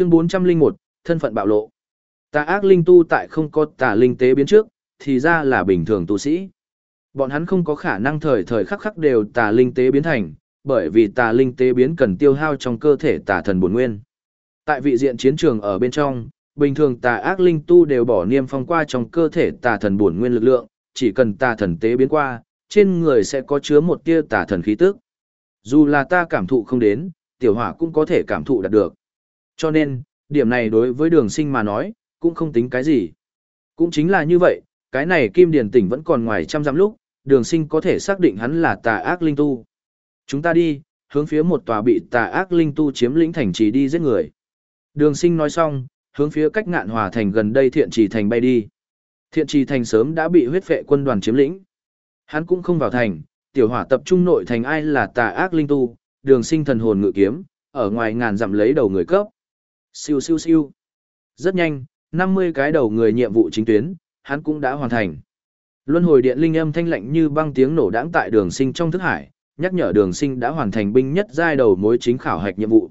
Chương 401, thân phận bạo lộ. Tà ác linh tu tại không có tà linh tế biến trước, thì ra là bình thường tu sĩ. Bọn hắn không có khả năng thời thời khắc khắc đều tà linh tế biến thành, bởi vì tà linh tế biến cần tiêu hao trong cơ thể tà thần bổn nguyên. Tại vị diện chiến trường ở bên trong, bình thường tà ác linh tu đều bỏ niêm phong qua trong cơ thể tà thần bổn nguyên lực lượng, chỉ cần tà thần tế biến qua, trên người sẽ có chứa một tia tà thần khí tức. Dù là ta cảm thụ không đến, tiểu hỏa cũng có thể cảm thụ đạt được. Cho nên, điểm này đối với đường sinh mà nói, cũng không tính cái gì. Cũng chính là như vậy, cái này kim điển tỉnh vẫn còn ngoài trăm dặm lúc, đường sinh có thể xác định hắn là tà ác linh tu. Chúng ta đi, hướng phía một tòa bị tà ác linh tu chiếm lĩnh thành trì đi giết người. Đường sinh nói xong, hướng phía cách ngạn hòa thành gần đây thiện trì thành bay đi. Thiện trì thành sớm đã bị huyết vệ quân đoàn chiếm lĩnh. Hắn cũng không vào thành, tiểu hỏa tập trung nội thành ai là tà ác linh tu, đường sinh thần hồn ngự kiếm, ở ngoài ngàn dặm lấy đầu người cấp. Siêu siêu siêu. Rất nhanh, 50 cái đầu người nhiệm vụ chính tuyến, hắn cũng đã hoàn thành. Luân hồi điện linh âm thanh lạnh như băng tiếng nổ đãng tại đường sinh trong thức hải, nhắc nhở đường sinh đã hoàn thành binh nhất giai đầu mối chính khảo hạch nhiệm vụ.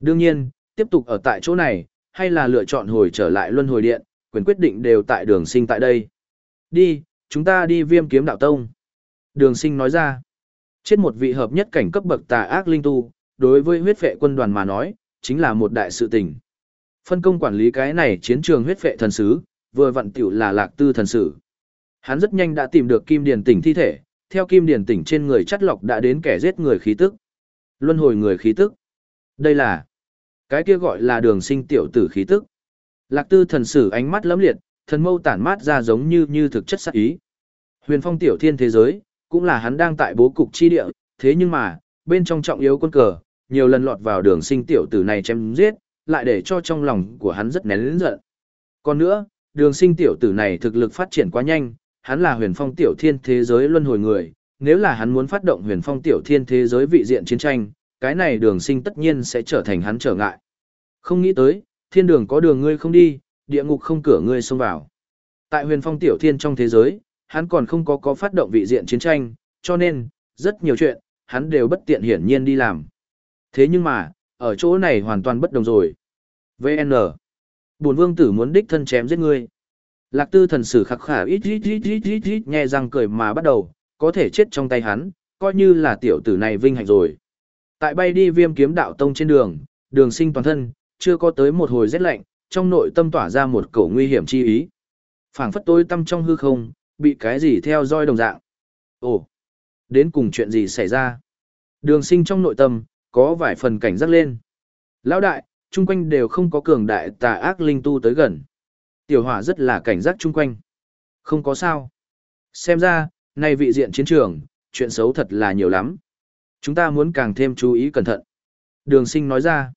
Đương nhiên, tiếp tục ở tại chỗ này, hay là lựa chọn hồi trở lại luân hồi điện, quyền quyết định đều tại đường sinh tại đây. Đi, chúng ta đi viêm kiếm đạo tông. Đường sinh nói ra, chết một vị hợp nhất cảnh cấp bậc tà ác linh tu, đối với huyết vệ quân đoàn mà nói, chính là một đại sự tình. Phân công quản lý cái này chiến trường huyết vệ thần sứ, vừa vận tiểu là lạc tư thần sử. Hắn rất nhanh đã tìm được kim điển tỉnh thi thể, theo kim điển tỉnh trên người chắt lọc đã đến kẻ giết người khí tức. Luân hồi người khí tức. Đây là cái kia gọi là đường sinh tiểu tử khí tức. Lạc tư thần sử ánh mắt lấm liệt, thần mâu tản mát ra giống như như thực chất sắc ý. Huyền phong tiểu thiên thế giới, cũng là hắn đang tại bố cục chi địa, thế nhưng mà, bên trong trọng yếu quân cờ, nhiều lần lọt vào đường sinh tiểu tử này chém giết, lại để cho trong lòng của hắn rất nén lĩnh giận. Còn nữa, đường sinh tiểu tử này thực lực phát triển quá nhanh, hắn là huyền phong tiểu thiên thế giới luân hồi người, nếu là hắn muốn phát động huyền phong tiểu thiên thế giới vị diện chiến tranh, cái này đường sinh tất nhiên sẽ trở thành hắn trở ngại. Không nghĩ tới, thiên đường có đường ngươi không đi, địa ngục không cửa ngươi xông vào. Tại huyền phong tiểu thiên trong thế giới, hắn còn không có có phát động vị diện chiến tranh, cho nên, rất nhiều chuyện, hắn đều bất tiện hiển nhiên đi làm. Thế nhưng mà, ở chỗ này hoàn toàn bất đồng rồi. VN. Bổn vương tử muốn đích thân chém giết ngươi. Lạc tư thần sử khắc khả ít ít ít ít ít ít nghe răng cười mà bắt đầu, có thể chết trong tay hắn, coi như là tiểu tử này vinh hạnh rồi. Tại bay đi viêm kiếm đạo tông trên đường, đường sinh toàn thân, chưa có tới một hồi rét lạnh, trong nội tâm tỏa ra một cổ nguy hiểm chi ý. phảng phất tối tâm trong hư không, bị cái gì theo dõi đồng dạng. Ồ, đến cùng chuyện gì xảy ra? Đường sinh trong nội tâm, có vài phần cảnh giác lên. Lão đại, chung quanh đều không có cường đại tà ác linh tu tới gần. Tiểu hỏa rất là cảnh giác chung quanh. Không có sao. Xem ra, nay vị diện chiến trường, chuyện xấu thật là nhiều lắm. Chúng ta muốn càng thêm chú ý cẩn thận. Đường sinh nói ra,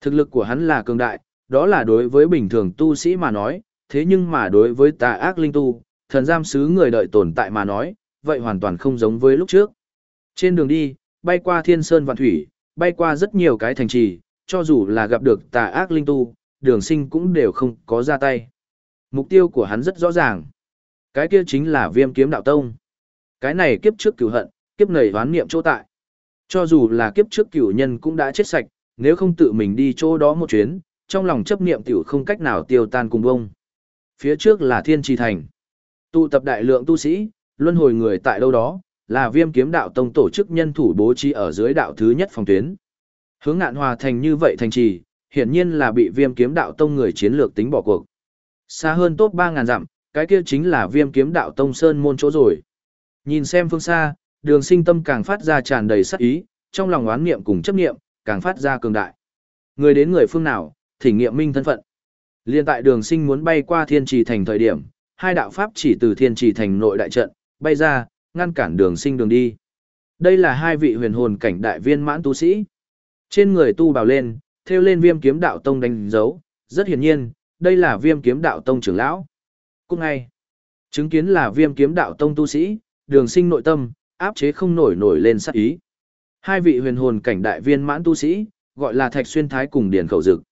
thực lực của hắn là cường đại, đó là đối với bình thường tu sĩ mà nói, thế nhưng mà đối với tà ác linh tu, thần giam sứ người đợi tồn tại mà nói, vậy hoàn toàn không giống với lúc trước. Trên đường đi, bay qua thiên sơn vạn thủy, bay qua rất nhiều cái thành trì, cho dù là gặp được tà ác linh tu, đường sinh cũng đều không có ra tay. Mục tiêu của hắn rất rõ ràng. Cái kia chính là viêm kiếm đạo tông. Cái này kiếp trước cửu hận, kiếp này hoán niệm chỗ tại. Cho dù là kiếp trước cửu nhân cũng đã chết sạch, nếu không tự mình đi chỗ đó một chuyến, trong lòng chấp niệm tiểu không cách nào tiêu tan cùng bông. Phía trước là thiên trì thành. Tụ tập đại lượng tu sĩ, luân hồi người tại đâu đó, là viêm kiếm đạo tông tổ chức nhân thủ bố trí ở dưới đạo thứ nhất phòng tuyến. Hướng ngạn hòa thành như vậy thành trì, hiển nhiên là bị viêm kiếm đạo tông người chiến lược tính bỏ cuộc. Xa hơn tốt 3.000 dặm, cái kia chính là viêm kiếm đạo tông sơn môn chỗ rồi. Nhìn xem phương xa, đường sinh tâm càng phát ra tràn đầy sắc ý, trong lòng oán niệm cùng chấp niệm, càng phát ra cường đại. Người đến người phương nào, thỉnh nghiệm minh thân phận. Liên tại đường sinh muốn bay qua thiên trì thành thời điểm, hai đạo pháp chỉ từ thiên trì thành nội đại trận, bay ra, ngăn cản đường sinh đường đi. Đây là hai vị huyền hồn cảnh đại viên mãn tu sĩ. Trên người tu bào lên, theo lên viêm kiếm đạo tông đánh dấu, rất hiển nhiên, đây là viêm kiếm đạo tông trưởng lão. Cũng ngay, chứng kiến là viêm kiếm đạo tông tu sĩ, đường sinh nội tâm, áp chế không nổi nổi lên sát ý. Hai vị huyền hồn cảnh đại viên mãn tu sĩ, gọi là Thạch Xuyên Thái cùng Điển Khẩu Dực.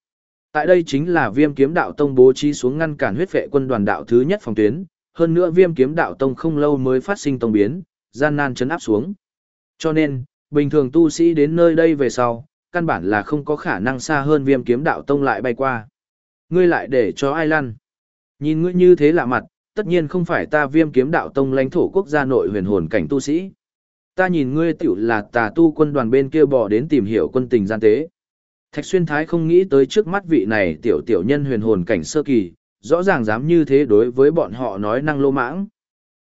Tại đây chính là Viêm Kiếm Đạo Tông bố trí xuống ngăn cản huyết vệ quân đoàn đạo thứ nhất phòng tuyến, hơn nữa Viêm Kiếm Đạo Tông không lâu mới phát sinh tông biến, gian nan chấn áp xuống. Cho nên, bình thường tu sĩ đến nơi đây về sau, căn bản là không có khả năng xa hơn viêm kiếm đạo tông lại bay qua. Ngươi lại để cho ai lăn? Nhìn ngươi như thế lạ mặt, tất nhiên không phải ta viêm kiếm đạo tông lãnh thổ quốc gia nội huyền hồn cảnh tu sĩ. Ta nhìn ngươi tiểu là tà tu quân đoàn bên kia bỏ đến tìm hiểu quân tình gian tế. Thạch xuyên thái không nghĩ tới trước mắt vị này tiểu tiểu nhân huyền hồn cảnh sơ kỳ, rõ ràng dám như thế đối với bọn họ nói năng lô mãng.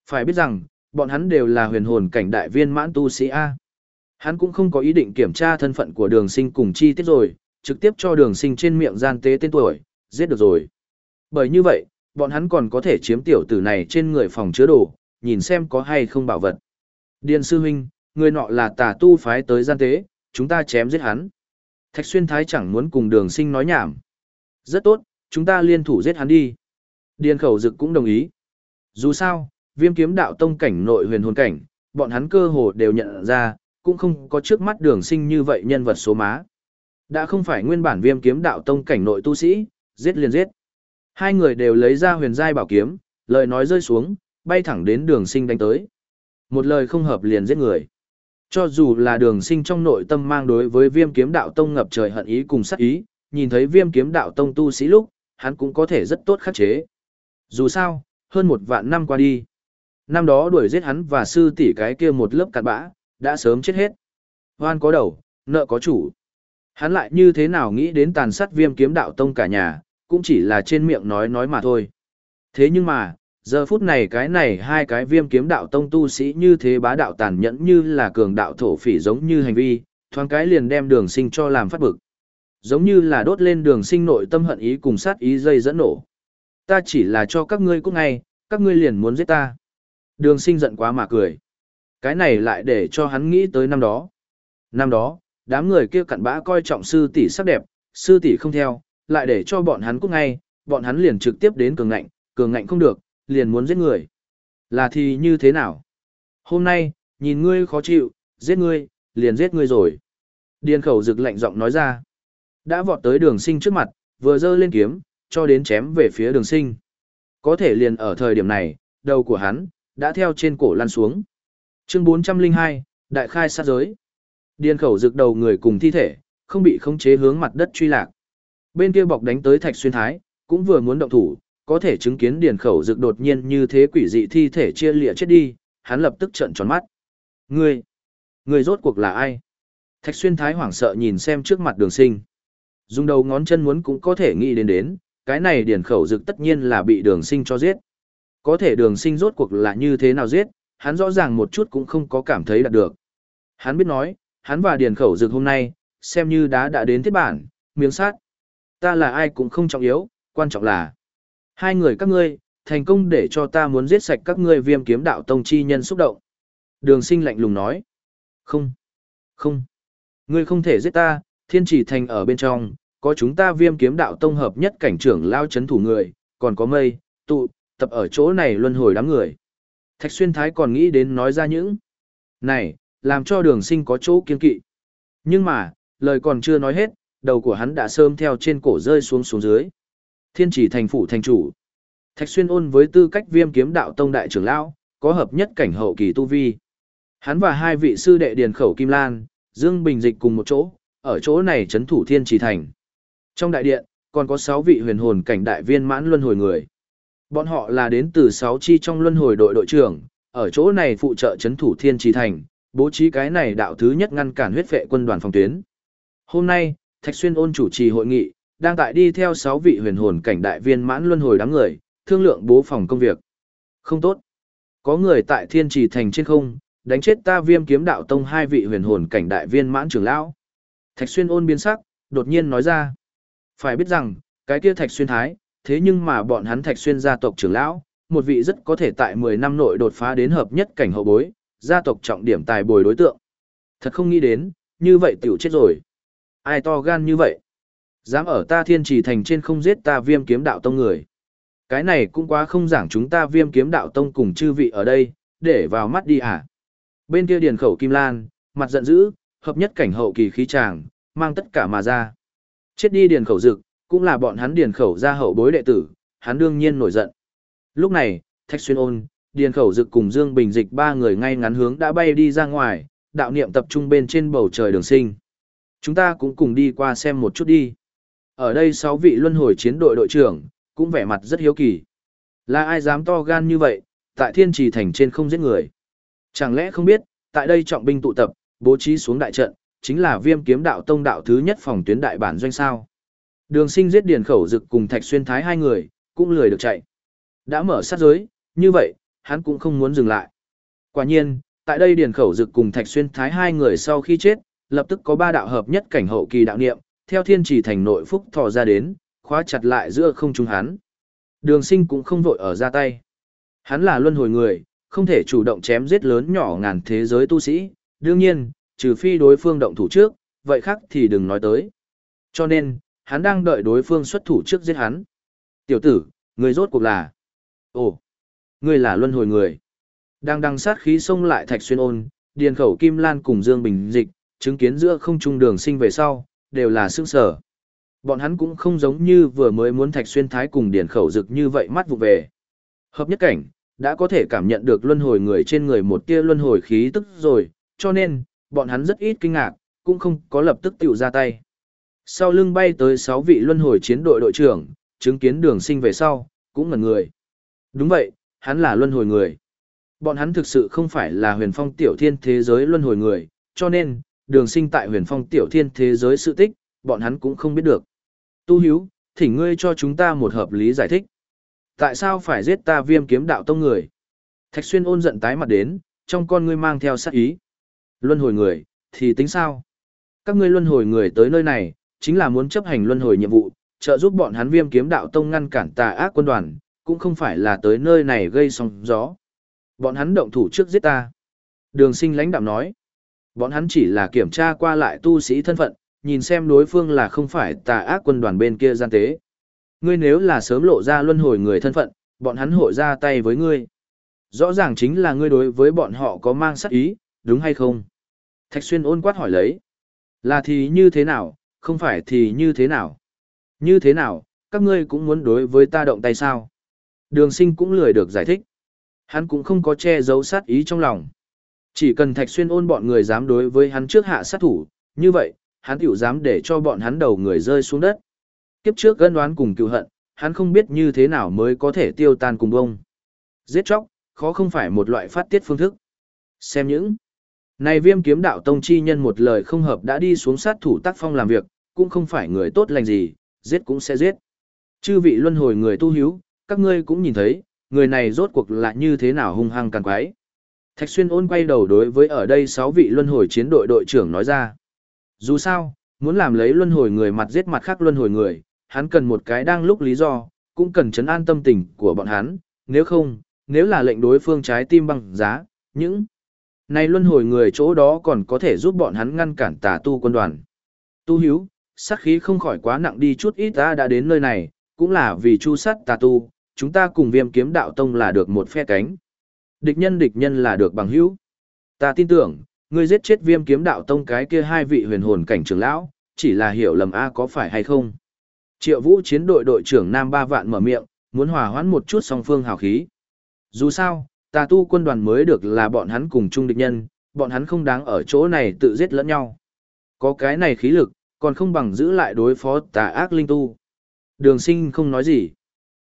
Phải biết rằng, bọn hắn đều là huyền hồn cảnh đại viên mãn tu sĩ A. Hắn cũng không có ý định kiểm tra thân phận của đường sinh cùng chi tiết rồi, trực tiếp cho đường sinh trên miệng gian tế tên tuổi, giết được rồi. Bởi như vậy, bọn hắn còn có thể chiếm tiểu tử này trên người phòng chứa đồ, nhìn xem có hay không bảo vật. Điền sư huynh, người nọ là tà tu phái tới gian tế, chúng ta chém giết hắn. Thạch xuyên thái chẳng muốn cùng đường sinh nói nhảm. Rất tốt, chúng ta liên thủ giết hắn đi. Điền khẩu dực cũng đồng ý. Dù sao, viêm kiếm đạo tông cảnh nội huyền hồn cảnh, bọn hắn cơ hồ đều nhận ra, cũng không có trước mắt đường sinh như vậy nhân vật số má. Đã không phải nguyên bản viêm kiếm đạo tông cảnh nội tu sĩ, giết liền giết. Hai người đều lấy ra huyền giai bảo kiếm, lời nói rơi xuống, bay thẳng đến đường sinh đánh tới. Một lời không hợp liền giết người. Cho dù là đường sinh trong nội tâm mang đối với viêm kiếm đạo tông ngập trời hận ý cùng sắc ý, nhìn thấy viêm kiếm đạo tông tu sĩ lúc, hắn cũng có thể rất tốt khắc chế. Dù sao, hơn một vạn năm qua đi. Năm đó đuổi giết hắn và sư tỷ cái kia một lớp cặn bã, đã sớm chết hết. Hoan có đầu, nợ có chủ. Hắn lại như thế nào nghĩ đến tàn sát viêm kiếm đạo tông cả nhà, cũng chỉ là trên miệng nói nói mà thôi. Thế nhưng mà, giờ phút này cái này hai cái viêm kiếm đạo tông tu sĩ như thế bá đạo tàn nhẫn như là cường đạo thổ phỉ giống như hành vi, thoáng cái liền đem đường sinh cho làm phát bực. Giống như là đốt lên đường sinh nội tâm hận ý cùng sát ý dây dẫn nổ. Ta chỉ là cho các ngươi cút ngay, các ngươi liền muốn giết ta. Đường sinh giận quá mà cười. Cái này lại để cho hắn nghĩ tới năm đó. Năm đó, đám người kia cặn bã coi trọng sư tỷ sắc đẹp, sư tỷ không theo, lại để cho bọn hắn cút ngay, bọn hắn liền trực tiếp đến cường ngạnh, cường ngạnh không được, liền muốn giết người. Là thì như thế nào? Hôm nay, nhìn ngươi khó chịu, giết ngươi, liền giết ngươi rồi. Điền khẩu rực lạnh giọng nói ra. Đã vọt tới đường sinh trước mặt, vừa dơ lên kiếm, cho đến chém về phía đường sinh. Có thể liền ở thời điểm này, đầu của hắn, đã theo trên cổ lăn xuống. Chương 402, Đại khai sát giới. Điền khẩu rực đầu người cùng thi thể, không bị khống chế hướng mặt đất truy lạc. Bên kia bọc đánh tới thạch xuyên thái, cũng vừa muốn động thủ, có thể chứng kiến điền khẩu rực đột nhiên như thế quỷ dị thi thể chia lịa chết đi, hắn lập tức trợn tròn mắt. Ngươi, ngươi rốt cuộc là ai? Thạch xuyên thái hoảng sợ nhìn xem trước mặt đường sinh. Dùng đầu ngón chân muốn cũng có thể nghĩ đến đến, cái này điền khẩu dực tất nhiên là bị đường sinh cho giết. Có thể đường sinh rốt cuộc là như thế nào giết, hắn rõ ràng một chút cũng không có cảm thấy đạt được. Hắn biết nói, hắn và điền khẩu dực hôm nay, xem như đã đã đến thiết bản, miếng sát. Ta là ai cũng không trọng yếu, quan trọng là hai người các ngươi, thành công để cho ta muốn giết sạch các ngươi viêm kiếm đạo tông chi nhân xúc động. Đường sinh lạnh lùng nói. Không, không, ngươi không thể giết ta, thiên chỉ thành ở bên trong, có chúng ta viêm kiếm đạo tông hợp nhất cảnh trưởng lao chấn thủ người, còn có mây, tụ, tập ở chỗ này luân hồi đám người. Thạch xuyên thái còn nghĩ đến nói ra những này, làm cho đường sinh có chỗ kiên kỵ. Nhưng mà, lời còn chưa nói hết, đầu của hắn đã sơm theo trên cổ rơi xuống xuống dưới. Thiên chỉ thành phủ thành chủ. Thạch xuyên ôn với tư cách viêm kiếm đạo tông đại trưởng lão, có hợp nhất cảnh hậu kỳ tu vi. Hắn và hai vị sư đệ điền khẩu Kim Lan, Dương Bình Dịch cùng một chỗ, ở chỗ này chấn thủ thiên trì thành. Trong đại điện, còn có 6 vị huyền hồn cảnh đại viên mãn luân hồi người. Bọn họ là đến từ 6 chi trong luân hồi đội đội trưởng, ở chỗ này phụ trợ chấn thủ thiên trì thành, bố trí cái này đạo thứ nhất ngăn cản huyết vệ quân đoàn phòng tuyến. Hôm nay, Thạch Xuyên ôn chủ trì hội nghị, đang tại đi theo 6 vị huyền hồn cảnh đại viên mãn luân hồi đám người, thương lượng bố phòng công việc. Không tốt. Có người tại thiên trì thành trên không, đánh chết ta viêm kiếm đạo tông hai vị huyền hồn cảnh đại viên mãn trưởng lão. Thạch Xuyên ôn biến sắc, đột nhiên nói ra. Phải biết rằng, cái kia Thạch Xuyên Thái, thế nhưng mà bọn hắn Thạch Xuyên gia tộc trưởng lão, một vị rất có thể tại 10 năm nội đột phá đến hợp nhất cảnh hậu bối, gia tộc trọng điểm tài bồi đối tượng. Thật không nghĩ đến, như vậy tiểu chết rồi. Ai to gan như vậy? Dám ở ta thiên trì thành trên không giết ta viêm kiếm đạo tông người. Cái này cũng quá không giảng chúng ta viêm kiếm đạo tông cùng chư vị ở đây, để vào mắt đi à. Bên kia điền khẩu kim lan, mặt giận dữ, hợp nhất cảnh hậu kỳ khí tràng, mang tất cả mà ra. Chết đi điền khẩu dực, cũng là bọn hắn điền khẩu ra hậu bối đệ tử, hắn đương nhiên nổi giận. Lúc này, Thạch Xuyên ôn, điền khẩu dực cùng Dương Bình Dịch ba người ngay ngắn hướng đã bay đi ra ngoài, đạo niệm tập trung bên trên bầu trời đường sinh. Chúng ta cũng cùng đi qua xem một chút đi. Ở đây sáu vị luân hồi chiến đội đội trưởng, cũng vẻ mặt rất hiếu kỳ. Là ai dám to gan như vậy, tại thiên trì thành trên không giết người. Chẳng lẽ không biết, tại đây trọng binh tụ tập, bố trí xuống đại trận, chính là viêm kiếm đạo tông đạo thứ nhất phòng tuyến đại bản doanh sao. Đường sinh giết điền khẩu dực cùng thạch xuyên thái hai người, cũng lười được chạy. Đã mở sát giới, như vậy, hắn cũng không muốn dừng lại. Quả nhiên, tại đây điền khẩu dực cùng thạch xuyên thái hai người sau khi chết, lập tức có ba đạo hợp nhất cảnh hậu kỳ đạo niệm, theo thiên trì thành nội phúc thò ra đến, khóa chặt lại giữa không trung hắn. Đường sinh cũng không vội ở ra tay. Hắn là luân hồi người, không thể chủ động chém giết lớn nhỏ ngàn thế giới tu sĩ, đương nhiên, trừ phi đối phương động thủ trước, vậy khác thì đừng nói tới. Cho nên, hắn đang đợi đối phương xuất thủ trước giết hắn. Tiểu tử, người rốt cuộc là... Ồ, người là luân hồi người. Đang đăng sát khí xông lại thạch xuyên ôn, điền khẩu kim lan cùng Dương Bình Dịch, chứng kiến giữa không trung đường sinh về sau, đều là sức sở. Bọn hắn cũng không giống như vừa mới muốn thạch xuyên thái cùng điền khẩu rực như vậy mắt vụ về. Hợp nhất cảnh, đã có thể cảm nhận được luân hồi người trên người một tia luân hồi khí tức rồi, cho nên, bọn hắn rất ít kinh ngạc, cũng không có lập tức tiểu ra tay. Sau lưng bay tới 6 vị luân hồi chiến đội đội trưởng, chứng kiến đường sinh về sau, cũng ngẩn người. Đúng vậy, hắn là luân hồi người. Bọn hắn thực sự không phải là huyền phong tiểu thiên thế giới luân hồi người, cho nên, đường sinh tại huyền phong tiểu thiên thế giới sự tích, bọn hắn cũng không biết được. Tu hiếu, thỉnh ngươi cho chúng ta một hợp lý giải thích. Tại sao phải giết ta viêm kiếm đạo tông người? Thạch xuyên ôn giận tái mặt đến, trong con ngươi mang theo sát ý. Luân hồi người, thì tính sao? Các ngươi luân hồi người tới nơi này, chính là muốn chấp hành luân hồi nhiệm vụ, trợ giúp bọn hắn viêm kiếm đạo tông ngăn cản tà ác quân đoàn, cũng không phải là tới nơi này gây sóng gió. Bọn hắn động thủ trước giết ta. Đường sinh lãnh đạm nói. Bọn hắn chỉ là kiểm tra qua lại tu sĩ thân phận, nhìn xem đối phương là không phải tà ác quân đoàn bên kia gian tế. Ngươi nếu là sớm lộ ra luân hồi người thân phận, bọn hắn hội ra tay với ngươi. Rõ ràng chính là ngươi đối với bọn họ có mang sát ý, đúng hay không? Thạch xuyên ôn quát hỏi lấy. Là thì như thế nào, không phải thì như thế nào? Như thế nào, các ngươi cũng muốn đối với ta động tay sao? Đường sinh cũng lười được giải thích. Hắn cũng không có che giấu sát ý trong lòng. Chỉ cần thạch xuyên ôn bọn người dám đối với hắn trước hạ sát thủ, như vậy, hắn tiểu dám để cho bọn hắn đầu người rơi xuống đất. Kiếp trước gân đoán cùng cựu hận, hắn không biết như thế nào mới có thể tiêu tan cùng bông. Giết chóc, khó không phải một loại phát tiết phương thức. Xem những này viêm kiếm đạo tông chi nhân một lời không hợp đã đi xuống sát thủ tác phong làm việc, cũng không phải người tốt lành gì, giết cũng sẽ giết. Chư vị luân hồi người tu hiếu, các ngươi cũng nhìn thấy, người này rốt cuộc là như thế nào hung hăng càng quái. Thạch xuyên ôn quay đầu đối với ở đây 6 vị luân hồi chiến đội đội trưởng nói ra. Dù sao, muốn làm lấy luân hồi người mặt giết mặt khác luân hồi người, hắn cần một cái đang lúc lý do, cũng cần chấn an tâm tình của bọn hắn, nếu không, nếu là lệnh đối phương trái tim bằng giá, những này luân hồi người chỗ đó còn có thể giúp bọn hắn ngăn cản tà tu quân đoàn. Tu hiếu, sát khí không khỏi quá nặng đi chút ít ta đã đến nơi này, cũng là vì chu sát tà tu, chúng ta cùng viêm kiếm đạo tông là được một phe cánh. Địch nhân địch nhân là được bằng hữu. Ta tin tưởng, ngươi giết chết viêm kiếm đạo tông cái kia hai vị huyền hồn cảnh trưởng lão, chỉ là hiểu lầm A có phải hay không. Triệu vũ chiến đội đội trưởng Nam Ba Vạn mở miệng, muốn hòa hoãn một chút song phương hào khí. Dù sao, tà tu quân đoàn mới được là bọn hắn cùng chung địch nhân, bọn hắn không đáng ở chỗ này tự giết lẫn nhau. Có cái này khí lực, còn không bằng giữ lại đối phó tà ác linh tu. Đường sinh không nói gì.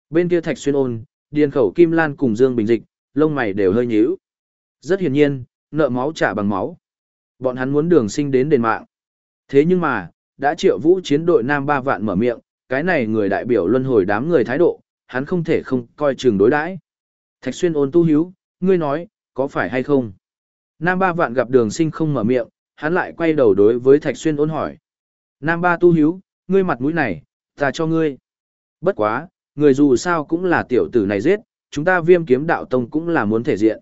Bên kia thạch xuyên ôn, điền khẩu kim lan cùng dương bình dịch, lông mày đều hơi nhíu. Rất hiển nhiên, nợ máu trả bằng máu. Bọn hắn muốn đường sinh đến đền mạng. Thế nhưng mà, đã triệu vũ chiến đội Nam ba vạn mở miệng, cái này người đại biểu luân hồi đám người thái độ, hắn không thể không coi chừng đối đãi. Thạch xuyên ôn tu hiếu, ngươi nói, có phải hay không? Nam ba vạn gặp đường sinh không mở miệng, hắn lại quay đầu đối với thạch xuyên ôn hỏi. Nam ba tu hiếu, ngươi mặt mũi này, ta cho ngươi. Bất quá, người dù sao cũng là tiểu tử này giết, chúng ta viêm kiếm đạo tông cũng là muốn thể diện.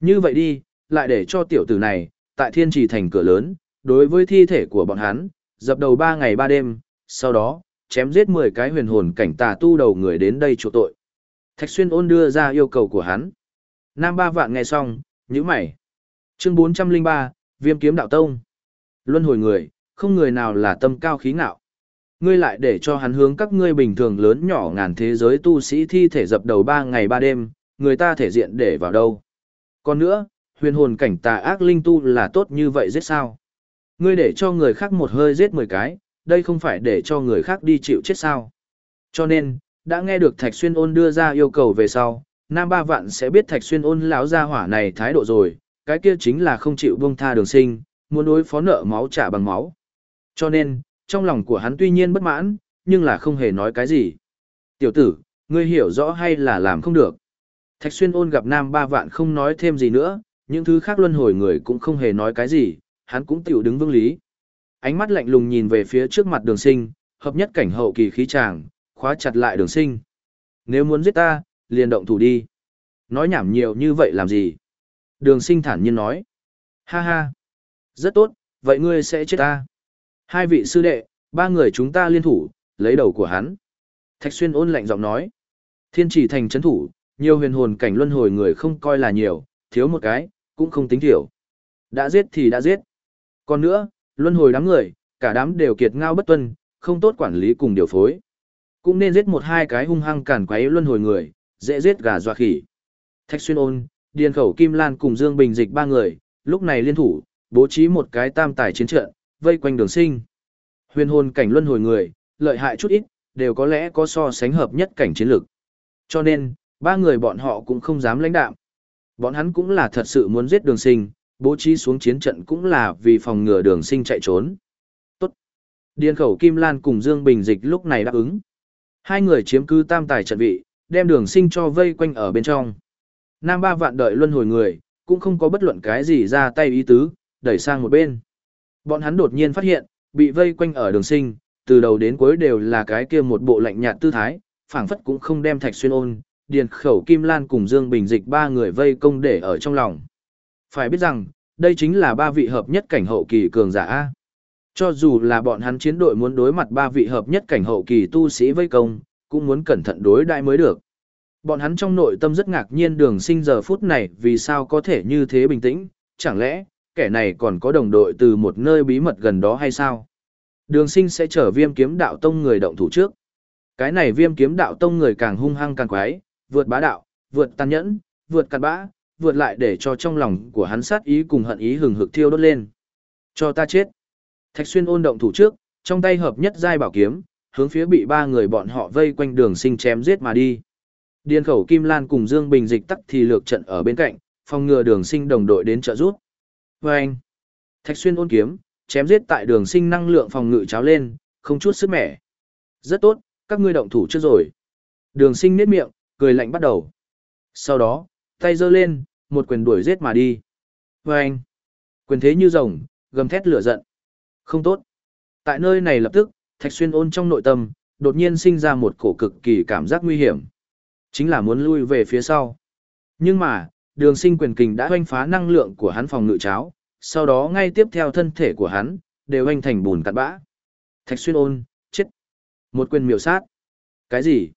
Như vậy đi, lại để cho tiểu tử này, tại thiên trì thành cửa lớn, đối với thi thể của bọn hắn, dập đầu ba ngày ba đêm, sau đó, chém giết 10 cái huyền hồn cảnh tà tu đầu người đến đây chỗ tội. Thạch xuyên ôn đưa ra yêu cầu của hắn. Nam ba vạn nghe xong, nhíu mày. Chương 403, Viêm kiếm đạo tông. Luân hồi người, không người nào là tâm cao khí ngạo. Ngươi lại để cho hắn hướng các ngươi bình thường lớn nhỏ ngàn thế giới tu sĩ thi thể dập đầu ba ngày ba đêm, người ta thể diện để vào đâu. Còn nữa, huyền hồn cảnh tà ác linh tu là tốt như vậy giết sao. Ngươi để cho người khác một hơi giết 10 cái, đây không phải để cho người khác đi chịu chết sao. Cho nên, đã nghe được Thạch Xuyên ôn đưa ra yêu cầu về sau, Nam Ba Vạn sẽ biết Thạch Xuyên ôn lão gia hỏa này thái độ rồi, cái kia chính là không chịu buông tha đường sinh, muốn đối phó nợ máu trả bằng máu. Cho nên, trong lòng của hắn tuy nhiên bất mãn, nhưng là không hề nói cái gì. Tiểu tử, ngươi hiểu rõ hay là làm không được. Thạch Xuyên ôn gặp Nam Ba Vạn không nói thêm gì nữa, những thứ khác luân hồi người cũng không hề nói cái gì, hắn cũng tiểu đứng vương lý. Ánh mắt lạnh lùng nhìn về phía trước mặt đường sinh, hợp nhất cảnh hậu kỳ khí tràng, khóa chặt lại đường sinh. Nếu muốn giết ta, liền động thủ đi. Nói nhảm nhiều như vậy làm gì? Đường sinh thản nhiên nói. Ha ha. Rất tốt, vậy ngươi sẽ chết ta. Hai vị sư đệ, ba người chúng ta liên thủ, lấy đầu của hắn. Thạch xuyên ôn lạnh giọng nói. Thiên chỉ thành chấn thủ, nhiều huyền hồn cảnh luân hồi người không coi là nhiều, thiếu một cái, cũng không tính thiểu. Đã giết thì đã giết. Còn nữa, luân hồi đám người, cả đám đều kiệt ngao bất tuân, không tốt quản lý cùng điều phối. Cũng nên giết một hai cái hung hăng cản quấy luân hồi người, dễ giết gà dọa khỉ. Thạch xuyên ôn, điền khẩu Kim Lan cùng Dương Bình Dịch ba người, lúc này liên thủ, bố trí một cái tam tài chiến trận, vây quanh đường sinh. Huyền hồn cảnh luân hồi người, lợi hại chút ít, đều có lẽ có so sánh hợp nhất cảnh chiến lược. Cho nên, ba người bọn họ cũng không dám lãnh đạm. Bọn hắn cũng là thật sự muốn giết đường sinh, bố trí xuống chiến trận cũng là vì phòng ngừa đường sinh chạy trốn. Tốt. Điền khẩu Kim Lan cùng Dương Bình Dịch lúc này đáp ứng. Hai người chiếm cứ tam tài trận vị, đem đường sinh cho vây quanh ở bên trong. Nam ba vạn đợi luân hồi người, cũng không có bất luận cái gì ra tay ý tứ, đẩy sang một bên. Bọn hắn đột nhiên phát hiện, bị vây quanh ở đường sinh, từ đầu đến cuối đều là cái kia một bộ lạnh nhạt tư thái, phảng phất cũng không đem thạch xuyên ôn, điền khẩu kim lan cùng Dương Bình Dịch ba người vây công để ở trong lòng. Phải biết rằng, đây chính là ba vị hợp nhất cảnh hậu kỳ cường giả Cho dù là bọn hắn chiến đội muốn đối mặt ba vị hợp nhất cảnh hậu kỳ tu sĩ vây công, cũng muốn cẩn thận đối đại mới được. Bọn hắn trong nội tâm rất ngạc nhiên đường sinh giờ phút này vì sao có thể như thế bình tĩnh, chẳng lẽ, kẻ này còn có đồng đội từ một nơi bí mật gần đó hay sao? Đường sinh sẽ chở viêm kiếm đạo tông người động thủ trước. Cái này viêm kiếm đạo tông người càng hung hăng càng quái, vượt bá đạo, vượt tàn nhẫn, vượt cặn bã, vượt lại để cho trong lòng của hắn sát ý cùng hận ý hừng hực thiêu đốt lên. Cho ta chết. Thạch xuyên ôn động thủ trước, trong tay hợp nhất giai bảo kiếm, hướng phía bị ba người bọn họ vây quanh đường sinh chém giết mà đi. Điên khẩu Kim Lan cùng Dương Bình dịch tắc thì lược trận ở bên cạnh, phòng ngừa đường sinh đồng đội đến trợ rút. Vâng! anh, Thạch xuyên ôn kiếm, chém giết tại đường sinh năng lượng phòng ngự cháo lên, không chút sức mẻ. Rất tốt, các ngươi động thủ trước rồi. Đường sinh nét miệng, cười lạnh bắt đầu. Sau đó, tay giơ lên, một quyền đuổi giết mà đi. Vâng! anh, quyền thế như rồng, gầm thét lửa giận. Không tốt. Tại nơi này lập tức, Thạch Xuyên ôn trong nội tâm, đột nhiên sinh ra một cổ cực kỳ cảm giác nguy hiểm. Chính là muốn lui về phía sau. Nhưng mà, đường sinh quyền kình đã hoanh phá năng lượng của hắn phòng ngự cháo, sau đó ngay tiếp theo thân thể của hắn, đều hoanh thành bùn cặn bã. Thạch Xuyên ôn, chết. Một quyền miểu sát. Cái gì?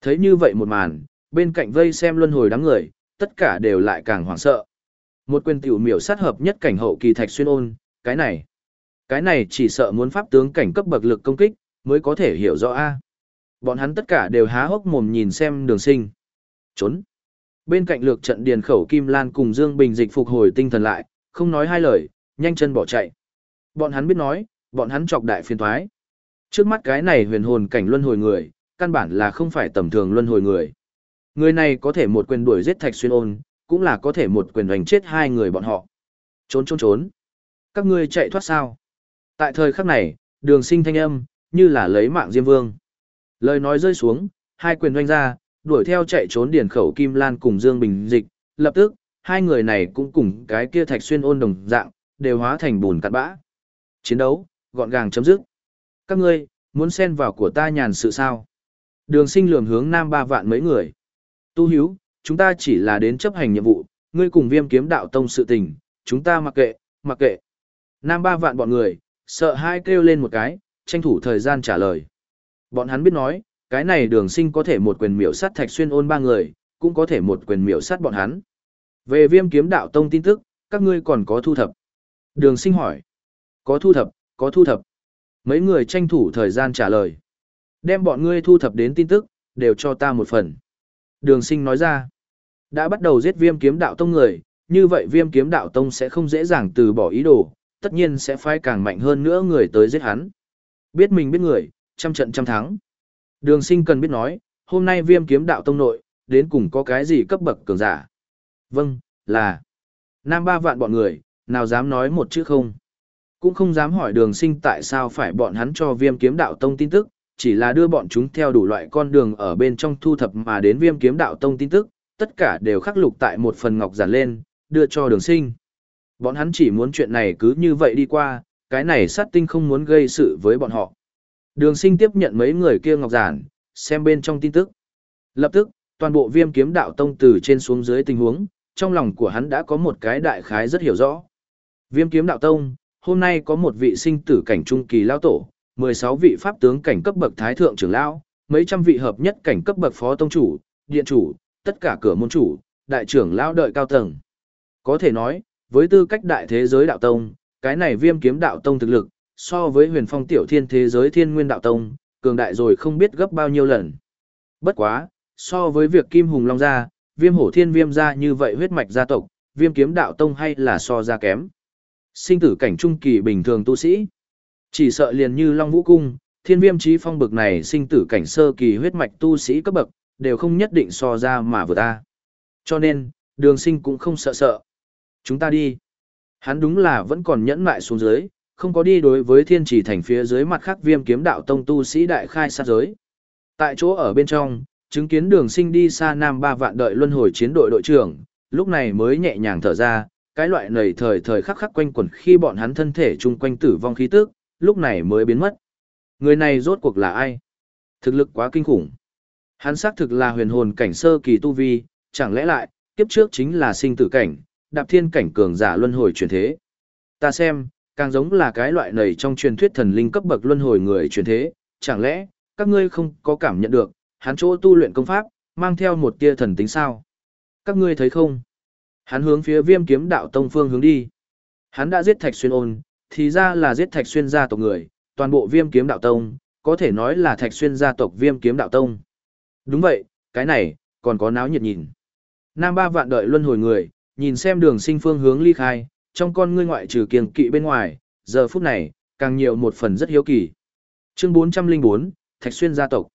Thấy như vậy một màn, bên cạnh vây xem luân hồi đám người, tất cả đều lại càng hoảng sợ. Một quyền tiểu miểu sát hợp nhất cảnh hậu kỳ Thạch Xuyên ôn, cái này. Cái này chỉ sợ muốn pháp tướng cảnh cấp bậc lực công kích, mới có thể hiểu rõ A. Bọn hắn tất cả đều há hốc mồm nhìn xem đường sinh. Trốn. Bên cạnh lược trận điền khẩu Kim Lan cùng Dương Bình dịch phục hồi tinh thần lại, không nói hai lời, nhanh chân bỏ chạy. Bọn hắn biết nói, bọn hắn chọc đại phiền thoái. Trước mắt cái này huyền hồn cảnh luân hồi người, căn bản là không phải tầm thường luân hồi người. Người này có thể một quyền đuổi giết Thạch Xuyên ôn, cũng là có thể một quyền đánh chết hai người bọn họ. Trốn trốn trốn. Các ngươi chạy thoát sao? Tại thời khắc này, đường sinh thanh âm, như là lấy mạng Diêm Vương. Lời nói rơi xuống, hai quyền doanh ra, đuổi theo chạy trốn điển khẩu Kim Lan cùng Dương Bình Dịch, lập tức, hai người này cũng cùng cái kia thạch xuyên ôn đồng dạng, đều hóa thành bùn cặn bã. Chiến đấu, gọn gàng chấm dứt. Các ngươi, muốn xen vào của ta nhàn sự sao? Đường sinh lường hướng nam ba vạn mấy người. Tu hiếu, chúng ta chỉ là đến chấp hành nhiệm vụ, ngươi cùng viêm kiếm đạo tông sự tình, chúng ta mặc kệ, mặc kệ. Nam ba vạn bọn người, sợ hai kêu lên một cái, tranh thủ thời gian trả lời. Bọn hắn biết nói, cái này đường sinh có thể một quyền miểu sát thạch xuyên ôn ba người, cũng có thể một quyền miểu sát bọn hắn. Về viêm kiếm đạo tông tin tức, các ngươi còn có thu thập. Đường sinh hỏi. Có thu thập, có thu thập. Mấy người tranh thủ thời gian trả lời. Đem bọn ngươi thu thập đến tin tức, đều cho ta một phần. Đường sinh nói ra. Đã bắt đầu giết viêm kiếm đạo tông người, như vậy viêm kiếm đạo tông sẽ không dễ dàng từ bỏ ý đồ, tất nhiên sẽ phái càng mạnh hơn nữa người tới giết hắn. Biết mình biết người, trăm trận trăm thắng. Đường sinh cần biết nói, hôm nay viêm kiếm đạo tông nội, đến cùng có cái gì cấp bậc cường giả. Vâng, là Nam ba vạn bọn người, nào dám nói một chữ không. Cũng không dám hỏi đường sinh tại sao phải bọn hắn cho viêm kiếm đạo tông tin tức, chỉ là đưa bọn chúng theo đủ loại con đường ở bên trong thu thập mà đến viêm kiếm đạo tông tin tức, tất cả đều khắc lục tại một phần ngọc giản lên, đưa cho đường sinh. Bọn hắn chỉ muốn chuyện này cứ như vậy đi qua, cái này sát tinh không muốn gây sự với bọn họ. Đường sinh tiếp nhận mấy người kia ngọc giản, xem bên trong tin tức. Lập tức, toàn bộ viêm kiếm đạo tông từ trên xuống dưới tình huống, trong lòng của hắn đã có một cái đại khái rất hiểu rõ. Viêm kiếm đạo tông, hôm nay có một vị sinh tử cảnh trung kỳ lao tổ, 16 vị pháp tướng cảnh cấp bậc thái thượng trưởng lão, mấy trăm vị hợp nhất cảnh cấp bậc phó tông chủ, điện chủ, tất cả cửa môn chủ, đại trưởng lão đợi cao tầng. Có thể nói, với tư cách đại thế giới đạo tông, cái này viêm kiếm đạo tông thực lực, so với huyền phong tiểu thiên thế giới thiên nguyên đạo tông, cường đại rồi không biết gấp bao nhiêu lần. Bất quá, so với việc kim hùng long gia, viêm hổ thiên viêm gia như vậy huyết mạch gia tộc, viêm kiếm đạo tông hay là so ra kém. Sinh tử cảnh trung kỳ bình thường tu sĩ. Chỉ sợ liền như Long Vũ Cung, thiên viêm trí phong bực này sinh tử cảnh sơ kỳ huyết mạch tu sĩ cấp bậc, đều không nhất định so ra mà vừa ta. Cho nên, đường sinh cũng không sợ sợ. Chúng ta đi. Hắn đúng là vẫn còn nhẫn mại xuống dưới, không có đi đối với thiên trì thành phía dưới mặt khác viêm kiếm đạo tông tu sĩ đại khai sát giới. Tại chỗ ở bên trong, chứng kiến đường sinh đi xa nam ba vạn đợi luân hồi chiến đội đội trưởng, lúc này mới nhẹ nhàng thở ra, cái loại nầy thời thời khắc khắc quanh quẩn khi bọn hắn thân thể chung quanh tử vong khí tức, lúc này mới biến mất. Người này rốt cuộc là ai? Thực lực quá kinh khủng. Hắn xác thực là huyền hồn cảnh sơ kỳ tu vi, chẳng lẽ lại, kiếp trước chính là sinh tử cảnh, đạp thiên cảnh cường giả luân hồi truyền thế. Ta xem, càng giống là cái loại này trong truyền thuyết thần linh cấp bậc luân hồi người truyền thế, chẳng lẽ, các ngươi không có cảm nhận được, hắn chỗ tu luyện công pháp, mang theo một tia thần tính sao? Các ngươi thấy không? Hắn hướng phía viêm kiếm đạo tông phương hướng đi. Hắn đã giết thạch xuyên ôn, thì ra là giết thạch xuyên gia tộc người, toàn bộ viêm kiếm đạo tông, có thể nói là thạch xuyên gia tộc viêm kiếm đạo tông. Đúng vậy, cái này, còn có náo nhiệt nhìn. Nam ba vạn đợi luân hồi người, nhìn xem đường sinh phương hướng ly khai, trong con ngươi ngoại trừ kiêng kỵ bên ngoài, giờ phút này, càng nhiều một phần rất hiếu kỳ. Chương 404, Thạch Xuyên gia tộc.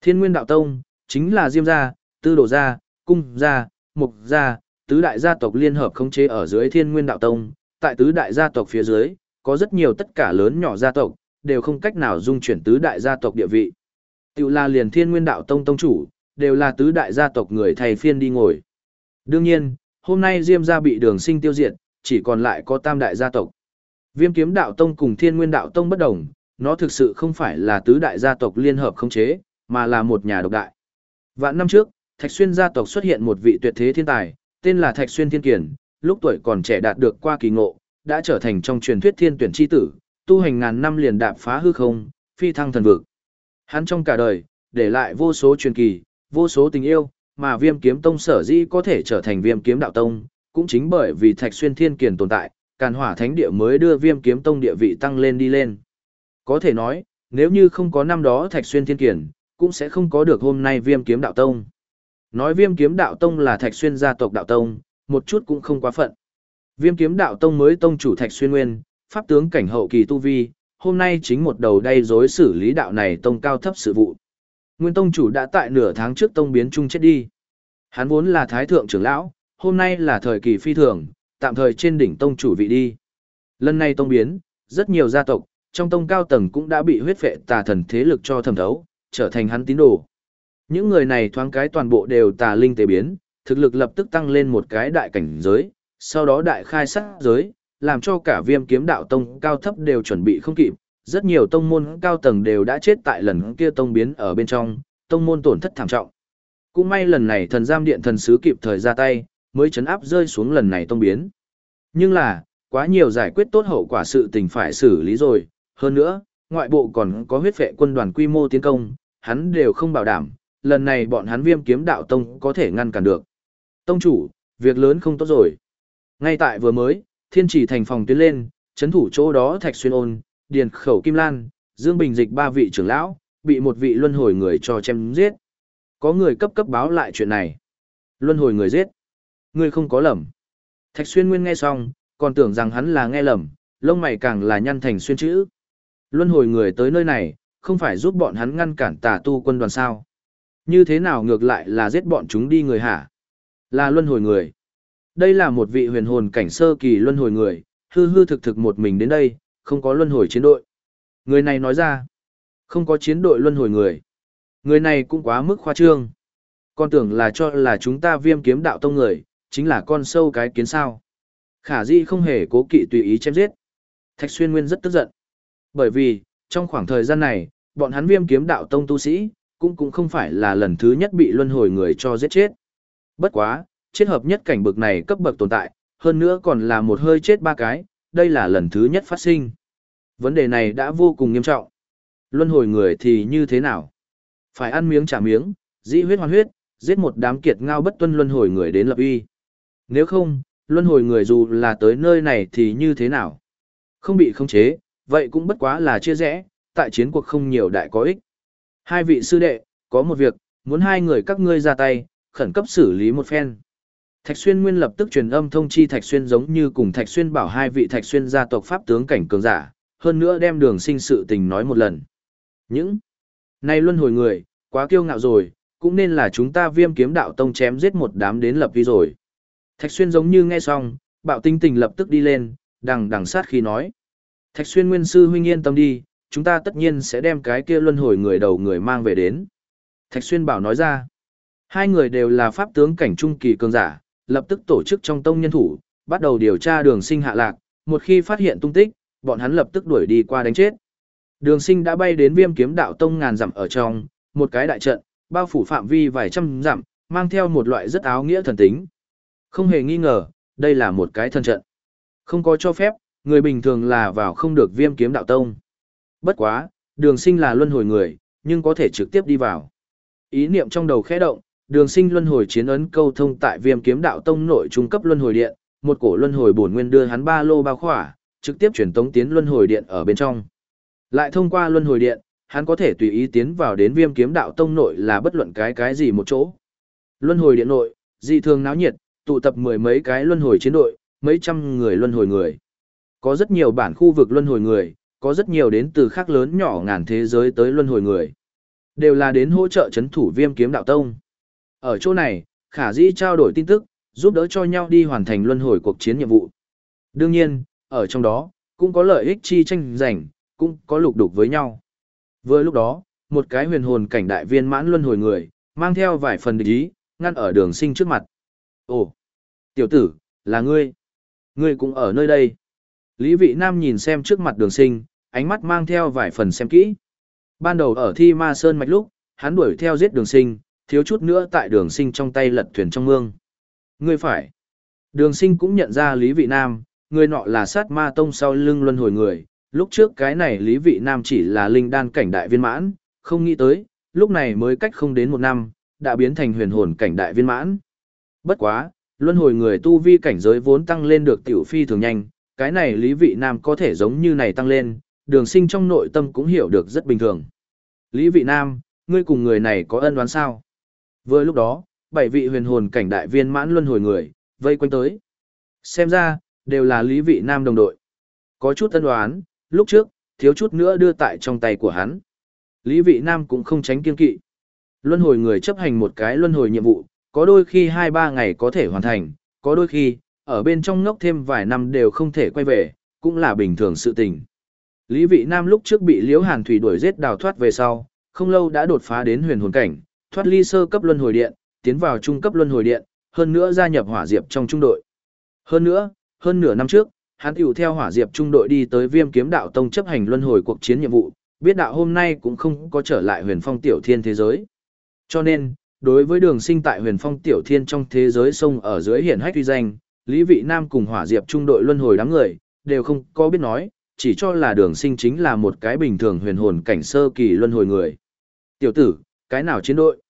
Thiên Nguyên Đạo Tông, chính là Diêm gia, Tư Đồ gia, Cung gia, Mục gia, tứ đại gia tộc liên hợp khống chế ở dưới Thiên Nguyên Đạo Tông, tại tứ đại gia tộc phía dưới, có rất nhiều tất cả lớn nhỏ gia tộc, đều không cách nào dung chuyển tứ đại gia tộc địa vị. Tiểu là liền Thiên Nguyên Đạo Tông tông chủ, đều là tứ đại gia tộc người thầy phiên đi ngồi. Đương nhiên, hôm nay Diêm gia bị Đường Sinh tiêu diệt, chỉ còn lại có tam đại gia tộc. Viêm Kiếm Đạo Tông cùng Thiên Nguyên Đạo Tông bất đồng, nó thực sự không phải là tứ đại gia tộc liên hợp khống chế, mà là một nhà độc đại. Vạn năm trước, Thạch Xuyên gia tộc xuất hiện một vị tuyệt thế thiên tài, tên là Thạch Xuyên Thiên Kiền, lúc tuổi còn trẻ đạt được qua kỳ ngộ, đã trở thành trong truyền thuyết thiên tuyển chi tử, tu hành ngàn năm liền đạp phá hư không, phi thăng thần vực. Hắn trong cả đời, để lại vô số truyền kỳ, vô số tình yêu, mà Viêm Kiếm Tông sở dĩ có thể trở thành Viêm Kiếm Đạo Tông, cũng chính bởi vì Thạch Xuyên Thiên Kiền tồn tại, Càn Hỏa Thánh Địa mới đưa Viêm Kiếm Tông địa vị tăng lên đi lên. Có thể nói, nếu như không có năm đó Thạch Xuyên Thiên Kiền, cũng sẽ không có được hôm nay Viêm Kiếm Đạo Tông. Nói Viêm Kiếm Đạo Tông là Thạch Xuyên gia tộc đạo tông, một chút cũng không quá phận. Viêm Kiếm Đạo Tông mới tông chủ Thạch Xuyên Nguyên, pháp tướng cảnh hậu kỳ tu vi, hôm nay chính một đầu đay rối xử lý đạo này tông cao thấp sự vụ. Nguyên tông chủ đã tại nửa tháng trước tông biến trung chết đi. Hắn vốn là thái thượng trưởng lão, hôm nay là thời kỳ phi thường, tạm thời trên đỉnh tông chủ vị đi. Lần này tông biến, rất nhiều gia tộc, trong tông cao tầng cũng đã bị huyết phệ tà thần thế lực cho thẩm thấu, trở thành hắn tín đồ. Những người này thoáng cái toàn bộ đều tà linh tế biến, thực lực lập tức tăng lên một cái đại cảnh giới, sau đó đại khai sát giới, làm cho cả viêm kiếm đạo tông cao thấp đều chuẩn bị không kịp, rất nhiều tông môn cao tầng đều đã chết tại lần kia tông biến ở bên trong, tông môn tổn thất thảm trọng. Cũng may lần này thần giam điện thần sứ kịp thời ra tay, mới chấn áp rơi xuống lần này tông biến. Nhưng là, quá nhiều giải quyết tốt hậu quả sự tình phải xử lý rồi, hơn nữa, ngoại bộ còn có huyết vệ quân đoàn quy mô tiến công, hắn đều không bảo đảm, lần này bọn hắn viêm kiếm đạo tông có thể ngăn cản được. Tông chủ, việc lớn không tốt rồi. Ngay tại vừa mới, thiên chỉ thành phòng tiến lên, chấn thủ chỗ đó thạch xuyên ôn, điền khẩu kim lan, dương bình dịch ba vị trưởng lão, bị một vị luân hồi người cho chém giết. Có người cấp cấp báo lại chuyện này. Luân hồi người giết. Người không có lầm. Thạch xuyên nguyên nghe xong, còn tưởng rằng hắn là nghe lầm, lông mày càng là nhăn thành xuyên chữ. Luân hồi người tới nơi này, không phải giúp bọn hắn ngăn cản tà tu quân đoàn sao. Như thế nào ngược lại là giết bọn chúng đi người hả? Là luân hồi người. Đây là một vị huyền hồn cảnh sơ kỳ luân hồi người, hư hư thực thực một mình đến đây, không có luân hồi chiến đội. Người này nói ra, không có chiến đội luân hồi người. Người này cũng quá mức khoa trương. Con tưởng là cho là chúng ta viêm kiếm đạo tông người, chính là con sâu cái kiến sao. Khả di không hề cố kỵ tùy ý chém giết. Thạch xuyên nguyên rất tức giận. Bởi vì, trong khoảng thời gian này, bọn hắn viêm kiếm đạo tông tu sĩ, cũng cũng không phải là lần thứ nhất bị luân hồi người cho giết chết. Bất quá, chết hợp nhất cảnh bực này cấp bậc tồn tại, hơn nữa còn là một hơi chết ba cái, đây là lần thứ nhất phát sinh. Vấn đề này đã vô cùng nghiêm trọng. Luân hồi người thì như thế nào? Phải ăn miếng trả miếng, dĩ huyết hoàn huyết, giết một đám kiệt ngao bất tuân luân hồi người đến lập uy. Nếu không, luân hồi người dù là tới nơi này thì như thế nào? Không bị khống chế, vậy cũng bất quá là chia rẽ, tại chiến cuộc không nhiều đại có ích. Hai vị sư đệ, có một việc, muốn hai người các ngươi ra tay, khẩn cấp xử lý một phen. Thạch Xuyên Nguyên lập tức truyền âm thông chi Thạch Xuyên giống như cùng Thạch Xuyên bảo hai vị Thạch Xuyên gia tộc pháp tướng cảnh cường giả, hơn nữa đem đường sinh sự tình nói một lần. Những này luân hồi người, quá kiêu ngạo rồi, cũng nên là chúng ta viêm kiếm đạo tông chém giết một đám đến lập vi rồi. Thạch Xuyên giống như nghe xong, bạo tinh tình lập tức đi lên, đằng đằng sát khi nói. Thạch Xuyên Nguyên Sư huynh yên tâm đi, chúng ta tất nhiên sẽ đem cái kia luân hồi người đầu người mang về đến. Thạch Xuyên bảo nói ra. Hai người đều là pháp tướng cảnh trung kỳ cường giả, lập tức tổ chức trong tông nhân thủ, bắt đầu điều tra đường sinh hạ lạc, một khi phát hiện tung tích, bọn hắn lập tức đuổi đi qua đánh chết. Đường sinh đã bay đến viêm kiếm đạo tông ngàn dặm ở trong, một cái đại trận, bao phủ phạm vi vài trăm dặm, mang theo một loại rất áo nghĩa thần tính. Không hề nghi ngờ, đây là một cái thần trận. Không có cho phép, người bình thường là vào không được viêm kiếm đạo tông. Bất quá, đường sinh là luân hồi người, nhưng có thể trực tiếp đi vào. Ý niệm trong đầu khẽ động, đường sinh luân hồi chiến ấn câu thông tại viêm kiếm đạo tông nội trung cấp luân hồi điện, một cổ luân hồi bổn nguyên đưa hắn ba lô bao khỏa, trực tiếp chuyển tống tiến luân hồi điện ở bên trong. Lại thông qua luân hồi điện, hắn có thể tùy ý tiến vào đến viêm kiếm đạo tông nội là bất luận cái cái gì một chỗ. Luân hồi điện nội, dị thường náo nhiệt, tụ tập mười mấy cái luân hồi chiến đội, mấy trăm người luân hồi người. Có rất nhiều bản khu vực luân hồi người, có rất nhiều đến từ khác lớn nhỏ ngàn thế giới tới luân hồi người. Đều là đến hỗ trợ chấn thủ viêm kiếm đạo tông. Ở chỗ này, khả dĩ trao đổi tin tức, giúp đỡ cho nhau đi hoàn thành luân hồi cuộc chiến nhiệm vụ. Đương nhiên, ở trong đó, cũng có lợi ích chi tranh giành, cũng có lục đục với nhau. Vừa lúc đó, một cái huyền hồn cảnh đại viên mãn luân hồi người, mang theo vài phần địch ý, ngăn ở đường sinh trước mặt. Ồ, tiểu tử, là ngươi. Ngươi cũng ở nơi đây. Lý vị nam nhìn xem trước mặt đường sinh, ánh mắt mang theo vài phần xem kỹ. Ban đầu ở thi ma sơn mạch lúc, hắn đuổi theo giết đường sinh, thiếu chút nữa tại đường sinh trong tay lật thuyền trong mương. Ngươi phải. Đường sinh cũng nhận ra Lý Vị Nam, người nọ là sát ma tông sau lưng luân hồi người. Lúc trước cái này Lý Vị Nam chỉ là linh đan cảnh đại viên mãn, không nghĩ tới, lúc này mới cách không đến một năm, đã biến thành huyền hồn cảnh đại viên mãn. Bất quá, luân hồi người tu vi cảnh giới vốn tăng lên được tiểu phi thường nhanh, cái này Lý Vị Nam có thể giống như này tăng lên, đường sinh trong nội tâm cũng hiểu được rất bình thường. Lý Vị Nam, ngươi cùng người này có ân đoán sao? Vừa lúc đó, bảy vị huyền hồn cảnh đại viên mãn luân hồi người, vây quanh tới. Xem ra, đều là Lý Vị Nam đồng đội. Có chút tân đoán, lúc trước, thiếu chút nữa đưa tại trong tay của hắn. Lý Vị Nam cũng không tránh kiên kỵ. Luân hồi người chấp hành một cái luân hồi nhiệm vụ, có đôi khi 2-3 ngày có thể hoàn thành, có đôi khi, ở bên trong ngốc thêm vài năm đều không thể quay về, cũng là bình thường sự tình. Lý Vị Nam lúc trước bị Liễu Hàn Thủy đuổi giết đào thoát về sau, không lâu đã đột phá đến huyền hồn cảnh, thoát ly sơ cấp luân hồi điện, tiến vào trung cấp luân hồi điện, hơn nữa gia nhập hỏa diệp trong trung đội. Hơn nữa, hơn nửa năm trước, hắn tiểu theo hỏa diệp trung đội đi tới Viêm Kiếm Đạo Tông chấp hành luân hồi cuộc chiến nhiệm vụ, biết đạo hôm nay cũng không có trở lại Huyền Phong tiểu thiên thế giới. Cho nên, đối với đường sinh tại Huyền Phong tiểu thiên trong thế giới sông ở dưới hiển hách uy danh, Lý Vị Nam cùng hỏa diệp trung đội luân hồi đám người, đều không có biết nói, chỉ cho là đường sinh chính là một cái bình thường huyền hồn cảnh sơ kỳ luân hồi người. Tiểu tử, cái nào chiến đội?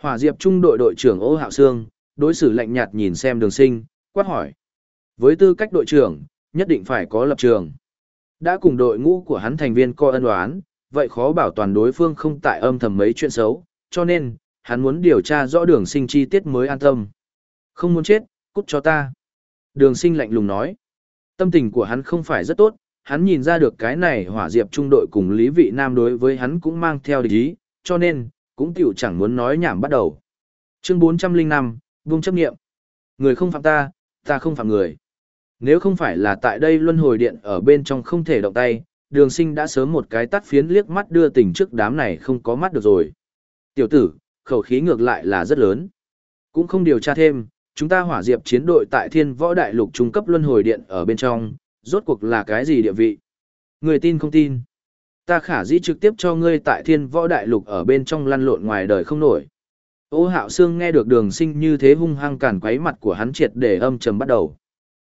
Hỏa diệp trung đội đội trưởng ô hạo sương, đối xử lạnh nhạt nhìn xem đường sinh, quát hỏi. Với tư cách đội trưởng, nhất định phải có lập trường. Đã cùng đội ngũ của hắn thành viên coi ân đoán, vậy khó bảo toàn đối phương không tại âm thầm mấy chuyện xấu, cho nên, hắn muốn điều tra rõ đường sinh chi tiết mới an tâm. Không muốn chết, cút cho ta. Đường sinh lạnh lùng nói. Tâm tình của hắn không phải rất tốt, hắn nhìn ra được cái này hỏa diệp trung đội cùng Lý Vị Nam đối với hắn cũng mang theo địch ý, cho nên, cũng tiểu chẳng muốn nói nhảm bắt đầu. Chương 405, Vung chấp nghiệm. Người không phạm ta, ta không phạm người. Nếu không phải là tại đây luân hồi điện ở bên trong không thể động tay, đường sinh đã sớm một cái tắt phiến liếc mắt đưa tình trước đám này không có mắt được rồi. Tiểu tử, khẩu khí ngược lại là rất lớn. Cũng không điều tra thêm, chúng ta hỏa diệp chiến đội tại thiên võ đại lục trung cấp luân hồi điện ở bên trong, rốt cuộc là cái gì địa vị? Người tin không tin? Ta khả dĩ trực tiếp cho ngươi tại thiên võ đại lục ở bên trong lăn lộn ngoài đời không nổi. Ô hạo xương nghe được đường sinh như thế hung hăng cản quấy mặt của hắn triệt để âm trầm bắt đầu.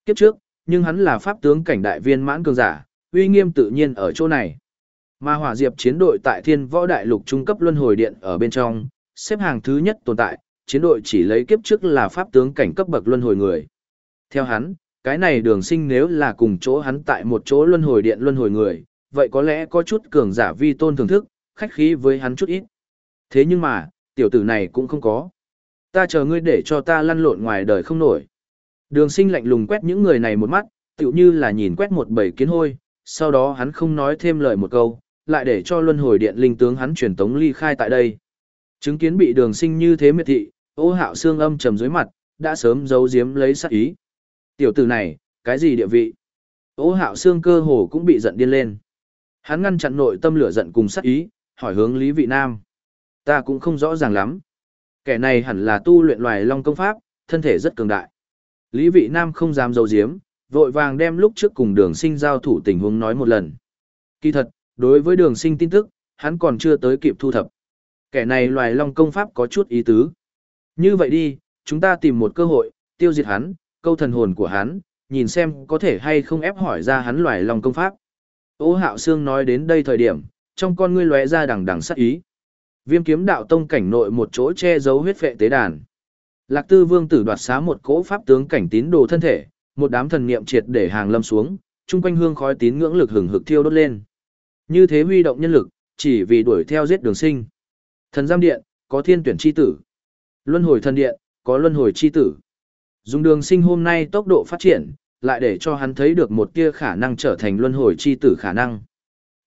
Kiếp trước, nhưng hắn là pháp tướng cảnh đại viên mãn cường giả, uy nghiêm tự nhiên ở chỗ này. Mà hỏa diệp chiến đội tại thiên võ đại lục trung cấp luân hồi điện ở bên trong, xếp hàng thứ nhất tồn tại, chiến đội chỉ lấy kiếp trước là pháp tướng cảnh cấp bậc luân hồi người. Theo hắn, cái này đường sinh nếu là cùng chỗ hắn tại một chỗ luân hồi điện luân hồi người, vậy có lẽ có chút cường giả vi tôn thưởng thức, khách khí với hắn chút ít. Thế nhưng mà, tiểu tử này cũng không có. Ta chờ ngươi để cho ta lăn lộn ngoài đời không nổi. Đường sinh lạnh lùng quét những người này một mắt, tựu như là nhìn quét một bầy kiến hôi, sau đó hắn không nói thêm lời một câu, lại để cho luân hồi điện linh tướng hắn truyền tống ly khai tại đây. Chứng kiến bị đường sinh như thế miệt thị, ô hạo xương âm trầm dưới mặt, đã sớm giấu giếm lấy sát ý. Tiểu tử này, cái gì địa vị? Ô hạo xương cơ hồ cũng bị giận điên lên. Hắn ngăn chặn nội tâm lửa giận cùng sát ý, hỏi hướng Lý Vị Nam. Ta cũng không rõ ràng lắm. Kẻ này hẳn là tu luyện loài long công pháp, thân thể rất cường đại. Lý Vị Nam không dám giấu giếm, vội vàng đem lúc trước cùng đường sinh giao thủ tình huống nói một lần. Kỳ thật, đối với đường sinh tin tức, hắn còn chưa tới kịp thu thập. Kẻ này loài long công pháp có chút ý tứ. Như vậy đi, chúng ta tìm một cơ hội, tiêu diệt hắn, câu thần hồn của hắn, nhìn xem có thể hay không ép hỏi ra hắn loài long công pháp. Ô hạo Sương nói đến đây thời điểm, trong con ngươi lóe ra đằng đằng sát ý. Viêm kiếm đạo tông cảnh nội một chỗ che giấu huyết vệ tế đàn. Lạc Tư Vương tử đoạt xá một cỗ pháp tướng cảnh tín đồ thân thể, một đám thần niệm triệt để hàng lâm xuống, chung quanh hương khói tín ngưỡng lực hừng hực thiêu đốt lên. Như thế huy động nhân lực, chỉ vì đuổi theo giết đường sinh. Thần giam điện, có thiên tuyển chi tử. Luân hồi thần điện, có luân hồi chi tử. Dùng đường sinh hôm nay tốc độ phát triển, lại để cho hắn thấy được một tia khả năng trở thành luân hồi chi tử khả năng.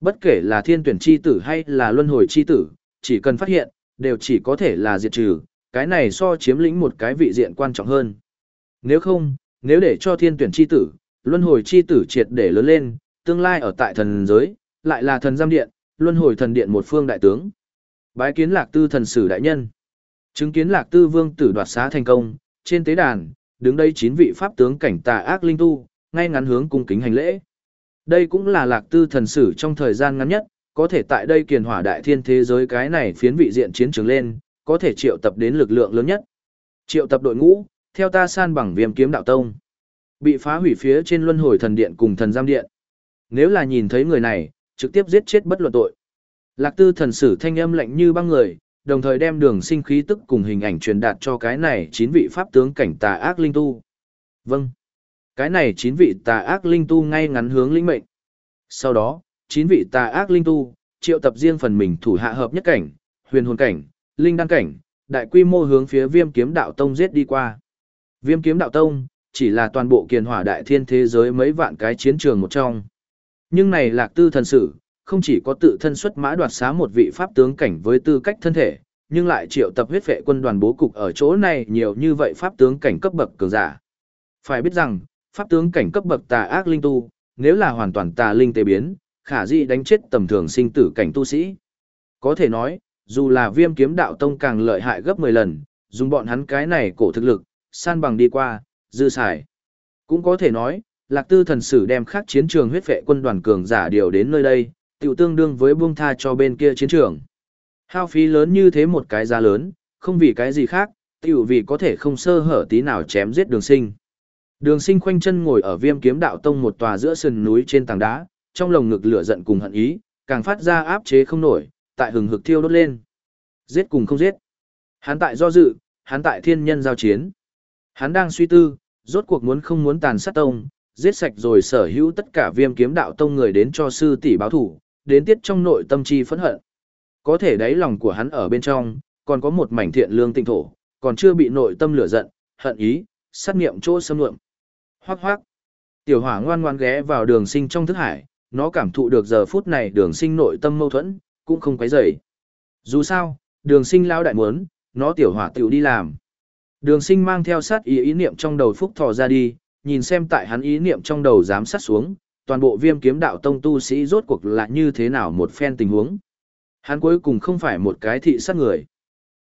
Bất kể là thiên tuyển chi tử hay là luân hồi chi tử, chỉ cần phát hiện, đều chỉ có thể là diệt trừ, cái này so chiếm lĩnh một cái vị diện quan trọng hơn. Nếu không, nếu để cho thiên tuyển chi tử, luân hồi chi tử triệt để lớn lên, tương lai ở tại thần giới, lại là thần giam điện, luân hồi thần điện một phương đại tướng. Bái kiến lạc tư thần sử đại nhân. Chứng kiến lạc tư vương tử đoạt xá thành công, trên tế đàn, đứng đây chín vị pháp tướng cảnh tà ác linh tu, ngay ngắn hướng cung kính hành lễ. Đây cũng là lạc tư thần sử trong thời gian ngắn nhất, có thể tại đây kiền hỏa đại thiên thế giới cái này phiến vị diện chiến trường lên, có thể triệu tập đến lực lượng lớn nhất. Triệu tập đội ngũ, theo ta san bằng viêm kiếm đạo tông. Bị phá hủy phía trên luân hồi thần điện cùng thần giam điện. Nếu là nhìn thấy người này, trực tiếp giết chết bất luận tội. Lạc tư thần sử thanh âm lạnh như băng người, đồng thời đem đường sinh khí tức cùng hình ảnh truyền đạt cho cái này chín vị pháp tướng cảnh tà ác linh tu. Vâng. Cái này chín vị tà ác linh tu ngay ngắn hướng linh mệnh. Sau đó, chín vị tà ác linh tu, triệu tập riêng phần mình thủ hạ hợp nhất cảnh, huyền hồn cảnh, linh đăng cảnh, đại quy mô hướng phía viêm kiếm đạo tông giết đi qua. Viêm kiếm đạo tông, chỉ là toàn bộ kiền hỏa đại thiên thế giới mấy vạn cái chiến trường một trong. Nhưng này lạc tư thần sự, không chỉ có tự thân xuất mã đoạt xá một vị pháp tướng cảnh với tư cách thân thể, nhưng lại triệu tập huyết vệ quân đoàn bố cục ở chỗ này nhiều như vậy pháp tướng cảnh cấp bậc cường giả. Phải biết rằng, pháp tướng cảnh cấp bậc tà ác linh tu, nếu là hoàn toàn tà linh tế biến, khả dĩ đánh chết tầm thường sinh tử cảnh tu sĩ. Có thể nói, dù là viêm kiếm đạo tông càng lợi hại gấp 10 lần, dùng bọn hắn cái này cổ thực lực, san bằng đi qua, dư xài. Cũng có thể nói, lạc tư thần sử đem khắc chiến trường huyết vệ quân đoàn cường giả điều đến nơi đây, tiểu tương đương với buông tha cho bên kia chiến trường. Hao phí lớn như thế một cái giá lớn, không vì cái gì khác, tiểu vì có thể không sơ hở tí nào chém giết đường sinh. Đường sinh khoanh chân ngồi ở viêm kiếm đạo tông một tòa giữa sườn núi trên tảng đá, trong lồng ngực lửa giận cùng hận ý, càng phát ra áp chế không nổi, tại hừng hực thiêu đốt lên. Giết cùng không giết. Hắn tại do dự, hắn tại thiên nhân giao chiến. Hắn đang suy tư, rốt cuộc muốn không muốn tàn sát tông, giết sạch rồi sở hữu tất cả viêm kiếm đạo tông người đến cho sư tỷ báo thủ, đến tiết trong nội tâm chi phẫn hận. Có thể đáy lòng của hắn ở bên trong, còn có một mảnh thiện lương tinh thổ, còn chưa bị nội tâm lửa giận, hận ý, sát nghiệm chỗ xâm lượm. Hoác hoác. Tiểu hỏa ngoan ngoan ghé vào đường sinh trong thức hải, nó cảm thụ được giờ phút này đường sinh nội tâm mâu thuẫn, cũng không quấy rầy. Dù sao, đường sinh lao đại muốn, nó tiểu hỏa tiểu đi làm. Đường sinh mang theo sát ý ý niệm trong đầu phúc thò ra đi, nhìn xem tại hắn ý niệm trong đầu dám sát xuống, toàn bộ viêm kiếm đạo tông tu sĩ rốt cuộc là như thế nào một phen tình huống. Hắn cuối cùng không phải một cái thị sát người.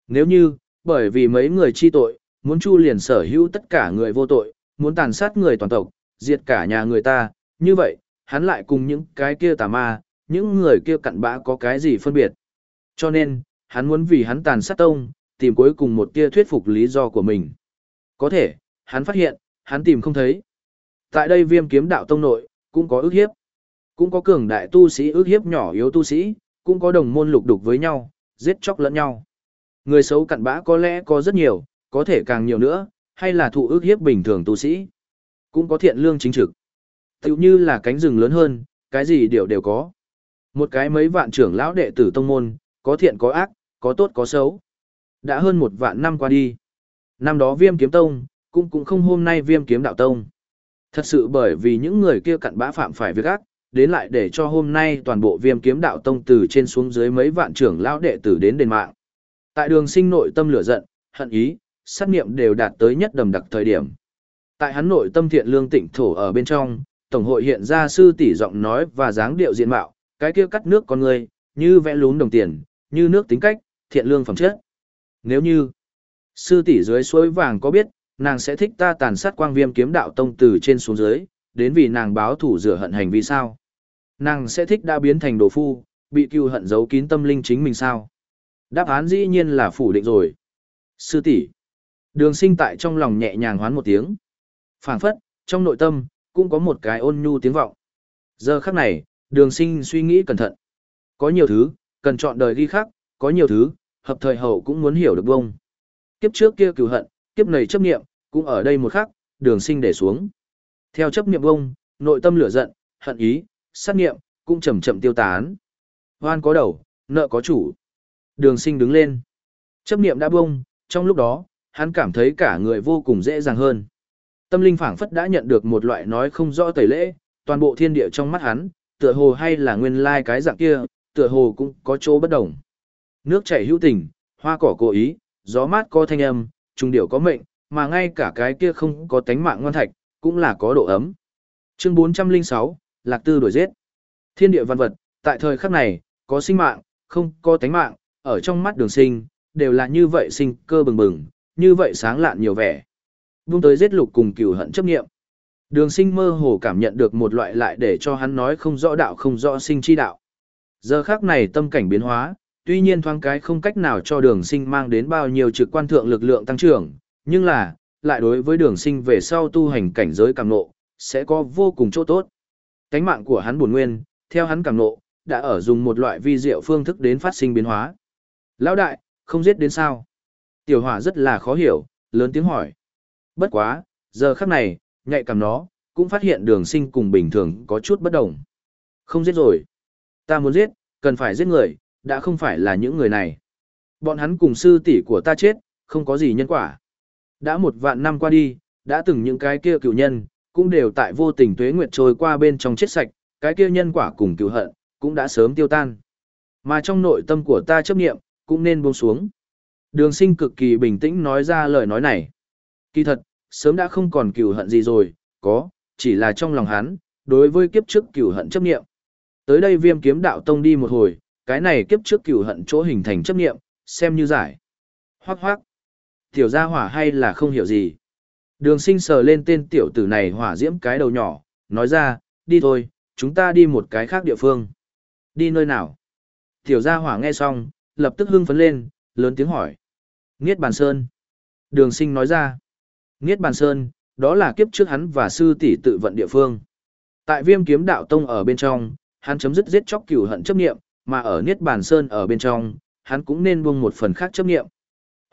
Nếu như, bởi vì mấy người chi tội, muốn chu liền sở hữu tất cả người vô tội, muốn tàn sát người toàn tộc, diệt cả nhà người ta, như vậy, hắn lại cùng những cái kia tà ma, những người kia cặn bã có cái gì phân biệt. Cho nên, hắn muốn vì hắn tàn sát tông, tìm cuối cùng một tia thuyết phục lý do của mình. Có thể, hắn phát hiện, hắn tìm không thấy. Tại đây viêm kiếm đạo tông nội, cũng có ước hiếp. Cũng có cường đại tu sĩ ước hiếp nhỏ yếu tu sĩ, cũng có đồng môn lục đục với nhau, giết chóc lẫn nhau. Người xấu cặn bã có lẽ có rất nhiều, có thể càng nhiều nữa, hay là thụ ước hiếp bình thường tu sĩ. Cũng có thiện lương chính trực. Tiểu như là cánh rừng lớn hơn, cái gì đều đều có. Một cái mấy vạn trưởng lão đệ tử tông môn, có thiện có ác, có tốt có xấu. Đã hơn một vạn năm qua đi. Năm đó viêm kiếm tông, cũng cũng không hôm nay viêm kiếm đạo tông. Thật sự bởi vì những người kia cặn bã phạm phải việc ác, đến lại để cho hôm nay toàn bộ viêm kiếm đạo tông từ trên xuống dưới mấy vạn trưởng lão đệ tử đến đền mạng. Tại đường sinh nội tâm lửa giận, hận ý, sát nghiệm đều đạt tới nhất đầm đặc thời điểm. Tại hắn nội tâm thiện lương tịnh thổ ở bên trong, tổng hội hiện ra sư tỷ giọng nói và dáng điệu diện mạo, cái kia cắt nước con người, như vẽ lún đồng tiền, như nước tính cách, thiện lương phẩm chất. Nếu như sư tỷ dưới suối vàng có biết, nàng sẽ thích ta tàn sát quang viêm kiếm đạo tông từ trên xuống dưới, đến vì nàng báo thủ rửa hận hành vi sao? Nàng sẽ thích đã biến thành đồ phu, bị cưu hận giấu kín tâm linh chính mình sao? Đáp án dĩ nhiên là phủ định rồi. Sư tỷ Đường sinh tại trong lòng nhẹ nhàng hoán một tiếng. phảng phất, trong nội tâm, cũng có một cái ôn nhu tiếng vọng. Giờ khắc này, đường sinh suy nghĩ cẩn thận. Có nhiều thứ, cần chọn đời ghi khắc, có nhiều thứ, hợp thời hậu cũng muốn hiểu được bông. Kiếp trước kia cửu hận, kiếp này chấp nghiệm, cũng ở đây một khắc, đường sinh để xuống. Theo chấp nghiệm bông, nội tâm lửa giận, hận ý, sát nghiệm, cũng chậm chậm tiêu tán. Hoan có đầu, nợ có chủ. Đường sinh đứng lên. Chấp nghiệm đã bông, trong lúc đó, hắn cảm thấy cả người vô cùng dễ dàng hơn. Tâm linh phảng phất đã nhận được một loại nói không rõ tẩy lễ, toàn bộ thiên địa trong mắt hắn, tựa hồ hay là nguyên lai cái dạng kia, tựa hồ cũng có chỗ bất đồng. Nước chảy hữu tình, hoa cỏ cố ý, gió mát có thanh âm, trung điệu có mệnh, mà ngay cả cái kia không có tánh mạng ngoan thạch, cũng là có độ ấm. Chương 406, Lạc Tư đổi giết. Thiên địa văn vật, tại thời khắc này, có sinh mạng, không có tánh mạng, ở trong mắt đường sinh, đều là như vậy sinh cơ bừng bừng, như vậy sáng lạn nhiều vẻ. Buông tới giết lục cùng cửu hận chấp nghiệm. Đường sinh mơ hồ cảm nhận được một loại lại để cho hắn nói không rõ đạo không rõ sinh chi đạo. Giờ khác này tâm cảnh biến hóa, tuy nhiên thoáng cái không cách nào cho đường sinh mang đến bao nhiêu trực quan thượng lực lượng tăng trưởng, nhưng là, lại đối với đường sinh về sau tu hành cảnh giới càng nộ, sẽ có vô cùng chỗ tốt. Cánh mạng của hắn buồn nguyên, theo hắn càng nộ, đã ở dùng một loại vi diệu phương thức đến phát sinh biến hóa. Lão đại, không giết đến sao? Tiểu hỏa rất là khó hiểu, lớn tiếng hỏi. Bất quá, giờ khắc này, nhạy cảm nó, cũng phát hiện đường sinh cùng bình thường có chút bất đồng. Không giết rồi. Ta muốn giết, cần phải giết người, đã không phải là những người này. Bọn hắn cùng sư tỷ của ta chết, không có gì nhân quả. Đã một vạn năm qua đi, đã từng những cái kia cựu nhân, cũng đều tại vô tình tuế nguyệt trôi qua bên trong chết sạch, cái kia nhân quả cùng cựu hận, cũng đã sớm tiêu tan. Mà trong nội tâm của ta chấp nghiệm, cũng nên buông xuống. Đường sinh cực kỳ bình tĩnh nói ra lời nói này. Kỳ thật, sớm đã không còn cừu hận gì rồi, có, chỉ là trong lòng hắn, đối với kiếp trước cừu hận chấp niệm. Tới đây viêm kiếm đạo tông đi một hồi, cái này kiếp trước cừu hận chỗ hình thành chấp niệm, xem như giải. Hoác hoác. Tiểu gia hỏa hay là không hiểu gì. Đường sinh sờ lên tên tiểu tử này hỏa diễm cái đầu nhỏ, nói ra, đi thôi, chúng ta đi một cái khác địa phương. Đi nơi nào? Tiểu gia hỏa nghe xong, lập tức hưng phấn lên, lớn tiếng hỏi. Niết Bàn Sơn. Đường sinh nói ra. Niết Bàn Sơn, đó là kiếp trước hắn và sư tỷ tự vận địa phương. Tại viêm kiếm đạo tông ở bên trong, hắn chấm dứt giết chóc cừu hận chấp niệm, mà ở Niết Bàn Sơn ở bên trong, hắn cũng nên buông một phần khác chấp niệm.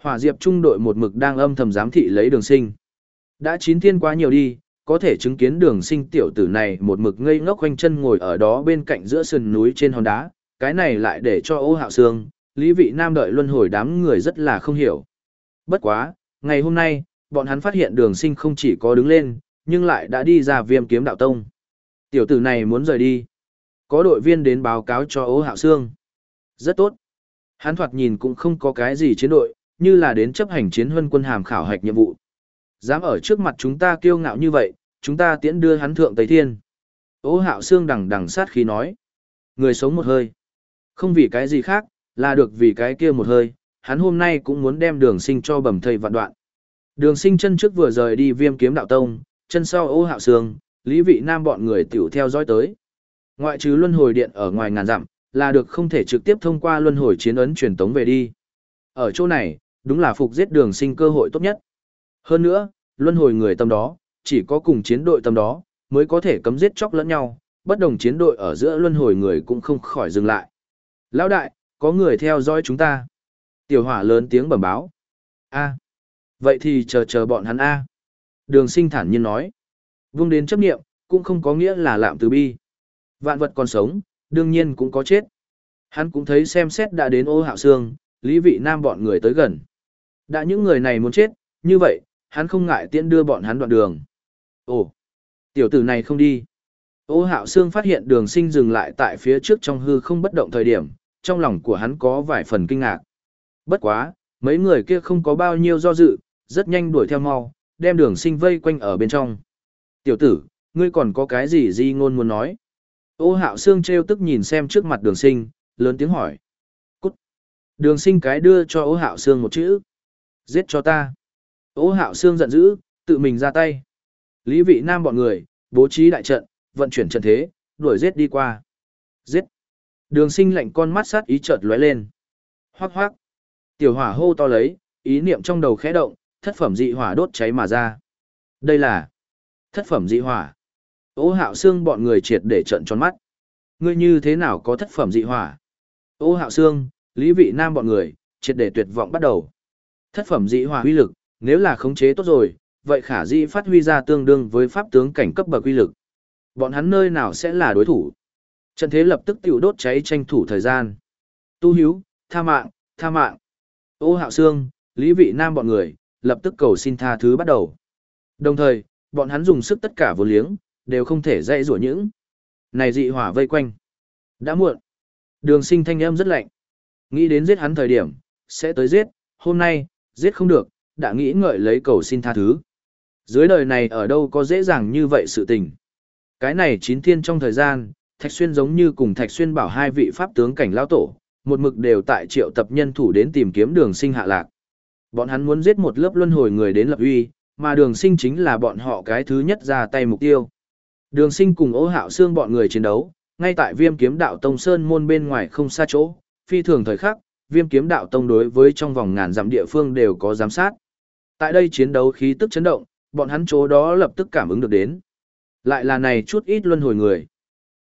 Hỏa Diệp trung đội một mực đang âm thầm giám thị lấy đường sinh. Đã chín thiên quá nhiều đi, có thể chứng kiến đường sinh tiểu tử này một mực ngây ngốc quanh chân ngồi ở đó bên cạnh giữa sườn núi trên hòn đá, cái này lại để cho ô hạo sương, lý vị nam đợi luân hồi đám người rất là không hiểu. Bất quá, ngày hôm nay, bọn hắn phát hiện đường sinh không chỉ có đứng lên, nhưng lại đã đi ra viêm kiếm đạo tông. Tiểu tử này muốn rời đi. Có đội viên đến báo cáo cho ố Hạo Sương. Rất tốt. Hắn thoạt nhìn cũng không có cái gì chiến đội, như là đến chấp hành chiến huân quân hàm khảo hạch nhiệm vụ. Dám ở trước mặt chúng ta kiêu ngạo như vậy, chúng ta tiễn đưa hắn thượng Tây Thiên. Ô Hạo Sương đằng đằng sát khí nói. Người sống một hơi. Không vì cái gì khác, là được vì cái kia một hơi, hắn hôm nay cũng muốn đem đường sinh cho bầm thầy vạn đoạn. Đường sinh chân trước vừa rời đi viêm kiếm đạo tông, chân sau ô hạo sương, lý vị nam bọn người tiểu theo dõi tới. Ngoại trừ luân hồi điện ở ngoài ngàn dặm, là được không thể trực tiếp thông qua luân hồi chiến ấn truyền tống về đi. Ở chỗ này, đúng là phục giết đường sinh cơ hội tốt nhất. Hơn nữa, luân hồi người tâm đó, chỉ có cùng chiến đội tâm đó, mới có thể cấm giết chóc lẫn nhau, bất đồng chiến đội ở giữa luân hồi người cũng không khỏi dừng lại. Lão đại, có người theo dõi chúng ta. Tiểu hỏa lớn tiếng bẩm báo. a vậy thì chờ chờ bọn hắn a Đường sinh thản nhiên nói. Vung đến chấp nghiệm, cũng không có nghĩa là lạm từ bi. Vạn vật còn sống, đương nhiên cũng có chết. Hắn cũng thấy xem xét đã đến ô hạo xương, lý vị nam bọn người tới gần. Đã những người này muốn chết, như vậy, hắn không ngại tiễn đưa bọn hắn đoạn đường. Ồ, tiểu tử này không đi. Ô hạo xương phát hiện đường sinh dừng lại tại phía trước trong hư không bất động thời điểm, trong lòng của hắn có vài phần kinh ngạc. Bất quá, mấy người kia không có bao nhiêu do dự, rất nhanh đuổi theo mau, đem đường sinh vây quanh ở bên trong. Tiểu tử, ngươi còn có cái gì di ngôn muốn nói? Ô hạo xương treo tức nhìn xem trước mặt đường sinh, lớn tiếng hỏi. Cút! Đường sinh cái đưa cho ô hạo xương một chữ. Giết cho ta! Ô hạo xương giận dữ, tự mình ra tay. Lý vị nam bọn người, bố trí đại trận, vận chuyển trận thế, đuổi giết đi qua. Giết! Đường sinh lạnh con mắt sát ý chợt lóe lên. Hoác hoác! Tiểu hỏa hô to lấy, ý niệm trong đầu khẽ động, thất phẩm dị hỏa đốt cháy mà ra. Đây là thất phẩm dị hỏa. Ô hạo xương bọn người triệt để trận tròn mắt. Ngươi như thế nào có thất phẩm dị hỏa? Ô hạo xương, lý vị nam bọn người, triệt để tuyệt vọng bắt đầu. Thất phẩm dị hỏa uy lực, nếu là khống chế tốt rồi, vậy khả dĩ phát huy ra tương đương với pháp tướng cảnh cấp bậc uy lực. Bọn hắn nơi nào sẽ là đối thủ? Trận thế lập tức tiểu đốt cháy tranh thủ thời gian. Tu hiếu, tha mạng, tha mạng. Ô hạo xương, lý vị nam bọn người, lập tức cầu xin tha thứ bắt đầu. Đồng thời, bọn hắn dùng sức tất cả vô liếng, đều không thể dạy rủa những. Này dị hỏa vây quanh. Đã muộn. Đường sinh thanh âm rất lạnh. Nghĩ đến giết hắn thời điểm, sẽ tới giết, hôm nay, giết không được, đã nghĩ ngợi lấy cầu xin tha thứ. Dưới đời này ở đâu có dễ dàng như vậy sự tình. Cái này chín thiên trong thời gian, Thạch Xuyên giống như cùng Thạch Xuyên bảo hai vị pháp tướng cảnh lao tổ, một mực đều tại triệu tập nhân thủ đến tìm kiếm đường sinh hạ lạc. Bọn hắn muốn giết một lớp luân hồi người đến lập uy, mà đường sinh chính là bọn họ cái thứ nhất ra tay mục tiêu. Đường sinh cùng ô hạo xương bọn người chiến đấu, ngay tại viêm kiếm đạo tông sơn môn bên ngoài không xa chỗ, phi thường thời khắc, viêm kiếm đạo tông đối với trong vòng ngàn dặm địa phương đều có giám sát. Tại đây chiến đấu khí tức chấn động, bọn hắn chỗ đó lập tức cảm ứng được đến. Lại là này chút ít luân hồi người.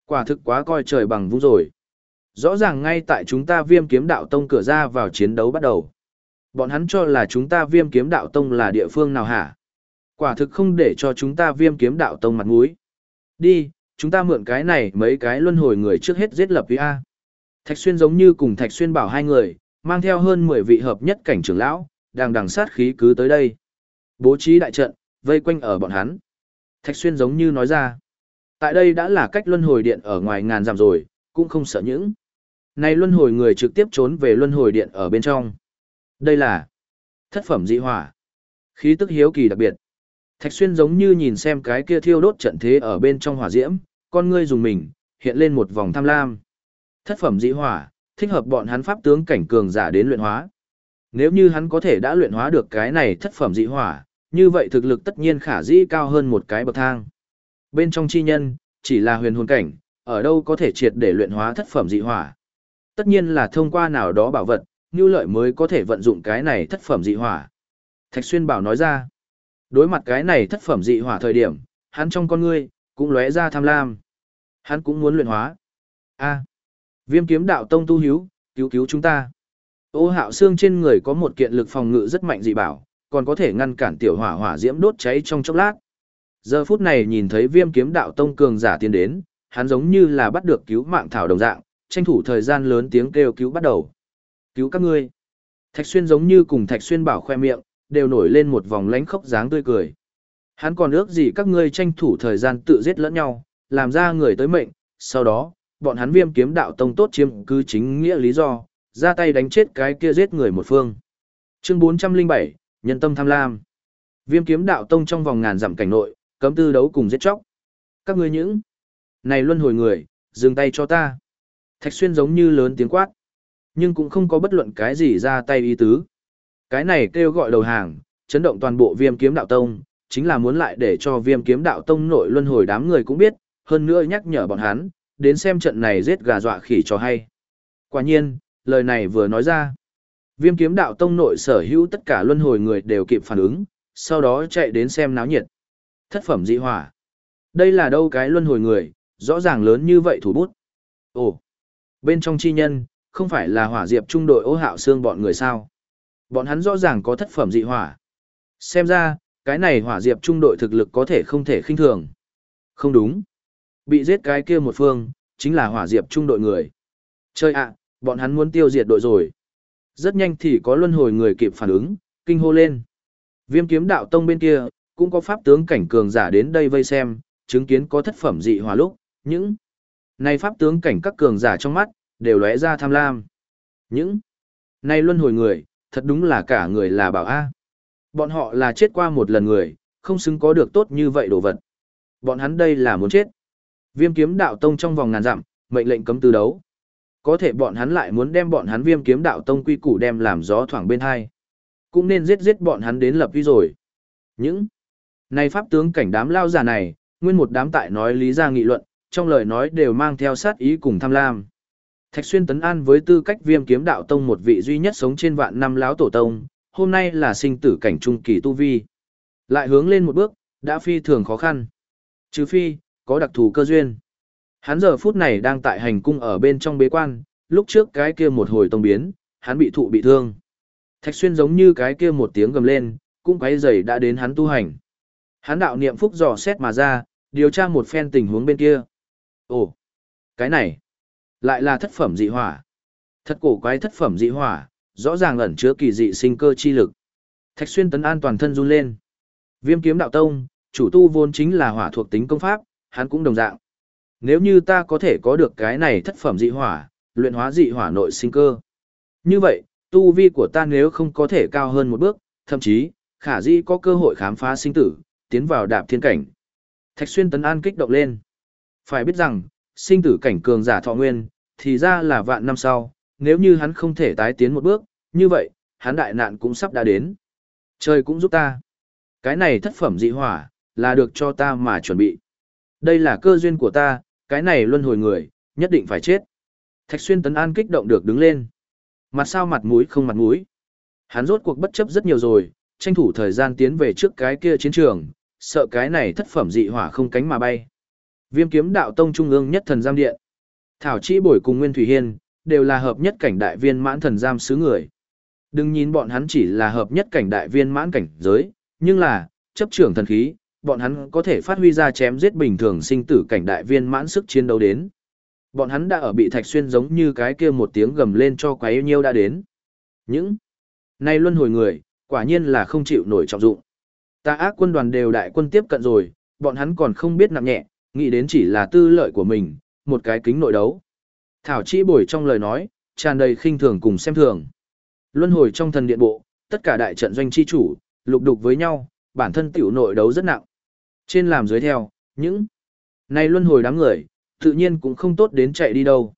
Quả thực quá coi trời bằng vung rồi. Rõ ràng ngay tại chúng ta viêm kiếm đạo tông cửa ra vào chiến đấu bắt đầu. Bọn hắn cho là chúng ta viêm kiếm đạo tông là địa phương nào hả? Quả thực không để cho chúng ta viêm kiếm đạo tông mặt mũi. Đi, chúng ta mượn cái này mấy cái luân hồi người trước hết giết lập với A. Thạch Xuyên giống như cùng Thạch Xuyên bảo hai người, mang theo hơn 10 vị hợp nhất cảnh trưởng lão, đang đằng sát khí cứ tới đây. Bố trí đại trận, vây quanh ở bọn hắn. Thạch Xuyên giống như nói ra. Tại đây đã là cách luân hồi điện ở ngoài ngàn dặm rồi, cũng không sợ những. Này luân hồi người trực tiếp trốn về luân hồi điện ở bên trong. Đây là thất phẩm dị hỏa. Khí tức hiếu kỳ đặc biệt. Thạch xuyên giống như nhìn xem cái kia thiêu đốt trận thế ở bên trong hỏa diễm, con ngươi dùng mình, hiện lên một vòng tham lam. Thất phẩm dị hỏa, thích hợp bọn hắn pháp tướng cảnh cường giả đến luyện hóa. Nếu như hắn có thể đã luyện hóa được cái này thất phẩm dị hỏa, như vậy thực lực tất nhiên khả dĩ cao hơn một cái bậc thang. Bên trong chi nhân, chỉ là huyền hồn cảnh, ở đâu có thể triệt để luyện hóa thất phẩm dị hỏa. Tất nhiên là thông qua nào đó bảo vật, như lợi mới có thể vận dụng cái này thất phẩm dị hỏa. Thạch Xuyên bảo nói ra, đối mặt cái này thất phẩm dị hỏa thời điểm, hắn trong con ngươi, cũng lóe ra tham lam. Hắn cũng muốn luyện hóa. a viêm kiếm đạo tông tu hiếu, cứu cứu chúng ta. Ô hạo xương trên người có một kiện lực phòng ngự rất mạnh dị bảo, còn có thể ngăn cản tiểu hỏa hỏa diễm đốt cháy trong chốc lát. Giờ phút này nhìn thấy viêm kiếm đạo tông cường giả tiến đến, hắn giống như là bắt được cứu mạng thảo đồng dạng, tranh thủ thời gian lớn tiếng kêu cứu bắt đầu. Cứu các ngươi. Thạch xuyên giống như cùng thạch xuyên bảo khoe miệng, đều nổi lên một vòng lánh khóc dáng tươi cười. Hắn còn ước gì các ngươi tranh thủ thời gian tự giết lẫn nhau, làm ra người tới mệnh, sau đó, bọn hắn viêm kiếm đạo tông tốt chiếm cứ chính nghĩa lý do, ra tay đánh chết cái kia giết người một phương. Chương 407, Nhân tâm tham lam. Viêm kiếm đạo tông trong vòng ngàn dặm cảnh nội, cấm tư đấu cùng giết chóc. Các ngươi những này luân hồi người, dừng tay cho ta. Thạch xuyên giống như lớn tiếng quát, nhưng cũng không có bất luận cái gì ra tay ý tứ. Cái này kêu gọi đầu hàng, chấn động toàn bộ viêm kiếm đạo tông, chính là muốn lại để cho viêm kiếm đạo tông nội luân hồi đám người cũng biết, hơn nữa nhắc nhở bọn hắn, đến xem trận này giết gà dọa khỉ cho hay. Quả nhiên, lời này vừa nói ra. Viêm kiếm đạo tông nội sở hữu tất cả luân hồi người đều kịp phản ứng, sau đó chạy đến xem náo nhiệt. Thất phẩm dị hỏa. Đây là đâu cái luân hồi người, rõ ràng lớn như vậy thủ bút. Ồ, bên trong chi nhân, không phải là hỏa diệp trung đội ô hạo xương bọn người sao. Bọn hắn rõ ràng có thất phẩm dị hỏa. Xem ra, cái này hỏa diệp trung đội thực lực có thể không thể khinh thường. Không đúng. Bị giết cái kia một phương, chính là hỏa diệp trung đội người. Chơi ạ, bọn hắn muốn tiêu diệt đội rồi. Rất nhanh thì có luân hồi người kịp phản ứng, kinh hô lên. Viêm kiếm đạo tông bên kia, cũng có pháp tướng cảnh cường giả đến đây vây xem, chứng kiến có thất phẩm dị hỏa lúc, những này pháp tướng cảnh các cường giả trong mắt, đều lóe ra tham lam. Những nay luân hồi người, thật đúng là cả người là bảo A. Bọn họ là chết qua một lần người, không xứng có được tốt như vậy đồ vật. Bọn hắn đây là muốn chết. Viêm kiếm đạo tông trong vòng ngàn dặm, mệnh lệnh cấm tư đấu. Có thể bọn hắn lại muốn đem bọn hắn viêm kiếm đạo tông quy củ đem làm gió thoảng bên hai. Cũng nên giết giết bọn hắn đến lập uy rồi. Những này pháp tướng cảnh đám lao giả này, nguyên một đám tại nói lý ra nghị luận, trong lời nói đều mang theo sát ý cùng tham lam. Thạch Xuyên Tấn An với tư cách viêm kiếm đạo tông một vị duy nhất sống trên vạn năm láo tổ tông, hôm nay là sinh tử cảnh trung kỳ tu vi. Lại hướng lên một bước, đã phi thường khó khăn. Trừ phi, có đặc thù cơ duyên. Hắn giờ phút này đang tại hành cung ở bên trong bế quan, lúc trước cái kia một hồi tông biến, hắn bị thụ bị thương. Thạch Xuyên giống như cái kia một tiếng gầm lên, cũng quấy rầy đã đến hắn tu hành. Hắn đạo niệm phúc dò xét mà ra, điều tra một phen tình huống bên kia. Ồ, cái này, lại là thất phẩm dị hỏa. Thật cổ quái thất phẩm dị hỏa, rõ ràng ẩn chứa kỳ dị sinh cơ chi lực. Thạch xuyên tấn an toàn thân run lên. Viêm kiếm đạo tông, chủ tu vốn chính là hỏa thuộc tính công pháp, hắn cũng đồng dạng. Nếu như ta có thể có được cái này thất phẩm dị hỏa, luyện hóa dị hỏa nội sinh cơ. Như vậy, tu vi của ta nếu không có thể cao hơn một bước, thậm chí, khả dĩ có cơ hội khám phá sinh tử, tiến vào đạp thiên cảnh. Thạch xuyên tấn an kích động lên. Phải biết rằng, sinh tử cảnh cường giả thọ nguyên, thì ra là vạn năm sau, nếu như hắn không thể tái tiến một bước, như vậy, hắn đại nạn cũng sắp đã đến. Trời cũng giúp ta. Cái này thất phẩm dị hỏa, là được cho ta mà chuẩn bị. Đây là cơ duyên của ta, cái này luân hồi người, nhất định phải chết. Thạch xuyên tấn an kích động được đứng lên. Mặt sao mặt mũi không mặt mũi. Hắn rốt cuộc bất chấp rất nhiều rồi, tranh thủ thời gian tiến về trước cái kia chiến trường, sợ cái này thất phẩm dị hỏa không cánh mà bay. Viêm kiếm đạo tông trung ương nhất thần giam điện. Thảo Chi Bồi cùng Nguyên Thủy Hiên, đều là hợp nhất cảnh đại viên mãn thần giam sứ người. Đừng nhìn bọn hắn chỉ là hợp nhất cảnh đại viên mãn cảnh giới, nhưng là, chấp trưởng thần khí, bọn hắn có thể phát huy ra chém giết bình thường sinh tử cảnh đại viên mãn sức chiến đấu đến. Bọn hắn đã ở bị thạch xuyên giống như cái kia một tiếng gầm lên cho quá yêu nhiêu đã đến. Những nay luân hồi người, quả nhiên là không chịu nổi trọng dụng. Ta ác quân đoàn đều đại quân tiếp cận rồi, bọn hắn còn không biết nặng nhẹ, nghĩ đến chỉ là tư lợi của mình, một cái kính nội đấu. Thảo Chi bồi trong lời nói, tràn đầy khinh thường cùng xem thường. Luân hồi trong thần điện bộ, tất cả đại trận doanh chi chủ, lục đục với nhau, bản thân tiểu nội đấu rất nặng. Trên làm dưới theo, những này luân hồi đám người, tự nhiên cũng không tốt đến chạy đi đâu.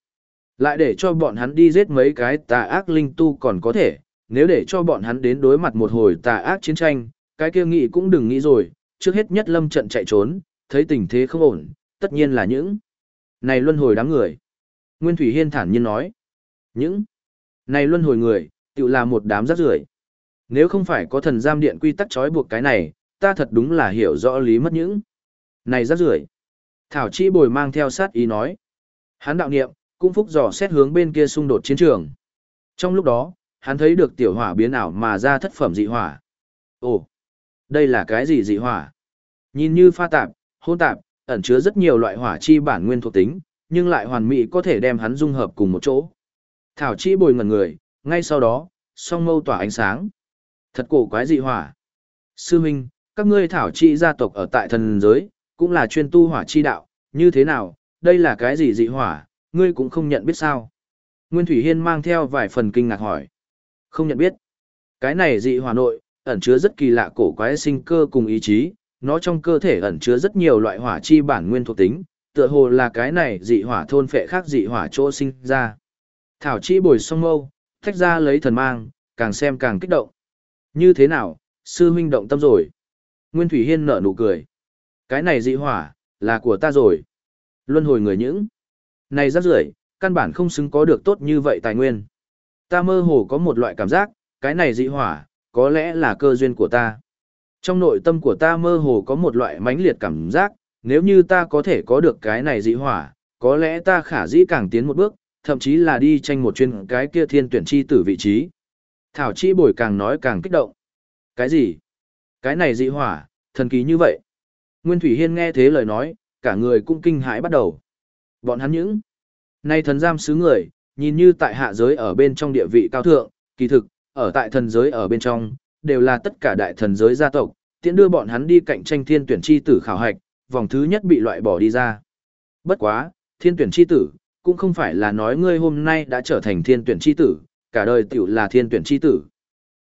Lại để cho bọn hắn đi giết mấy cái tà ác linh tu còn có thể, nếu để cho bọn hắn đến đối mặt một hồi tà ác chiến tranh, cái kia nghĩ cũng đừng nghĩ rồi, trước hết nhất lâm trận chạy trốn, thấy tình thế không ổn, tất nhiên là những này luân hồi đám người. Nguyên Thủy Hiên thản nhiên nói, những này luân hồi người, tự là một đám rác rưởi. Nếu không phải có thần giam điện quy tắc trói buộc cái này, ta thật đúng là hiểu rõ lý mất những này rác rưởi. Thảo Chi Bồi mang theo sát ý nói, hắn đạo niệm, cũng phúc dò xét hướng bên kia xung đột chiến trường. Trong lúc đó, hắn thấy được tiểu hỏa biến ảo mà ra thất phẩm dị hỏa. Ồ, đây là cái gì dị hỏa? Nhìn như pha tạp, hôn tạp, ẩn chứa rất nhiều loại hỏa chi bản nguyên thuộc tính, nhưng lại hoàn mỹ có thể đem hắn dung hợp cùng một chỗ. Thảo chi bồi ngẩn người, ngay sau đó, song mâu tỏa ánh sáng. Thật cổ quái dị hỏa. Sư Minh, các ngươi thảo chi gia tộc ở tại thần giới, cũng là chuyên tu hỏa chi đạo, như thế nào, đây là cái gì dị hỏa, ngươi cũng không nhận biết sao. Nguyên Thủy Hiên mang theo vài phần kinh ngạc hỏi. Không nhận biết. Cái này dị hỏa nội, ẩn chứa rất kỳ lạ cổ quái sinh cơ cùng ý chí, nó trong cơ thể ẩn chứa rất nhiều loại hỏa chi bản nguyên thuộc tính, tựa hồ là cái này dị hỏa thôn phệ khác dị hỏa chỗ sinh ra. Thảo chi bồi song mâu, thách ra lấy thần mang, càng xem càng kích động. Như thế nào, sư huynh động tâm rồi. Nguyên Thủy Hiên nở nụ cười. Cái này dị hỏa, là của ta rồi. Luân hồi người những. Này rất rưởi, căn bản không xứng có được tốt như vậy tài nguyên. Ta mơ hồ có một loại cảm giác, cái này dị hỏa, có lẽ là cơ duyên của ta. Trong nội tâm của ta mơ hồ có một loại mãnh liệt cảm giác, nếu như ta có thể có được cái này dị hỏa, có lẽ ta khả dĩ càng tiến một bước, thậm chí là đi tranh một chuyên cái kia thiên tuyển chi tử vị trí. Thảo chi bồi càng nói càng kích động. Cái gì? Cái này dị hỏa, thần kỳ như vậy. Nguyên Thủy Hiên nghe thế lời nói, cả người cũng kinh hãi bắt đầu. Bọn hắn những nay thần giam sứ người, nhìn như tại hạ giới ở bên trong địa vị cao thượng, kỳ thực, ở tại thần giới ở bên trong, đều là tất cả đại thần giới gia tộc, tiện đưa bọn hắn đi cạnh tranh thiên tuyển chi tử khảo hạch, vòng thứ nhất bị loại bỏ đi ra. Bất quá, thiên tuyển chi tử, cũng không phải là nói ngươi hôm nay đã trở thành thiên tuyển chi tử, cả đời tiểu là thiên tuyển chi tử.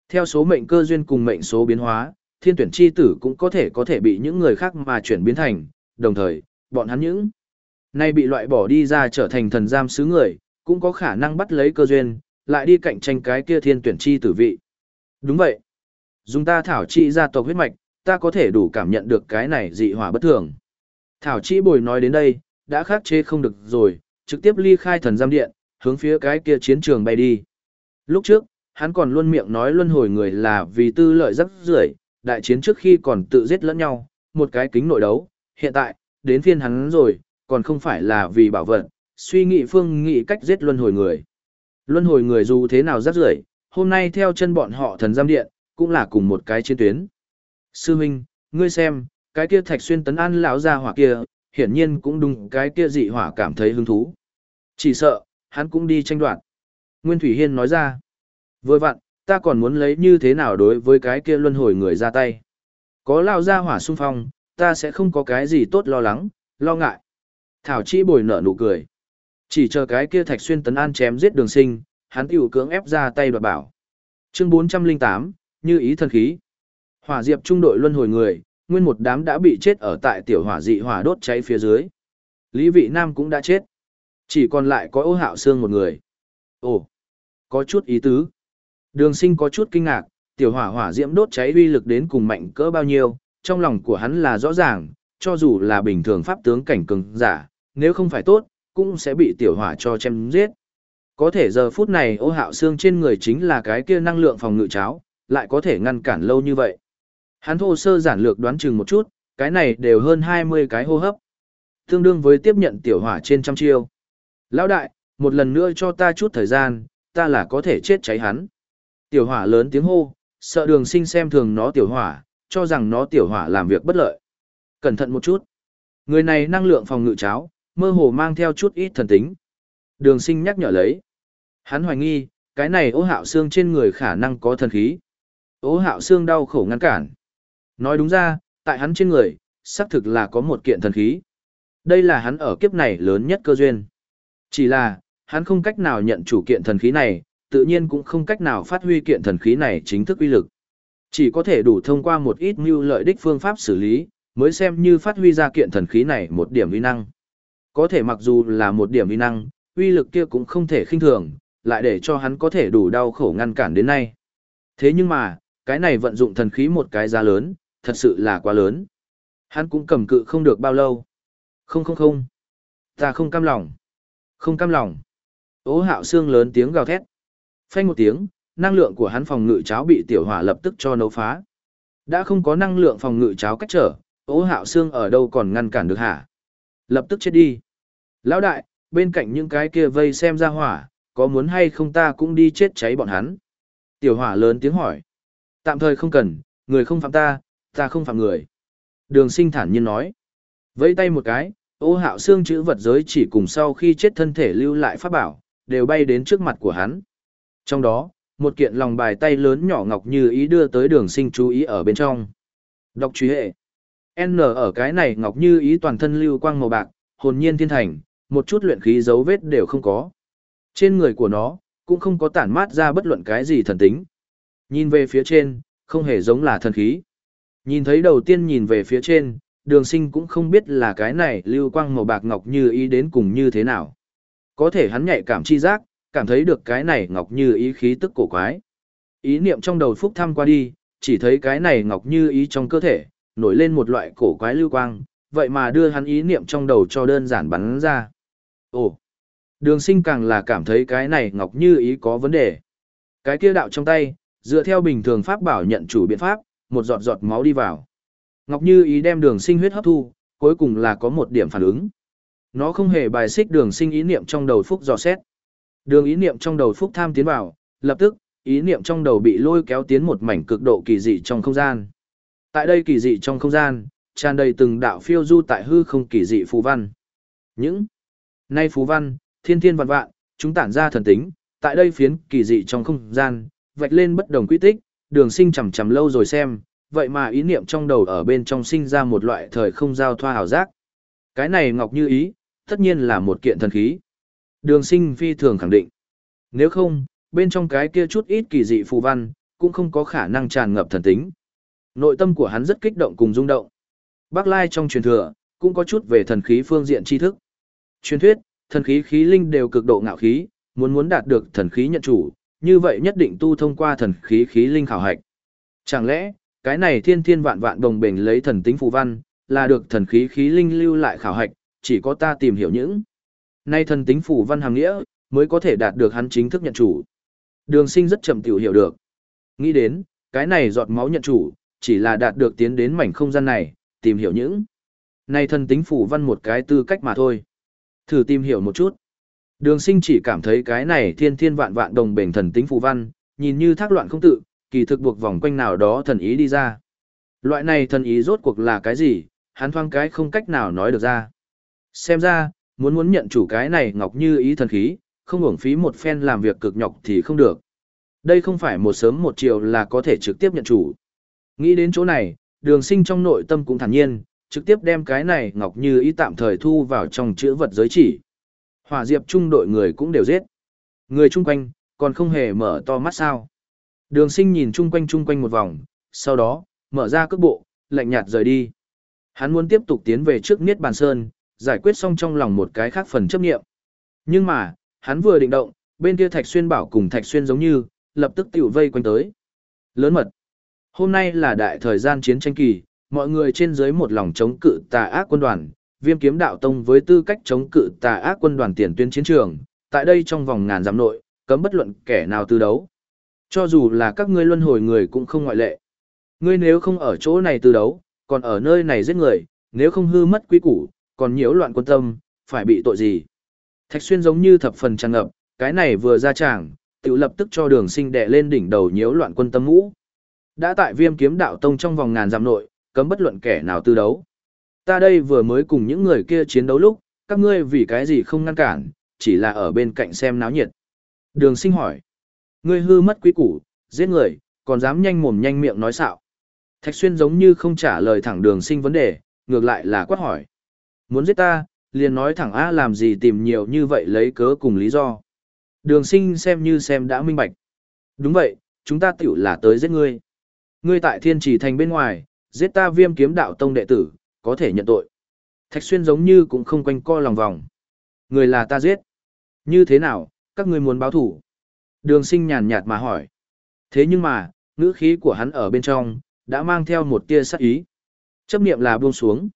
Theo số mệnh cơ duyên cùng mệnh số biến hóa, thiên tuyển chi tử cũng có thể có thể bị những người khác mà chuyển biến thành, đồng thời, bọn hắn những nay bị loại bỏ đi ra trở thành thần giam sứ người, cũng có khả năng bắt lấy cơ duyên, lại đi cạnh tranh cái kia thiên tuyển chi tử vị. Đúng vậy. Dùng ta thảo trị gia tộc huyết mạch, ta có thể đủ cảm nhận được cái này dị hỏa bất thường. Thảo trị bồi nói đến đây, đã khắc chế không được rồi, trực tiếp ly khai thần giam điện, hướng phía cái kia chiến trường bay đi. Lúc trước, hắn còn luôn miệng nói luân hồi người là vì tư lợi rất rưởi, đại chiến trước khi còn tự giết lẫn nhau, một cái kính nội đấu, hiện tại, đến phiên hắn rồi, còn không phải là vì bảo vật, suy nghĩ phương nghĩ cách giết luân hồi người. Luân hồi người dù thế nào rất rưởi, hôm nay theo chân bọn họ thần giam điện, cũng là cùng một cái chiến tuyến. Sư Minh, ngươi xem, cái kia thạch xuyên tấn an lão ra hỏa kia, hiển nhiên cũng đúng cái kia dị hỏa cảm thấy hứng thú. Chỉ sợ, hắn cũng đi tranh đoạt. Nguyên Thủy Hiên nói ra, vừa vặn, ta còn muốn lấy như thế nào đối với cái kia luân hồi người ra tay. Có lão ra hỏa xung phong, ta sẽ không có cái gì tốt lo lắng, lo ngại. Thảo Chi bồi nở nụ cười. Chỉ chờ cái kia Thạch Xuyên tấn an chém giết đường sinh, hắn tiểu cưỡng ép ra tay đoạt bảo. Chương 408, như ý thần khí. Hỏa diệp trung đội luân hồi người, nguyên một đám đã bị chết ở tại tiểu hỏa dị hỏa đốt cháy phía dưới. Lý Vị Nam cũng đã chết. Chỉ còn lại có ô hạo xương một người. Ồ, có chút ý tứ. Đường sinh có chút kinh ngạc, tiểu hỏa hỏa diễm đốt cháy uy lực đến cùng mạnh cỡ bao nhiêu, trong lòng của hắn là rõ ràng, cho dù là bình thường pháp tướng cảnh cường giả, nếu không phải tốt, cũng sẽ bị tiểu hỏa cho chém giết. Có thể giờ phút này ô hạo xương trên người chính là cái kia năng lượng phòng ngự cháo, lại có thể ngăn cản lâu như vậy. Hắn thô sơ giản lược đoán chừng một chút, cái này đều hơn 20 cái hô hấp. Tương đương với tiếp nhận tiểu hỏa trên trăm chiêu. Lão đại, một lần nữa cho ta chút thời gian, ta là có thể chết cháy hắn. Tiểu hỏa lớn tiếng hô, sợ đường sinh xem thường nó tiểu hỏa, cho rằng nó tiểu hỏa làm việc bất lợi. Cẩn thận một chút. Người này năng lượng phòng ngự cháo, mơ hồ mang theo chút ít thần tính. Đường sinh nhắc nhở lấy. Hắn hoài nghi, cái này ô hạo xương trên người khả năng có thần khí. Ô hạo xương đau khổ ngăn cản. Nói đúng ra, tại hắn trên người, xác thực là có một kiện thần khí. Đây là hắn ở kiếp này lớn nhất cơ duyên. Chỉ là, hắn không cách nào nhận chủ kiện thần khí này, tự nhiên cũng không cách nào phát huy kiện thần khí này chính thức uy lực. Chỉ có thể đủ thông qua một ít mưu lợi đích phương pháp xử lý, mới xem như phát huy ra kiện thần khí này một điểm uy năng. Có thể mặc dù là một điểm uy năng, uy lực kia cũng không thể khinh thường, lại để cho hắn có thể đủ đau khổ ngăn cản đến nay. Thế nhưng mà, cái này vận dụng thần khí một cái giá lớn, thật sự là quá lớn. Hắn cũng cầm cự không được bao lâu. Không không không. Ta không cam lòng. Không cam lòng. Ố hạo xương lớn tiếng gào thét. Phanh một tiếng, năng lượng của hắn phòng ngự cháo bị tiểu hỏa lập tức cho nấu phá. Đã không có năng lượng phòng ngự cháo cách trở, ố hạo xương ở đâu còn ngăn cản được hả? Lập tức chết đi. Lão đại, bên cạnh những cái kia vây xem ra hỏa, có muốn hay không ta cũng đi chết cháy bọn hắn. Tiểu hỏa lớn tiếng hỏi. Tạm thời không cần, người không phạm ta, ta không phạm người. Đường sinh thản nhiên nói. Vẫy tay một cái, ô hạo xương chữ vật giới chỉ cùng sau khi chết thân thể lưu lại pháp bảo, đều bay đến trước mặt của hắn. Trong đó, một kiện lòng bài tay lớn nhỏ ngọc như ý đưa tới đường sinh chú ý ở bên trong. Đọc truy hệ. N ở cái này ngọc như ý toàn thân lưu quang màu bạc, hồn nhiên thiên thành, một chút luyện khí dấu vết đều không có. Trên người của nó, cũng không có tản mát ra bất luận cái gì thần tính. Nhìn về phía trên, không hề giống là thần khí. Nhìn thấy đầu tiên nhìn về phía trên, đường sinh cũng không biết là cái này lưu quang màu bạc ngọc như ý đến cùng như thế nào. Có thể hắn nhạy cảm chi giác, cảm thấy được cái này ngọc như ý khí tức cổ quái. Ý niệm trong đầu phúc thăm qua đi, chỉ thấy cái này ngọc như ý trong cơ thể, nổi lên một loại cổ quái lưu quang, vậy mà đưa hắn ý niệm trong đầu cho đơn giản bắn ra. Ồ, đường sinh càng là cảm thấy cái này ngọc như ý có vấn đề. Cái kia đạo trong tay, dựa theo bình thường pháp bảo nhận chủ biện pháp, một giọt giọt máu đi vào. Ngọc như ý đem đường sinh huyết hấp thu, cuối cùng là có một điểm phản ứng. Nó không hề bài xích đường sinh ý niệm trong đầu phúc dò xét. Đường ý niệm trong đầu phúc tham tiến vào, lập tức, ý niệm trong đầu bị lôi kéo tiến một mảnh cực độ kỳ dị trong không gian. Tại đây kỳ dị trong không gian, tràn đầy từng đạo phiêu du tại hư không kỳ dị phù văn. Những nay phù văn, thiên thiên vạn vạn, chúng tản ra thần tính, tại đây phiến kỳ dị trong không gian, vạch lên bất đồng quy tích, đường sinh chầm chầm lâu rồi xem, vậy mà ý niệm trong đầu ở bên trong sinh ra một loại thời không giao thoa hào giác. Cái này ngọc như ý, tất nhiên là một kiện thần khí. Đường sinh phi thường khẳng định. Nếu không, bên trong cái kia chút ít kỳ dị phù văn, cũng không có khả năng tràn ngập thần tính. Nội tâm của hắn rất kích động cùng rung động. Bác Lai trong truyền thừa, cũng có chút về thần khí phương diện tri thức. Truyền thuyết, thần khí khí linh đều cực độ ngạo khí, muốn muốn đạt được thần khí nhận chủ, như vậy nhất định tu thông qua thần khí khí linh khảo hạch. Chẳng lẽ, cái này thiên thiên vạn vạn đồng bền lấy thần tính phù văn, là được thần khí khí linh lưu lại khảo hạch, chỉ có ta tìm hiểu những. Nay thần tính phù văn hàng nghĩa, mới có thể đạt được hắn chính thức nhận chủ. Đường sinh rất chậm tiểu hiểu được. Nghĩ đến, cái này giọt máu nhận chủ, chỉ là đạt được tiến đến mảnh không gian này, tìm hiểu những. Này thần tính phủ văn một cái tư cách mà thôi. Thử tìm hiểu một chút. Đường sinh chỉ cảm thấy cái này thiên thiên vạn vạn đồng bền thần tính phù văn, nhìn như thác loạn không tự, kỳ thực buộc vòng quanh nào đó thần ý đi ra. Loại này thần ý rốt cuộc là cái gì, hắn thoang cái không cách nào nói được ra. Xem ra, muốn muốn nhận chủ cái này ngọc như ý thần khí, không hưởng phí một phen làm việc cực nhọc thì không được. Đây không phải một sớm một chiều là có thể trực tiếp nhận chủ. Nghĩ đến chỗ này, đường sinh trong nội tâm cũng thản nhiên, trực tiếp đem cái này ngọc như ý tạm thời thu vào trong chữ vật giới chỉ. Hỏa diệp trung đội người cũng đều giết. Người chung quanh, còn không hề mở to mắt sao. Đường sinh nhìn chung quanh chung quanh một vòng, sau đó, mở ra cước bộ, lạnh nhạt rời đi. Hắn muốn tiếp tục tiến về trước Niết Bàn Sơn, giải quyết xong trong lòng một cái khác phần chấp nghiệm. Nhưng mà, hắn vừa định động, bên kia Thạch Xuyên bảo cùng Thạch Xuyên giống như, lập tức tiểu vây quanh tới. Lớn mật. Hôm nay là đại thời gian chiến tranh kỳ, mọi người trên dưới một lòng chống cự tà ác quân đoàn, viêm kiếm đạo tông với tư cách chống cự tà ác quân đoàn tiền tuyến chiến trường, tại đây trong vòng ngàn dặm nội, cấm bất luận kẻ nào tư đấu. Cho dù là các ngươi luân hồi người cũng không ngoại lệ. Ngươi nếu không ở chỗ này tư đấu, còn ở nơi này giết người, nếu không hư mất quý củ, còn nhiễu loạn quân tâm, phải bị tội gì? Thạch xuyên giống như thập phần tràn ngập, cái này vừa ra tràng, tự lập tức cho đường sinh đệ lên đỉnh đầu nhiễu loạn quân tâm ngũ. Đã tại viêm kiếm đạo tông trong vòng ngàn dặm nội, cấm bất luận kẻ nào tư đấu. Ta đây vừa mới cùng những người kia chiến đấu lúc, các ngươi vì cái gì không ngăn cản, chỉ là ở bên cạnh xem náo nhiệt. Đường sinh hỏi. Ngươi hư mất quý củ, giết người, còn dám nhanh mồm nhanh miệng nói xạo. Thạch xuyên giống như không trả lời thẳng đường sinh vấn đề, ngược lại là quát hỏi. Muốn giết ta, liền nói thẳng A làm gì tìm nhiều như vậy lấy cớ cùng lý do. Đường sinh xem như xem đã minh bạch. Đúng vậy, chúng ta tiểu là tới giết ngươi. Ngươi tại thiên trì thành bên ngoài, giết ta viêm kiếm đạo tông đệ tử, có thể nhận tội. Thạch xuyên giống như cũng không quanh co lòng vòng. Người là ta giết. Như thế nào, các ngươi muốn báo thủ? Đường sinh nhàn nhạt mà hỏi. Thế nhưng mà, ngữ khí của hắn ở bên trong, đã mang theo một tia sắc ý. Chấp niệm là buông xuống.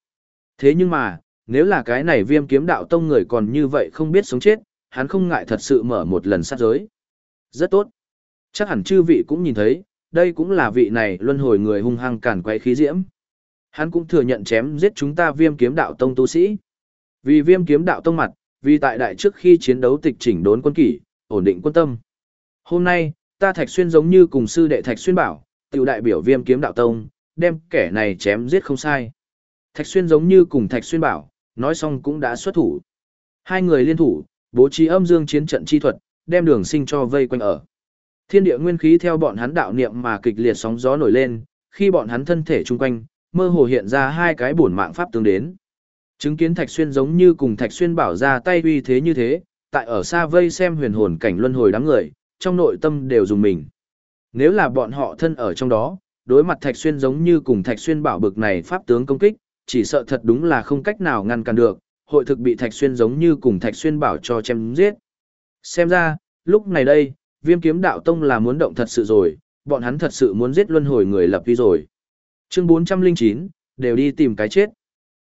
Thế nhưng mà, nếu là cái này viêm kiếm đạo tông người còn như vậy không biết sống chết, hắn không ngại thật sự mở một lần sát giới. Rất tốt. Chắc hẳn chư vị cũng nhìn thấy, đây cũng là vị này luân hồi người hung hăng cản quấy khí diễm. Hắn cũng thừa nhận chém giết chúng ta viêm kiếm đạo tông tu sĩ. Vì viêm kiếm đạo tông mặt, vì tại đại trước khi chiến đấu tịch chỉnh đốn quân kỷ, ổn định quân tâm. Hôm nay, ta Thạch Xuyên giống như cùng sư đệ Thạch Xuyên bảo, tiểu đại biểu viêm kiếm đạo tông, đem kẻ này chém giết không sai. Thạch Xuyên giống như cùng Thạch Xuyên bảo, nói xong cũng đã xuất thủ. Hai người liên thủ, bố trí âm dương chiến trận chi thuật, đem đường sinh cho vây quanh ở. Thiên địa nguyên khí theo bọn hắn đạo niệm mà kịch liệt sóng gió nổi lên, khi bọn hắn thân thể chung quanh, mơ hồ hiện ra hai cái bổn mạng pháp tướng đến. Chứng kiến Thạch Xuyên giống như cùng Thạch Xuyên bảo ra tay uy thế như thế, tại ở xa vây xem huyền hồn cảnh luân hồi đám người, trong nội tâm đều dùng mình. Nếu là bọn họ thân ở trong đó, đối mặt Thạch Xuyên giống như cùng Thạch Xuyên bảo bực này pháp tướng công kích, chỉ sợ thật đúng là không cách nào ngăn cản được, hội thực bị Thạch Xuyên giống như cùng Thạch Xuyên bảo cho chém giết. Xem ra, lúc này đây, viêm kiếm đạo tông là muốn động thật sự rồi, bọn hắn thật sự muốn giết luân hồi người lập vi rồi. Chương 409, đều đi tìm cái chết.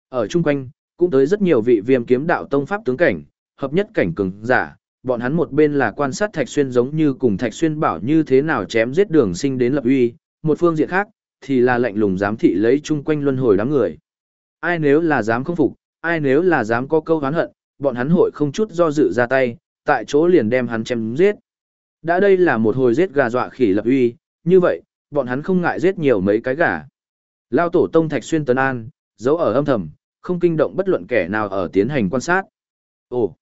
Ở chung quanh, cũng tới rất nhiều vị viêm kiếm đạo tông pháp tướng cảnh, hợp nhất cảnh cường giả, bọn hắn một bên là quan sát Thạch Xuyên giống như cùng Thạch Xuyên bảo như thế nào chém giết đường sinh đến lập uy, một phương diện khác, thì là lạnh lùng giám thị lấy chung quanh luân hồi đám người. Ai nếu là dám không phục, ai nếu là dám có câu hán hận, bọn hắn hội không chút do dự ra tay, tại chỗ liền đem hắn chém giết. Đã đây là một hồi giết gà dọa khỉ lập uy, như vậy, bọn hắn không ngại giết nhiều mấy cái gà. Lao tổ tông Thạch Xuyên Tân An, giấu ở âm thầm, không kinh động bất luận kẻ nào ở tiến hành quan sát. Ồ,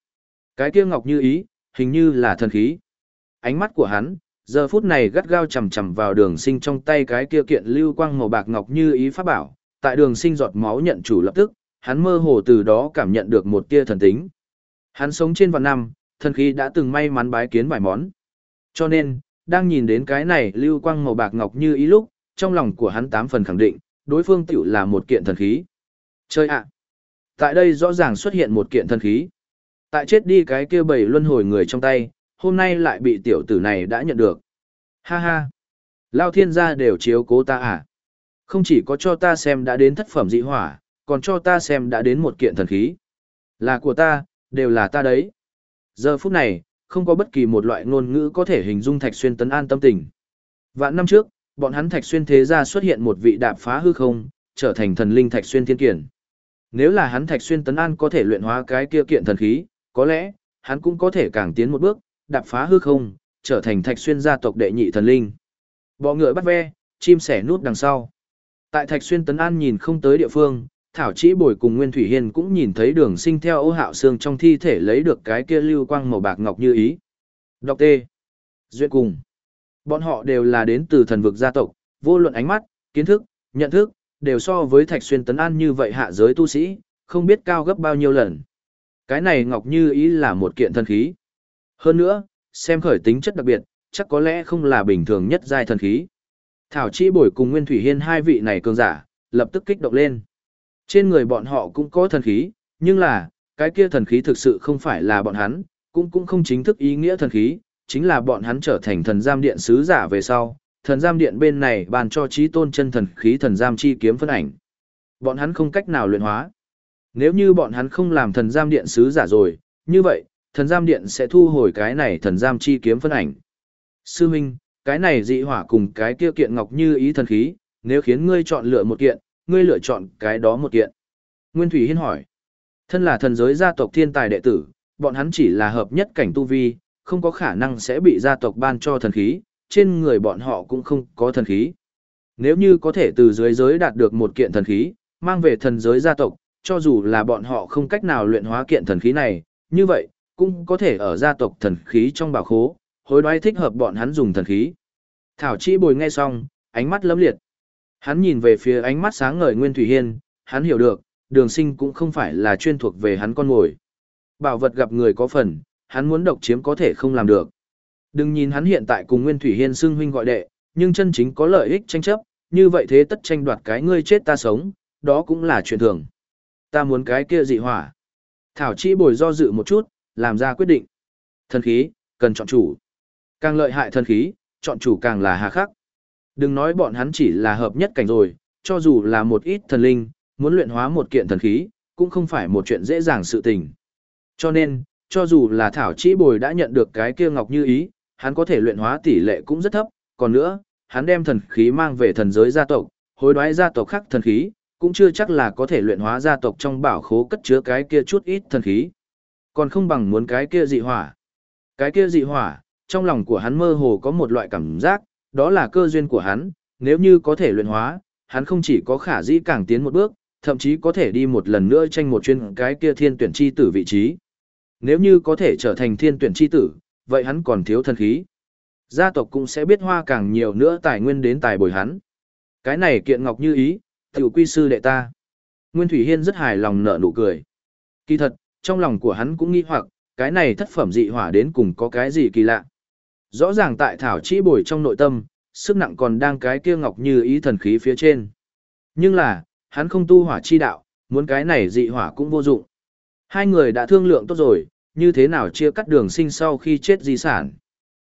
cái kia ngọc như ý, hình như là thần khí. Ánh mắt của hắn, giờ phút này gắt gao chằm chằm vào đường sinh trong tay cái kia kiện lưu quang màu bạc ngọc như ý pháp bảo. Tại đường sinh giọt máu nhận chủ lập tức, hắn mơ hồ từ đó cảm nhận được một tia thần tính. Hắn sống trên vạn năm, thần khí đã từng may mắn bái kiến vài món. Cho nên, đang nhìn đến cái này lưu quang màu bạc ngọc như ý lúc, trong lòng của hắn tám phần khẳng định, đối phương tiểu là một kiện thần khí. Chơi ạ! Tại đây rõ ràng xuất hiện một kiện thần khí. Tại chết đi cái kia bảy luân hồi người trong tay, hôm nay lại bị tiểu tử này đã nhận được. Ha ha! Lao thiên gia đều chiếu cố ta à? Không chỉ có cho ta xem đã đến thất phẩm dị hỏa, còn cho ta xem đã đến một kiện thần khí. Là của ta, đều là ta đấy. Giờ phút này, không có bất kỳ một loại ngôn ngữ có thể hình dung Thạch Xuyên tấn an tâm tình. Vạn năm trước, bọn hắn Thạch Xuyên thế gia xuất hiện một vị đạp phá hư không, trở thành thần linh Thạch Xuyên thiên kiển. Nếu là hắn Thạch Xuyên tấn an có thể luyện hóa cái kia kiện thần khí, có lẽ hắn cũng có thể càng tiến một bước, đạp phá hư không, trở thành Thạch Xuyên gia tộc đệ nhị thần linh. Bọ ngựa bắt ve, chim sẻ nút đằng sau. Tại Thạch Xuyên tấn an nhìn không tới địa phương, Thảo Chỉ Bồi cùng Nguyên Thủy Hiên cũng nhìn thấy đường sinh theo ô hạo xương trong thi thể lấy được cái kia lưu quang màu bạc ngọc như ý. Đọc T. Duyệt cùng. Bọn họ đều là đến từ thần vực gia tộc, vô luận ánh mắt, kiến thức, nhận thức, đều so với Thạch Xuyên Tấn An như vậy hạ giới tu sĩ, không biết cao gấp bao nhiêu lần. Cái này ngọc như ý là một kiện thần khí. Hơn nữa, xem khởi tính chất đặc biệt, chắc có lẽ không là bình thường nhất giai thần khí. Thảo Chi Bồi cùng Nguyên Thủy Hiên hai vị này cường giả, lập tức kích động lên. Trên người bọn họ cũng có thần khí, nhưng là, cái kia thần khí thực sự không phải là bọn hắn, cũng cũng không chính thức ý nghĩa thần khí, chính là bọn hắn trở thành thần giam điện sứ giả về sau. Thần giam điện bên này bàn cho trí tôn chân thần khí thần giam chi kiếm phân ảnh. Bọn hắn không cách nào luyện hóa. Nếu như bọn hắn không làm thần giam điện sứ giả rồi, như vậy, thần giam điện sẽ thu hồi cái này thần giam chi kiếm phân ảnh. Sư Minh, cái này dị hỏa cùng cái kia kiện ngọc như ý thần khí, nếu khiến ngươi chọn lựa một kiện, ngươi lựa chọn cái đó một kiện. Nguyên Thủy Hiên hỏi, thân là thần giới gia tộc thiên tài đệ tử, bọn hắn chỉ là hợp nhất cảnh tu vi, không có khả năng sẽ bị gia tộc ban cho thần khí, trên người bọn họ cũng không có thần khí. Nếu như có thể từ dưới giới đạt được một kiện thần khí, mang về thần giới gia tộc, cho dù là bọn họ không cách nào luyện hóa kiện thần khí này, như vậy, cũng có thể ở gia tộc thần khí trong bảo khố, hối đoái thích hợp bọn hắn dùng thần khí. Thảo Chi Bồi nghe xong, ánh mắt lấm liệt. Hắn nhìn về phía ánh mắt sáng ngời Nguyên Thủy Hiên, hắn hiểu được, đường sinh cũng không phải là chuyên thuộc về hắn con ngồi. Bảo vật gặp người có phần, hắn muốn độc chiếm có thể không làm được. Đừng nhìn hắn hiện tại cùng Nguyên Thủy Hiên xưng huynh gọi đệ, nhưng chân chính có lợi ích tranh chấp, như vậy thế tất tranh đoạt cái ngươi chết ta sống, đó cũng là chuyện thường. Ta muốn cái kia dị hỏa. Thảo Chi bồi do dự một chút, làm ra quyết định. Thần khí, cần chọn chủ. Càng lợi hại thần khí, chọn chủ càng là hà khắc. Đừng nói bọn hắn chỉ là hợp nhất cảnh rồi, cho dù là một ít thần linh, muốn luyện hóa một kiện thần khí, cũng không phải một chuyện dễ dàng sự tình. Cho nên, cho dù là Thảo Chỉ Bồi đã nhận được cái kia ngọc như ý, hắn có thể luyện hóa tỷ lệ cũng rất thấp, còn nữa, hắn đem thần khí mang về thần giới gia tộc, hối đoái gia tộc khác thần khí, cũng chưa chắc là có thể luyện hóa gia tộc trong bảo khố cất chứa cái kia chút ít thần khí. Còn không bằng muốn cái kia dị hỏa. Cái kia dị hỏa, trong lòng của hắn mơ hồ có một loại cảm giác, đó là cơ duyên của hắn, nếu như có thể luyện hóa, hắn không chỉ có khả dĩ càng tiến một bước, thậm chí có thể đi một lần nữa tranh một chuyên cái kia thiên tuyển chi tử vị trí. Nếu như có thể trở thành thiên tuyển chi tử, vậy hắn còn thiếu thần khí. Gia tộc cũng sẽ biết hoa càng nhiều nữa tài nguyên đến tài bồi hắn. Cái này kiện ngọc như ý, tiểu quy sư đệ ta. Nguyên Thủy Hiên rất hài lòng nở nụ cười. Kỳ thật, trong lòng của hắn cũng nghi hoặc, cái này thất phẩm dị hỏa đến cùng có cái gì kỳ lạ. Rõ ràng tại thảo chỉ bồi trong nội tâm, sức nặng còn đang cái kia ngọc như ý thần khí phía trên. Nhưng là, hắn không tu hỏa chi đạo, muốn cái này dị hỏa cũng vô dụng. Hai người đã thương lượng tốt rồi, như thế nào chia cắt đường sinh sau khi chết di sản.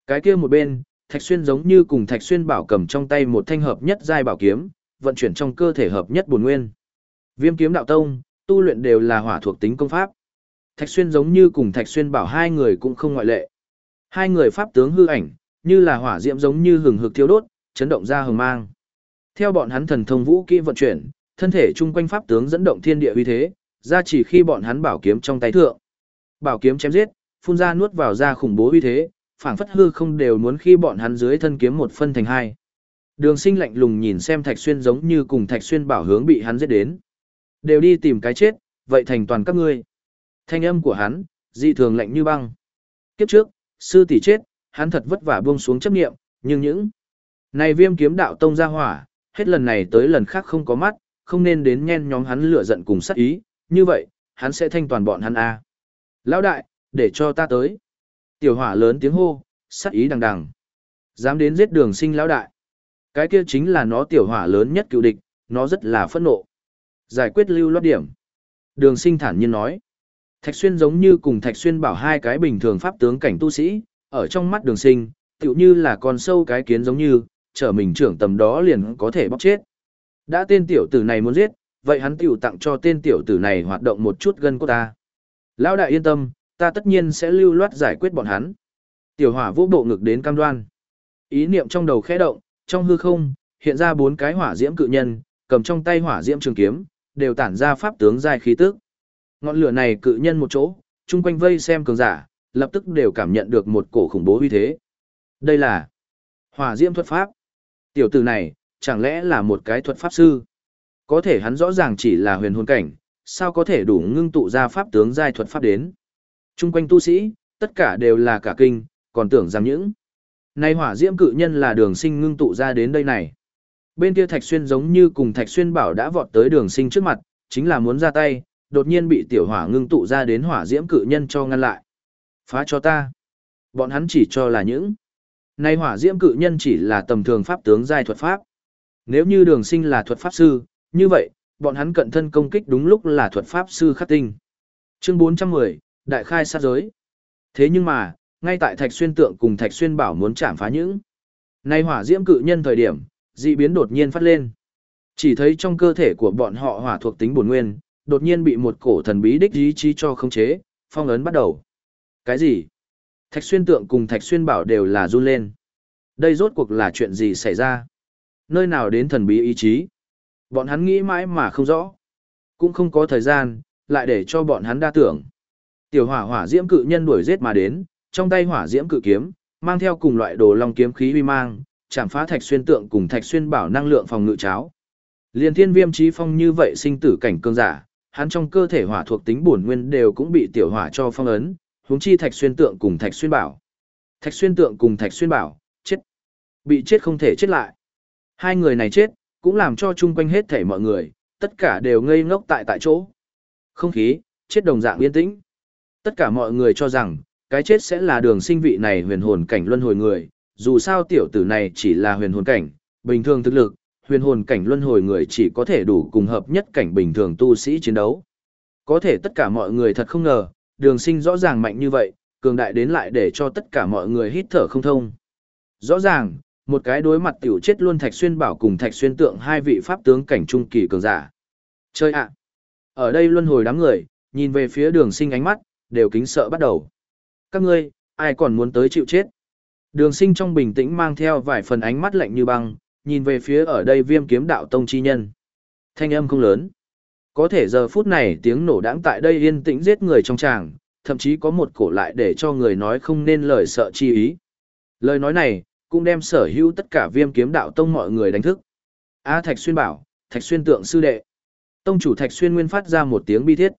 Cái kia một bên, Thạch Xuyên giống như cùng Thạch Xuyên bảo cầm trong tay một thanh hợp nhất giai bảo kiếm, vận chuyển trong cơ thể hợp nhất bổn nguyên. Viêm kiếm đạo tông, tu luyện đều là hỏa thuộc tính công pháp. Thạch Xuyên giống như cùng Thạch Xuyên bảo hai người cũng không ngoại lệ. Hai người pháp tướng hư ảnh, như là hỏa diễm giống như hừng hực thiêu đốt, chấn động ra hừng mang. Theo bọn hắn thần thông vũ kỹ vận chuyển, thân thể chung quanh pháp tướng dẫn động thiên địa uy thế, ra chỉ khi bọn hắn bảo kiếm trong tay thượng. Bảo kiếm chém giết, phun ra nuốt vào ra khủng bố uy thế, phảng phất hư không đều muốn khi bọn hắn dưới thân kiếm một phân thành hai. Đường Sinh lạnh lùng nhìn xem Thạch Xuyên giống như cùng Thạch Xuyên bảo hướng bị hắn giết đến. Đều đi tìm cái chết, vậy thành toàn các ngươi. Thanh âm của hắn, dị thường lạnh như băng. Kiếp trước, sư tỷ chết, hắn thật vất vả buông xuống chấp niệm, nhưng những này viêm kiếm đạo tông ra hỏa, hết lần này tới lần khác không có mắt, không nên đến nhen nhóm hắn lửa giận cùng sát ý, như vậy, hắn sẽ thanh toàn bọn hắn a. Lão đại, để cho ta tới. Tiểu hỏa lớn tiếng hô, sắc ý đằng đằng. Dám đến giết đường sinh lão đại. Cái kia chính là nó tiểu hỏa lớn nhất cựu địch, nó rất là phẫn nộ. Giải quyết lưu loát điểm. Đường sinh thản nhiên nói. Thạch xuyên giống như cùng thạch xuyên bảo hai cái bình thường pháp tướng cảnh tu sĩ, ở trong mắt đường sinh, tựu như là con sâu cái kiến giống như, trở mình trưởng tầm đó liền có thể bóc chết. Đã tên tiểu tử này muốn giết, vậy hắn tiểu tặng cho tên tiểu tử này hoạt động một chút gân của ta. Lão đại yên tâm, ta tất nhiên sẽ lưu loát giải quyết bọn hắn. Tiểu hỏa vũ bộ ngực đến cam đoan. Ý niệm trong đầu khẽ động, trong hư không, hiện ra bốn cái hỏa diễm cự nhân, cầm trong tay hỏa diễm trường kiếm, đều tản ra pháp tướng dài khí tức. Ngọn lửa này cự nhân một chỗ, chung quanh vây xem cường giả, lập tức đều cảm nhận được một cổ khủng bố uy thế. Đây là hỏa diễm thuật pháp. Tiểu tử này, chẳng lẽ là một cái thuật pháp sư? Có thể hắn rõ ràng chỉ là huyền hồn cảnh, sao có thể đủ ngưng tụ ra pháp tướng giai thuật pháp đến? Trung quanh tu sĩ, tất cả đều là cả kinh, còn tưởng rằng những nay hỏa diễm cự nhân là đường sinh ngưng tụ ra đến đây này. Bên kia Thạch Xuyên giống như cùng Thạch Xuyên bảo đã vọt tới đường sinh trước mặt, chính là muốn ra tay, đột nhiên bị tiểu hỏa ngưng tụ ra đến hỏa diễm cự nhân cho ngăn lại. Phá cho ta. Bọn hắn chỉ cho là những nay hỏa diễm cự nhân chỉ là tầm thường pháp tướng giai thuật pháp. Nếu như đường sinh là thuật pháp sư, như vậy, bọn hắn cận thân công kích đúng lúc là thuật pháp sư khắc tinh. Chương 410, Đại khai sát giới. Thế nhưng mà, ngay tại Thạch Xuyên Tượng cùng Thạch Xuyên Bảo muốn chạm phá những nay hỏa diễm cự nhân thời điểm, dị biến đột nhiên phát lên. Chỉ thấy trong cơ thể của bọn họ hỏa thuộc tính bổn nguyên, đột nhiên bị một cổ thần bí đích ý chí cho khống chế, phong ấn bắt đầu. Cái gì? Thạch Xuyên Tượng cùng Thạch Xuyên Bảo đều là run lên. Đây rốt cuộc là chuyện gì xảy ra? Nơi nào đến thần bí ý chí? Bọn hắn nghĩ mãi mà không rõ. Cũng không có thời gian, lại để cho bọn hắn đa tưởng. Tiểu hỏa hỏa diễm cự nhân đuổi giết mà đến, trong tay hỏa diễm cự kiếm, mang theo cùng loại đồ long kiếm khí uy mang, chạm phá thạch xuyên tượng cùng thạch xuyên bảo năng lượng phòng ngự cháo. Liên thiên viêm trí phong như vậy sinh tử cảnh cương giả, hắn trong cơ thể hỏa thuộc tính bổn nguyên đều cũng bị tiểu hỏa cho phong ấn, huống chi thạch xuyên tượng cùng thạch xuyên bảo. Thạch xuyên tượng cùng thạch xuyên bảo, chết. Bị chết không thể chết lại. Hai người này chết, cũng làm cho chung quanh hết thể mọi người, tất cả đều ngây ngốc tại tại chỗ. Không khí, chết đồng dạng yên tĩnh. Tất cả mọi người cho rằng, cái chết sẽ là đường sinh vị này huyền hồn cảnh luân hồi người, dù sao tiểu tử này chỉ là huyền hồn cảnh, bình thường thực lực, huyền hồn cảnh luân hồi người chỉ có thể đủ cùng hợp nhất cảnh bình thường tu sĩ chiến đấu. Có thể tất cả mọi người thật không ngờ, đường sinh rõ ràng mạnh như vậy, cường đại đến lại để cho tất cả mọi người hít thở không thông. Rõ ràng, một cái đối mặt tiểu chết luôn Thạch Xuyên Bảo cùng Thạch Xuyên Tượng hai vị pháp tướng cảnh trung kỳ cường giả. Chơi ạ! Ở đây luân hồi đám người, nhìn về phía đường sinh ánh mắt, đều kính sợ bắt đầu. Các ngươi, ai còn muốn tới chịu chết? Đường sinh trong bình tĩnh mang theo vài phần ánh mắt lạnh như băng, nhìn về phía ở đây viêm kiếm đạo tông chi nhân. Thanh âm không lớn. Có thể giờ phút này tiếng nổ đãng tại đây yên tĩnh giết người trong tràng, thậm chí có một cổ lại để cho người nói không nên lời sợ chi ý. Lời nói này, cũng đem sở hữu tất cả viêm kiếm đạo tông mọi người đánh thức. A Thạch Xuyên bảo, Thạch Xuyên tượng sư đệ. Tông chủ Thạch Xuyên nguyên phát ra một tiếng bi thiết.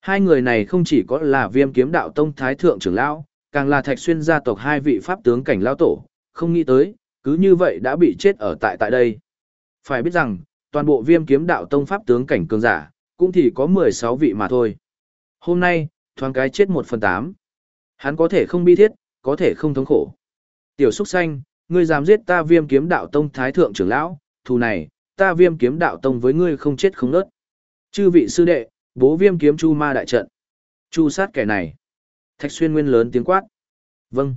Hai người này không chỉ có là viêm kiếm đạo tông thái thượng trưởng lão, càng là Thạch Xuyên gia tộc hai vị pháp tướng cảnh lão tổ, không nghĩ tới, cứ như vậy đã bị chết ở tại tại đây. Phải biết rằng, toàn bộ viêm kiếm đạo tông pháp tướng cảnh cường giả, cũng thì có 16 vị mà thôi. Hôm nay, thoáng cái chết 1 phần 8. Hắn có thể không bi thiết, có thể không thống khổ. Tiểu Súc Xanh, ngươi dám giết ta viêm kiếm đạo tông thái thượng trưởng lão, thù này, ta viêm kiếm đạo tông với ngươi không chết không nớt. Chư vị sư đệ, bố viêm kiếm chu ma đại trận. Chu sát kẻ này. Thạch xuyên nguyên lớn tiếng quát. Vâng.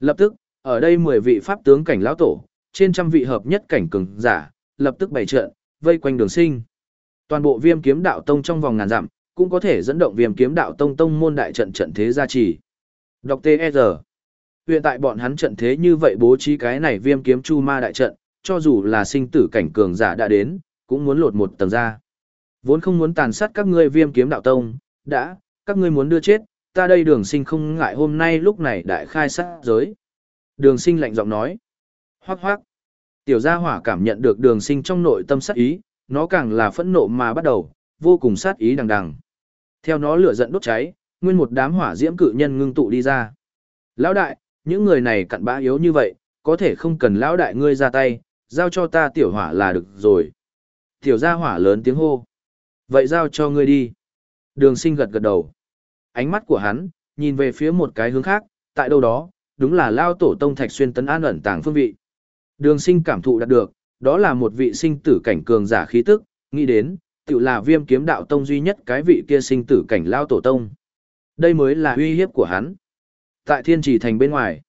Lập tức, ở đây 10 vị pháp tướng cảnh lão tổ, trên trăm vị hợp nhất cảnh cường giả, lập tức bày trận, vây quanh đường sinh. Toàn bộ viêm kiếm đạo tông trong vòng ngàn dặm, cũng có thể dẫn động viêm kiếm đạo tông tông môn đại trận trận thế gia trì. Đọc T.E.R. Hiện tại bọn hắn trận thế như vậy bố trí cái này viêm kiếm chu ma đại trận, cho dù là sinh tử cảnh cường giả đã đến, cũng muốn lột một tầng ra. Vốn không muốn tàn sát các ngươi viêm kiếm đạo tông, đã, các ngươi muốn đưa chết, ta đây đường sinh không ngại hôm nay lúc này đại khai sát giới. Đường sinh lạnh giọng nói. Hoác hoác. Tiểu gia hỏa cảm nhận được đường sinh trong nội tâm sát ý, nó càng là phẫn nộ mà bắt đầu, vô cùng sát ý đằng đằng. Theo nó lửa giận đốt cháy, nguyên một đám hỏa diễm cự nhân ngưng tụ đi ra. Lão đại, những người này cặn bã yếu như vậy, có thể không cần lão đại ngươi ra tay, giao cho ta tiểu hỏa là được rồi. Tiểu gia hỏa lớn tiếng hô. Vậy giao cho ngươi đi. Đường sinh gật gật đầu. Ánh mắt của hắn, nhìn về phía một cái hướng khác, tại đâu đó, đúng là lao tổ tông thạch xuyên tấn an ẩn tàng phương vị. Đường sinh cảm thụ đạt được, đó là một vị sinh tử cảnh cường giả khí tức, nghĩ đến, tự là viêm kiếm đạo tông duy nhất cái vị kia sinh tử cảnh lao tổ tông. Đây mới là uy hiếp của hắn. Tại thiên trì thành bên ngoài,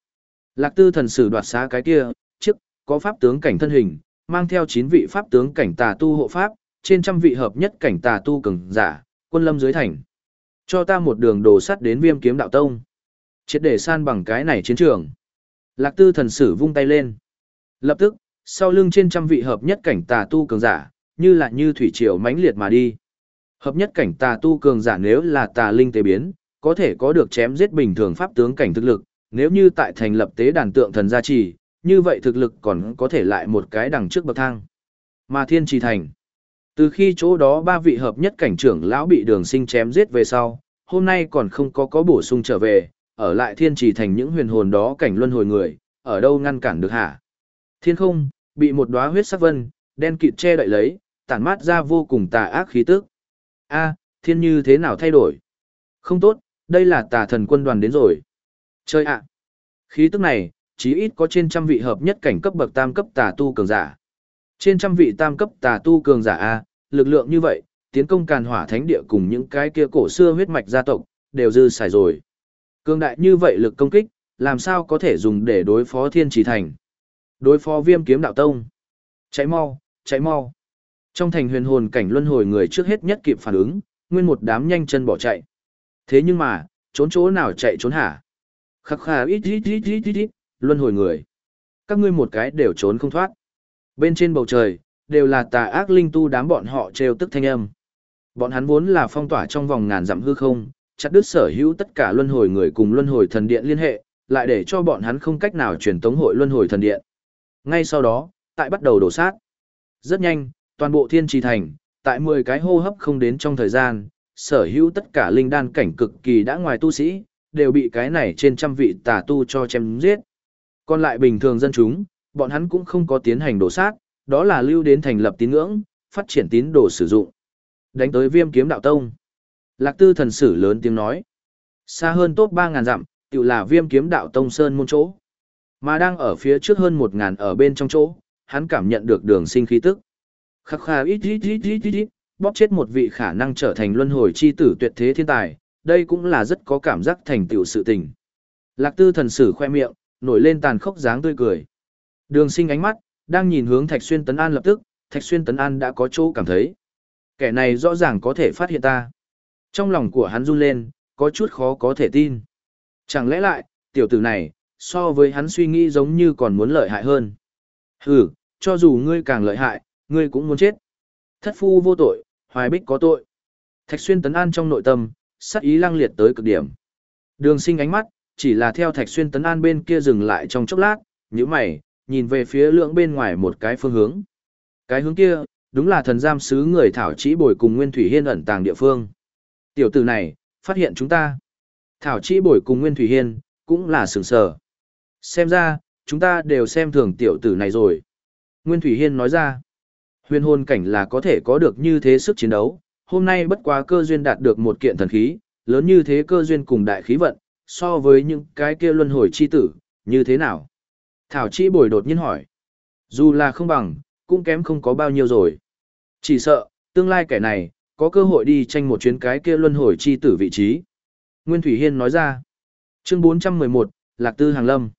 lạc tư thần sử đoạt xá cái kia, trước, có pháp tướng cảnh thân hình, mang theo 9 vị pháp tướng cảnh tà tu hộ pháp, trên trăm vị hợp nhất cảnh tà tu cường giả, quân lâm dưới thành. Cho ta một đường đồ sắt đến viêm kiếm đạo tông. Triệt để san bằng cái này chiến trường. Lạc tư thần sử vung tay lên. Lập tức, sau lưng trên trăm vị hợp nhất cảnh tà tu cường giả, như là như thủy triều mãnh liệt mà đi. Hợp nhất cảnh tà tu cường giả nếu là tà linh tế biến, có thể có được chém giết bình thường pháp tướng cảnh thực lực, nếu như tại thành lập tế đàn tượng thần gia trì, như vậy thực lực còn có thể lại một cái đằng trước bậc thang. Mà thiên trì thành. Từ khi chỗ đó ba vị hợp nhất cảnh trưởng lão bị đường sinh chém giết về sau, hôm nay còn không có có bổ sung trở về, ở lại thiên trì thành những huyền hồn đó cảnh luân hồi người, ở đâu ngăn cản được hả? Thiên không, bị một đóa huyết sắc vân, đen kịt che đậy lấy, tản mát ra vô cùng tà ác khí tức. A, thiên như thế nào thay đổi? Không tốt, đây là tà thần quân đoàn đến rồi. Chơi ạ! Khí tức này, chí ít có trên trăm vị hợp nhất cảnh cấp bậc tam cấp tà tu cường giả. Trên trăm vị tam cấp tà tu cường giả A, lực lượng như vậy, tiến công càn hỏa thánh địa cùng những cái kia cổ xưa huyết mạch gia tộc, đều dư xài rồi. Cường đại như vậy lực công kích, làm sao có thể dùng để đối phó thiên trì thành. Đối phó viêm kiếm đạo tông. Cháy mau, cháy mau. Trong thành huyền hồn cảnh luân hồi người trước hết nhất kịp phản ứng, nguyên một đám nhanh chân bỏ chạy. Thế nhưng mà, trốn chỗ nào chạy trốn hả? Khắc khà ít ít ít ít ít ít, luân hồi người. Các ngươi một cái đều trốn không thoát. Bên trên bầu trời, đều là tà ác linh tu đám bọn họ trêu tức thanh âm. Bọn hắn vốn là phong tỏa trong vòng ngàn dặm hư không, chặt đứt sở hữu tất cả luân hồi người cùng luân hồi thần điện liên hệ, lại để cho bọn hắn không cách nào truyền tống hội luân hồi thần điện. Ngay sau đó, tại bắt đầu đổ sát. Rất nhanh, toàn bộ thiên trì thành, tại 10 cái hô hấp không đến trong thời gian, sở hữu tất cả linh đan cảnh cực kỳ đã ngoài tu sĩ, đều bị cái này trên trăm vị tà tu cho chém giết. Còn lại bình thường dân chúng, bọn hắn cũng không có tiến hành đổ sát, đó là lưu đến thành lập tín ngưỡng, phát triển tín đồ sử dụng. Đánh tới viêm kiếm đạo tông. Lạc tư thần sử lớn tiếng nói. Xa hơn tốt 3.000 dặm, tự là viêm kiếm đạo tông sơn môn chỗ. Mà đang ở phía trước hơn 1.000 ở bên trong chỗ, hắn cảm nhận được đường sinh khí tức. Khắc khà ít ít ít ít ít ít, bóp chết một vị khả năng trở thành luân hồi chi tử tuyệt thế thiên tài, đây cũng là rất có cảm giác thành tựu sự tình. Lạc tư thần sử khoe miệng, nổi lên tàn khốc dáng tươi cười. Đường sinh ánh mắt, đang nhìn hướng Thạch Xuyên Tấn An lập tức, Thạch Xuyên Tấn An đã có chỗ cảm thấy. Kẻ này rõ ràng có thể phát hiện ta. Trong lòng của hắn run lên, có chút khó có thể tin. Chẳng lẽ lại, tiểu tử này, so với hắn suy nghĩ giống như còn muốn lợi hại hơn. Hừ, cho dù ngươi càng lợi hại, ngươi cũng muốn chết. Thất phu vô tội, hoài bích có tội. Thạch xuyên tấn an trong nội tâm, sắc ý lăng liệt tới cực điểm. Đường sinh ánh mắt, chỉ là theo thạch xuyên tấn an bên kia dừng lại trong chốc lát, như mày, nhìn về phía lưỡng bên ngoài một cái phương hướng. Cái hướng kia, đúng là thần giam sứ người Thảo Chỉ Bồi cùng Nguyên Thủy Hiên ẩn tàng địa phương. Tiểu tử này, phát hiện chúng ta. Thảo Chỉ Bồi cùng Nguyên Thủy Hiên, cũng là sừng sờ. Xem ra, chúng ta đều xem thường tiểu tử này rồi. Nguyên Thủy Hiên nói ra, huyền hồn cảnh là có thể có được như thế sức chiến đấu, hôm nay bất quá cơ duyên đạt được một kiện thần khí, lớn như thế cơ duyên cùng đại khí vận, so với những cái kia luân hồi chi tử, như thế nào? Thảo Chi bồi đột nhiên hỏi. Dù là không bằng, cũng kém không có bao nhiêu rồi. Chỉ sợ, tương lai kẻ này, có cơ hội đi tranh một chuyến cái kia luân hồi chi tử vị trí. Nguyên Thủy Hiên nói ra. Chương 411, Lạc Tư Hàng Lâm.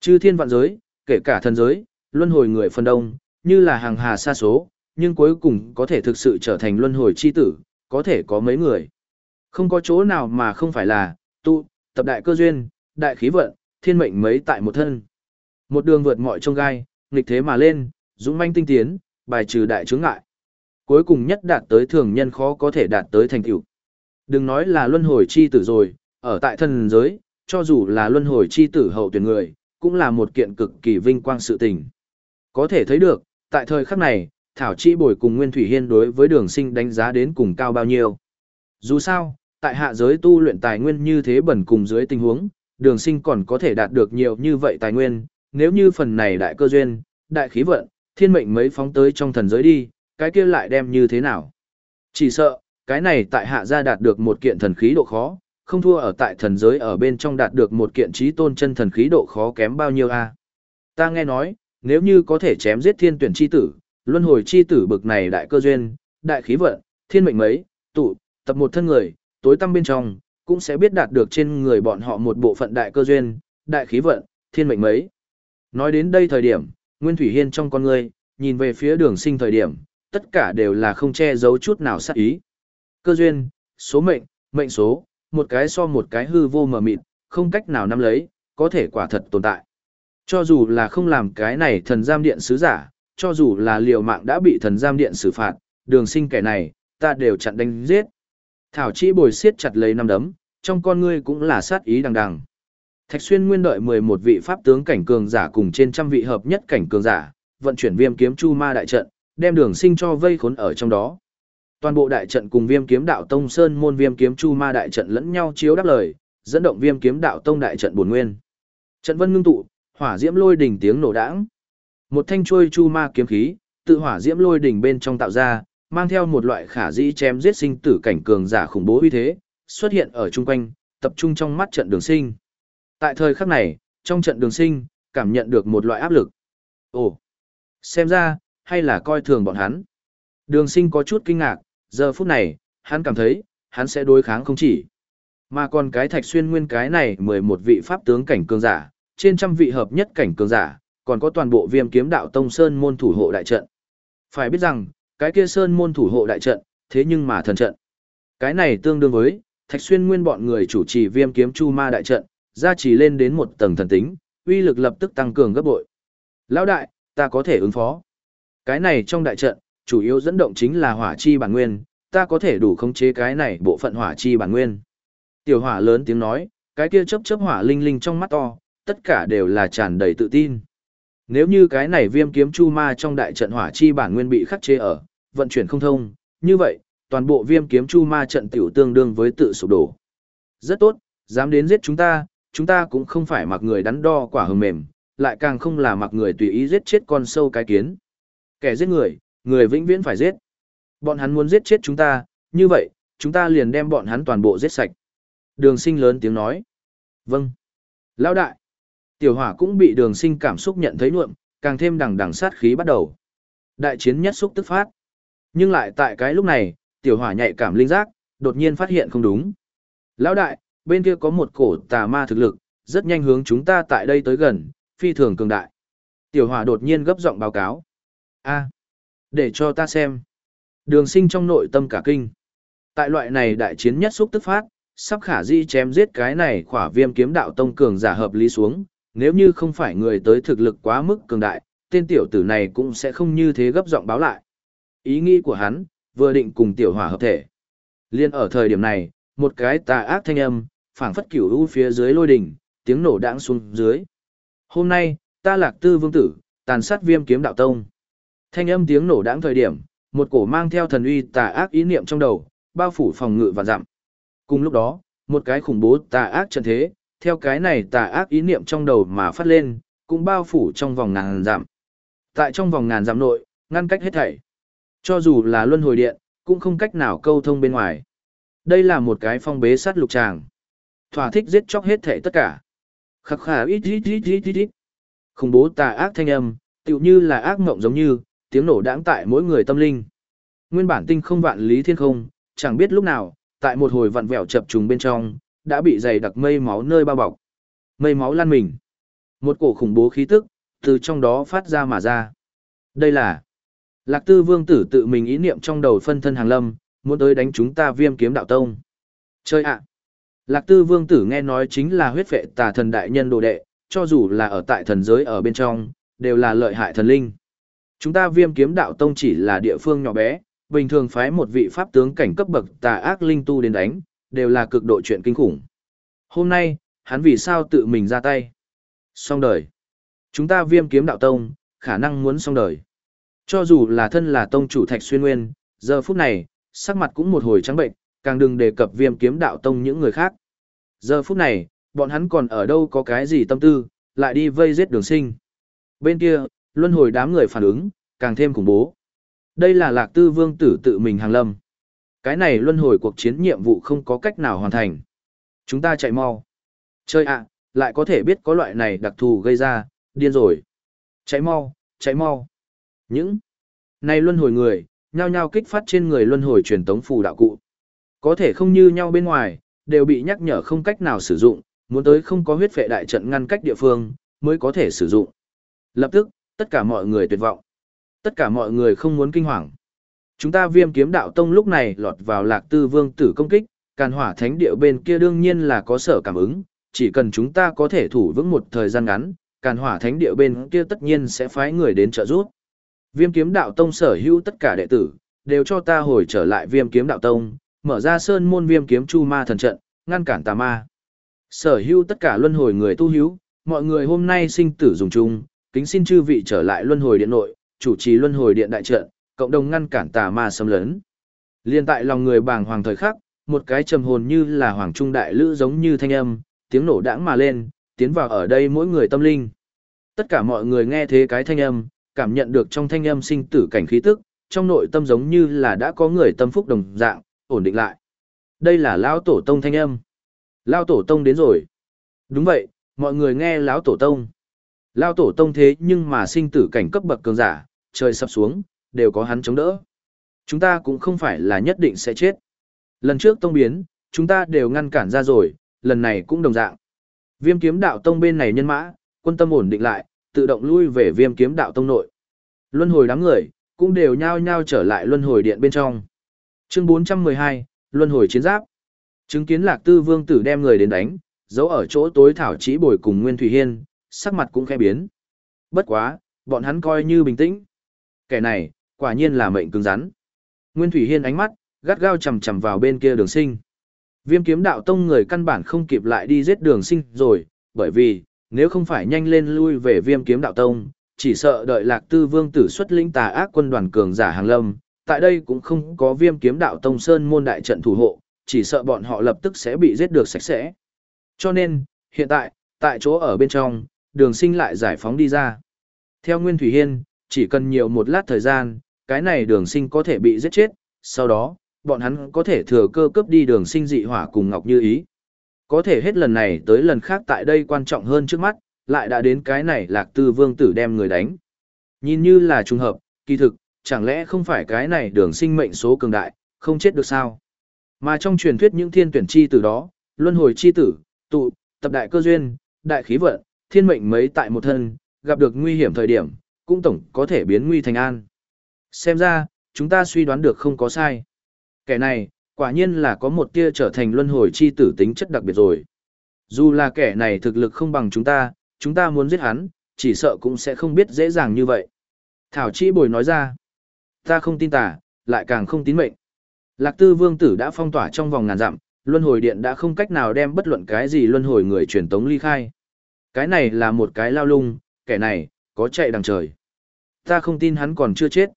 Chư thiên vạn giới, kể cả thần giới, luân hồi người phần đông, như là hàng hà xa số, nhưng cuối cùng có thể thực sự trở thành luân hồi chi tử, có thể có mấy người. Không có chỗ nào mà không phải là, tu, tập đại cơ duyên, đại khí vận, thiên mệnh mấy tại một thân. Một đường vượt mọi trông gai, nghịch thế mà lên, dũng manh tinh tiến, bài trừ đại chướng ngại. Cuối cùng nhất đạt tới thường nhân khó có thể đạt tới thành tựu. Đừng nói là luân hồi chi tử rồi, ở tại thần giới, cho dù là luân hồi chi tử hậu tuyển người, cũng là một kiện cực kỳ vinh quang sự tình. Có thể thấy được, tại thời khắc này, Thảo Chi Bồi cùng Nguyên Thủy Hiên đối với đường sinh đánh giá đến cùng cao bao nhiêu. Dù sao, tại hạ giới tu luyện tài nguyên như thế bẩn cùng dưới tình huống, đường sinh còn có thể đạt được nhiều như vậy tài nguyên, nếu như phần này đại cơ duyên, đại khí vận, thiên mệnh mấy phóng tới trong thần giới đi, cái kia lại đem như thế nào? Chỉ sợ, cái này tại hạ gia đạt được một kiện thần khí độ khó, không thua ở tại thần giới ở bên trong đạt được một kiện trí tôn chân thần khí độ khó kém bao nhiêu a Ta nghe nói, nếu như có thể chém giết thiên tuyển chi tử, luân hồi chi tử bực này đại cơ duyên, đại khí vận, thiên mệnh mấy, tụ, tập một thân người, tối tăm bên trong, cũng sẽ biết đạt được trên người bọn họ một bộ phận đại cơ duyên, đại khí vận, thiên mệnh mấy. Nói đến đây thời điểm, Nguyên Thủy Hiên trong con người, nhìn về phía đường sinh thời điểm, tất cả đều là không che giấu chút nào sát ý. Cơ duyên, số mệnh, mệnh số, một cái so một cái hư vô mờ mịt, không cách nào nắm lấy, có thể quả thật tồn tại. Cho dù là không làm cái này thần giam điện sứ giả, cho dù là liều mạng đã bị thần giam điện xử phạt, đường sinh kẻ này, ta đều chặn đánh giết. Thảo chỉ bồi siết chặt lấy năm đấm, trong con ngươi cũng là sát ý đằng đằng. Thạch xuyên nguyên đợi 11 vị pháp tướng cảnh cường giả cùng trên trăm vị hợp nhất cảnh cường giả, vận chuyển viêm kiếm chu ma đại trận, đem đường sinh cho vây khốn ở trong đó. Toàn bộ đại trận cùng viêm kiếm đạo tông sơn môn viêm kiếm chu ma đại trận lẫn nhau chiếu đáp lời, dẫn động viêm kiếm đạo tông đại trận buồn nguyên. Trận vân ngưng tụ, hỏa diễm lôi đỉnh tiếng nổ đãng. Một thanh chuôi chu ma kiếm khí, tự hỏa diễm lôi đỉnh bên trong tạo ra, mang theo một loại khả dĩ chém giết sinh tử cảnh cường giả khủng bố uy thế, xuất hiện ở chung quanh, tập trung trong mắt trận đường sinh. Tại thời khắc này, trong trận đường sinh, cảm nhận được một loại áp lực. Ồ, xem ra, hay là coi thường bọn hắn. Đường sinh có chút kinh ngạc, giờ phút này, hắn cảm thấy, hắn sẽ đối kháng không chỉ. Mà còn cái thạch xuyên nguyên cái này 11 vị pháp tướng cảnh cường giả, trên trăm vị hợp nhất cảnh cường giả, còn có toàn bộ viêm kiếm đạo tông sơn môn thủ hộ đại trận. Phải biết rằng, cái kia sơn môn thủ hộ đại trận, thế nhưng mà thần trận. Cái này tương đương với, thạch xuyên nguyên bọn người chủ trì viêm kiếm chu ma đại trận, gia trì lên đến một tầng thần tính, uy lực lập tức tăng cường gấp bội. Lão đại, ta có thể ứng phó. Cái này trong đại trận, chủ yếu dẫn động chính là hỏa chi bản nguyên, ta có thể đủ khống chế cái này bộ phận hỏa chi bản nguyên. Tiểu hỏa lớn tiếng nói, cái kia chớp chớp hỏa linh linh trong mắt to, tất cả đều là tràn đầy tự tin. Nếu như cái này viêm kiếm chu ma trong đại trận hỏa chi bản nguyên bị khắc chế ở, vận chuyển không thông, như vậy, toàn bộ viêm kiếm chu ma trận tiểu tương đương với tự sụp đổ. Rất tốt, dám đến giết chúng ta, chúng ta cũng không phải mặc người đắn đo quả hờ mềm, lại càng không là mặc người tùy ý giết chết con sâu cái kiến. Kẻ giết người, người vĩnh viễn phải giết. Bọn hắn muốn giết chết chúng ta, như vậy, chúng ta liền đem bọn hắn toàn bộ giết sạch. Đường sinh lớn tiếng nói. Vâng. Lão đại. Tiểu hỏa cũng bị đường sinh cảm xúc nhận thấy nhuộm, càng thêm đằng đằng sát khí bắt đầu. Đại chiến nhất xúc tức phát. Nhưng lại tại cái lúc này, tiểu hỏa nhạy cảm linh giác, đột nhiên phát hiện không đúng. Lão đại, bên kia có một cổ tà ma thực lực, rất nhanh hướng chúng ta tại đây tới gần, phi thường cường đại. Tiểu hỏa đột nhiên gấp giọng báo cáo. a để cho ta xem. Đường sinh trong nội tâm cả kinh. Tại loại này đại chiến nhất xúc tức phát, sắp khả di chém giết cái này khỏa viêm kiếm đạo tông cường giả hợp lý xuống, nếu như không phải người tới thực lực quá mức cường đại, tên tiểu tử này cũng sẽ không như thế gấp giọng báo lại. Ý nghĩ của hắn, vừa định cùng tiểu hỏa hợp thể. Liên ở thời điểm này, một cái tà ác thanh âm, phảng phất cửu u phía dưới lôi đỉnh, tiếng nổ đãng xuống dưới. Hôm nay, ta lạc tư vương tử, tàn sát viêm kiếm đạo tông. Thanh âm tiếng nổ đãng thời điểm, một cổ mang theo thần uy tà ác ý niệm trong đầu, bao phủ phòng ngự và dặm. Cùng lúc đó, một cái khủng bố tà ác trận thế, theo cái này tà ác ý niệm trong đầu mà phát lên, cũng bao phủ trong vòng ngàn giảm. Tại trong vòng ngàn giảm nội, ngăn cách hết thảy. Cho dù là luân hồi điện, cũng không cách nào câu thông bên ngoài. Đây là một cái phong bế sát lục tràng. Thỏa thích giết chóc hết thảy tất cả. Khắc khả ít ít ít ít ít ít. Khủng bố tà ác thanh âm, tựu như là ác mộng giống như, tiếng nổ đãng tại mỗi người tâm linh. Nguyên bản tinh không vạn lý thiên không, chẳng biết lúc nào, tại một hồi vặn vẹo chập trùng bên trong, đã bị dày đặc mây máu nơi bao bọc. Mây máu lan mình. Một cổ khủng bố khí tức, từ trong đó phát ra mà ra. Đây là Lạc Tư Vương tử tự mình ý niệm trong đầu phân thân hàng lâm, muốn tới đánh chúng ta viêm kiếm đạo tông. Chơi ạ! Lạc Tư Vương tử nghe nói chính là huyết vệ tà thần đại nhân đồ đệ, cho dù là ở tại thần giới ở bên trong, đều là lợi hại thần linh. Chúng ta viêm kiếm đạo tông chỉ là địa phương nhỏ bé, bình thường phái một vị pháp tướng cảnh cấp bậc tà ác linh tu đến đánh, đều là cực độ chuyện kinh khủng. Hôm nay, hắn vì sao tự mình ra tay? Xong đời. Chúng ta viêm kiếm đạo tông, khả năng muốn xong đời. Cho dù là thân là tông chủ Thạch Xuyên Nguyên, giờ phút này, sắc mặt cũng một hồi trắng bệnh, càng đừng đề cập viêm kiếm đạo tông những người khác. Giờ phút này, bọn hắn còn ở đâu có cái gì tâm tư, lại đi vây giết đường sinh. Bên kia, luân hồi đám người phản ứng, càng thêm khủng bố. Đây là lạc tư vương tử tự mình hàng lâm. Cái này luân hồi cuộc chiến nhiệm vụ không có cách nào hoàn thành. Chúng ta chạy mau. Chơi ạ, à, lại có thể biết có loại này đặc thù gây ra, điên rồi. Chạy mau, chạy mau. Những này luân hồi người, nhao nhao kích phát trên người luân hồi truyền tống phù đạo cụ. Có thể không như nhau bên ngoài, đều bị nhắc nhở không cách nào sử dụng, muốn tới không có huyết vệ đại trận ngăn cách địa phương, mới có thể sử dụng. Lập tức, tất cả mọi người tuyệt vọng. Tất cả mọi người không muốn kinh hoàng. Chúng ta viêm kiếm đạo tông lúc này lọt vào lạc tư vương tử công kích, càn hỏa thánh địa bên kia đương nhiên là có sở cảm ứng, chỉ cần chúng ta có thể thủ vững một thời gian ngắn, càn hỏa thánh địa bên kia tất nhiên sẽ phái người đến trợ giúp. Viêm kiếm đạo tông sở hữu tất cả đệ tử, đều cho ta hồi trở lại viêm kiếm đạo tông, mở ra sơn môn viêm kiếm chu ma thần trận, ngăn cản tà ma. Sở hữu tất cả luân hồi người tu hữu, mọi người hôm nay sinh tử dùng chung, kính xin chư vị trở lại luân hồi điện nội, chủ trì luân hồi điện đại trận, cộng đồng ngăn cản tà ma xâm lấn. Liên tại lòng người bàng hoàng thời khắc, một cái trầm hồn như là hoàng trung đại lữ giống như thanh âm, tiếng nổ đãng mà lên, tiến vào ở đây mỗi người tâm linh. Tất cả mọi người nghe thế cái thanh âm, cảm nhận được trong thanh âm sinh tử cảnh khí tức, trong nội tâm giống như là đã có người tâm phúc đồng dạng, ổn định lại. Đây là lão tổ tông thanh âm. Lão tổ tông đến rồi. Đúng vậy, mọi người nghe lão tổ tông. Lão tổ tông thế nhưng mà sinh tử cảnh cấp bậc cường giả, trời sắp xuống, đều có hắn chống đỡ. Chúng ta cũng không phải là nhất định sẽ chết. Lần trước tông biến, chúng ta đều ngăn cản ra rồi, lần này cũng đồng dạng. Viêm kiếm đạo tông bên này nhân mã, quân tâm ổn định lại, tự động lui về viêm kiếm đạo tông nội. Luân hồi đám người, cũng đều nhao nhao trở lại luân hồi điện bên trong. Chương 412, Luân hồi chiến giáp. Chứng kiến lạc tư vương tử đem người đến đánh, giấu ở chỗ tối thảo chỉ bồi cùng Nguyên Thủy Hiên, sắc mặt cũng khẽ biến. Bất quá, bọn hắn coi như bình tĩnh. Kẻ này, quả nhiên là mệnh cứng rắn. Nguyên Thủy Hiên ánh mắt, gắt gao chầm chầm vào bên kia đường sinh. Viêm kiếm đạo tông người căn bản không kịp lại đi giết đường sinh rồi, bởi vì, nếu không phải nhanh lên lui về viêm kiếm đạo tông, chỉ sợ đợi lạc tư vương tử xuất linh tà ác quân đoàn cường giả hàng lâm, tại đây cũng không có viêm kiếm đạo tông sơn môn đại trận thủ hộ, chỉ sợ bọn họ lập tức sẽ bị giết được sạch sẽ. Cho nên, hiện tại, tại chỗ ở bên trong, đường sinh lại giải phóng đi ra. Theo Nguyên Thủy Hiên, chỉ cần nhiều một lát thời gian, cái này đường sinh có thể bị giết chết, sau đó, bọn hắn có thể thừa cơ cướp đi đường sinh dị hỏa cùng Ngọc Như Ý. Có thể hết lần này tới lần khác tại đây quan trọng hơn trước mắt, lại đã đến cái này lạc tư vương tử đem người đánh. Nhìn như là trùng hợp, kỳ thực, chẳng lẽ không phải cái này đường sinh mệnh số cường đại, không chết được sao? Mà trong truyền thuyết những thiên tuyển chi tử đó, luân hồi chi tử, tụ, tập đại cơ duyên, đại khí vận, thiên mệnh mấy tại một thân, gặp được nguy hiểm thời điểm, cũng tổng có thể biến nguy thành an. Xem ra, chúng ta suy đoán được không có sai. Kẻ này, quả nhiên là có một tia trở thành luân hồi chi tử tính chất đặc biệt rồi. Dù là kẻ này thực lực không bằng chúng ta, chúng ta muốn giết hắn, chỉ sợ cũng sẽ không biết dễ dàng như vậy. Thảo Chi Bồi nói ra, ta không tin tà, lại càng không tín mệnh. Lạc Tư Vương Tử đã phong tỏa trong vòng ngàn dặm, luân hồi điện đã không cách nào đem bất luận cái gì luân hồi người truyền tống ly khai. Cái này là một cái lao lung, kẻ này, có chạy đằng trời. Ta không tin hắn còn chưa chết.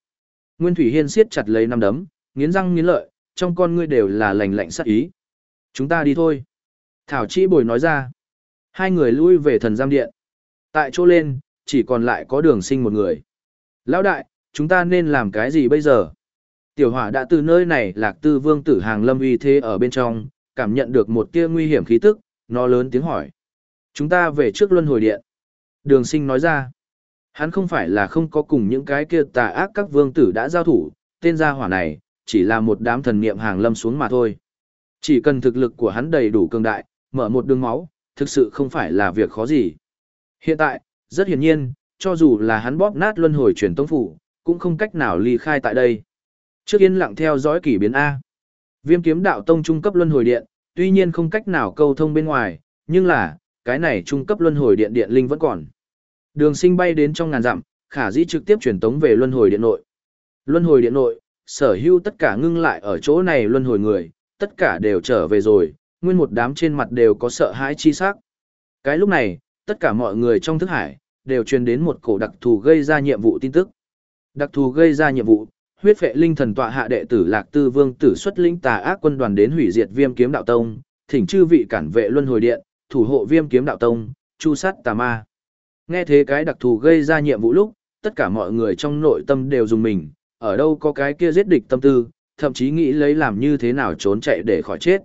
Nguyên Thủy Hiên siết chặt lấy năm đấm, nghiến răng nghiến lợi, trong con ngươi đều là lành lạnh sát ý. Chúng ta đi thôi. Thảo Chi Bồi nói ra. Hai người lui về thần giam điện. Tại chỗ lên, chỉ còn lại có đường sinh một người. Lão đại, chúng ta nên làm cái gì bây giờ? Tiểu hỏa đã từ nơi này lạc tư vương tử hàng lâm uy thế ở bên trong, cảm nhận được một tia nguy hiểm khí tức, nó lớn tiếng hỏi. Chúng ta về trước luân hồi điện. Đường sinh nói ra. Hắn không phải là không có cùng những cái kia tà ác các vương tử đã giao thủ, tên gia hỏa này, chỉ là một đám thần niệm hàng lâm xuống mà thôi. Chỉ cần thực lực của hắn đầy đủ cường đại, mở một đường máu, thực sự không phải là việc khó gì. Hiện tại, rất hiển nhiên, cho dù là hắn bóp nát luân hồi truyền tông phủ, cũng không cách nào ly khai tại đây. Trước yên lặng theo dõi kỷ biến A. Viêm kiếm đạo tông trung cấp luân hồi điện, tuy nhiên không cách nào câu thông bên ngoài, nhưng là, cái này trung cấp luân hồi điện điện linh vẫn còn. Đường sinh bay đến trong ngàn dặm, khả dĩ trực tiếp truyền tống về luân hồi điện nội. Luân hồi điện nội, sở hữu tất cả ngưng lại ở chỗ này luân hồi người, tất cả đều trở về rồi, nguyên một đám trên mặt đều có sợ hãi chi sắc. Cái lúc này, tất cả mọi người trong thức hải, đều truyền đến một cổ đặc thù gây ra nhiệm vụ tin tức. Đặc thù gây ra nhiệm vụ, huyết vệ linh thần tọa hạ đệ tử Lạc Tư Vương tử xuất linh tà ác quân đoàn đến hủy diệt Viêm Kiếm Đạo Tông, thỉnh chư vị cản vệ luân hồi điện, thủ hộ Viêm Kiếm Đạo Tông, chu sát tà ma. Nghe thế cái đặc thù gây ra nhiệm vụ lúc, tất cả mọi người trong nội tâm đều dùng mình, ở đâu có cái kia giết địch tâm tư, thậm chí nghĩ lấy làm như thế nào trốn chạy để khỏi chết.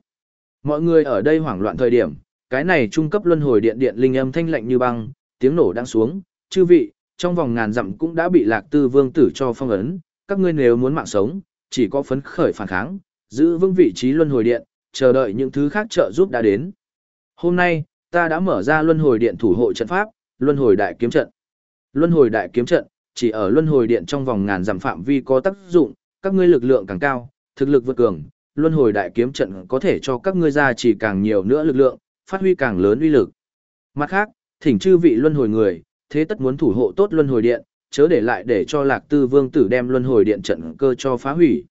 Mọi người ở đây hoảng loạn thời điểm, cái này trung cấp luân hồi điện điện linh âm thanh lạnh như băng, tiếng nổ đang xuống, chư vị, trong vòng ngàn dặm cũng đã bị lạc tư vương tử cho phong ấn, các ngươi nếu muốn mạng sống, chỉ có phấn khởi phản kháng, giữ vững vị trí luân hồi điện, chờ đợi những thứ khác trợ giúp đã đến. Hôm nay, ta đã mở ra luân hồi điện thủ hộ trận pháp, luân hồi đại kiếm trận. Luân hồi đại kiếm trận, chỉ ở luân hồi điện trong vòng ngàn dặm phạm vi có tác dụng, các ngươi lực lượng càng cao, thực lực vượt cường, luân hồi đại kiếm trận có thể cho các ngươi ra chỉ càng nhiều nữa lực lượng, phát huy càng lớn uy lực. Mặt khác, thỉnh chư vị luân hồi người, thế tất muốn thủ hộ tốt luân hồi điện, chớ để lại để cho Lạc Tư Vương tử đem luân hồi điện trận cơ cho phá hủy.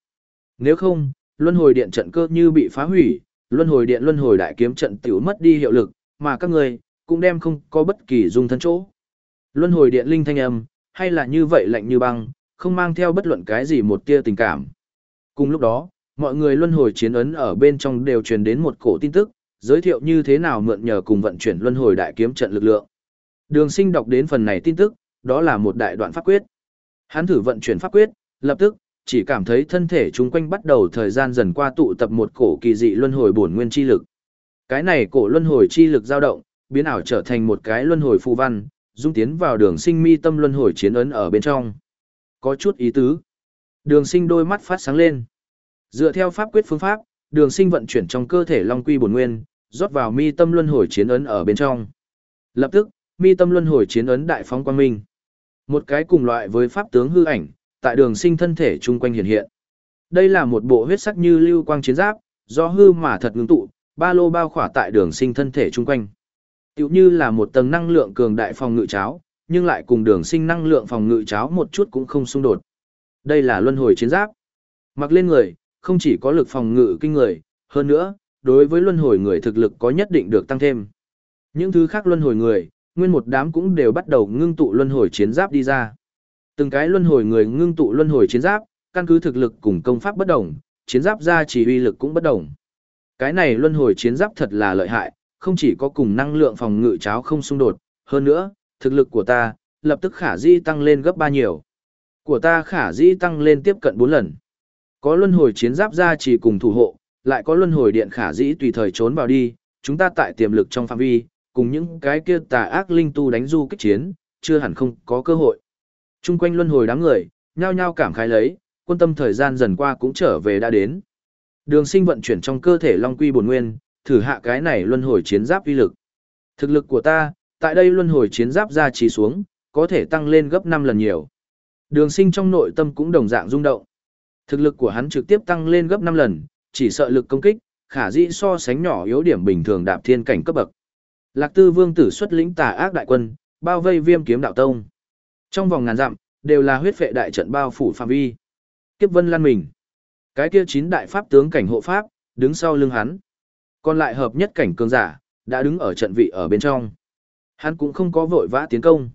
Nếu không, luân hồi điện trận cơ như bị phá hủy, luân hồi điện luân hồi đại kiếm trận tiểu mất đi hiệu lực, mà các ngươi cũng đem không có bất kỳ dung thân chỗ. Luân hồi điện linh thanh âm, hay là như vậy lạnh như băng, không mang theo bất luận cái gì một tia tình cảm. Cùng lúc đó, mọi người luân hồi chiến ấn ở bên trong đều truyền đến một cổ tin tức, giới thiệu như thế nào mượn nhờ cùng vận chuyển luân hồi đại kiếm trận lực lượng. Đường sinh đọc đến phần này tin tức, đó là một đại đoạn pháp quyết. Hắn thử vận chuyển pháp quyết, lập tức, chỉ cảm thấy thân thể chúng quanh bắt đầu thời gian dần qua tụ tập một cổ kỳ dị luân hồi bổn nguyên chi lực. Cái này cổ luân hồi chi lực dao động, biến ảo trở thành một cái luân hồi phù văn, dung tiến vào đường sinh mi tâm luân hồi chiến ấn ở bên trong. Có chút ý tứ. Đường sinh đôi mắt phát sáng lên. Dựa theo pháp quyết phương pháp, đường sinh vận chuyển trong cơ thể long quy bổn nguyên, rót vào mi tâm luân hồi chiến ấn ở bên trong. Lập tức, mi tâm luân hồi chiến ấn đại phóng quang minh. Một cái cùng loại với pháp tướng hư ảnh, tại đường sinh thân thể chung quanh hiện hiện. Đây là một bộ huyết sắc như lưu quang chiến giáp, do hư mà thật ngưng tụ, ba lô bao khỏa tại đường sinh thân thể chung quanh. Tiểu như là một tầng năng lượng cường đại phòng ngự cháo, nhưng lại cùng đường sinh năng lượng phòng ngự cháo một chút cũng không xung đột. Đây là luân hồi chiến giáp. Mặc lên người, không chỉ có lực phòng ngự kinh người, hơn nữa, đối với luân hồi người thực lực có nhất định được tăng thêm. Những thứ khác luân hồi người, nguyên một đám cũng đều bắt đầu ngưng tụ luân hồi chiến giáp đi ra. Từng cái luân hồi người ngưng tụ luân hồi chiến giáp, căn cứ thực lực cùng công pháp bất đồng, chiến giáp ra chỉ uy lực cũng bất đồng. Cái này luân hồi chiến giáp thật là lợi hại, không chỉ có cùng năng lượng phòng ngự cháo không xung đột, hơn nữa, thực lực của ta, lập tức khả di tăng lên gấp ba nhiều. Của ta khả di tăng lên tiếp cận 4 lần. Có luân hồi chiến giáp ra chỉ cùng thủ hộ, lại có luân hồi điện khả dĩ tùy thời trốn vào đi, chúng ta tại tiềm lực trong phạm vi, cùng những cái kia tà ác linh tu đánh du kích chiến, chưa hẳn không có cơ hội. Trung quanh luân hồi đám người, nhao nhao cảm khái lấy, quân tâm thời gian dần qua cũng trở về đã đến. Đường sinh vận chuyển trong cơ thể Long Quy bổn nguyên, thử hạ cái này luân hồi chiến giáp uy lực. Thực lực của ta, tại đây luân hồi chiến giáp ra trì xuống, có thể tăng lên gấp 5 lần nhiều. Đường sinh trong nội tâm cũng đồng dạng rung động. Thực lực của hắn trực tiếp tăng lên gấp 5 lần, chỉ sợ lực công kích, khả dĩ so sánh nhỏ yếu điểm bình thường đạp thiên cảnh cấp bậc. Lạc Tư Vương tử xuất lĩnh tà ác đại quân, bao vây Viêm Kiếm đạo tông. Trong vòng ngàn dặm, đều là huyết vệ đại trận bao phủ phạm vi. Kiếp Vân Lan mình. Cái kia chín đại pháp tướng cảnh hộ pháp, đứng sau lưng hắn. Còn lại hợp nhất cảnh cường giả, đã đứng ở trận vị ở bên trong. Hắn cũng không có vội vã tiến công.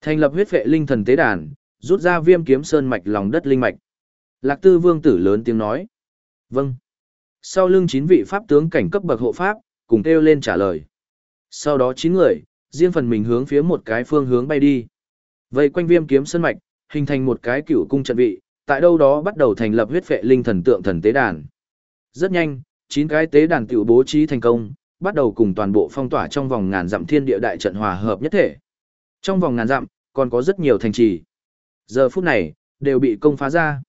Thành lập huyết vệ linh thần tế đàn, rút ra Viêm Kiếm sơn mạch lòng đất linh mạch. Lạc Tư Vương tử lớn tiếng nói: "Vâng." Sau lưng chín vị pháp tướng cảnh cấp bậc hộ pháp, cùng kêu lên trả lời. Sau đó chín người, riêng phần mình hướng phía một cái phương hướng bay đi. Vây quanh viêm kiếm sân mạch, hình thành một cái cựu cung trận vị, tại đâu đó bắt đầu thành lập huyết vệ linh thần tượng thần tế đàn. Rất nhanh, chín cái tế đàn tiểu bố trí thành công, bắt đầu cùng toàn bộ phong tỏa trong vòng ngàn dặm thiên địa đại trận hòa hợp nhất thể. Trong vòng ngàn dặm, còn có rất nhiều thành trì. Giờ phút này, đều bị công phá ra.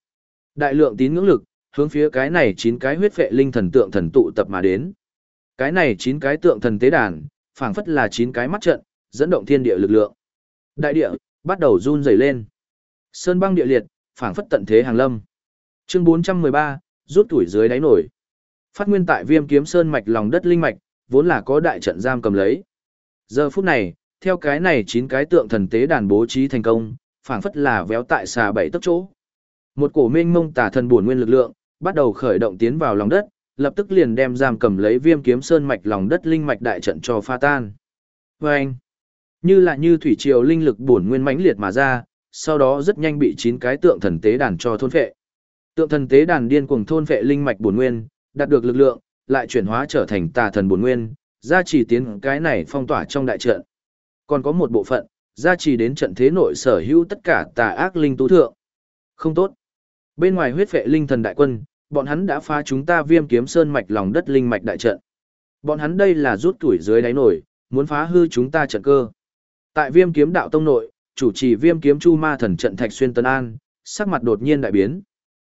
Đại lượng tín ngưỡng lực, hướng phía cái này chín cái huyết vệ linh thần tượng thần tụ tập mà đến. Cái này chín cái tượng thần tế đàn, phảng phất là chín cái mắt trận, dẫn động thiên địa lực lượng. Đại địa bắt đầu run rẩy lên. Sơn băng địa liệt, phảng phất tận thế hàng lâm. Chương 413, rút tuổi dưới đáy nổi. Phát nguyên tại Viêm Kiếm Sơn mạch lòng đất linh mạch, vốn là có đại trận giam cầm lấy. Giờ phút này, theo cái này chín cái tượng thần tế đàn bố trí thành công, phảng phất là véo tại xà bảy tấc chỗ. Một cổ mênh mông tả thần bổn nguyên lực lượng, bắt đầu khởi động tiến vào lòng đất, lập tức liền đem giam cầm lấy Viêm Kiếm Sơn mạch lòng đất linh mạch đại trận cho pha tan. Vâng! Như là như thủy triều linh lực bổn nguyên mãnh liệt mà ra, sau đó rất nhanh bị chín cái tượng thần tế đàn cho thôn phệ. Tượng thần tế đàn điên cuồng thôn phệ linh mạch bổn nguyên, đạt được lực lượng, lại chuyển hóa trở thành tà thần bổn nguyên, gia trì tiến cái này phong tỏa trong đại trận. Còn có một bộ phận, gia trì đến trận thế nội sở hữu tất cả tà ác linh tu thượng. Không tốt. Bên ngoài huyết vệ linh thần đại quân, bọn hắn đã phá chúng ta viêm kiếm sơn mạch lòng đất linh mạch đại trận. Bọn hắn đây là rút tuổi dưới đáy nổi, muốn phá hư chúng ta trận cơ. Tại viêm kiếm đạo tông nội, chủ trì viêm kiếm chu ma thần trận thạch xuyên tân an, sắc mặt đột nhiên đại biến.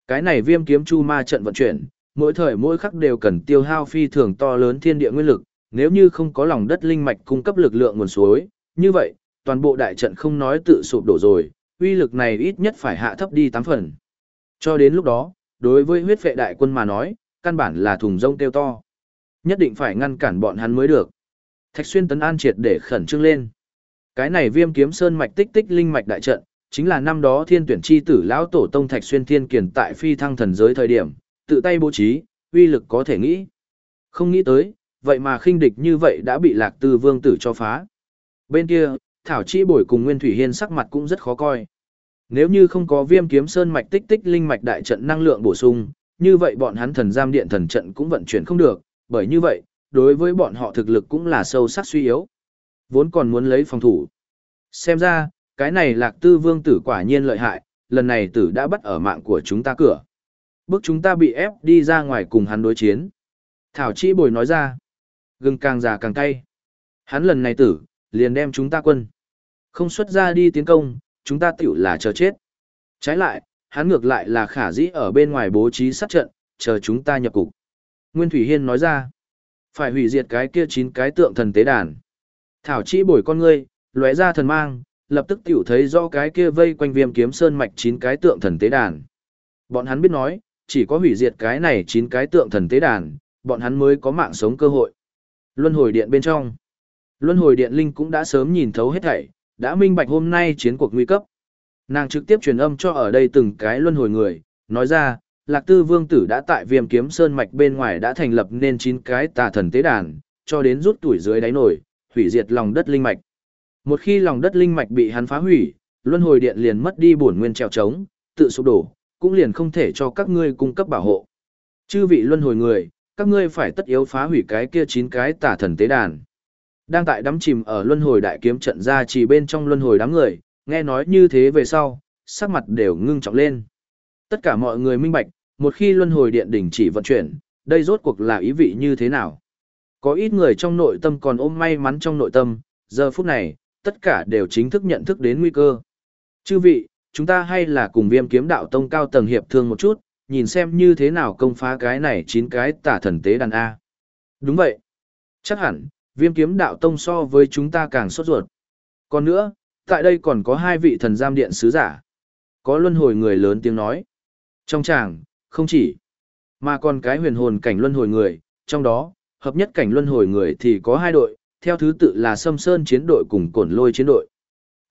Cái này viêm kiếm chu ma trận vận chuyển, mỗi thời mỗi khắc đều cần tiêu hao phi thường to lớn thiên địa nguyên lực, nếu như không có lòng đất linh mạch cung cấp lực lượng nguồn suối, như vậy, toàn bộ đại trận không nói tự sụp đổ rồi, uy lực này ít nhất phải hạ thấp đi 8 phần. Cho đến lúc đó, đối với huyết vệ đại quân mà nói, căn bản là thùng rông tiêu to. Nhất định phải ngăn cản bọn hắn mới được. Thạch xuyên tấn an triệt để khẩn trương lên. Cái này viêm kiếm sơn mạch tích tích linh mạch đại trận, chính là năm đó thiên tuyển chi tử lão tổ tông Thạch xuyên thiên kiền tại phi thăng thần giới thời điểm, tự tay bố trí, uy lực có thể nghĩ. Không nghĩ tới, vậy mà khinh địch như vậy đã bị lạc tư vương tử cho phá. Bên kia, Thảo Chi bồi cùng Nguyên Thủy Hiên sắc mặt cũng rất khó coi. Nếu như không có viêm kiếm sơn mạch tích tích linh mạch đại trận năng lượng bổ sung, như vậy bọn hắn thần giam điện thần trận cũng vận chuyển không được, bởi như vậy, đối với bọn họ thực lực cũng là sâu sắc suy yếu. Vốn còn muốn lấy phòng thủ. Xem ra, cái này lạc tư vương tử quả nhiên lợi hại, lần này tử đã bắt ở mạng của chúng ta cửa. Bước chúng ta bị ép đi ra ngoài cùng hắn đối chiến. Thảo Chi Bồi nói ra, gừng càng già càng cay. Hắn lần này tử, liền đem chúng ta quân. Không xuất ra đi tiến công, chúng ta tiểu là chờ chết. Trái lại, hắn ngược lại là khả dĩ ở bên ngoài bố trí sát trận, chờ chúng ta nhập cục. Nguyên Thủy Hiên nói ra, phải hủy diệt cái kia chín cái tượng thần tế đàn. Thảo Chi Bồi con ngươi, lóe ra thần mang, lập tức tiểu thấy do cái kia vây quanh viêm kiếm sơn mạch chín cái tượng thần tế đàn. Bọn hắn biết nói, chỉ có hủy diệt cái này chín cái tượng thần tế đàn, bọn hắn mới có mạng sống cơ hội. Luân hồi điện bên trong. Luân hồi điện linh cũng đã sớm nhìn thấu hết thảy, đã minh bạch hôm nay chiến cuộc nguy cấp. Nàng trực tiếp truyền âm cho ở đây từng cái luân hồi người, nói ra, Lạc Tư Vương tử đã tại Viêm Kiếm Sơn mạch bên ngoài đã thành lập nên chín cái tà thần tế đàn, cho đến rút tuổi dưới đáy nổi, hủy diệt lòng đất linh mạch. Một khi lòng đất linh mạch bị hắn phá hủy, luân hồi điện liền mất đi bổn nguyên trèo trống, tự sụp đổ, cũng liền không thể cho các ngươi cung cấp bảo hộ. Chư vị luân hồi người, các ngươi phải tất yếu phá hủy cái kia chín cái tà thần tế đàn. Đang tại đắm chìm ở luân hồi đại kiếm trận ra chỉ bên trong luân hồi đám người, nghe nói như thế về sau, sắc mặt đều ngưng trọng lên. Tất cả mọi người minh bạch, một khi luân hồi điện đỉnh chỉ vận chuyển, đây rốt cuộc là ý vị như thế nào. Có ít người trong nội tâm còn ôm may mắn trong nội tâm, giờ phút này, tất cả đều chính thức nhận thức đến nguy cơ. Chư vị, chúng ta hay là cùng viêm kiếm đạo tông cao tầng hiệp thương một chút, nhìn xem như thế nào công phá cái này chín cái tả thần tế đàn A. Đúng vậy. Chắc hẳn, viêm kiếm đạo tông so với chúng ta càng sốt ruột. Còn nữa, tại đây còn có hai vị thần giam điện sứ giả. Có luân hồi người lớn tiếng nói. Trong tràng, không chỉ, mà còn cái huyền hồn cảnh luân hồi người, trong đó, hợp nhất cảnh luân hồi người thì có hai đội, theo thứ tự là Sâm Sơn chiến đội cùng Cổn Lôi chiến đội.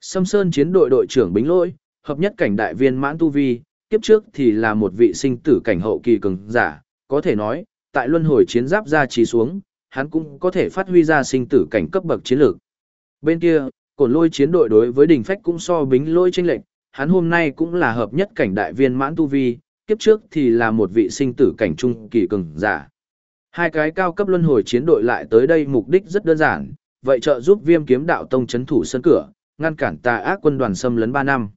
Sâm Sơn chiến đội đội trưởng Bính Lôi, hợp nhất cảnh đại viên mãn tu vi, kiếp trước thì là một vị sinh tử cảnh hậu kỳ cường giả, có thể nói, tại luân hồi chiến giáp ra trí xuống, hắn cũng có thể phát huy ra sinh tử cảnh cấp bậc chiến lược. Bên kia, Cổn Lôi chiến đội đối với đỉnh Phách cũng so Bính Lôi tranh lệnh, hắn hôm nay cũng là hợp nhất cảnh đại viên mãn tu vi, kiếp trước thì là một vị sinh tử cảnh trung kỳ cường giả. Hai cái cao cấp luân hồi chiến đội lại tới đây mục đích rất đơn giản, vậy trợ giúp viêm kiếm đạo tông chấn thủ sân cửa, ngăn cản tà ác quân đoàn xâm lấn 3 năm.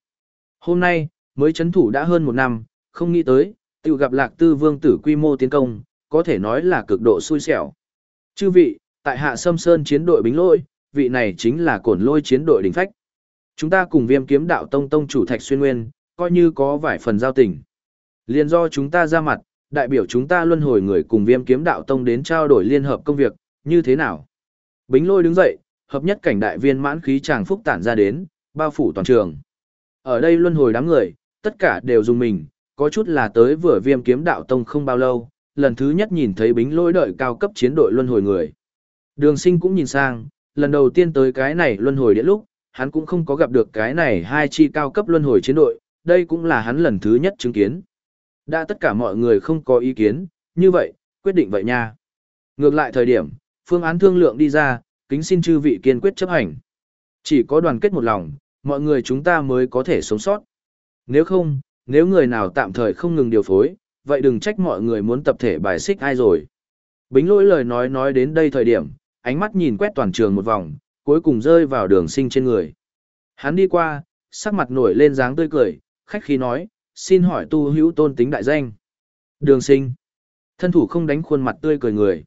Hôm nay, Mới chấn thủ đã hơn một năm, không nghĩ tới, tự gặp lạc tư vương tử quy mô tiến công, có thể nói là cực độ xui xẻo. Chư vị, tại hạ sâm sơn chiến đội bính lôi, vị này chính là cổn lôi chiến đội đỉnh phách. Chúng ta cùng viêm kiếm đạo tông tông chủ thạch xuyên nguyên, coi như có vài phần giao tình. Liên do chúng ta ra mặt, đại biểu chúng ta luân hồi người cùng viêm kiếm đạo tông đến trao đổi liên hợp công việc, như thế nào? Bính lôi đứng dậy, hợp nhất cảnh đại viên mãn khí tràng phúc tản ra đến, bao phủ toàn trường. Ở đây luân hồi đám người, tất cả đều dùng mình, có chút là tới vừa viêm kiếm đạo tông không bao lâu, lần thứ nhất nhìn thấy bính lôi đợi cao cấp chiến đội luân hồi người. Đường sinh cũng nhìn sang, lần đầu tiên tới cái này luân hồi điện lúc, hắn cũng không có gặp được cái này hai chi cao cấp luân hồi chiến đội, đây cũng là hắn lần thứ nhất chứng kiến. Đã tất cả mọi người không có ý kiến, như vậy, quyết định vậy nha. Ngược lại thời điểm, phương án thương lượng đi ra, kính xin chư vị kiên quyết chấp hành. Chỉ có đoàn kết một lòng, mọi người chúng ta mới có thể sống sót. Nếu không, nếu người nào tạm thời không ngừng điều phối, vậy đừng trách mọi người muốn tập thể bài xích ai rồi. Bính lỗi lời nói nói đến đây thời điểm, ánh mắt nhìn quét toàn trường một vòng, cuối cùng rơi vào đường sinh trên người. Hắn đi qua, sắc mặt nổi lên dáng tươi cười, khách khí nói, xin hỏi tu hữu tôn tính đại danh. Đường sinh. Thân thủ không đánh khuôn mặt tươi cười người.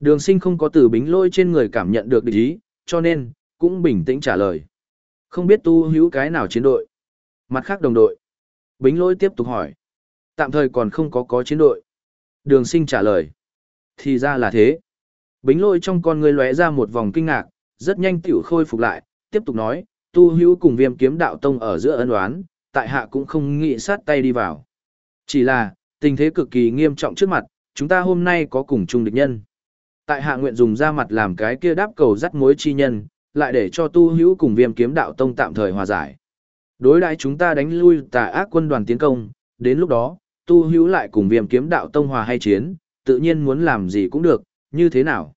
Đường sinh không có từ bính lôi trên người cảm nhận được địch ý, cho nên, cũng bình tĩnh trả lời. Không biết tu hữu cái nào chiến đội. Mặt khác đồng đội. Bính lôi tiếp tục hỏi. Tạm thời còn không có có chiến đội. Đường sinh trả lời. Thì ra là thế. Bính lôi trong con người lóe ra một vòng kinh ngạc, rất nhanh tiểu khôi phục lại, tiếp tục nói, tu hữu cùng viêm kiếm đạo tông ở giữa ân oán, tại hạ cũng không nghĩ sát tay đi vào. Chỉ là, tình thế cực kỳ nghiêm trọng trước mặt, chúng ta hôm nay có cùng chung địch nhân. Tại hạ nguyện dùng ra mặt làm cái kia đáp cầu dắt mối chi nhân, lại để cho tu hữu cùng viêm kiếm đạo tông tạm thời hòa giải. Đối đãi chúng ta đánh lui tà ác quân đoàn tiến công, đến lúc đó, tu hữu lại cùng viêm kiếm đạo tông hòa hay chiến, tự nhiên muốn làm gì cũng được, như thế nào?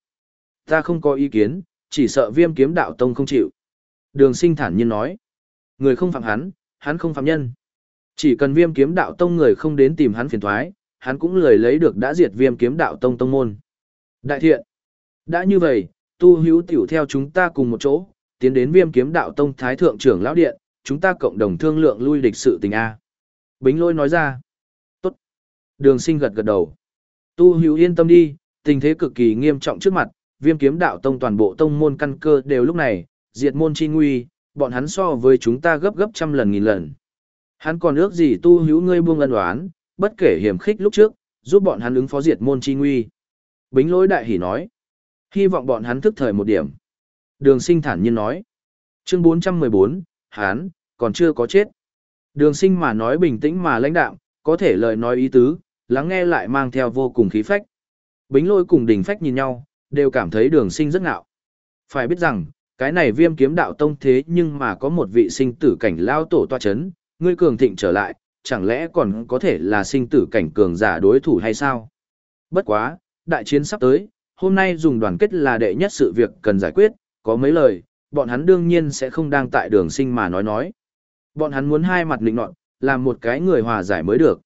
Ta không có ý kiến, chỉ sợ viêm kiếm đạo tông không chịu. Đường sinh thản nhiên nói. Người không phạm hắn, hắn không phạm nhân. Chỉ cần viêm kiếm đạo tông người không đến tìm hắn phiền thoái, hắn cũng lời lấy được đã diệt viêm kiếm đạo tông tông môn. Đại thiện. Đã như vậy, tu hữu tiểu theo chúng ta cùng một chỗ, tiến đến viêm kiếm đạo tông thái thượng trưởng lão điện, chúng ta cộng đồng thương lượng lui địch sự tình A. Bính lôi nói ra. Tốt. Đường sinh gật gật đầu. Tu hữu yên tâm đi, tình thế cực kỳ nghiêm trọng trước mặt, viêm kiếm đạo tông toàn bộ tông môn căn cơ đều lúc này, diệt môn chi nguy, bọn hắn so với chúng ta gấp gấp trăm lần nghìn lần. Hắn còn ước gì tu hữu ngươi buông ân đoán, bất kể hiểm khích lúc trước, giúp bọn hắn ứng phó diệt môn chi nguy. Bính lỗi đại hỉ nói. Hy vọng bọn hắn thức thời một điểm. Đường sinh thản nhiên nói. Chương 414, hắn, còn chưa có chết. Đường sinh mà nói bình tĩnh mà lãnh đạo, có thể lời nói ý tứ, lắng nghe lại mang theo vô cùng khí phách. Bính lôi cùng đỉnh phách nhìn nhau, đều cảm thấy đường sinh rất ngạo. Phải biết rằng, cái này viêm kiếm đạo tông thế nhưng mà có một vị sinh tử cảnh lao tổ toa chấn, ngươi cường thịnh trở lại, chẳng lẽ còn có thể là sinh tử cảnh cường giả đối thủ hay sao? Bất quá, đại chiến sắp tới, hôm nay dùng đoàn kết là đệ nhất sự việc cần giải quyết, có mấy lời, bọn hắn đương nhiên sẽ không đang tại đường sinh mà nói nói. Bọn hắn muốn hai mặt lĩnh nọt, làm một cái người hòa giải mới được.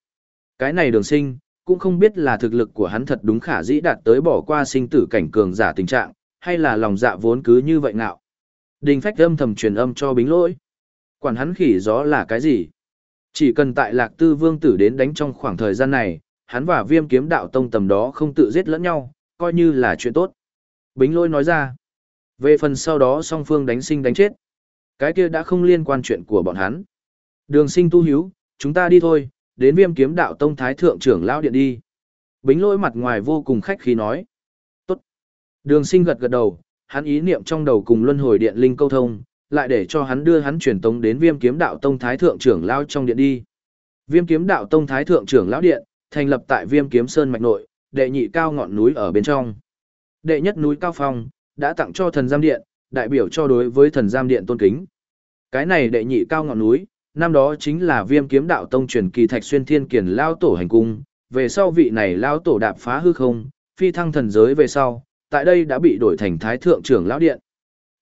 Cái này đường sinh, cũng không biết là thực lực của hắn thật đúng khả dĩ đạt tới bỏ qua sinh tử cảnh cường giả tình trạng, hay là lòng dạ vốn cứ như vậy nào. Đình phách âm thầm truyền âm cho bính lỗi. Quản hắn khỉ gió là cái gì? Chỉ cần tại lạc tư vương tử đến đánh trong khoảng thời gian này, hắn và viêm kiếm đạo tông tầm đó không tự giết lẫn nhau, coi như là chuyện tốt. Bính lỗi nói ra. Về phần sau đó song phương đánh sinh đánh chết. Cái kia đã không liên quan chuyện của bọn hắn. Đường sinh tu hiếu, chúng ta đi thôi, đến viêm kiếm đạo tông thái thượng trưởng lão điện đi. Bính lỗi mặt ngoài vô cùng khách khí nói. Tốt. Đường sinh gật gật đầu, hắn ý niệm trong đầu cùng luân hồi điện linh câu thông, lại để cho hắn đưa hắn truyền tống đến viêm kiếm đạo tông thái thượng trưởng lão trong điện đi. Viêm kiếm đạo tông thái thượng trưởng lão điện, thành lập tại viêm kiếm sơn mạch nội, đệ nhị cao ngọn núi ở bên trong. Đệ nhất núi cao phong, đã tặng cho thần giam điện, đại biểu cho đối với thần giam điện tôn kính. Cái này đệ nhị cao ngọn núi, năm đó chính là viêm kiếm đạo tông truyền kỳ thạch xuyên thiên kiền lao tổ hành cung, về sau vị này lao tổ đạp phá hư không, phi thăng thần giới về sau, tại đây đã bị đổi thành thái thượng trưởng lão điện.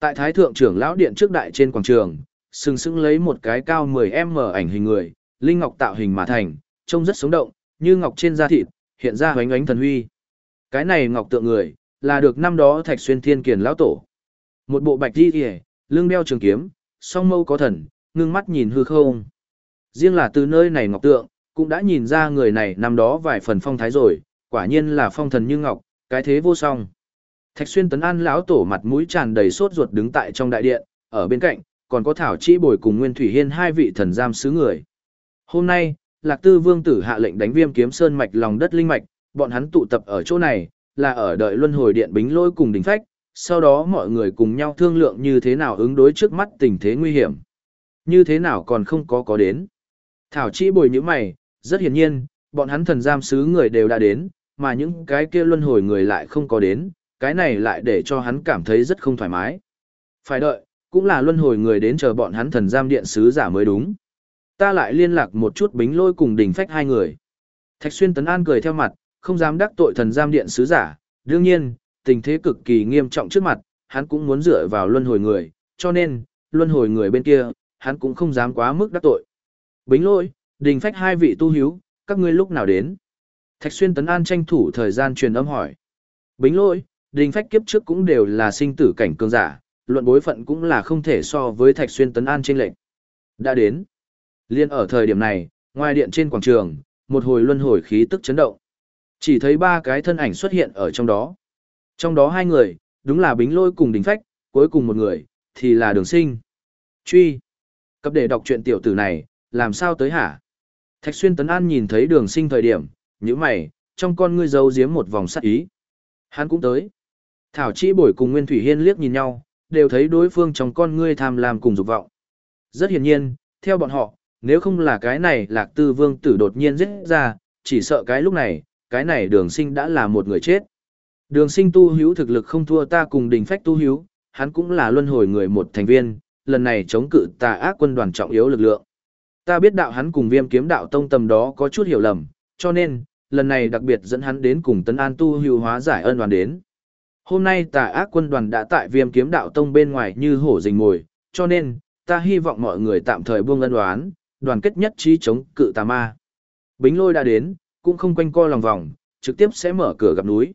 Tại thái thượng trưởng lão điện trước đại trên quảng trường, sừng sững lấy một cái cao 10m ảnh hình người, linh ngọc tạo hình mà thành, trông rất sống động, như ngọc trên da thịt, hiện ra hoánh ánh thần huy. Cái này ngọc tượng người, là được năm đó thạch xuyên thiên kiền lão tổ. Một bộ bạch đi kìa, lưng đeo trường kiếm, song mâu có thần, ngưng mắt nhìn hư không. Riêng là từ nơi này ngọc tượng, cũng đã nhìn ra người này năm đó vài phần phong thái rồi, quả nhiên là phong thần như ngọc, cái thế vô song. Thạch xuyên tấn an lão tổ mặt mũi tràn đầy sốt ruột đứng tại trong đại điện, ở bên cạnh, còn có Thảo Chi Bồi cùng Nguyên Thủy Hiên hai vị thần giam sứ người. Hôm nay, Lạc Tư Vương tử hạ lệnh đánh Viêm Kiếm Sơn mạch lòng đất linh mạch, bọn hắn tụ tập ở chỗ này, là ở đợi Luân Hồi Điện Bính Lôi cùng đỉnh phách, sau đó mọi người cùng nhau thương lượng như thế nào ứng đối trước mắt tình thế nguy hiểm. Như thế nào còn không có có đến. Thảo chỉ Bồi những mày, rất hiển nhiên, bọn hắn thần giam sứ người đều đã đến, mà những cái kia luân hồi người lại không có đến, cái này lại để cho hắn cảm thấy rất không thoải mái. Phải đợi, cũng là luân hồi người đến chờ bọn hắn thần giam điện sứ giả mới đúng. Ta lại liên lạc một chút bính lôi cùng đỉnh phách hai người. Thạch xuyên tấn an cười theo mặt, không dám đắc tội thần giam điện sứ giả, đương nhiên, tình thế cực kỳ nghiêm trọng trước mặt, hắn cũng muốn dựa vào luân hồi người, cho nên, luân hồi người bên kia, hắn cũng không dám quá mức đắc tội. Bính lôi, đình phách hai vị tu hiếu, các ngươi lúc nào đến? Thạch xuyên tấn an tranh thủ thời gian truyền âm hỏi. Bính lôi, đình phách kiếp trước cũng đều là sinh tử cảnh cường giả, luận bối phận cũng là không thể so với Thạch Xuyên Tấn An trên lệnh. Đã đến. Liên ở thời điểm này, ngoài điện trên quảng trường, một hồi luân hồi khí tức chấn động. Chỉ thấy ba cái thân ảnh xuất hiện ở trong đó. Trong đó hai người, đúng là Bính Lôi cùng Đình Phách, cuối cùng một người, thì là Đường Sinh. Truy. Cấp để đọc truyện tiểu tử này, làm sao tới hả? Thạch Xuyên Tấn An nhìn thấy Đường Sinh thời điểm, như mày, trong con ngươi giấu giếm một vòng sắc ý. Hắn cũng tới. Thảo Chi Bổi cùng Nguyên Thủy Hiên liếc nhìn nhau, đều thấy đối phương trong con ngươi tham lam cùng dục vọng. Rất hiển nhiên, theo bọn họ, nếu không là cái này lạc tư vương tử đột nhiên giết ra, chỉ sợ cái lúc này, cái này đường sinh đã là một người chết. Đường sinh tu hữu thực lực không thua ta cùng đình phách tu hữu, hắn cũng là luân hồi người một thành viên, lần này chống cự tà ác quân đoàn trọng yếu lực lượng. Ta biết đạo hắn cùng viêm kiếm đạo tông tầm đó có chút hiểu lầm, cho nên, lần này đặc biệt dẫn hắn đến cùng tấn an tu hữu hóa giải ân đoàn đến. Hôm nay tà ác quân đoàn đã tại viêm kiếm đạo tông bên ngoài như hổ rình mồi, cho nên, ta hy vọng mọi người tạm thời buông ân đoán, đoàn kết nhất trí chống cự tà ma. Bính lôi đã đến, cũng không quanh co lòng vòng, trực tiếp sẽ mở cửa gặp núi.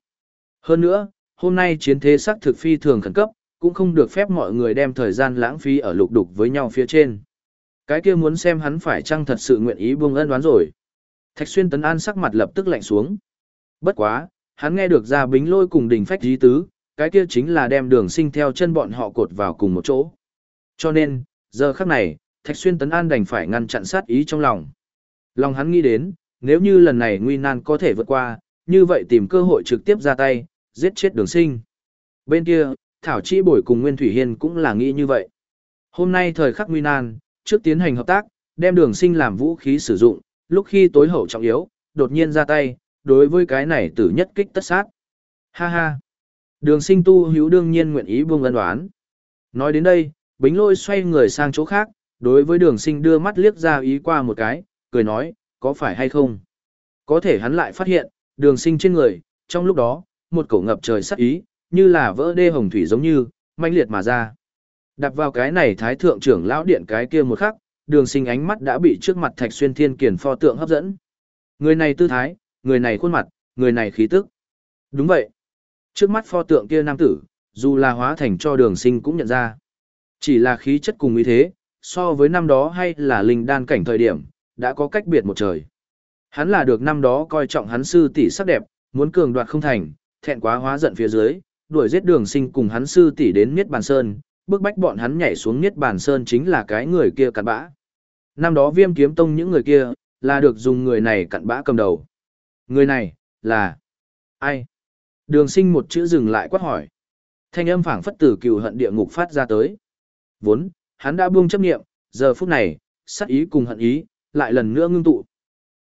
Hơn nữa, hôm nay chiến thế sắc thực phi thường khẩn cấp, cũng không được phép mọi người đem thời gian lãng phí ở lục đục với nhau phía trên. Cái kia muốn xem hắn phải chăng thật sự nguyện ý buông ân đoán rồi. Thạch xuyên tấn an sắc mặt lập tức lạnh xuống. Bất quá, hắn nghe được ra bính lôi cùng đỉnh phách dí tứ, cái kia chính là đem đường sinh theo chân bọn họ cột vào cùng một chỗ. Cho nên, giờ khắc này, Thạch Xuyên Tấn An đành phải ngăn chặn sát ý trong lòng. Lòng hắn nghĩ đến, nếu như lần này nguy nan có thể vượt qua, như vậy tìm cơ hội trực tiếp ra tay, giết chết đường sinh. Bên kia, Thảo Chi Bồi cùng Nguyên Thủy Hiên cũng là nghĩ như vậy. Hôm nay thời khắc nguy nan, trước tiến hành hợp tác, đem đường sinh làm vũ khí sử dụng, lúc khi tối hậu trọng yếu, đột nhiên ra tay, đối với cái này tử nhất kích tất sát. Ha ha! Đường sinh tu hữu đương nhiên nguyện ý buông ân đoán. Nói đến đây, bính lôi xoay người sang chỗ khác, đối với đường sinh đưa mắt liếc ra ý qua một cái, cười nói, có phải hay không? Có thể hắn lại phát hiện, đường sinh trên người, trong lúc đó, một cổ ngập trời sắc ý, như là vỡ đê hồng thủy giống như, manh liệt mà ra. Đặt vào cái này thái thượng trưởng lão điện cái kia một khắc, đường sinh ánh mắt đã bị trước mặt thạch xuyên thiên kiển pho tượng hấp dẫn. Người này tư thái, người này khuôn mặt, người này khí tức. Đúng vậy. Trước mắt pho tượng kia nam tử, dù là hóa thành cho đường sinh cũng nhận ra. Chỉ là khí chất cùng ý thế, so với năm đó hay là linh đan cảnh thời điểm, đã có cách biệt một trời. Hắn là được năm đó coi trọng hắn sư tỷ sắc đẹp, muốn cường đoạt không thành, thẹn quá hóa giận phía dưới, đuổi giết đường sinh cùng hắn sư tỷ đến Niết Bàn Sơn, bước bách bọn hắn nhảy xuống Niết Bàn Sơn chính là cái người kia cặn bã. Năm đó viêm kiếm tông những người kia, là được dùng người này cặn bã cầm đầu. Người này, là... ai? Đường sinh một chữ dừng lại quát hỏi. Thanh âm phảng phất từ cừu hận địa ngục phát ra tới. Vốn, hắn đã buông chấp nghiệm, giờ phút này, sát ý cùng hận ý, lại lần nữa ngưng tụ.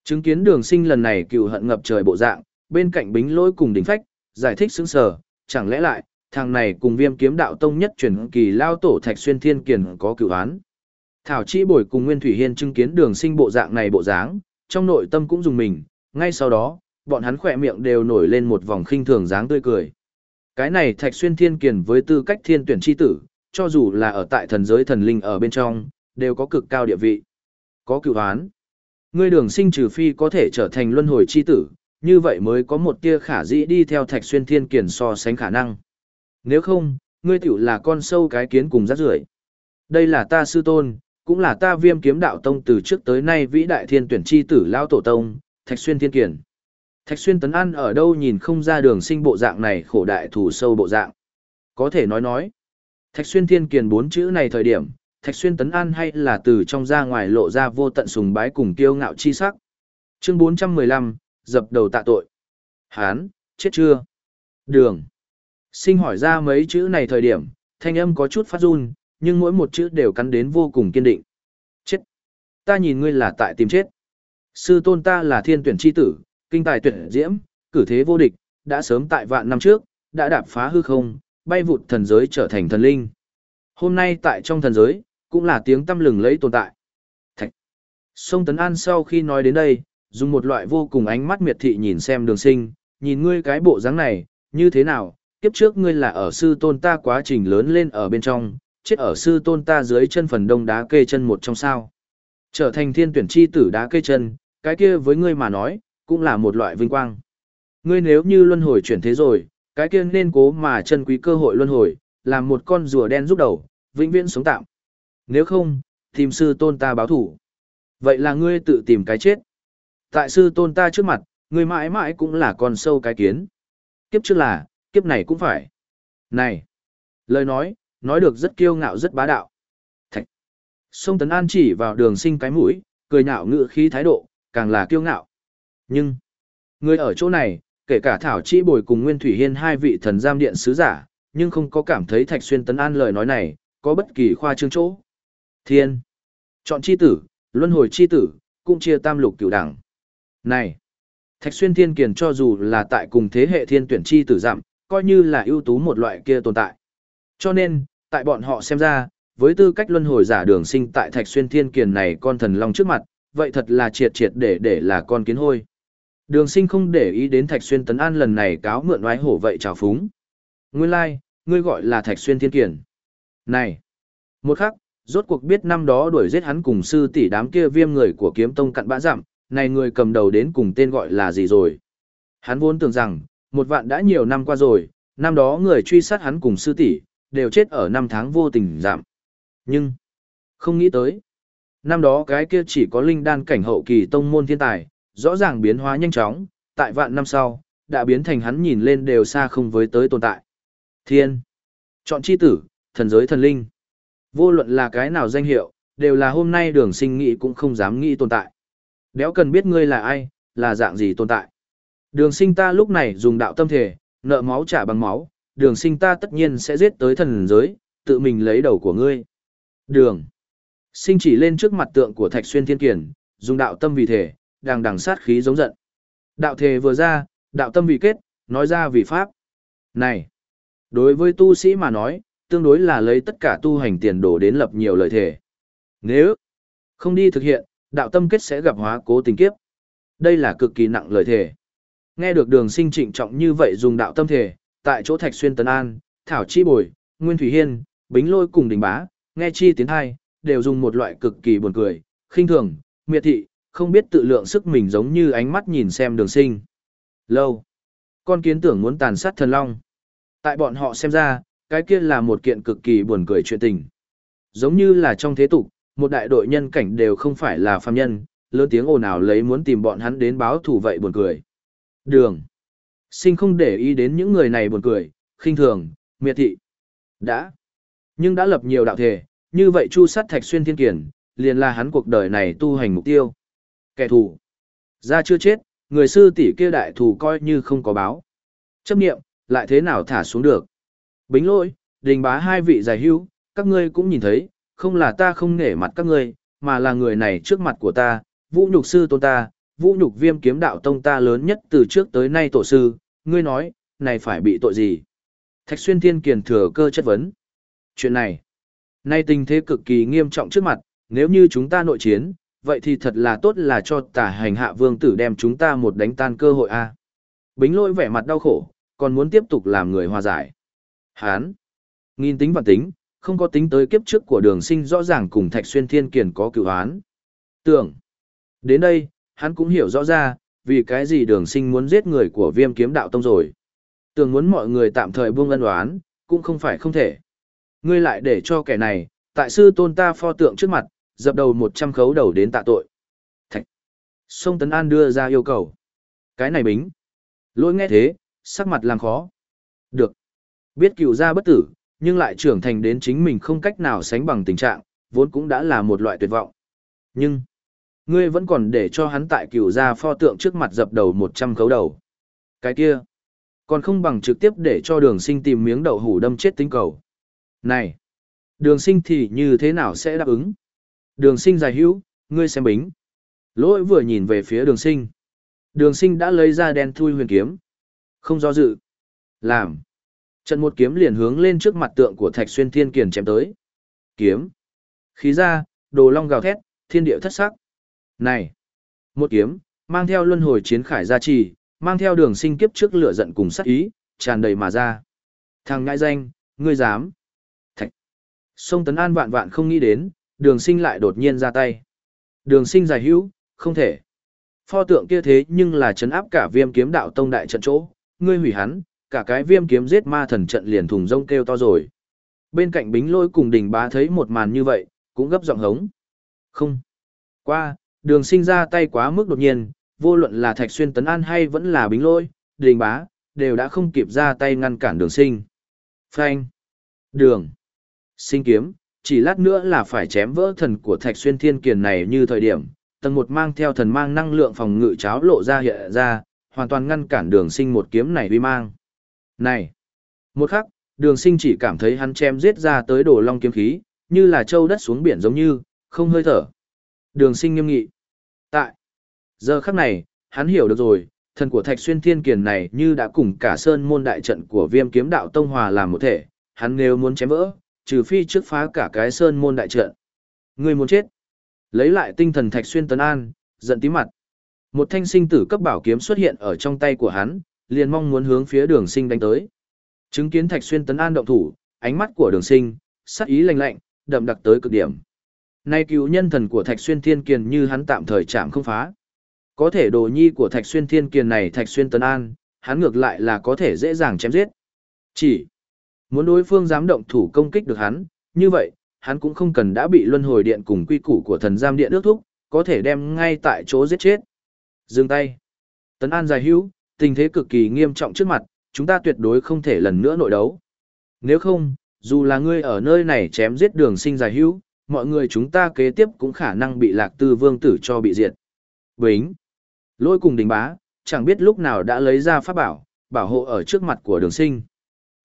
Chứng kiến đường sinh lần này cựu hận ngập trời bộ dạng, bên cạnh bính lỗi cùng đỉnh phách, giải thích sững sờ. chẳng lẽ lại, thằng này cùng viêm kiếm đạo tông nhất truyền kỳ lao tổ thạch xuyên thiên kiền có cựu án. Thảo chi bồi cùng Nguyên Thủy Hiên chứng kiến đường sinh bộ dạng này bộ dáng, trong nội tâm cũng dùng mình, ngay sau đó, bọn hắn khỏe miệng đều nổi lên một vòng khinh thường dáng tươi cười. Cái này Thạch Xuyên Thiên Kiền với tư cách thiên tuyển chi tử, cho dù là ở tại thần giới thần linh ở bên trong, đều có cực cao địa vị. Có cựu án. Ngươi đường sinh trừ phi có thể trở thành luân hồi chi tử, như vậy mới có một tia khả dĩ đi theo Thạch Xuyên Thiên Kiền so sánh khả năng. Nếu không, ngươi tiểu là con sâu cái kiến cùng rác rưởi. Đây là ta sư tôn, cũng là ta viêm kiếm đạo tông từ trước tới nay vĩ đại thiên tuyển chi tử lao tổ tông, Thạch Xuyên Thiên Kiển. Thạch Xuyên Tấn ăn ở đâu nhìn không ra đường sinh bộ dạng này khổ đại thủ sâu bộ dạng. Có thể nói nói. Thạch Xuyên Thiên Kiền bốn chữ này thời điểm, Thạch Xuyên Tấn An hay là từ trong ra ngoài lộ ra vô tận sùng bái cùng kiêu ngạo chi sắc. Chương 415, dập đầu tạ tội. Hán, chết chưa? Đường. Sinh hỏi ra mấy chữ này thời điểm, thanh âm có chút phát run, nhưng mỗi một chữ đều cắn đến vô cùng kiên định. Chết. Ta nhìn ngươi là tại tìm chết. Sư tôn ta là thiên tuyển chi tử, kinh tài tuyển diễm, cử thế vô địch, đã sớm tại vạn năm trước, đã đạp phá hư không, bay vụt thần giới trở thành thần linh. Hôm nay tại trong thần giới, cũng là tiếng tâm lừng lấy tồn tại. Thạch. Sông Tấn An sau khi nói đến đây, dùng một loại vô cùng ánh mắt miệt thị nhìn xem đường sinh, nhìn ngươi cái bộ dáng này, như thế nào, kiếp trước ngươi là ở sư tôn ta quá trình lớn lên ở bên trong, chết ở sư tôn ta dưới chân phần đông đá kê chân một trong sao. Trở thành thiên tuyển chi tử đá kê chân, cái kia với ngươi mà nói, cũng là một loại vinh quang. Ngươi nếu như luân hồi chuyển thế rồi, cái kia nên cố mà chân quý cơ hội luân hồi, làm một con rùa đen giúp đầu, vĩnh viễn sống tạm. Nếu không, tìm sư tôn ta báo thủ. Vậy là ngươi tự tìm cái chết. Tại sư tôn ta trước mặt, ngươi mãi mãi cũng là con sâu cái kiến. Kiếp trước là, kiếp này cũng phải. Này! Lời nói, nói được rất kiêu ngạo rất bá đạo. Thạch! Sông Tấn An chỉ vào đường sinh cái mũi, cười nhạo ngự khí thái độ, càng là kiêu ngạo. Nhưng, người ở chỗ này, kể cả Thảo Chi Bồi cùng Nguyên Thủy Hiên hai vị thần giam điện sứ giả, nhưng không có cảm thấy Thạch Xuyên Tấn An lời nói này, có bất kỳ khoa trương chỗ. Thiên, chọn chi tử, luân hồi chi tử, cũng chia tam lục cửu đẳng. Này, Thạch Xuyên Thiên Kiền cho dù là tại cùng thế hệ thiên tuyển chi tử giảm, coi như là ưu tú một loại kia tồn tại. Cho nên, tại bọn họ xem ra, với tư cách luân hồi giả đường sinh tại Thạch Xuyên Thiên Kiền này con thần long trước mặt, vậy thật là triệt triệt để để là con kiến hôi. Đường sinh không để ý đến Thạch Xuyên Tấn An lần này cáo mượn oái hổ vậy trào phúng. Nguyên lai, like, ngươi gọi là Thạch Xuyên Thiên Kiền. Này! Một khắc, rốt cuộc biết năm đó đuổi giết hắn cùng sư tỷ đám kia viêm người của kiếm tông cặn bã giảm, này người cầm đầu đến cùng tên gọi là gì rồi. Hắn vốn tưởng rằng, một vạn đã nhiều năm qua rồi, năm đó người truy sát hắn cùng sư tỷ đều chết ở năm tháng vô tình giảm. Nhưng, không nghĩ tới. Năm đó cái kia chỉ có linh đan cảnh hậu kỳ tông môn thiên tài, rõ ràng biến hóa nhanh chóng, tại vạn năm sau, đã biến thành hắn nhìn lên đều xa không với tới tồn tại. Thiên, chọn chi tử, thần giới thần linh. Vô luận là cái nào danh hiệu, đều là hôm nay đường sinh nghĩ cũng không dám nghĩ tồn tại. Đéo cần biết ngươi là ai, là dạng gì tồn tại. Đường sinh ta lúc này dùng đạo tâm thể, nợ máu trả bằng máu, đường sinh ta tất nhiên sẽ giết tới thần giới, tự mình lấy đầu của ngươi. Đường. Sinh chỉ lên trước mặt tượng của Thạch Xuyên Thiên Kiển, dùng đạo tâm vì thể, đang đằng sát khí giống giận. Đạo thể vừa ra, đạo tâm vì kết, nói ra vì pháp. Này, đối với tu sĩ mà nói, tương đối là lấy tất cả tu hành tiền đổ đến lập nhiều lời thể. Nếu không đi thực hiện, đạo tâm kết sẽ gặp hóa cố tình kiếp. Đây là cực kỳ nặng lời thể. Nghe được đường sinh trịnh trọng như vậy dùng đạo tâm thể, tại chỗ Thạch Xuyên Tân An, Thảo Chi Bồi, Nguyên Thủy Hiên, Bính Lôi cùng Đình Bá, nghe chi tiến hai, đều dùng một loại cực kỳ buồn cười, khinh thường, miệt thị, không biết tự lượng sức mình giống như ánh mắt nhìn xem đường sinh. Lâu. Con kiến tưởng muốn tàn sát thần long. Tại bọn họ xem ra, cái kia là một kiện cực kỳ buồn cười chuyện tình. Giống như là trong thế tục, một đại đội nhân cảnh đều không phải là phàm nhân, lớn tiếng ồn ào lấy muốn tìm bọn hắn đến báo thủ vậy buồn cười. Đường. Sinh không để ý đến những người này buồn cười, khinh thường, miệt thị. Đã. Nhưng đã lập nhiều đạo thể, như vậy chu sát thạch xuyên thiên kiển, liền là hắn cuộc đời này tu hành mục tiêu. Kẻ thù. Ra chưa chết, người sư tỷ kia đại thù coi như không có báo. Chấp nghiệm, lại thế nào thả xuống được. Bính lỗi, đình bá hai vị giải hữu, các ngươi cũng nhìn thấy, không là ta không nể mặt các ngươi, mà là người này trước mặt của ta, vũ nhục sư tôn ta, vũ nhục viêm kiếm đạo tông ta lớn nhất từ trước tới nay tổ sư, ngươi nói, này phải bị tội gì? Thạch xuyên thiên kiền thừa cơ chất vấn. Chuyện này, nay tình thế cực kỳ nghiêm trọng trước mặt, nếu như chúng ta nội chiến, vậy thì thật là tốt là cho tả hành hạ vương tử đem chúng ta một đánh tan cơ hội a. À. Bính lôi vẻ mặt đau khổ, còn muốn tiếp tục làm người hòa giải. Hán, nghìn tính và tính, không có tính tới kiếp trước của đường sinh rõ ràng cùng Thạch Xuyên Thiên Kiền có cựu hán. Tưởng, đến đây, hắn cũng hiểu rõ ra, vì cái gì đường sinh muốn giết người của viêm kiếm đạo tông rồi. Tưởng muốn mọi người tạm thời buông ân đoán, cũng không phải không thể. Ngươi lại để cho kẻ này, tại sư tôn ta pho tượng trước mặt, dập đầu một trăm khấu đầu đến tạ tội. Thạch. Sông Tấn An đưa ra yêu cầu. Cái này bính. Lỗi nghe thế, sắc mặt làm khó. Được. Biết cựu gia bất tử, nhưng lại trưởng thành đến chính mình không cách nào sánh bằng tình trạng, vốn cũng đã là một loại tuyệt vọng. Nhưng, ngươi vẫn còn để cho hắn tại cựu gia pho tượng trước mặt dập đầu một trăm khấu đầu. Cái kia, còn không bằng trực tiếp để cho đường sinh tìm miếng đậu hủ đâm chết tính cầu. Này, đường sinh thì như thế nào sẽ đáp ứng? Đường sinh dài hữu, ngươi xem bính. Lỗi vừa nhìn về phía đường sinh. Đường sinh đã lấy ra đen thui huyền kiếm. Không do dự. Làm. Trận một kiếm liền hướng lên trước mặt tượng của Thạch Xuyên Thiên Kiền chém tới. Kiếm. Khí ra, đồ long gào thét, thiên địa thất sắc. Này. Một kiếm, mang theo luân hồi chiến khải gia trì, mang theo đường sinh kiếp trước lửa giận cùng sát ý, tràn đầy mà ra. Thằng ngại danh, ngươi dám. Thạch. Sông Tấn An vạn vạn không nghĩ đến, đường sinh lại đột nhiên ra tay. Đường sinh giải hữu, không thể. Pho tượng kia thế nhưng là chấn áp cả viêm kiếm đạo tông đại trận chỗ, ngươi hủy hắn, cả cái viêm kiếm giết ma thần trận liền thùng rông kêu to rồi. Bên cạnh bính lôi cùng đình bá thấy một màn như vậy, cũng gấp giọng hống. Không. Qua, đường sinh ra tay quá mức đột nhiên, vô luận là thạch xuyên tấn an hay vẫn là bính lôi, đình bá, đều đã không kịp ra tay ngăn cản đường sinh. Phanh. Đường. Sinh kiếm, chỉ lát nữa là phải chém vỡ thần của thạch xuyên thiên kiền này như thời điểm. Tầng một mang theo thần mang năng lượng phòng ngự cháo lộ ra hiện ra, hoàn toàn ngăn cản đường sinh một kiếm này uy mang. Này! Một khắc, đường sinh chỉ cảm thấy hắn chém giết ra tới đổ long kiếm khí, như là trâu đất xuống biển giống như, không hơi thở. Đường sinh nghiêm nghị. Tại! Giờ khắc này, hắn hiểu được rồi, thần của thạch xuyên thiên kiền này như đã cùng cả sơn môn đại trận của viêm kiếm đạo tông hòa làm một thể, hắn nếu muốn chém vỡ, trừ phi trước phá cả cái sơn môn đại trận. Người muốn chết. Lấy lại tinh thần thạch xuyên tấn an, giận tí mặt. Một thanh sinh tử cấp bảo kiếm xuất hiện ở trong tay của hắn, liền mong muốn hướng phía đường sinh đánh tới. Chứng kiến Thạch Xuyên tấn an động thủ, ánh mắt của đường sinh, sắc ý lạnh lạnh, đậm đặc tới cực điểm. Nay cứu nhân thần của Thạch Xuyên Thiên Kiền như hắn tạm thời chạm không phá. Có thể đồ nhi của Thạch Xuyên Thiên Kiền này Thạch Xuyên tấn an, hắn ngược lại là có thể dễ dàng chém giết. Chỉ muốn đối phương dám động thủ công kích được hắn, như vậy, hắn cũng không cần đã bị luân hồi điện cùng quy củ của thần giam điện ước thúc, có thể đem ngay tại chỗ giết chết. Dừng tay. Tấn An dài hữu, tình thế cực kỳ nghiêm trọng trước mặt, chúng ta tuyệt đối không thể lần nữa nội đấu. Nếu không, dù là ngươi ở nơi này chém giết đường sinh dài hữu, mọi người chúng ta kế tiếp cũng khả năng bị lạc tư vương tử cho bị diệt. Bính, lôi cùng đình bá, chẳng biết lúc nào đã lấy ra pháp bảo, bảo hộ ở trước mặt của đường sinh.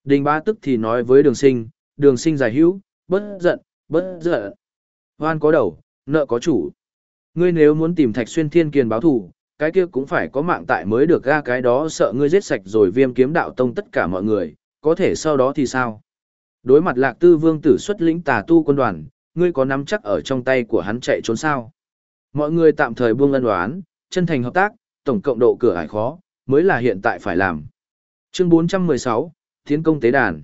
Đình bá tức thì nói với đường sinh, đường sinh giải hữu, bất giận, bất giận. Hoan có đầu, nợ có chủ. Ngươi nếu muốn tìm thạch xuyên thiên kiền báo thủ, cái kia cũng phải có mạng tại mới được ra cái đó sợ ngươi giết sạch rồi viêm kiếm đạo tông tất cả mọi người, có thể sau đó thì sao? Đối mặt lạc tư vương tử xuất lĩnh tà tu quân đoàn, ngươi có nắm chắc ở trong tay của hắn chạy trốn sao? Mọi người tạm thời buông ân đoán, chân thành hợp tác, tổng cộng độ cửa ải khó, mới là hiện tại phải làm. Chương 416, Tiến công tế đàn.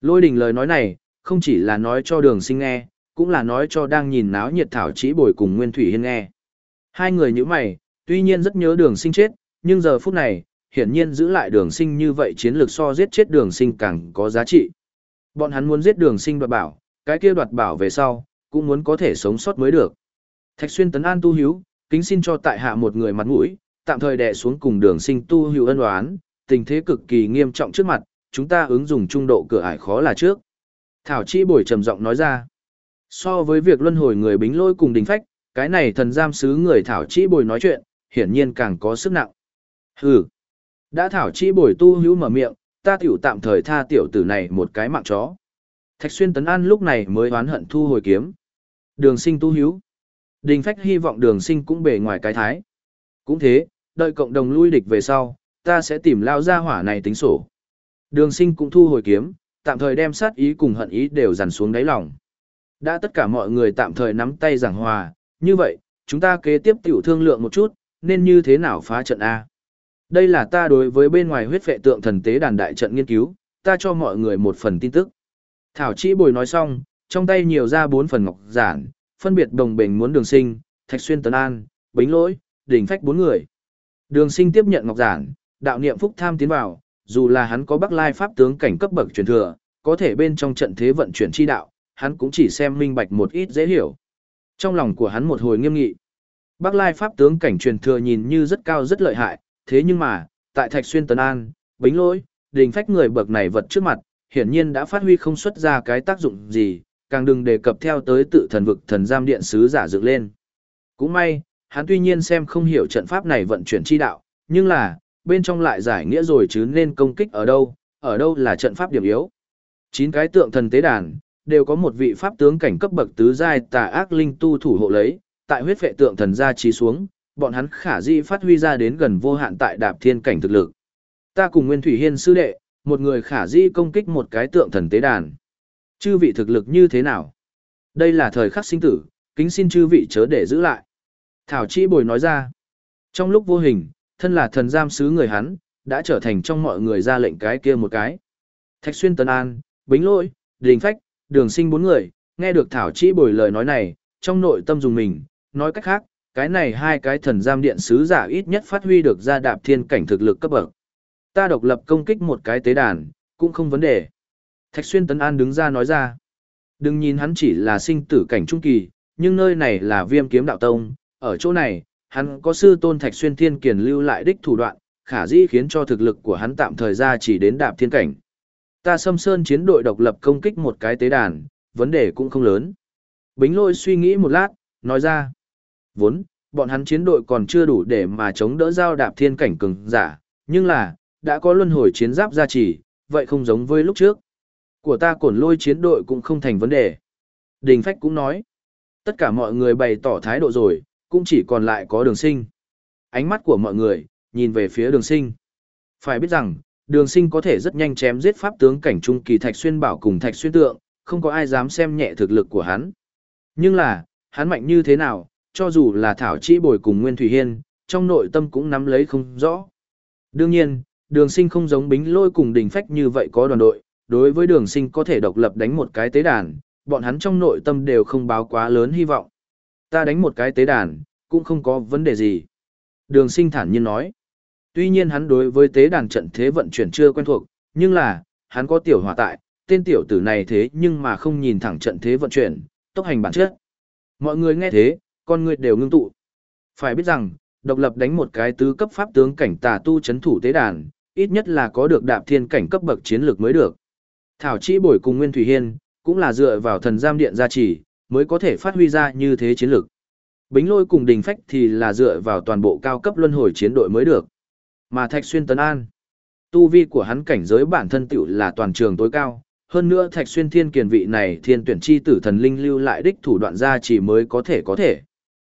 Lôi đình lời nói này, không chỉ là nói cho đường sinh nghe, cũng là nói cho đang nhìn náo nhiệt thảo chỉ bồi cùng Nguyên Thủy Hiên nghe. Hai người như mày, tuy nhiên rất nhớ đường sinh chết, nhưng giờ phút này, hiển nhiên giữ lại đường sinh như vậy chiến lược so giết chết đường sinh càng có giá trị. Bọn hắn muốn giết đường sinh đoạt bảo, cái kia đoạt bảo về sau, cũng muốn có thể sống sót mới được. Thạch xuyên tấn an tu hiếu, kính xin cho tại hạ một người mặt mũi, tạm thời đè xuống cùng đường sinh tu hữu ân oán, tình thế cực kỳ nghiêm trọng trước mặt, chúng ta ứng dụng trung độ cửa ải khó là trước. Thảo Chi bồi trầm giọng nói ra. So với việc luân hồi người bính lôi cùng đình phách, cái này thần giam sứ người Thảo Chi bồi nói chuyện, hiển nhiên càng có sức nặng. Hừ, đã thảo chi bồi tu hữu mở miệng, ta tiểu tạm thời tha tiểu tử này một cái mạng chó. Thạch xuyên tấn an lúc này mới oán hận thu hồi kiếm. Đường sinh tu hữu. Đình phách hy vọng đường sinh cũng bề ngoài cái thái. Cũng thế, đợi cộng đồng lui địch về sau, ta sẽ tìm lao ra hỏa này tính sổ. Đường sinh cũng thu hồi kiếm, tạm thời đem sát ý cùng hận ý đều dằn xuống đáy lòng. Đã tất cả mọi người tạm thời nắm tay giảng hòa, như vậy, chúng ta kế tiếp tiểu thương lượng một chút, nên như thế nào phá trận A. Đây là ta đối với bên ngoài huyết vệ tượng thần tế đàn đại trận nghiên cứu, ta cho mọi người một phần tin tức. Thảo Chỉ Bồi nói xong, trong tay nhiều ra bốn phần ngọc giản, phân biệt đồng bình muốn đường sinh, thạch xuyên tấn an, bính lỗi, đỉnh phách bốn người. Đường sinh tiếp nhận ngọc giản, đạo niệm phúc tham tiến vào, dù là hắn có bắc lai pháp tướng cảnh cấp bậc truyền thừa, có thể bên trong trận thế vận chuyển chi đạo, hắn cũng chỉ xem minh bạch một ít dễ hiểu. Trong lòng của hắn một hồi nghiêm nghị. Bắc Lai Pháp tướng cảnh truyền thừa nhìn như rất cao rất lợi hại, thế nhưng mà, tại Thạch Xuyên Tấn An, Bính Lỗi, đình phách người bậc này vật trước mặt, hiển nhiên đã phát huy không xuất ra cái tác dụng gì, càng đừng đề cập theo tới tự thần vực thần giam điện sứ giả dựng lên. Cũng may, hắn tuy nhiên xem không hiểu trận pháp này vận chuyển chi đạo, nhưng là, bên trong lại giải nghĩa rồi chứ nên công kích ở đâu, ở đâu là trận pháp điểm yếu. Chín cái tượng thần tế đàn, đều có một vị pháp tướng cảnh cấp bậc tứ giai tà ác linh tu thủ hộ lấy, tại huyết vệ tượng thần gia trí xuống, bọn hắn khả di phát huy ra đến gần vô hạn tại đạp thiên cảnh thực lực. Ta cùng Nguyên Thủy Hiên sư đệ, một người khả di công kích một cái tượng thần tế đàn. Chư vị thực lực như thế nào? Đây là thời khắc sinh tử, kính xin chư vị chớ để giữ lại. Thảo Chi Bồi nói ra, trong lúc vô hình, thân là thần giam sứ người hắn, đã trở thành trong mọi người ra lệnh cái kia một cái. Thạch Xuyên Tân An, Bính Lỗi, Đình Phách, Đường Sinh bốn người, nghe được Thảo chỉ Bồi lời nói này, trong nội tâm dùng mình, nói cách khác, cái này hai cái thần giam điện sứ giả ít nhất phát huy được ra đạp thiên cảnh thực lực cấp bậc. Ta độc lập công kích một cái tế đàn, cũng không vấn đề. Thạch Xuyên Tấn An đứng ra nói ra. Đừng nhìn hắn chỉ là sinh tử cảnh trung kỳ, nhưng nơi này là viêm kiếm đạo tông, ở chỗ này, hắn có sư tôn Thạch Xuyên Thiên Kiền lưu lại đích thủ đoạn, khả dĩ khiến cho thực lực của hắn tạm thời ra chỉ đến đạp thiên cảnh. Ta xâm sơn chiến đội độc lập công kích một cái tế đàn, vấn đề cũng không lớn. Bính lôi suy nghĩ một lát, nói ra. Vốn, bọn hắn chiến đội còn chưa đủ để mà chống đỡ giao đạp thiên cảnh cường giả, nhưng là, đã có luân hồi chiến giáp gia trì, vậy không giống với lúc trước. Của ta cổn lôi chiến đội cũng không thành vấn đề. Đình Phách cũng nói, tất cả mọi người bày tỏ thái độ rồi, cũng chỉ còn lại có đường sinh. Ánh mắt của mọi người, nhìn về phía đường sinh. Phải biết rằng, đường sinh có thể rất nhanh chém giết pháp tướng cảnh trung kỳ Thạch Xuyên Bảo cùng Thạch Xuyên Tượng, không có ai dám xem nhẹ thực lực của hắn. Nhưng là, hắn mạnh như thế nào, cho dù là Thảo Trĩ Bồi cùng Nguyên Thủy Hiên, trong nội tâm cũng nắm lấy không rõ. Đương nhiên, đường sinh không giống bính lôi cùng Đỉnh phách như vậy có đoàn đội, đối với đường sinh có thể độc lập đánh một cái tế đàn, bọn hắn trong nội tâm đều không báo quá lớn hy vọng. Ta đánh một cái tế đàn, cũng không có vấn đề gì. Đường sinh thản nhiên nói. Tuy nhiên hắn đối với tế đàn trận thế vận chuyển chưa quen thuộc, nhưng là, hắn có tiểu hòa tại, tên tiểu tử này thế nhưng mà không nhìn thẳng trận thế vận chuyển, tốc hành bản chất. Mọi người nghe thế, con người đều ngưng tụ. Phải biết rằng, độc lập đánh một cái tứ cấp pháp tướng cảnh tà tu chấn thủ tế đàn, ít nhất là có được đạp thiên cảnh cấp bậc chiến lược mới được. Thảo Chi Bồi cùng Nguyên Thủy Hiên, cũng là dựa vào thần giam điện gia trì, mới có thể phát huy ra như thế chiến lược. Bính lôi cùng đình phách thì là dựa vào toàn bộ cao cấp luân hồi chiến đội mới được. Mà Thạch Xuyên Tấn An, tu vi của hắn cảnh giới bản thân tiểu là toàn trường tối cao, hơn nữa Thạch Xuyên Thiên Kiền vị này thiên tuyển chi tử thần linh lưu lại đích thủ đoạn ra chỉ mới có thể có thể.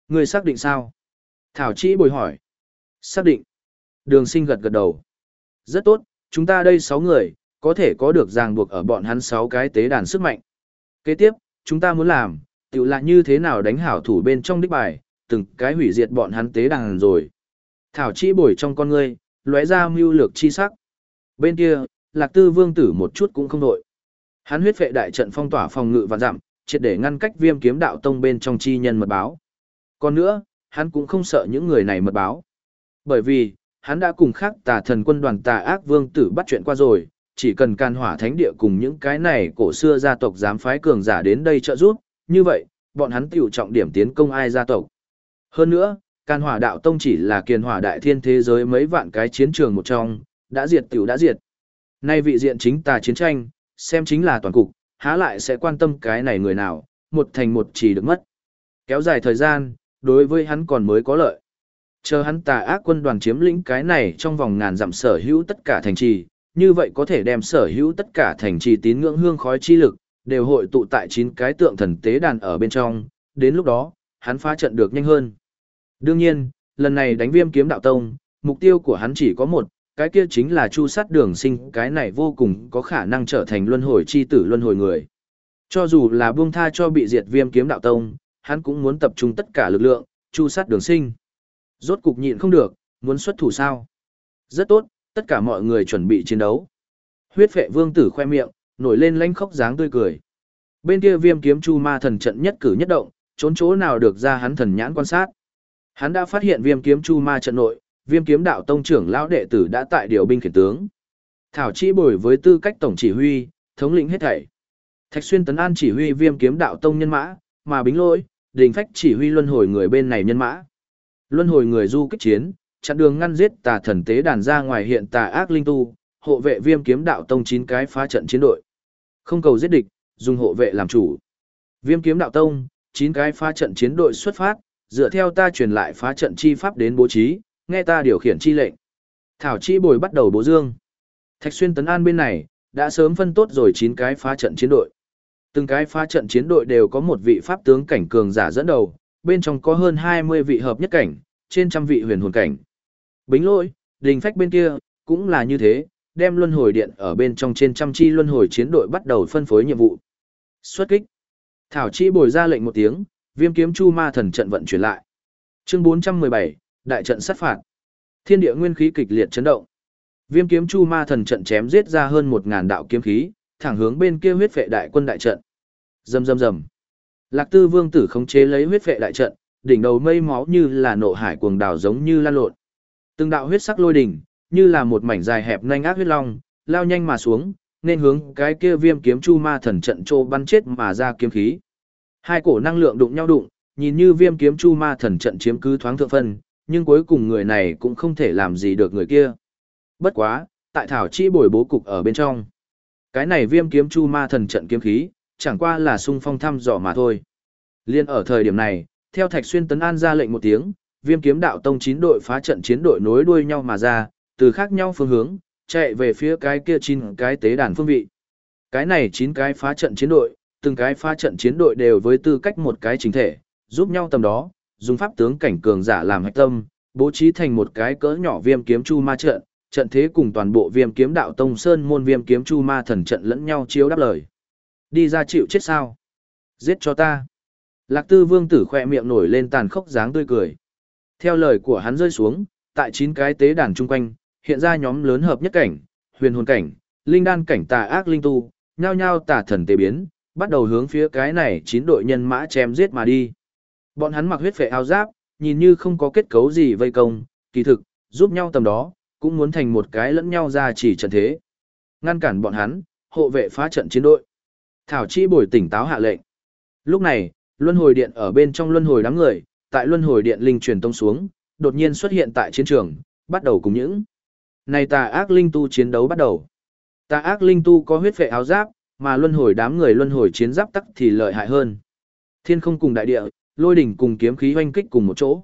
Người xác định sao? Thảo Chí bồi hỏi. Xác định. Đường sinh gật gật đầu. Rất tốt, chúng ta đây 6 người, có thể có được ràng buộc ở bọn hắn 6 cái tế đàn sức mạnh. Kế tiếp, chúng ta muốn làm, tự là như thế nào đánh hảo thủ bên trong đích bài, từng cái hủy diệt bọn hắn tế đàn rồi. Thảo chi bồi trong con ngươi, lóe ra mưu lược chi sắc. Bên kia, lạc tư vương tử một chút cũng không đội. Hắn huyết vệ đại trận phong tỏa phòng ngự và giảm, triệt để ngăn cách viêm kiếm đạo tông bên trong chi nhân mật báo. Còn nữa, hắn cũng không sợ những người này mật báo. Bởi vì, hắn đã cùng khác tà thần quân đoàn tà ác vương tử bắt chuyện qua rồi, chỉ cần can hỏa thánh địa cùng những cái này cổ xưa gia tộc dám phái cường giả đến đây trợ giúp, như vậy, bọn hắn tiểu trọng điểm tiến công ai gia tộc. Hơn nữa, can hỏa đạo tông chỉ là kiền hỏa đại thiên thế giới mấy vạn cái chiến trường một trong, đã diệt tiểu đã diệt. Nay vị diện chính tà chiến tranh, xem chính là toàn cục, há lại sẽ quan tâm cái này người nào, một thành một chỉ được mất. Kéo dài thời gian, đối với hắn còn mới có lợi. Chờ hắn tà ác quân đoàn chiếm lĩnh cái này trong vòng ngàn dặm sở hữu tất cả thành trì, như vậy có thể đem sở hữu tất cả thành trì tín ngưỡng hương khói chi lực, đều hội tụ tại chín cái tượng thần tế đàn ở bên trong, đến lúc đó, hắn phá trận được nhanh hơn. Đương nhiên, lần này đánh viêm kiếm đạo tông, mục tiêu của hắn chỉ có một, cái kia chính là chu sát đường sinh, cái này vô cùng có khả năng trở thành luân hồi chi tử luân hồi người. Cho dù là buông tha cho bị diệt viêm kiếm đạo tông, hắn cũng muốn tập trung tất cả lực lượng, chu sát đường sinh. Rốt cục nhịn không được, muốn xuất thủ sao? Rất tốt, tất cả mọi người chuẩn bị chiến đấu. Huyết vệ vương tử khoe miệng, nổi lên lanh khóc dáng tươi cười. Bên kia viêm kiếm chu ma thần trận nhất cử nhất động, trốn chỗ nào được ra hắn thần nhãn quan sát. Hắn đã phát hiện viêm kiếm chu ma trận nội, viêm kiếm đạo tông trưởng lão đệ tử đã tại điều binh khiển tướng. Thảo chỉ bồi với tư cách tổng chỉ huy, thống lĩnh hết thảy. Thạch xuyên tấn an chỉ huy viêm kiếm đạo tông nhân mã, mà bính lỗi, đình phách chỉ huy luân hồi người bên này nhân mã. Luân hồi người du kích chiến, chặn đường ngăn giết tà thần tế đàn ra ngoài hiện tà ác linh tu, hộ vệ viêm kiếm đạo tông chín cái phá trận chiến đội. Không cầu giết địch, dùng hộ vệ làm chủ. Viêm kiếm đạo tông, chín cái phá trận chiến đội xuất phát, dựa theo ta truyền lại phá trận chi pháp đến bố trí, nghe ta điều khiển chi lệnh. Thảo chi bồi bắt đầu bố dương. Thạch xuyên tấn an bên này, đã sớm phân tốt rồi chín cái phá trận chiến đội. Từng cái phá trận chiến đội đều có một vị pháp tướng cảnh cường giả dẫn đầu, bên trong có hơn 20 vị hợp nhất cảnh, trên trăm vị huyền hồn cảnh. Bính lỗi, đình phách bên kia, cũng là như thế, đem luân hồi điện ở bên trong trên trăm chi luân hồi chiến đội bắt đầu phân phối nhiệm vụ. Xuất kích. Thảo chi bồi ra lệnh một tiếng, viêm kiếm chu ma thần trận vận chuyển lại. Chương 417, đại trận sát phạt. Thiên địa nguyên khí kịch liệt chấn động. Viêm kiếm chu ma thần trận chém giết ra hơn 1000 đạo kiếm khí, thẳng hướng bên kia huyết vệ đại quân đại trận. Rầm rầm rầm. Lạc Tư Vương tử khống chế lấy huyết vệ đại trận, đỉnh đầu mây máu như là nộ hải cuồng đảo giống như lan lộn. Từng đạo huyết sắc lôi đỉnh, như là một mảnh dài hẹp nhanh ác huyết long, lao nhanh mà xuống, nên hướng cái kia viêm kiếm chu ma thần trận trô bắn chết mà ra kiếm khí. Hai cổ năng lượng đụng nhau đụng, nhìn như viêm kiếm chu ma thần trận chiếm cứ thoáng thượng phân, nhưng cuối cùng người này cũng không thể làm gì được người kia. Bất quá, tại thảo chi bồi bố cục ở bên trong. Cái này viêm kiếm chu ma thần trận kiếm khí, chẳng qua là sung phong thăm dò mà thôi. Liên ở thời điểm này, theo Thạch Xuyên Tấn An ra lệnh một tiếng, viêm kiếm đạo tông chín đội phá trận chiến đội nối đuôi nhau mà ra, từ khác nhau phương hướng, chạy về phía cái kia chín cái tế đàn phương vị. Cái này chín cái phá trận chiến đội, từng cái phá trận chiến đội đều với tư cách một cái chính thể, giúp nhau tầm đó, dùng pháp tướng cảnh cường giả làm hạch tâm, bố trí thành một cái cỡ nhỏ viêm kiếm chu ma trận, trận thế cùng toàn bộ viêm kiếm đạo tông sơn môn viêm kiếm chu ma thần trận lẫn nhau chiếu đáp lời. Đi ra chịu chết sao? Giết cho ta. Lạc tư vương tử khỏe miệng nổi lên tàn khốc dáng tươi cười. Theo lời của hắn rơi xuống, tại chín cái tế đàn chung quanh, hiện ra nhóm lớn hợp nhất cảnh, huyền hồn cảnh, linh đan cảnh tà ác linh tu, nhao nhao tà thần tế biến, bắt đầu hướng phía cái này chín đội nhân mã chém giết mà đi. Bọn hắn mặc huyết phệ áo giáp, nhìn như không có kết cấu gì vây công, kỳ thực, giúp nhau tầm đó, cũng muốn thành một cái lẫn nhau ra chỉ trận thế. Ngăn cản bọn hắn, hộ vệ phá trận chiến đội. Thảo Chi bồi tỉnh táo hạ lệnh. Lúc này, luân hồi điện ở bên trong luân hồi đám người, tại luân hồi điện linh truyền tông xuống, đột nhiên xuất hiện tại chiến trường, bắt đầu cùng những này tà ác linh tu chiến đấu bắt đầu. Tà ác linh tu có huyết phệ áo giáp, mà luân hồi đám người luân hồi chiến giáp tắc thì lợi hại hơn. Thiên không cùng đại địa, lôi đỉnh cùng kiếm khí hoanh kích cùng một chỗ.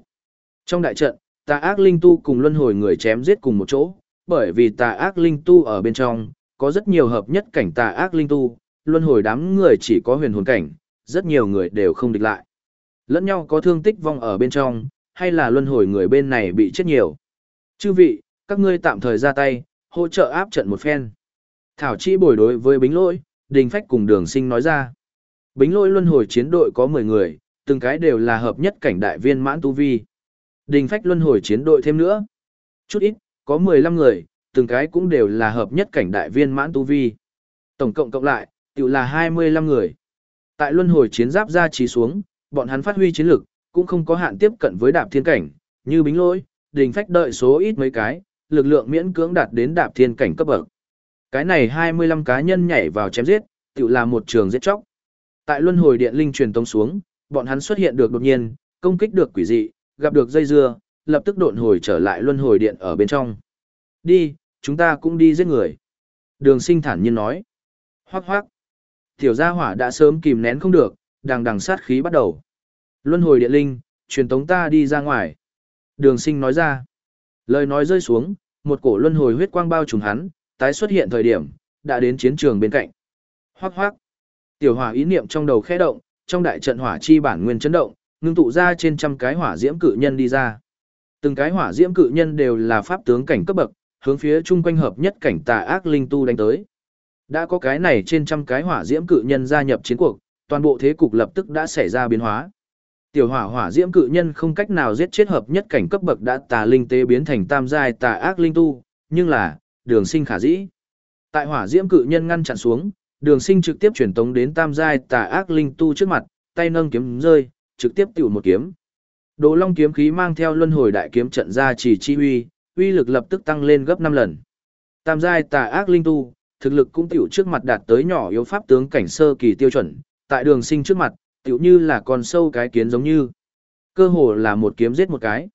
Trong đại trận, tà ác linh tu cùng luân hồi người chém giết cùng một chỗ, bởi vì tà ác linh tu ở bên trong, có rất nhiều hợp nhất cảnh tà ác linh tu, luân hồi đám người chỉ có huyền hồn cảnh, rất nhiều người đều không địch lại. Lẫn nhau có thương tích vong ở bên trong, hay là luân hồi người bên này bị chết nhiều. Chư vị, các ngươi tạm thời ra tay, hỗ trợ áp trận một phen. Thảo chi bồi đối với bính lỗi, đình phách cùng đường sinh nói ra. Bính lỗi luân hồi chiến đội có 10 người, từng cái đều là hợp nhất cảnh đại viên mãn tu vi. Đình phách luân hồi chiến đội thêm nữa. Chút ít, có 15 người, từng cái cũng đều là hợp nhất cảnh đại viên mãn tu vi. Tổng cộng cộng lại, tự là 25 người. Tại luân hồi chiến giáp ra trí xuống, bọn hắn phát huy chiến lực, cũng không có hạn tiếp cận với đạp thiên cảnh, như bính lỗi, đình phách đợi số ít mấy cái, lực lượng miễn cưỡng đạt đến đạp thiên cảnh cấp bậc. Cái này 25 cá nhân nhảy vào chém giết, tự là một trường giết chóc. Tại luân hồi điện linh truyền tông xuống, bọn hắn xuất hiện được đột nhiên, công kích được quỷ dị, gặp được dây dưa, lập tức độn hồi trở lại luân hồi điện ở bên trong. Đi, chúng ta cũng đi giết người. Đường sinh thản nhiên nói. Hoác hoác. Tiểu gia hỏa đã sớm kìm nén không được, đằng đằng sát khí bắt đầu. Luân hồi điện linh, truyền tống ta đi ra ngoài. Đường sinh nói ra. Lời nói rơi xuống, một cổ luân hồi huyết quang bao trùm hắn, tái xuất hiện thời điểm, đã đến chiến trường bên cạnh. Hoác hoác. Tiểu hỏa ý niệm trong đầu khẽ động, trong đại trận hỏa chi bản nguyên chấn động, ngưng tụ ra trên trăm cái hỏa diễm cự nhân đi ra. Từng cái hỏa diễm cự nhân đều là pháp tướng cảnh cấp bậc, hướng phía chung quanh hợp nhất cảnh tà ác linh tu đánh tới. Đã có cái này trên trăm cái hỏa diễm cự nhân gia nhập chiến cuộc, toàn bộ thế cục lập tức đã xảy ra biến hóa. Tiểu hỏa hỏa diễm cự nhân không cách nào giết chết hợp nhất cảnh cấp bậc đã tà linh tế biến thành tam giai tà ác linh tu, nhưng là đường sinh khả dĩ. Tại hỏa diễm cự nhân ngăn chặn xuống, đường sinh trực tiếp chuyển tống đến tam giai tà ác linh tu trước mặt, tay nâng kiếm rơi, trực tiếp tiểu một kiếm. Đồ Long kiếm khí mang theo luân hồi đại kiếm trận ra chỉ chi uy, uy lực lập tức tăng lên gấp 5 lần. Tam giai tà ác linh tu, thực lực cũng tiểu trước mặt đạt tới nhỏ yếu pháp tướng cảnh sơ kỳ tiêu chuẩn, tại đường sinh trước mặt, Tựu như là con sâu cái kiến giống như. Cơ hồ là một kiếm giết một cái.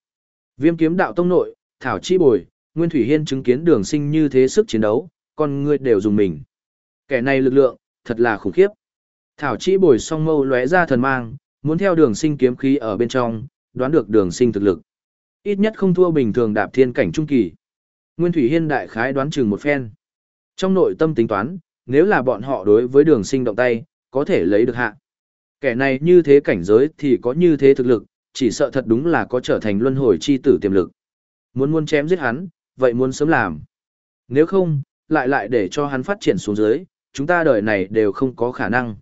Viêm kiếm đạo tông nội, Thảo Chi Bồi, Nguyên Thủy Hiên chứng kiến đường sinh như thế sức chiến đấu, con người đều dùng mình. Kẻ này lực lượng, thật là khủng khiếp. Thảo Chi Bồi song mâu lóe ra thần mang, muốn theo đường sinh kiếm khí ở bên trong, đoán được đường sinh thực lực. Ít nhất không thua bình thường đạp thiên cảnh trung kỳ. Nguyên Thủy Hiên đại khái đoán chừng một phen. Trong nội tâm tính toán, nếu là bọn họ đối với đường sinh động tay, có thể lấy được hạ. Kẻ này như thế cảnh giới thì có như thế thực lực, chỉ sợ thật đúng là có trở thành luân hồi chi tử tiềm lực. Muốn muốn chém giết hắn, vậy muốn sớm làm. Nếu không, lại lại để cho hắn phát triển xuống dưới, chúng ta đời này đều không có khả năng.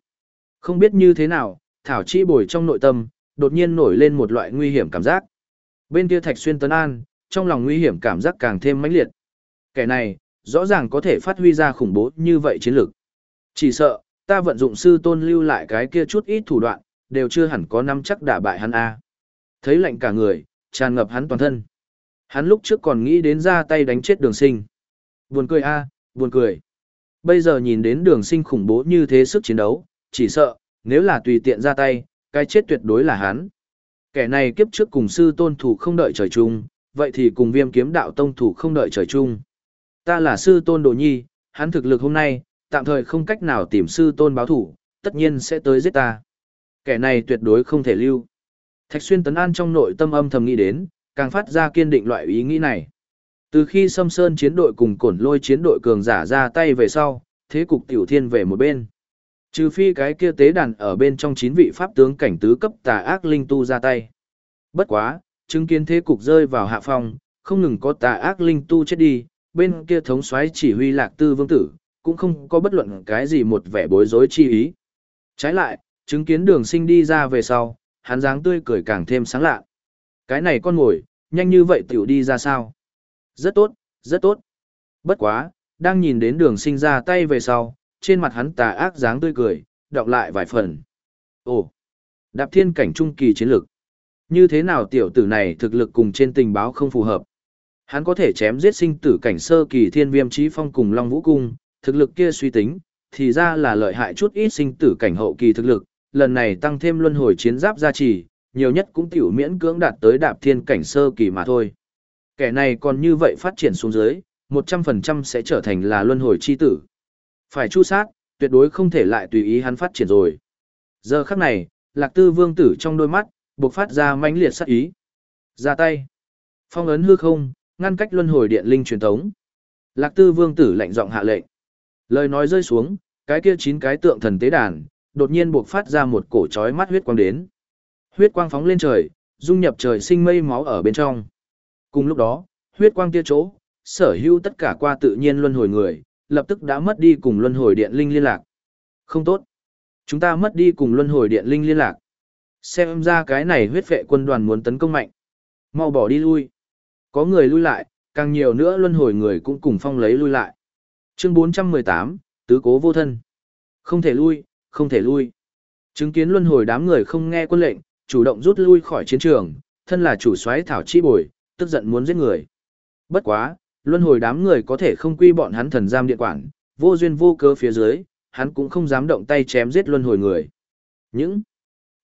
Không biết như thế nào, Thảo Chi bồi trong nội tâm, đột nhiên nổi lên một loại nguy hiểm cảm giác. Bên kia Thạch Xuyên Tấn An, trong lòng nguy hiểm cảm giác càng thêm mãnh liệt. Kẻ này, rõ ràng có thể phát huy ra khủng bố như vậy chiến lược. Chỉ sợ, ta vận dụng sư tôn lưu lại cái kia chút ít thủ đoạn, đều chưa hẳn có nắm chắc đả bại hắn a. Thấy lạnh cả người, tràn ngập hắn toàn thân. Hắn lúc trước còn nghĩ đến ra tay đánh chết đường sinh. Buồn cười a, buồn cười. Bây giờ nhìn đến đường sinh khủng bố như thế sức chiến đấu, chỉ sợ, nếu là tùy tiện ra tay, cái chết tuyệt đối là hắn. Kẻ này kiếp trước cùng sư tôn thủ không đợi trời chung, vậy thì cùng viêm kiếm đạo tông thủ không đợi trời chung. Ta là sư tôn đồ nhi, hắn thực lực hôm nay, tạm thời không cách nào tìm sư tôn báo thủ, tất nhiên sẽ tới giết ta. Kẻ này tuyệt đối không thể lưu. Thạch xuyên tấn an trong nội tâm âm thầm nghĩ đến, càng phát ra kiên định loại ý nghĩ này. Từ khi Sâm Sơn chiến đội cùng cổn lôi chiến đội cường giả ra tay về sau, thế cục tiểu thiên về một bên. Trừ phi cái kia tế đàn ở bên trong chín vị pháp tướng cảnh tứ cấp tà ác linh tu ra tay. Bất quá, chứng kiến thế cục rơi vào hạ phong, không ngừng có tà ác linh tu chết đi, bên kia thống soái chỉ huy lạc tư vương tử, cũng không có bất luận cái gì một vẻ bối rối chi ý. Trái lại, chứng kiến đường sinh đi ra về sau, hắn dáng tươi cười càng thêm sáng lạ. Cái này con ngồi, nhanh như vậy tiểu đi ra sao? Rất tốt, rất tốt. Bất quá, đang nhìn đến đường sinh ra tay về sau, trên mặt hắn tà ác dáng tươi cười, đọc lại vài phần. Ồ, đạp thiên cảnh trung kỳ chiến lực. Như thế nào tiểu tử này thực lực cùng trên tình báo không phù hợp? Hắn có thể chém giết sinh tử cảnh sơ kỳ thiên viêm trí phong cùng Long Vũ Cung, thực lực kia suy tính, thì ra là lợi hại chút ít sinh tử cảnh hậu kỳ thực lực, lần này tăng thêm luân hồi chiến giáp gia trì, nhiều nhất cũng tiểu miễn cưỡng đạt tới đạp thiên cảnh sơ kỳ mà thôi. Kẻ này còn như vậy phát triển xuống dưới, 100% sẽ trở thành là luân hồi chi tử. Phải chu sát, tuyệt đối không thể lại tùy ý hắn phát triển rồi. Giờ khắc này, lạc tư vương tử trong đôi mắt, bộc phát ra mãnh liệt sát ý. Ra tay. Phong ấn hư không, ngăn cách luân hồi điện linh truyền tống. Lạc tư vương tử lạnh giọng hạ lệnh. Lời nói rơi xuống, cái kia chín cái tượng thần tế đàn, đột nhiên buộc phát ra một cổ chói mắt huyết quang đến. Huyết quang phóng lên trời, dung nhập trời sinh mây máu ở bên trong. Cùng lúc đó, huyết quang kia chỗ, sở hữu tất cả qua tự nhiên luân hồi người, lập tức đã mất đi cùng luân hồi điện linh liên lạc. Không tốt. Chúng ta mất đi cùng luân hồi điện linh liên lạc. Xem ra cái này huyết vệ quân đoàn muốn tấn công mạnh. Mau bỏ đi lui. Có người lui lại, càng nhiều nữa luân hồi người cũng cùng phong lấy lui lại. Chương 418, Tứ cố vô thân. Không thể lui, không thể lui. Chứng kiến luân hồi đám người không nghe quân lệnh, chủ động rút lui khỏi chiến trường, thân là chủ soái thảo chi bồi, tức giận muốn giết người. Bất quá, luân hồi đám người có thể không quy bọn hắn thần giam điện quản, vô duyên vô cớ phía dưới, hắn cũng không dám động tay chém giết luân hồi người. Những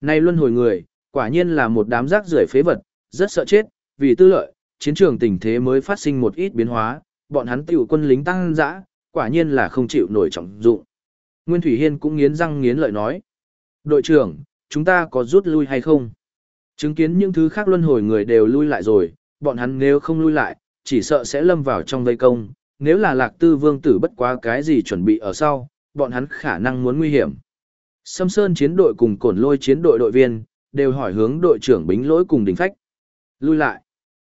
nay luân hồi người, quả nhiên là một đám rác rưởi phế vật, rất sợ chết, vì tư lợi, chiến trường tình thế mới phát sinh một ít biến hóa, bọn hắn tiểu quân lính tăng dã, quả nhiên là không chịu nổi trọng dụng. Nguyên Thủy Hiên cũng nghiến răng nghiến lợi nói. Đội trưởng, chúng ta có rút lui hay không? Chứng kiến những thứ khác luân hồi người đều lui lại rồi, bọn hắn nếu không lui lại, chỉ sợ sẽ lâm vào trong vây công. Nếu là lạc tư vương tử bất quá cái gì chuẩn bị ở sau, bọn hắn khả năng muốn nguy hiểm. Sâm Sơn chiến đội cùng cổn lôi chiến đội đội viên, đều hỏi hướng đội trưởng Bính Lỗi cùng Đình Phách. Lui lại.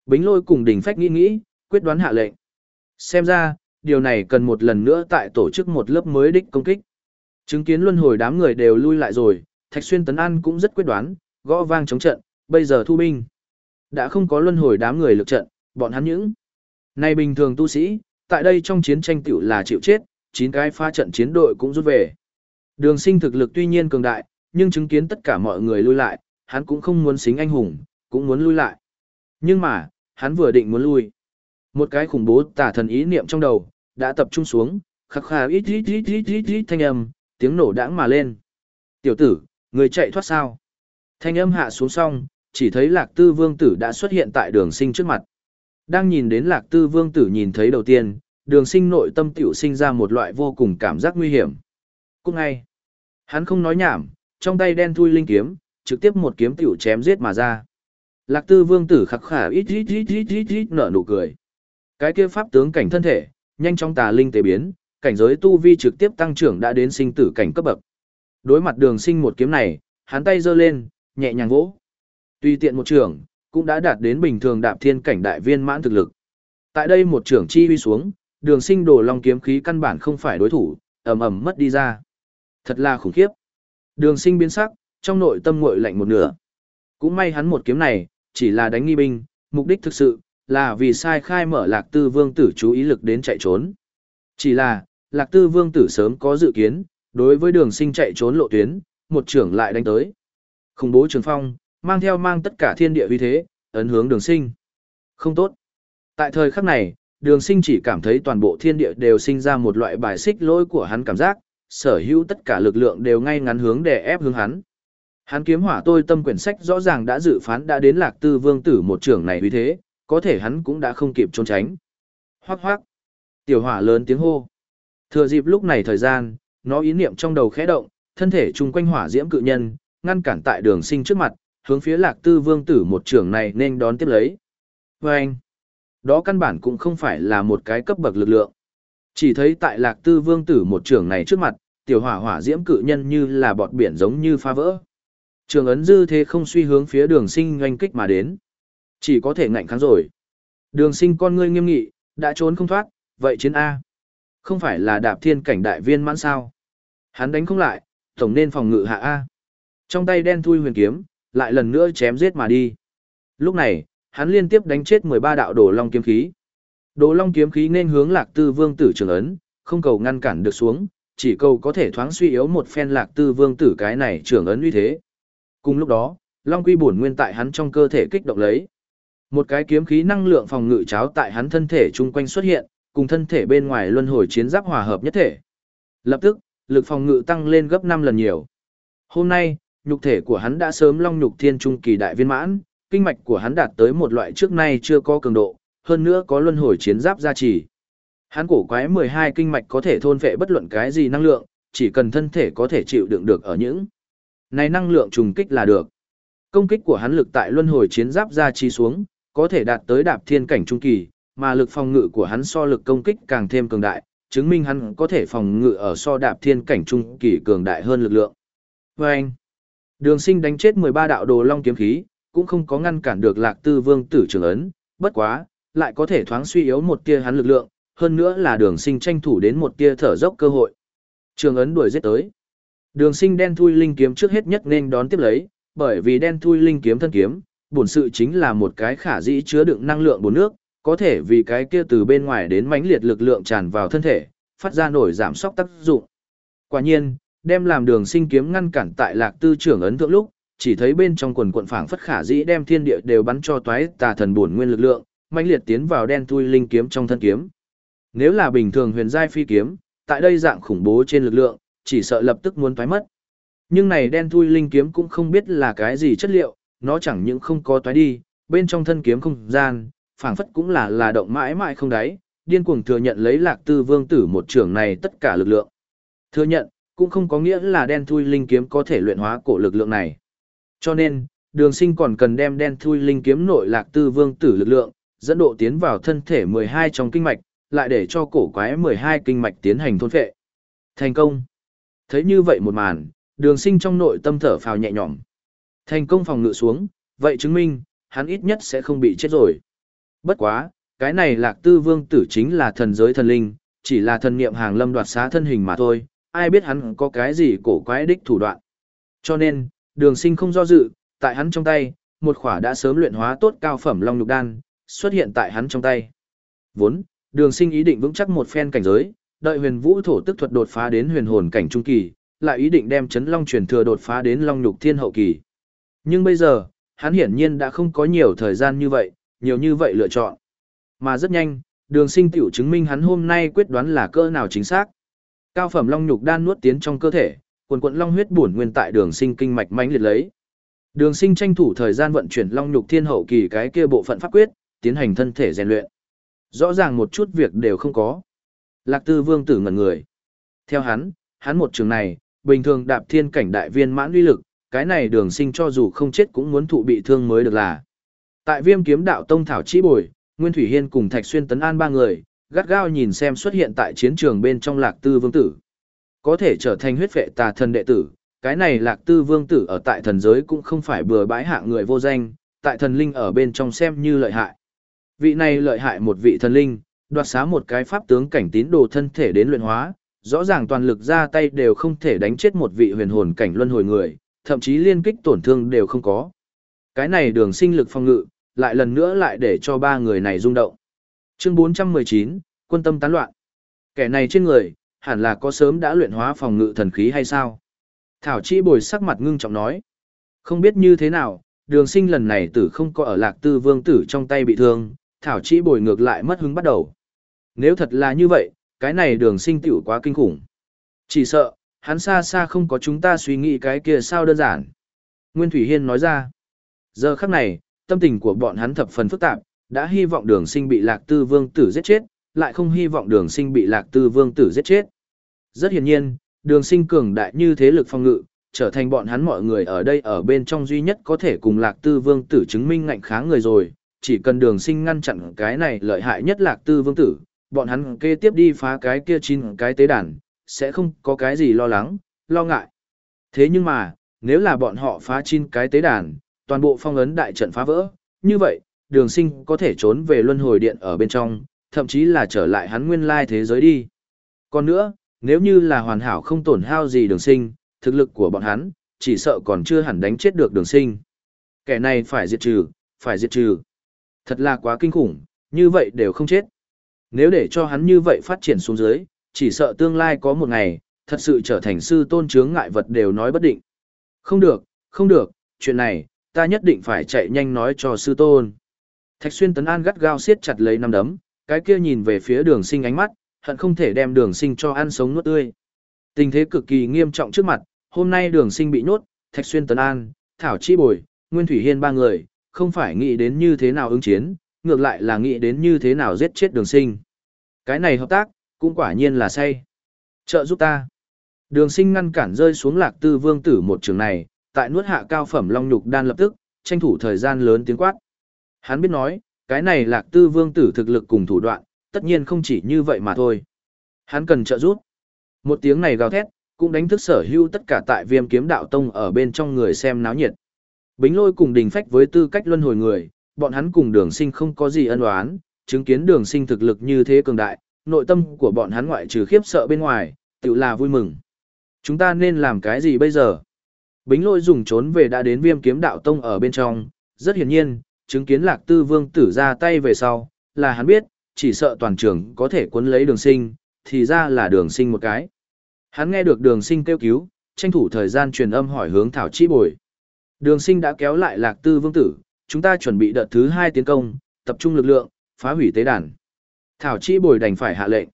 Bính Lỗi cùng Đình Phách nghĩ nghĩ, quyết đoán hạ lệnh. Xem ra, điều này cần một lần nữa tại tổ chức một lớp mới đích công kích. Chứng kiến luân hồi đám người đều lui lại rồi, Thạch Xuyên Tấn An cũng rất quyết đoán, gõ vang chống trận, bây giờ thu binh. Đã không có luân hồi đám người lực trận, bọn hắn những. Này bình thường tu sĩ, tại đây trong chiến tranh tiểu là chịu chết, chín cái pha trận chiến đội cũng rút về. Đường sinh thực lực tuy nhiên cường đại, nhưng chứng kiến tất cả mọi người lui lại, hắn cũng không muốn xính anh hùng, cũng muốn lui lại. Nhưng mà, hắn vừa định muốn lui. Một cái khủng bố tả thần ý niệm trong đầu, đã tập trung xuống, khắc khà ít ít ít ít ít ít thanh âm, tiếng nổ đãng mà lên. Tiểu tử, Người chạy thoát sao? Thanh âm hạ xuống xong, chỉ thấy lạc tư vương tử đã xuất hiện tại đường sinh trước mặt. Đang nhìn đến lạc tư vương tử nhìn thấy đầu tiên, đường sinh nội tâm tiểu sinh ra một loại vô cùng cảm giác nguy hiểm. Cũng ngay, hắn không nói nhảm, trong tay đen thui linh kiếm, trực tiếp một kiếm tiểu chém giết mà ra. Lạc tư vương tử khắc khả ít ít ít ít ít ít nở nụ cười. Cái kia pháp tướng cảnh thân thể, nhanh chóng tà linh tế biến, cảnh giới tu vi trực tiếp tăng trưởng đã đến sinh tử cảnh cấp bậc. Đối mặt đường sinh một kiếm này, hắn tay giơ lên, nhẹ nhàng vỗ. Tuy tiện một trưởng, cũng đã đạt đến bình thường đạp thiên cảnh đại viên mãn thực lực. Tại đây một trưởng chi uy xuống, đường sinh đổ long kiếm khí căn bản không phải đối thủ, ầm ầm mất đi ra. Thật là khủng khiếp. Đường sinh biến sắc, trong nội tâm nguội lạnh một nửa. Cũng may hắn một kiếm này, chỉ là đánh nghi binh, mục đích thực sự, là vì sai khai mở lạc tư vương tử chú ý lực đến chạy trốn. Chỉ là, lạc tư vương tử sớm có dự kiến, đối với đường sinh chạy trốn lộ tuyến, một trưởng lại đánh tới. Khủng bố trường phong, mang theo mang tất cả thiên địa uy thế, ấn hướng đường sinh. Không tốt. Tại thời khắc này, đường sinh chỉ cảm thấy toàn bộ thiên địa đều sinh ra một loại bài xích lỗi của hắn cảm giác, sở hữu tất cả lực lượng đều ngay ngắn hướng để ép hướng hắn. Hắn kiếm hỏa tôi tâm quyển sách rõ ràng đã dự phán đã đến lạc tư vương tử một trưởng này uy thế, có thể hắn cũng đã không kịp trốn tránh. Hoác hoác. Tiểu hỏa lớn tiếng hô. Thừa dịp lúc này thời gian, nó ý niệm trong đầu khẽ động, thân thể chung quanh hỏa diễm cự nhân, ngăn cản tại đường sinh trước mặt, hướng phía lạc tư vương tử một trưởng này nên đón tiếp lấy. Và anh, đó căn bản cũng không phải là một cái cấp bậc lực lượng. Chỉ thấy tại lạc tư vương tử một trưởng này trước mặt, tiểu hỏa hỏa diễm cự nhân như là bọt biển giống như pha vỡ. Trường ấn dư thế không suy hướng phía đường sinh doanh kích mà đến. Chỉ có thể ngạnh kháng rồi. Đường sinh con ngươi nghiêm nghị, đã trốn không thoát, vậy chiến A. Không phải là đạp thiên cảnh đại viên mãn sao. Hắn đánh không lại, tổng nên phòng ngự hạ A. Trong tay đen thui huyền kiếm, lại lần nữa chém giết mà đi. Lúc này, hắn liên tiếp đánh chết 13 đạo đồ long kiếm khí. Đồ long kiếm khí nên hướng lạc tư vương tử trường ấn, không cầu ngăn cản được xuống, chỉ cầu có thể thoáng suy yếu một phen lạc tư vương tử cái này trường ấn uy thế. Cùng lúc đó, long quy bổn nguyên tại hắn trong cơ thể kích động lấy. Một cái kiếm khí năng lượng phòng ngự cháo tại hắn thân thể chung quanh xuất hiện, cùng thân thể bên ngoài luân hồi chiến giáp hòa hợp nhất thể. Lập tức, lực phòng ngự tăng lên gấp 5 lần nhiều. Hôm nay, nhục thể của hắn đã sớm long nhục thiên trung kỳ đại viên mãn, kinh mạch của hắn đạt tới một loại trước nay chưa có cường độ, hơn nữa có luân hồi chiến giáp gia trì. Hắn cổ quái 12 kinh mạch có thể thôn vệ bất luận cái gì năng lượng, chỉ cần thân thể có thể chịu đựng được ở những này năng lượng trùng kích là được. Công kích của hắn lực tại luân hồi chiến giáp gia trì xuống, có thể đạt tới đạp thiên cảnh trung kỳ, mà lực phòng ngự của hắn so lực công kích càng thêm cường đại, chứng minh hắn có thể phòng ngự ở so đạp thiên cảnh trung kỳ cường đại hơn lực lượng. Và anh, đường sinh đánh chết 13 đạo đồ long kiếm khí, cũng không có ngăn cản được lạc tư vương tử trường ấn, bất quá, lại có thể thoáng suy yếu một tia hắn lực lượng, hơn nữa là đường sinh tranh thủ đến một tia thở dốc cơ hội. Trường ấn đuổi giết tới. Đường sinh đen thui linh kiếm trước hết nhất nên đón tiếp lấy, bởi vì đen thui linh kiếm thân kiếm, bổn sự chính là một cái khả dĩ chứa đựng năng lượng bổn nước, có thể vì cái kia từ bên ngoài đến mãnh liệt lực lượng tràn vào thân thể, phát ra nổi giảm sóc tác dụng. Quả nhiên, đem làm đường sinh kiếm ngăn cản tại lạc tư trưởng ấn thượng lúc, chỉ thấy bên trong quần quận phảng phất khả dĩ đem thiên địa đều bắn cho toái tà thần bổn nguyên lực lượng, mãnh liệt tiến vào đen thui linh kiếm trong thân kiếm. Nếu là bình thường huyền giai phi kiếm, tại đây dạng khủng bố trên lực lượng, chỉ sợ lập tức muốn toái mất. Nhưng này đen thui linh kiếm cũng không biết là cái gì chất liệu, nó chẳng những không có toái đi, bên trong thân kiếm không gian, phảng phất cũng là là động mãi mãi không đáy, điên cuồng thừa nhận lấy lạc tư vương tử một trưởng này tất cả lực lượng. Thừa nhận, cũng không có nghĩa là đen thui linh kiếm có thể luyện hóa cổ lực lượng này. Cho nên, đường sinh còn cần đem đen thui linh kiếm nội lạc tư vương tử lực lượng, dẫn độ tiến vào thân thể 12 trong kinh mạch, lại để cho cổ quái 12 kinh mạch tiến hành thôn phệ. Thành công. Thấy như vậy một màn, đường sinh trong nội tâm thở phào nhẹ nhõm. Thành công phòng ngự xuống, vậy chứng minh, hắn ít nhất sẽ không bị chết rồi. Bất quá, cái này lạc tư vương tử chính là thần giới thần linh, chỉ là thần niệm hàng lâm đoạt xá thân hình mà thôi, ai biết hắn có cái gì cổ quái đích thủ đoạn. Cho nên, đường sinh không do dự, tại hắn trong tay, một khỏa đã sớm luyện hóa tốt cao phẩm long nhục đan, xuất hiện tại hắn trong tay. Vốn, đường sinh ý định vững chắc một phen cảnh giới, đợi huyền vũ thổ tức thuật đột phá đến huyền hồn cảnh trung kỳ, lại ý định đem chấn long truyền thừa đột phá đến long nhục thiên hậu kỳ. Nhưng bây giờ, hắn hiển nhiên đã không có nhiều thời gian như vậy, nhiều như vậy lựa chọn. Mà rất nhanh, đường sinh tiểu chứng minh hắn hôm nay quyết đoán là cơ nào chính xác. Cao phẩm long nhục đan nuốt tiến trong cơ thể, quần quận long huyết bổn nguyên tại đường sinh kinh mạch mãnh liệt lấy. Đường sinh tranh thủ thời gian vận chuyển long nhục thiên hậu kỳ cái kia bộ phận pháp quyết, tiến hành thân thể rèn luyện. Rõ ràng một chút việc đều không có. Lạc tư vương tử ngẩn người. Theo hắn, hắn một trường này, bình thường đạp thiên cảnh đại viên mãn uy lực, cái này đường sinh cho dù không chết cũng muốn thụ bị thương mới được là. Tại viêm kiếm đạo tông thảo chi bồi, Nguyên Thủy Hiên cùng Thạch Xuyên tấn an ba người, gắt gao nhìn xem xuất hiện tại chiến trường bên trong lạc tư vương tử. Có thể trở thành huyết vệ tà thần đệ tử, cái này lạc tư vương tử ở tại thần giới cũng không phải bừa bãi hạ người vô danh, tại thần linh ở bên trong xem như lợi hại. Vị này lợi hại một vị thần linh, đoạt xá một cái pháp tướng cảnh tín đồ thân thể đến luyện hóa, rõ ràng toàn lực ra tay đều không thể đánh chết một vị huyền hồn cảnh luân hồi người, thậm chí liên kích tổn thương đều không có. Cái này đường sinh lực phòng ngự, lại lần nữa lại để cho ba người này rung động. Chương 419, quân tâm tán loạn. Kẻ này trên người, hẳn là có sớm đã luyện hóa phòng ngự thần khí hay sao? Thảo Chi bồi sắc mặt ngưng trọng nói. Không biết như thế nào, đường sinh lần này tử không có ở lạc tư vương tử trong tay bị thương, Thảo Chi bồi ngược lại mất hứng bắt đầu. Nếu thật là như vậy, cái này đường sinh tiểu quá kinh khủng. Chỉ sợ, hắn xa xa không có chúng ta suy nghĩ cái kia sao đơn giản. Nguyên Thủy Hiên nói ra. Giờ khắc này, tâm tình của bọn hắn thập phần phức tạp, đã hy vọng đường sinh bị lạc tư vương tử giết chết, lại không hy vọng đường sinh bị lạc tư vương tử giết chết. Rất hiển nhiên, đường sinh cường đại như thế lực phong ngự, trở thành bọn hắn mọi người ở đây ở bên trong duy nhất có thể cùng lạc tư vương tử chứng minh ngạnh kháng người rồi, chỉ cần đường sinh ngăn chặn cái này lợi hại nhất lạc tư vương tử, bọn hắn kê tiếp đi phá cái kia chín cái tế đàn, sẽ không có cái gì lo lắng, lo ngại. Thế nhưng mà, nếu là bọn họ phá chín cái tế đàn, toàn bộ phong ấn đại trận phá vỡ, như vậy, đường sinh có thể trốn về luân hồi điện ở bên trong, thậm chí là trở lại hắn nguyên lai thế giới đi. Còn nữa, nếu như là hoàn hảo không tổn hao gì đường sinh, thực lực của bọn hắn, chỉ sợ còn chưa hẳn đánh chết được đường sinh. Kẻ này phải diệt trừ, phải diệt trừ. Thật là quá kinh khủng, như vậy đều không chết. Nếu để cho hắn như vậy phát triển xuống dưới, chỉ sợ tương lai có một ngày, thật sự trở thành sư tôn chướng ngại vật đều nói bất định. Không được, không được, chuyện này, ta nhất định phải chạy nhanh nói cho sư tôn. Thạch xuyên tấn an gắt gao siết chặt lấy năm đấm, cái kia nhìn về phía đường sinh ánh mắt, hận không thể đem đường sinh cho ăn sống nuốt tươi. Tình thế cực kỳ nghiêm trọng trước mặt, hôm nay đường sinh bị nhốt, Thạch Xuyên Tấn An, Thảo Chi Bồi, Nguyên Thủy Hiên ba người, không phải nghĩ đến như thế nào ứng chiến, ngược lại là nghĩ đến như thế nào giết chết đường sinh. Cái này hợp tác, cũng quả nhiên là say. Trợ giúp ta. Đường sinh ngăn cản rơi xuống lạc tư vương tử một trường này, tại nuốt hạ cao phẩm long nhục đan lập tức, tranh thủ thời gian lớn tiếng quát. Hắn biết nói, cái này lạc tư vương tử thực lực cùng thủ đoạn, tất nhiên không chỉ như vậy mà thôi. Hắn cần trợ giúp. Một tiếng này gào thét, cũng đánh thức sở hữu tất cả tại viêm kiếm đạo tông ở bên trong người xem náo nhiệt. Bính lôi cùng đình phách với tư cách luân hồi người, bọn hắn cùng đường sinh không có gì ân oán, chứng kiến đường sinh thực lực như thế cường đại, nội tâm của bọn hắn ngoại trừ khiếp sợ bên ngoài, tự là vui mừng. Chúng ta nên làm cái gì bây giờ? Bính lôi dùng trốn về đã đến viêm kiếm đạo tông ở bên trong, rất hiển nhiên, chứng kiến lạc tư vương tử ra tay về sau, là hắn biết, chỉ sợ toàn trường có thể cuốn lấy đường sinh, thì ra là đường sinh một cái. Hắn nghe được đường sinh kêu cứu, tranh thủ thời gian truyền âm hỏi hướng Thảo Chi Bồi. Đường sinh đã kéo lại lạc tư vương tử, chúng ta chuẩn bị đợt thứ hai tiến công, tập trung lực lượng, phá hủy tế đàn. Thảo Chi Bồi đành phải hạ lệnh.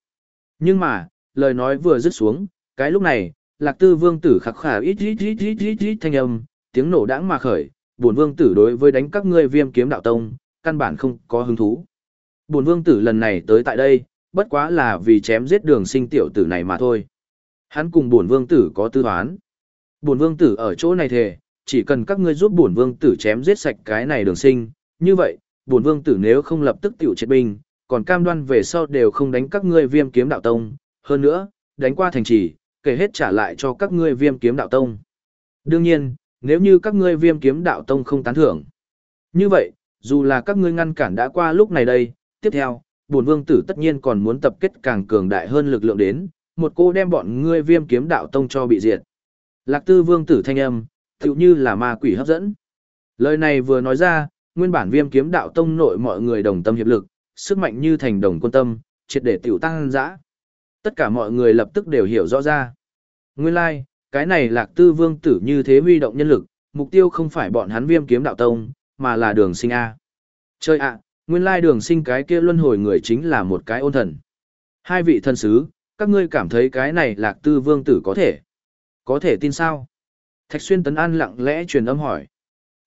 Nhưng mà, lời nói vừa dứt xuống, cái lúc này, lạc tư vương tử khắc khả ít ít ít ít ít ít thanh âm, tiếng nổ đãng mà khởi, buồn vương tử đối với đánh các ngươi viêm kiếm đạo tông, căn bản không có hứng thú. Buồn vương tử lần này tới tại đây, bất quá là vì chém giết đường sinh tiểu tử này mà thôi. Hắn cùng buồn vương tử có tư toán. Buồn vương tử ở chỗ này thề, chỉ cần các ngươi giúp buồn vương tử chém giết sạch cái này đường sinh, như vậy, buồn vương tử nếu không lập tức tiểu triệt binh, còn cam đoan về sau đều không đánh các ngươi viêm kiếm đạo tông, hơn nữa, đánh qua thành trì, kể hết trả lại cho các ngươi viêm kiếm đạo tông. Đương nhiên, nếu như các ngươi viêm kiếm đạo tông không tán thưởng. Như vậy, dù là các ngươi ngăn cản đã qua lúc này đây, tiếp theo, bổn vương tử tất nhiên còn muốn tập kết càng cường đại hơn lực lượng đến, một cô đem bọn ngươi viêm kiếm đạo tông cho bị diệt. Lạc tư vương tử thanh âm, tựu như là ma quỷ hấp dẫn. Lời này vừa nói ra, nguyên bản viêm kiếm đạo tông nội mọi người đồng tâm hiệp lực, sức mạnh như thành đồng quân tâm, triệt để tiểu tăng dã. Tất cả mọi người lập tức đều hiểu rõ ra. Nguyên lai, like, cái này lạc tư vương tử như thế huy động nhân lực, mục tiêu không phải bọn hắn viêm kiếm đạo tông, mà là đường sinh A. Chơi ạ, nguyên lai đường sinh cái kia luân hồi người chính là một cái ôn thần. Hai vị thân sứ, các ngươi cảm thấy cái này lạc tư vương tử có thể. Có thể tin sao? Thạch xuyên tấn an lặng lẽ truyền âm hỏi.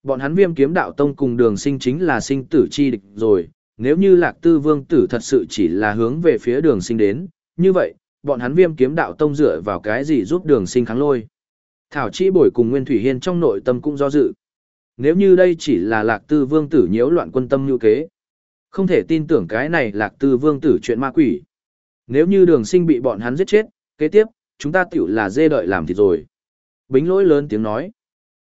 Bọn hắn viêm kiếm đạo tông cùng đường sinh chính là sinh tử chi địch rồi, nếu như lạc tư vương tử thật sự chỉ là hướng về phía đường sinh đến, như vậy, bọn hắn viêm kiếm đạo tông dựa vào cái gì giúp đường sinh kháng lôi. Thảo chi bồi cùng Nguyên Thủy Hiên trong nội tâm cũng do dự. Nếu như đây chỉ là lạc tư vương tử nhiễu loạn quân tâm như kế. Không thể tin tưởng cái này lạc tư vương tử chuyện ma quỷ. Nếu như đường sinh bị bọn hắn giết chết, kế tiếp, chúng ta tiểu là dê đợi làm thịt rồi. Bính lỗi lớn tiếng nói.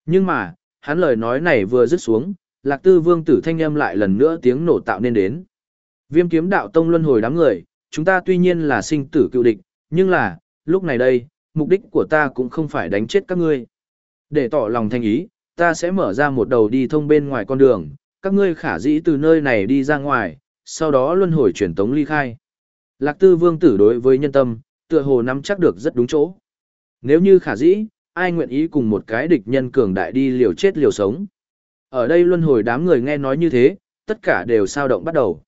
Nhưng mà, hắn lời nói này vừa dứt xuống, lạc tư vương tử thanh âm lại lần nữa tiếng nổ tạo nên đến. Viêm kiếm đạo tông luân hồi đám người, chúng ta tuy nhiên là sinh tử cựu địch, nhưng là, lúc này đây, mục đích của ta cũng không phải đánh chết các ngươi. Để tỏ lòng thanh ý, ta sẽ mở ra một đầu đi thông bên ngoài con đường, các ngươi khả dĩ từ nơi này đi ra ngoài, sau đó luân hồi truyền tống ly khai. Lạc tư vương tử đối với nhân tâm, tựa hồ nắm chắc được rất đúng chỗ. Nếu như khả dĩ, ai nguyện ý cùng một cái địch nhân cường đại đi liều chết liều sống. Ở đây luân hồi đám người nghe nói như thế, tất cả đều sao động bắt đầu.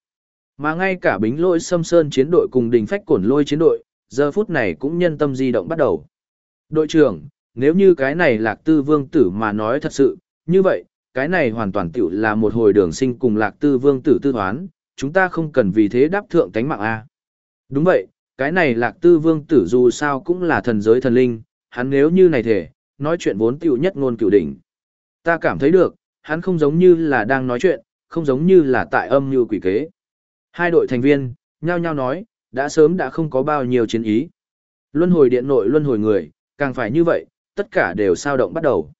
Mà ngay cả bính lôi xâm sơn chiến đội cùng đình phách cổn lôi chiến đội, giờ phút này cũng nhân tâm di động bắt đầu. Đội trưởng, nếu như cái này lạc tư vương tử mà nói thật sự, như vậy, cái này hoàn toàn tiểu là một hồi đường sinh cùng lạc tư vương tử tư thoán, chúng ta không cần vì thế đáp thượng tánh mạng A. Đúng vậy, cái này lạc tư vương tử dù sao cũng là thần giới thần linh, hắn nếu như này thể, nói chuyện vốn tiểu nhất ngôn cửu đỉnh. Ta cảm thấy được, hắn không giống như là đang nói chuyện, không giống như là tại âm như quỷ kế. Hai đội thành viên, nhao nhao nói, đã sớm đã không có bao nhiêu chiến ý. Luân hồi điện nội luân hồi người, càng phải như vậy, tất cả đều sao động bắt đầu.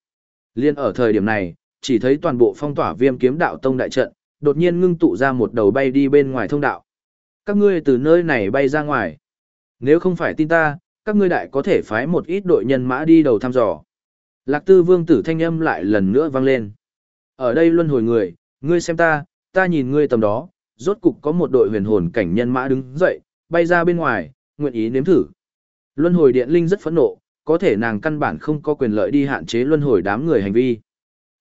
Liên ở thời điểm này, chỉ thấy toàn bộ phong tỏa viêm kiếm đạo tông đại trận, đột nhiên ngưng tụ ra một đầu bay đi bên ngoài thông đạo. Các ngươi từ nơi này bay ra ngoài. Nếu không phải tin ta, các ngươi đại có thể phái một ít đội nhân mã đi đầu thăm dò. Lạc tư vương tử thanh âm lại lần nữa vang lên. Ở đây luân hồi người, ngươi xem ta, ta nhìn ngươi tầm đó, rốt cục có một đội huyền hồn cảnh nhân mã đứng dậy, bay ra bên ngoài, nguyện ý nếm thử. Luân hồi điện linh rất phẫn nộ, có thể nàng căn bản không có quyền lợi đi hạn chế luân hồi đám người hành vi.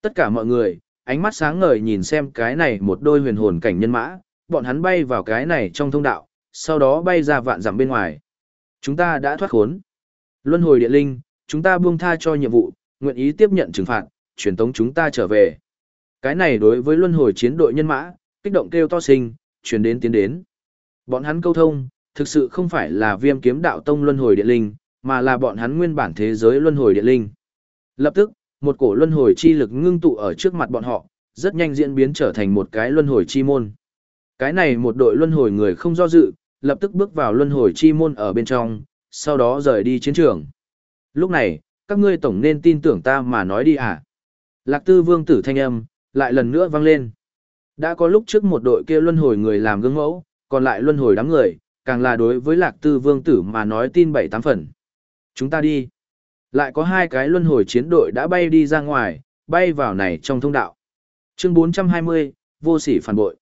Tất cả mọi người, ánh mắt sáng ngời nhìn xem cái này một đôi huyền hồn cảnh nhân mã, bọn hắn bay vào cái này trong thông đạo, sau đó bay ra vạn dặm bên ngoài. Chúng ta đã thoát khốn. Luân hồi điện linh, chúng ta buông tha cho nhiệm vụ, nguyện ý tiếp nhận trừng phạt, truyền tống chúng ta trở về. Cái này đối với luân hồi chiến đội nhân mã, kích động kêu to sinh, chuyển đến tiến đến. Bọn hắn câu thông, thực sự không phải là viêm kiếm đạo tông luân hồi địa linh, mà là bọn hắn nguyên bản thế giới luân hồi địa linh. Lập tức, một cổ luân hồi chi lực ngưng tụ ở trước mặt bọn họ, rất nhanh diễn biến trở thành một cái luân hồi chi môn. Cái này một đội luân hồi người không do dự, lập tức bước vào luân hồi chi môn ở bên trong, sau đó rời đi chiến trường. Lúc này, các ngươi tổng nên tin tưởng ta mà nói đi à. Lạc tư vương tử thanh âm, lại lần nữa vang lên. Đã có lúc trước một đội kia luân hồi người làm gương mẫu, còn lại luân hồi đám người, càng là đối với lạc tư vương tử mà nói tin bảy tám phần. Chúng ta đi. Lại có hai cái luân hồi chiến đội đã bay đi ra ngoài, bay vào này trong thông đạo. Chương 420, vô sỉ phản bội.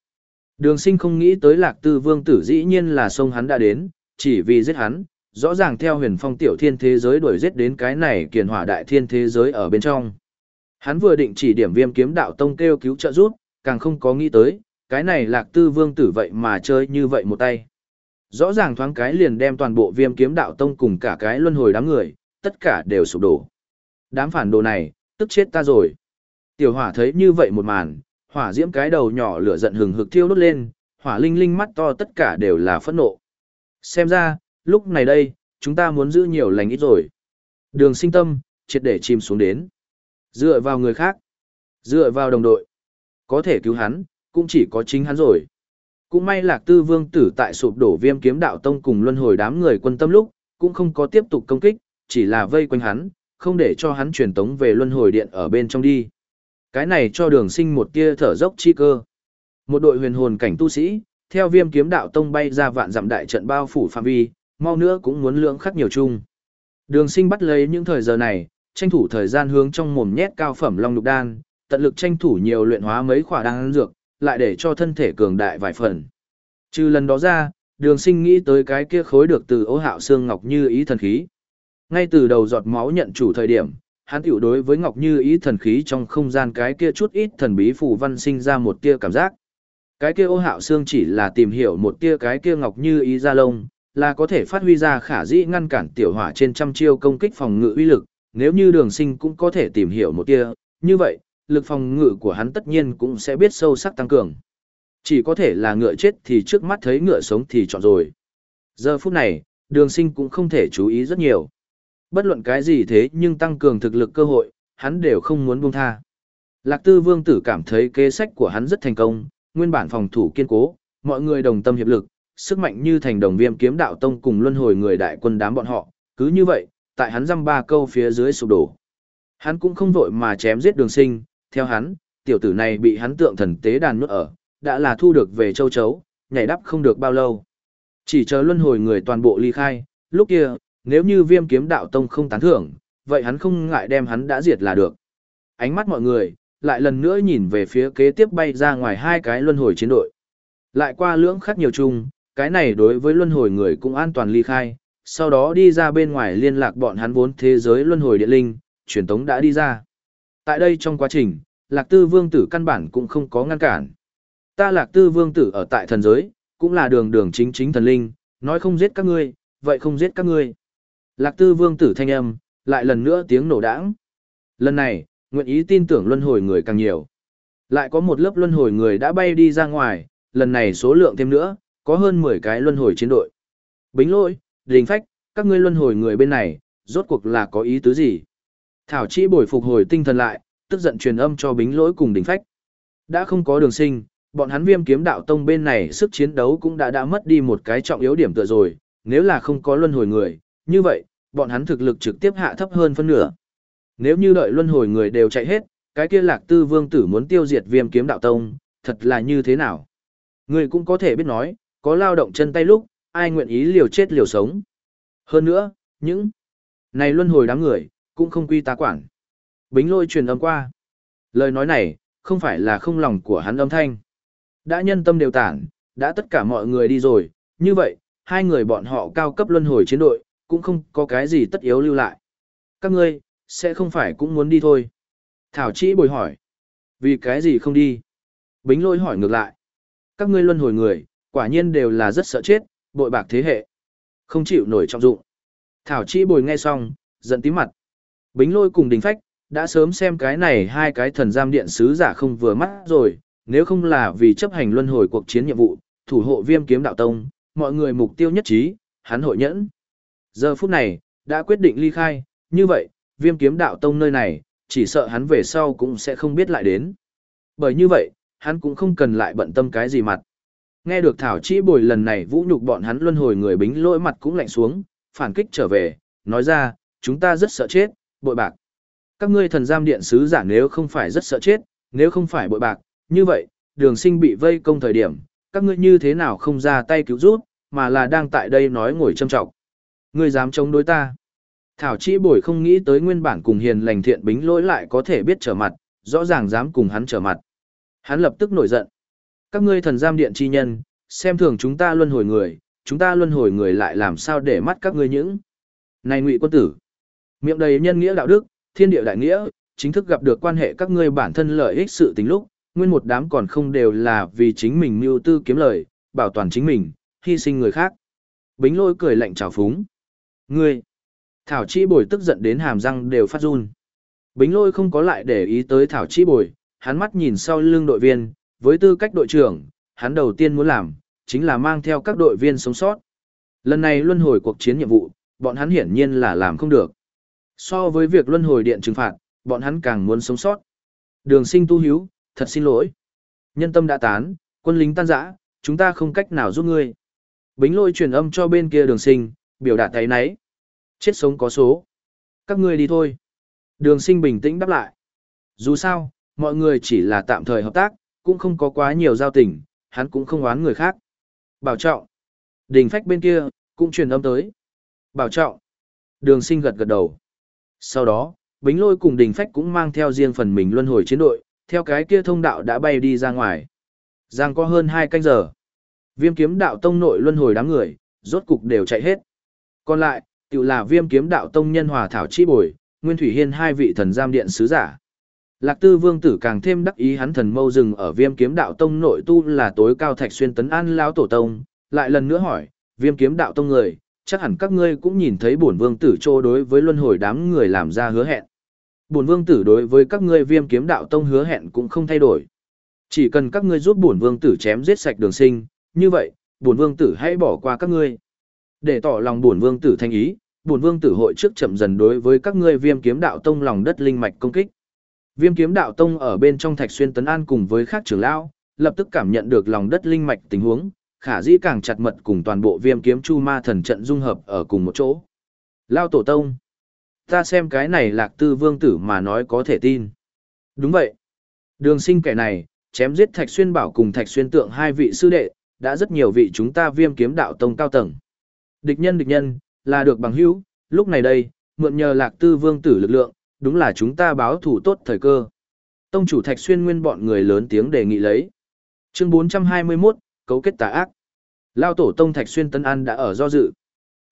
Đường sinh không nghĩ tới lạc tư vương tử dĩ nhiên là sông hắn đã đến, chỉ vì giết hắn, rõ ràng theo huyền phong tiểu thiên thế giới đuổi giết đến cái này kiền hỏa đại thiên thế giới ở bên trong. Hắn vừa định chỉ điểm viêm kiếm đạo tông kêu cứu trợ giúp, càng không có nghĩ tới, cái này lạc tư vương tử vậy mà chơi như vậy một tay. Rõ ràng thoáng cái liền đem toàn bộ viêm kiếm đạo tông cùng cả cái luân hồi đám người, tất cả đều sụp đổ. Đám phản đồ này, tức chết ta rồi. Tiểu hỏa thấy như vậy một màn, hỏa diễm cái đầu nhỏ lửa giận hừng hực thiêu đốt lên, hỏa linh linh mắt to tất cả đều là phẫn nộ. Xem ra, lúc này đây, chúng ta muốn giữ nhiều lành ít rồi. Đường sinh tâm, triệt để chìm xuống đến. Dựa vào người khác, dựa vào đồng đội. Có thể cứu hắn, cũng chỉ có chính hắn rồi. Cũng may lạc tư vương tử tại sụp đổ viêm kiếm đạo tông cùng luân hồi đám người quân tâm lúc, cũng không có tiếp tục công kích, chỉ là vây quanh hắn, không để cho hắn truyền tống về luân hồi điện ở bên trong đi. Cái này cho đường sinh một tia thở dốc chi cơ. Một đội huyền hồn cảnh tu sĩ, theo viêm kiếm đạo tông bay ra vạn dặm đại trận bao phủ phạm vi, mau nữa cũng muốn lượng khắc nhiều chung. Đường sinh bắt lấy những thời giờ này, tranh thủ thời gian hướng trong mồm nhét cao phẩm long lục đan, tận lực tranh thủ nhiều luyện hóa mấy khỏa đan dược, lại để cho thân thể cường đại vài phần. Trừ lần đó ra, đường sinh nghĩ tới cái kia khối được từ ố hạo xương ngọc như ý thần khí. Ngay từ đầu giọt máu nhận chủ thời điểm, hắn tiểu đối với ngọc như ý thần khí trong không gian cái kia chút ít thần bí phù văn sinh ra một tia cảm giác. Cái kia ô hạo xương chỉ là tìm hiểu một tia cái kia ngọc như ý ra lông, là có thể phát huy ra khả dĩ ngăn cản tiểu hỏa trên trăm chiêu công kích phòng ngự uy lực, nếu như đường sinh cũng có thể tìm hiểu một tia, như vậy, lực phòng ngự của hắn tất nhiên cũng sẽ biết sâu sắc tăng cường. Chỉ có thể là ngựa chết thì trước mắt thấy ngựa sống thì chọn rồi. Giờ phút này, đường sinh cũng không thể chú ý rất nhiều. Bất luận cái gì thế nhưng tăng cường thực lực cơ hội, hắn đều không muốn buông tha. Lạc tư vương tử cảm thấy kế sách của hắn rất thành công, nguyên bản phòng thủ kiên cố, mọi người đồng tâm hiệp lực, sức mạnh như thành đồng viêm kiếm đạo tông cùng luân hồi người đại quân đám bọn họ, cứ như vậy, tại hắn dăm ba câu phía dưới sụp đổ. Hắn cũng không vội mà chém giết đường sinh, theo hắn, tiểu tử này bị hắn tượng thần tế đàn nuốt ở, đã là thu được về châu chấu, nhảy đắp không được bao lâu. Chỉ chờ luân hồi người toàn bộ ly khai, lúc kia, nếu như viêm kiếm đạo tông không tán thưởng, vậy hắn không ngại đem hắn đã diệt là được. Ánh mắt mọi người, lại lần nữa nhìn về phía kế tiếp bay ra ngoài hai cái luân hồi chiến đội. Lại qua lưỡng khắc nhiều chung, cái này đối với luân hồi người cũng an toàn ly khai, sau đó đi ra bên ngoài liên lạc bọn hắn vốn thế giới luân hồi địa linh, truyền tống đã đi ra. Tại đây trong quá trình, Lạc Tư Vương tử căn bản cũng không có ngăn cản. Ta Lạc Tư Vương tử ở tại thần giới, cũng là đường đường chính chính thần linh, nói không giết các ngươi, vậy không giết các ngươi. Lạc Tư Vương tử thanh âm, lại lần nữa tiếng nổ đãng. Lần này, nguyện ý tin tưởng luân hồi người càng nhiều. Lại có một lớp luân hồi người đã bay đi ra ngoài, lần này số lượng thêm nữa, có hơn 10 cái luân hồi chiến đội. Bính lỗi, đình phách, các ngươi luân hồi người bên này, rốt cuộc là có ý tứ gì? Thảo chỉ bồi phục hồi tinh thần lại, tức giận truyền âm cho bính lỗi cùng đình phách. Đã không có đường sinh, bọn hắn viêm kiếm đạo tông bên này sức chiến đấu cũng đã đã mất đi một cái trọng yếu điểm tựa rồi, nếu là không có luân hồi người, như vậy, bọn hắn thực lực trực tiếp hạ thấp hơn phân nửa. Nếu như đợi luân hồi người đều chạy hết, cái kia lạc tư vương tử muốn tiêu diệt viêm kiếm đạo tông, thật là như thế nào? Người cũng có thể biết nói, có lao động chân tay lúc, ai nguyện ý liều chết liều sống. Hơn nữa, những này luân hồi đám người, cũng không quy tá quản. Bính lôi truyền âm qua. Lời nói này, không phải là không lòng của hắn âm thanh. Đã nhân tâm đều tản, đã tất cả mọi người đi rồi, như vậy, hai người bọn họ cao cấp luân hồi chiến đội, cũng không có cái gì tất yếu lưu lại. Các ngươi, sẽ không phải cũng muốn đi thôi. Thảo chỉ bồi hỏi. Vì cái gì không đi? Bính lôi hỏi ngược lại. Các ngươi luân hồi người, quả nhiên đều là rất sợ chết, bội bạc thế hệ. Không chịu nổi trọng dụng. Thảo chi bồi nghe xong, giận tím mặt. Bính lôi cùng đình phách, đã sớm xem cái này hai cái thần giam điện sứ giả không vừa mắt rồi, nếu không là vì chấp hành luân hồi cuộc chiến nhiệm vụ, thủ hộ viêm kiếm đạo tông, mọi người mục tiêu nhất trí, hắn hội nhẫn. Giờ phút này, đã quyết định ly khai, như vậy, viêm kiếm đạo tông nơi này, chỉ sợ hắn về sau cũng sẽ không biết lại đến. Bởi như vậy, hắn cũng không cần lại bận tâm cái gì mặt. Nghe được Thảo chi Bồi lần này vũ nhục bọn hắn luân hồi người bính lỗi mặt cũng lạnh xuống, phản kích trở về, nói ra, chúng ta rất sợ chết, bội bạc. Các ngươi thần giam điện sứ giả nếu không phải rất sợ chết, nếu không phải bội bạc, như vậy, đường sinh bị vây công thời điểm, các ngươi như thế nào không ra tay cứu rút, mà là đang tại đây nói ngồi châm trọng. Ngươi dám chống đối ta. Thảo Chi Bồi không nghĩ tới nguyên bản cùng hiền lành thiện bính lỗi lại có thể biết trở mặt, rõ ràng dám cùng hắn trở mặt. Hắn lập tức nổi giận. Các ngươi thần giam điện chi nhân, xem thường chúng ta luân hồi người, chúng ta luân hồi người lại làm sao để mắt các ngươi những. Này ngụy quân tử, miệng đầy nhân nghĩa đạo đức, thiên địa đại nghĩa, chính thức gặp được quan hệ các ngươi bản thân lợi ích sự tính lúc, nguyên một đám còn không đều là vì chính mình mưu tư kiếm lời, bảo toàn chính mình, hy sinh người khác. Bính lôi cười lạnh trào phúng. Ngươi! Thảo Chi Bồi tức giận đến hàm răng đều phát run. Bính lôi không có lại để ý tới Thảo Chi Bồi, hắn mắt nhìn sau lưng đội viên, với tư cách đội trưởng, hắn đầu tiên muốn làm, chính là mang theo các đội viên sống sót. Lần này luân hồi cuộc chiến nhiệm vụ, bọn hắn hiển nhiên là làm không được. So với việc luân hồi điện trừng phạt, bọn hắn càng muốn sống sót. Đường sinh tu hiếu, thật xin lỗi. Nhân tâm đã tán, quân lính tan rã, chúng ta không cách nào giúp ngươi. Bính lôi truyền âm cho bên kia đường sinh, biểu đạt thấy nấy. Chết sống có số. Các ngươi đi thôi. Đường sinh bình tĩnh đáp lại. Dù sao, mọi người chỉ là tạm thời hợp tác, cũng không có quá nhiều giao tình, hắn cũng không oán người khác. Bảo trọng. Đình phách bên kia, cũng truyền âm tới. Bảo trọng. Đường sinh gật gật đầu. Sau đó, Bính Lôi cùng Đình Phách cũng mang theo riêng phần mình luân hồi chiến đội, theo cái kia thông đạo đã bay đi ra ngoài. Giang có hơn 2 canh giờ. Viêm kiếm đạo tông nội luân hồi đám người, rốt cục đều chạy hết. Còn lại, tự là viêm kiếm đạo tông nhân hòa thảo chi bồi, Nguyên Thủy Hiên hai vị thần giam điện sứ giả. Lạc Tư Vương tử càng thêm đắc ý hắn thần mâu rừng ở Viêm Kiếm Đạo Tông nội tu là tối cao thạch xuyên tấn an lão tổ tông, lại lần nữa hỏi, Viêm Kiếm Đạo Tông người, chắc hẳn các ngươi cũng nhìn thấy bổn vương tử trô đối với luân hồi đám người làm ra hứa hẹn. Bổn vương tử đối với các ngươi viêm kiếm đạo tông hứa hẹn cũng không thay đổi. Chỉ cần các ngươi giúp bổn vương tử chém giết sạch đường sinh, như vậy, bổn vương tử hãy bỏ qua các ngươi. Để tỏ lòng bổn vương tử thanh ý, bổn vương tử hội trước chậm dần đối với các ngươi viêm kiếm đạo tông lòng đất linh mạch công kích. Viêm kiếm đạo tông ở bên trong thạch xuyên tấn an cùng với các trưởng lão, lập tức cảm nhận được lòng đất linh mạch tình huống, khả dĩ càng chặt mật cùng toàn bộ viêm kiếm chu ma thần trận dung hợp ở cùng một chỗ. Lao tổ tông. Ta xem cái này lạc tư vương tử mà nói có thể tin. Đúng vậy. Đường sinh kẻ này, chém giết thạch xuyên bảo cùng thạch xuyên tượng hai vị sư đệ, đã rất nhiều vị chúng ta viêm kiếm đạo tông cao tầng. Địch nhân địch nhân, là được bằng hữu, lúc này đây, mượn nhờ lạc tư vương tử lực lượng, đúng là chúng ta báo thủ tốt thời cơ. Tông chủ thạch xuyên nguyên bọn người lớn tiếng đề nghị lấy. Chương 421, cấu kết tà ác. Lao tổ tông Thạch Xuyên Tân An đã ở do dự.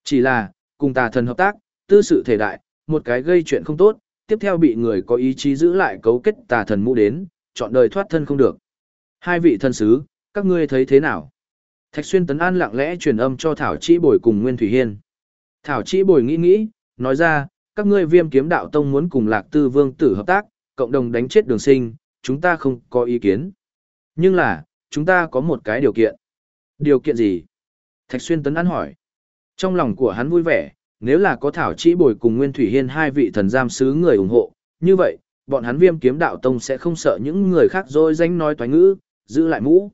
Chỉ là, cùng tà thần hợp tác, tư sự thể đại, một cái gây chuyện không tốt, tiếp theo bị người có ý chí giữ lại cấu kết tà thần mũ đến, chọn đời thoát thân không được. Hai vị thân sứ, các ngươi thấy thế nào? Thạch Xuyên Tấn An lặng lẽ truyền âm cho Thảo Chi Bồi cùng Nguyên Thủy Hiên. Thảo Chi Bồi nghĩ nghĩ, nói ra, các ngươi viêm kiếm đạo tông muốn cùng Lạc Tư Vương tử hợp tác, cộng đồng đánh chết đường sinh, chúng ta không có ý kiến. Nhưng là, chúng ta có một cái điều kiện. Điều kiện gì? Thạch Xuyên Tấn An hỏi. Trong lòng của hắn vui vẻ, nếu là có Thảo Chỉ Bồi cùng Nguyên Thủy Hiên hai vị thần giam sứ người ủng hộ, như vậy, bọn hắn viêm kiếm đạo tông sẽ không sợ những người khác dối danh nói toán ngữ, giữ lại mũ.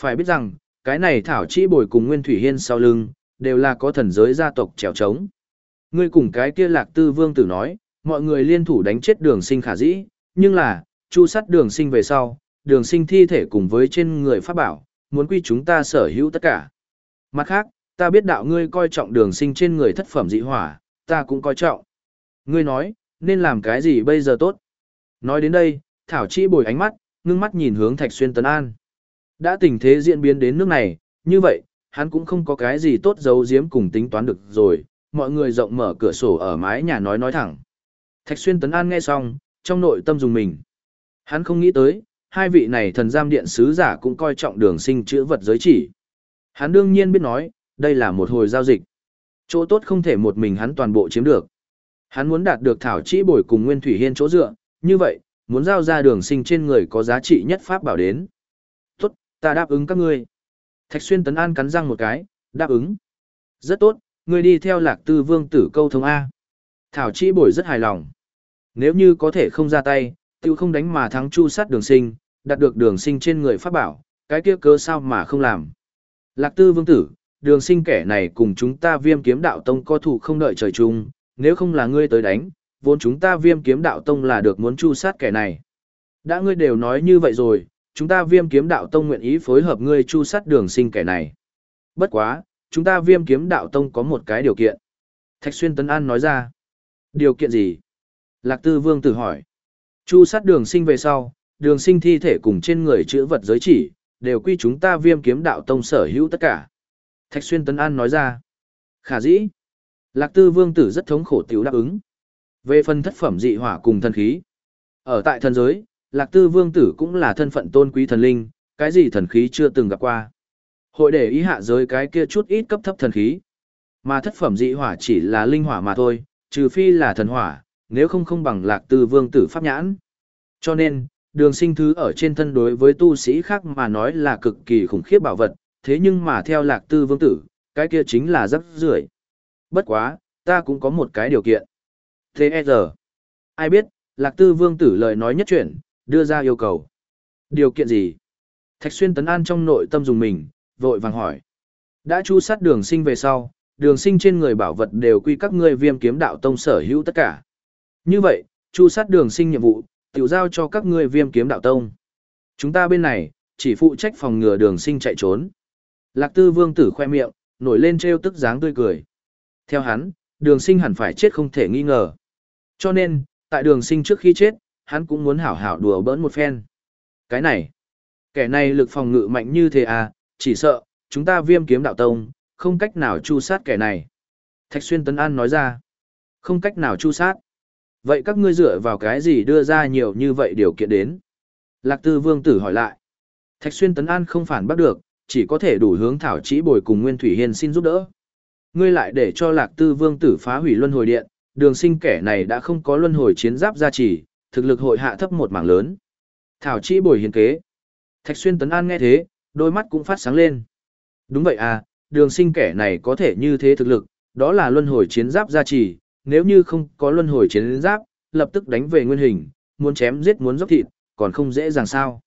Phải biết rằng, cái này Thảo Chỉ Bồi cùng Nguyên Thủy Hiên sau lưng, đều là có thần giới gia tộc trèo trống. Ngươi cùng cái kia lạc tư vương tử nói, mọi người liên thủ đánh chết đường sinh khả dĩ, nhưng là, chu sắt đường sinh về sau, đường sinh thi thể cùng với trên người pháp bảo, muốn quy chúng ta sở hữu tất cả. Mặt khác, ta biết đạo ngươi coi trọng đường sinh trên người thất phẩm dị hỏa, ta cũng coi trọng. Ngươi nói, nên làm cái gì bây giờ tốt? Nói đến đây, Thảo Chi bồi ánh mắt, ngưng mắt nhìn hướng Thạch Xuyên Tấn An. Đã tình thế diễn biến đến nước này, như vậy, hắn cũng không có cái gì tốt giấu giếm cùng tính toán được rồi, mọi người rộng mở cửa sổ ở mái nhà nói nói thẳng. Thạch Xuyên Tấn An nghe xong, trong nội tâm dùng mình. Hắn không nghĩ tới, hai vị này thần giam điện sứ giả cũng coi trọng đường sinh chữ vật giới chỉ. Hắn đương nhiên biết nói, đây là một hồi giao dịch. Chỗ tốt không thể một mình hắn toàn bộ chiếm được. Hắn muốn đạt được thảo chỉ bồi cùng Nguyên Thủy Hiên chỗ dựa, như vậy, muốn giao ra đường sinh trên người có giá trị nhất pháp bảo đến. Tốt, ta đáp ứng các ngươi. Thạch xuyên tấn an cắn răng một cái, đáp ứng. Rất tốt, ngươi đi theo lạc tư vương tử câu thông A. Thảo chỉ bồi rất hài lòng. Nếu như có thể không ra tay, tiêu không đánh mà thắng chu sát đường sinh, đạt được đường sinh trên người pháp bảo, cái kia cơ sao mà không làm. Lạc tư vương tử, đường sinh kẻ này cùng chúng ta viêm kiếm đạo tông co thủ không đợi trời chung, nếu không là ngươi tới đánh, vốn chúng ta viêm kiếm đạo tông là được muốn chu sát kẻ này. Đã ngươi đều nói như vậy rồi, chúng ta viêm kiếm đạo tông nguyện ý phối hợp ngươi chu sát đường sinh kẻ này. Bất quá, chúng ta viêm kiếm đạo tông có một cái điều kiện. Thạch xuyên tấn an nói ra. Điều kiện gì? Lạc tư vương tử hỏi. Chu sát đường sinh về sau, đường sinh thi thể cùng trên người chữ vật giới chỉ, đều quy chúng ta viêm kiếm đạo tông sở hữu tất cả. Thạch xuyên tấn an nói ra. Khả dĩ. Lạc tư vương tử rất thống khổ tiểu đáp ứng. Về phần thất phẩm dị hỏa cùng thần khí. Ở tại thần giới, lạc tư vương tử cũng là thân phận tôn quý thần linh, cái gì thần khí chưa từng gặp qua. Hội để ý hạ giới cái kia chút ít cấp thấp thần khí. Mà thất phẩm dị hỏa chỉ là linh hỏa mà thôi, trừ phi là thần hỏa, nếu không không bằng lạc tư vương tử pháp nhãn. Cho nên, đường sinh thứ ở trên thân đối với tu sĩ khác mà nói là cực kỳ khủng khiếp bảo vật, thế nhưng mà theo lạc tư vương tử, cái kia chính là rất rưởi Bất quá, ta cũng có một cái điều kiện. Thế e giờ, ai biết, lạc tư vương tử lời nói nhất chuyển, đưa ra yêu cầu. Điều kiện gì? Thạch xuyên tấn an trong nội tâm dùng mình, vội vàng hỏi. Đã chu sát đường sinh về sau, đường sinh trên người bảo vật đều quy các ngươi viêm kiếm đạo tông sở hữu tất cả. Như vậy, chu sát đường sinh nhiệm vụ, tiểu giao cho các ngươi viêm kiếm đạo tông. Chúng ta bên này, chỉ phụ trách phòng ngừa đường sinh chạy trốn. Lạc tư vương tử khoe miệng, nổi lên trêu tức dáng tươi cười. Theo hắn, đường sinh hẳn phải chết không thể nghi ngờ. Cho nên, tại đường sinh trước khi chết, hắn cũng muốn hảo hảo đùa bỡn một phen. Cái này, kẻ này lực phòng ngự mạnh như thế à, chỉ sợ, chúng ta viêm kiếm đạo tông, không cách nào chu sát kẻ này. Thạch xuyên tấn an nói ra, không cách nào chu sát. Vậy các ngươi dựa vào cái gì đưa ra nhiều như vậy điều kiện đến? Lạc tư vương tử hỏi lại. Thạch xuyên tấn an không phản bắt được, chỉ có thể đủ hướng thảo chỉ bồi cùng Nguyên Thủy Hiên xin giúp đỡ. Ngươi lại để cho lạc tư vương tử phá hủy luân hồi điện, đường sinh kẻ này đã không có luân hồi chiến giáp gia trì, thực lực hội hạ thấp một mảng lớn. Thảo chỉ bồi hiền kế. Thạch xuyên tấn an nghe thế, đôi mắt cũng phát sáng lên. Đúng vậy à, đường sinh kẻ này có thể như thế thực lực, đó là luân hồi chiến giáp gia trì, nếu như không có luân hồi chiến giáp, lập tức đánh về nguyên hình, muốn chém giết muốn dốc thịt, còn không dễ dàng sao.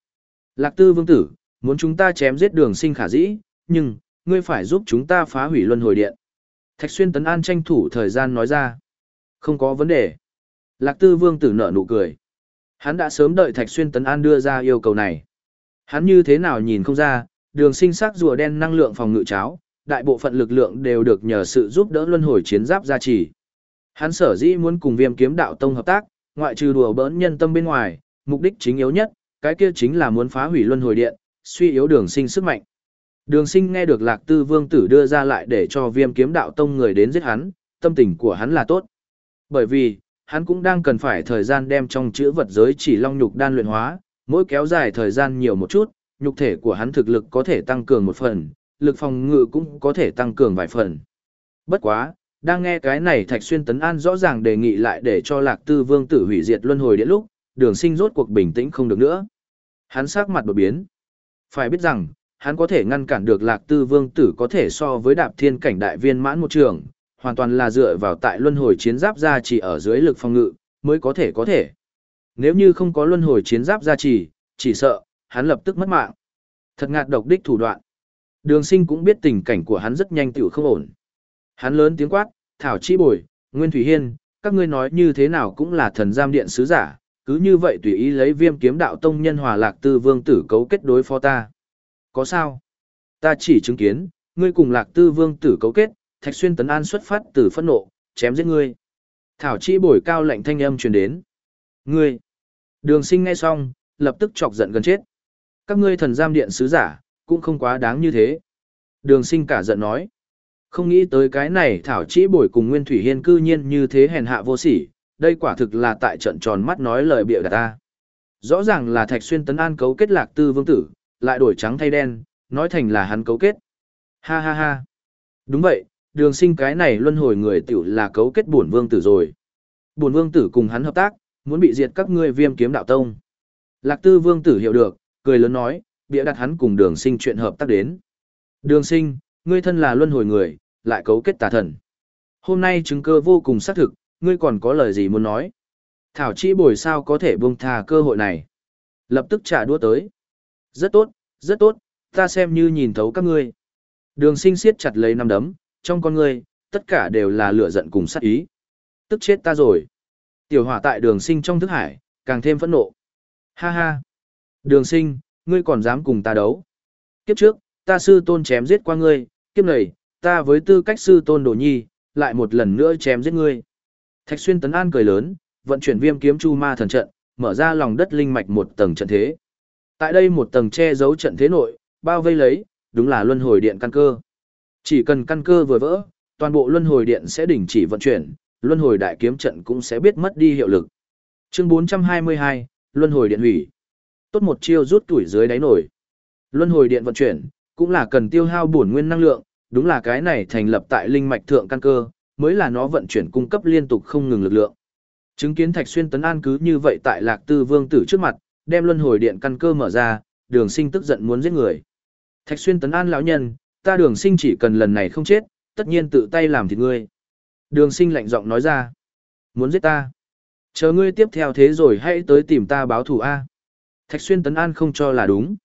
Lạc tư vương tử, muốn chúng ta chém giết đường sinh khả dĩ, nhưng, ngươi phải giúp chúng ta phá hủy luân hồi điện. Thạch xuyên tấn an tranh thủ thời gian nói ra. Không có vấn đề. Lạc tư vương tử nở nụ cười. Hắn đã sớm đợi Thạch xuyên tấn an đưa ra yêu cầu này. Hắn như thế nào nhìn không ra, đường sinh sắc rùa đen năng lượng phòng ngự cháo, đại bộ phận lực lượng đều được nhờ sự giúp đỡ luân hồi chiến giáp gia trì. Hắn sở dĩ muốn cùng viêm kiếm đạo tông hợp tác, ngoại trừ đùa bỡn nhân tâm bên ngoài, mục đích chính yếu nhất, cái kia chính là muốn phá hủy luân hồi điện, suy yếu đường sinh sức mạnh. Đường sinh nghe được lạc tư vương tử đưa ra lại để cho viêm kiếm đạo tông người đến giết hắn, tâm tình của hắn là tốt. Bởi vì, hắn cũng đang cần phải thời gian đem trong chữ vật giới chỉ long nhục đan luyện hóa, mỗi kéo dài thời gian nhiều một chút, nhục thể của hắn thực lực có thể tăng cường một phần, lực phòng ngự cũng có thể tăng cường vài phần. Bất quá, đang nghe cái này Thạch Xuyên Tấn An rõ ràng đề nghị lại để cho Lạc Tư Vương tử hủy diệt luân hồi điện lúc, đường sinh rốt cuộc bình tĩnh không được nữa. Hắn sắc mặt đột biến. Phải biết rằng, hắn có thể ngăn cản được Lạc Tư Vương tử có thể so với đạp thiên cảnh đại viên mãn một trường, hoàn toàn là dựa vào tại luân hồi chiến giáp ra chỉ ở dưới lực phòng ngự, mới có thể có thể. Nếu như không có luân hồi chiến giáp gia trì, chỉ sợ, hắn lập tức mất mạng. Thật ngạt độc đích thủ đoạn. Đường sinh cũng biết tình cảnh của hắn rất nhanh tiểu không ổn. Hắn lớn tiếng quát, Thảo Chi Bồi, Nguyên Thủy Hiên, các ngươi nói như thế nào cũng là thần giam điện sứ giả, cứ như vậy tùy ý lấy viêm kiếm đạo tông nhân hòa lạc tư vương tử cấu kết đối phó ta. Có sao? Ta chỉ chứng kiến, ngươi cùng lạc tư vương tử cấu kết, thạch xuyên tấn an xuất phát từ phẫn nộ, chém giết ngươi. Thảo Chi Bồi cao lệnh thanh âm truyền đến. Ngươi! Đường sinh nghe xong, lập tức chọc giận gần chết. Các ngươi thần giam điện sứ giả, cũng không quá đáng như thế. Đường sinh cả giận nói. Không nghĩ tới cái này Thảo Chỉ Bồi cùng Nguyên Thủy Hiên cư nhiên như thế hèn hạ vô sỉ, đây quả thực là tại trận tròn mắt nói lời bịa đặt ta. Rõ ràng là Thạch Xuyên Tấn An cấu kết lạc tư vương tử, lại đổi trắng thay đen, nói thành là hắn cấu kết. Ha ha ha. Đúng vậy, đường sinh cái này luân hồi người tiểu là cấu kết bổn vương tử rồi. Bổn vương tử cùng hắn hợp tác, muốn bị diệt các ngươi viêm kiếm đạo tông. Lạc tư vương tử hiểu được, cười lớn nói, bịa đặt hắn cùng đường sinh chuyện hợp tác đến. Đường sinh, ngươi thân là luân hồi người, lại cấu kết tà thần. Hôm nay chứng cơ vô cùng xác thực, ngươi còn có lời gì muốn nói? Thảo chỉ bồi sao có thể buông thà cơ hội này. Lập tức trả đua tới. Rất tốt, rất tốt, ta xem như nhìn thấu các ngươi. Đường sinh siết chặt lấy năm đấm, trong con ngươi, tất cả đều là lửa giận cùng sát ý. Tức chết ta rồi. Tiểu hỏa tại đường sinh trong thức hải, càng thêm phẫn nộ. Ha ha. Đường sinh, ngươi còn dám cùng ta đấu. Kiếp trước, ta sư tôn chém giết qua ngươi, kiếp này, ta với tư cách sư tôn đồ nhi, lại một lần nữa chém giết ngươi. Thạch xuyên tấn an cười lớn, vận chuyển viêm kiếm chu ma thần trận, mở ra lòng đất linh mạch một tầng trận thế. Tại đây một tầng che giấu trận thế nội, bao vây lấy, đúng là luân hồi điện căn cơ. Chỉ cần căn cơ vừa vỡ, toàn bộ luân hồi điện sẽ đình chỉ vận chuyển, luân hồi đại kiếm trận cũng sẽ biết mất đi hiệu lực. Chương 422, luân hồi điện hủy. Tốt một chiêu rút tuổi dưới đáy nổi. Luân hồi điện vận chuyển, cũng là cần tiêu hao bổn nguyên năng lượng, đúng là cái này thành lập tại linh mạch thượng căn cơ, mới là nó vận chuyển cung cấp liên tục không ngừng lực lượng. Chứng kiến Thạch Xuyên tấn an cứ như vậy tại Lạc Tư Vương tử trước mặt, đem luân hồi điện căn cơ mở ra, Đường Sinh tức giận muốn giết người. Thạch Xuyên tấn an lão nhân, ta Đường Sinh chỉ cần lần này không chết, tất nhiên tự tay làm thịt ngươi. Đường Sinh lạnh giọng nói ra, muốn giết ta? Chờ ngươi tiếp theo thế rồi hãy tới tìm ta báo thù a. Thạch Xuyên tấn an không cho là đúng.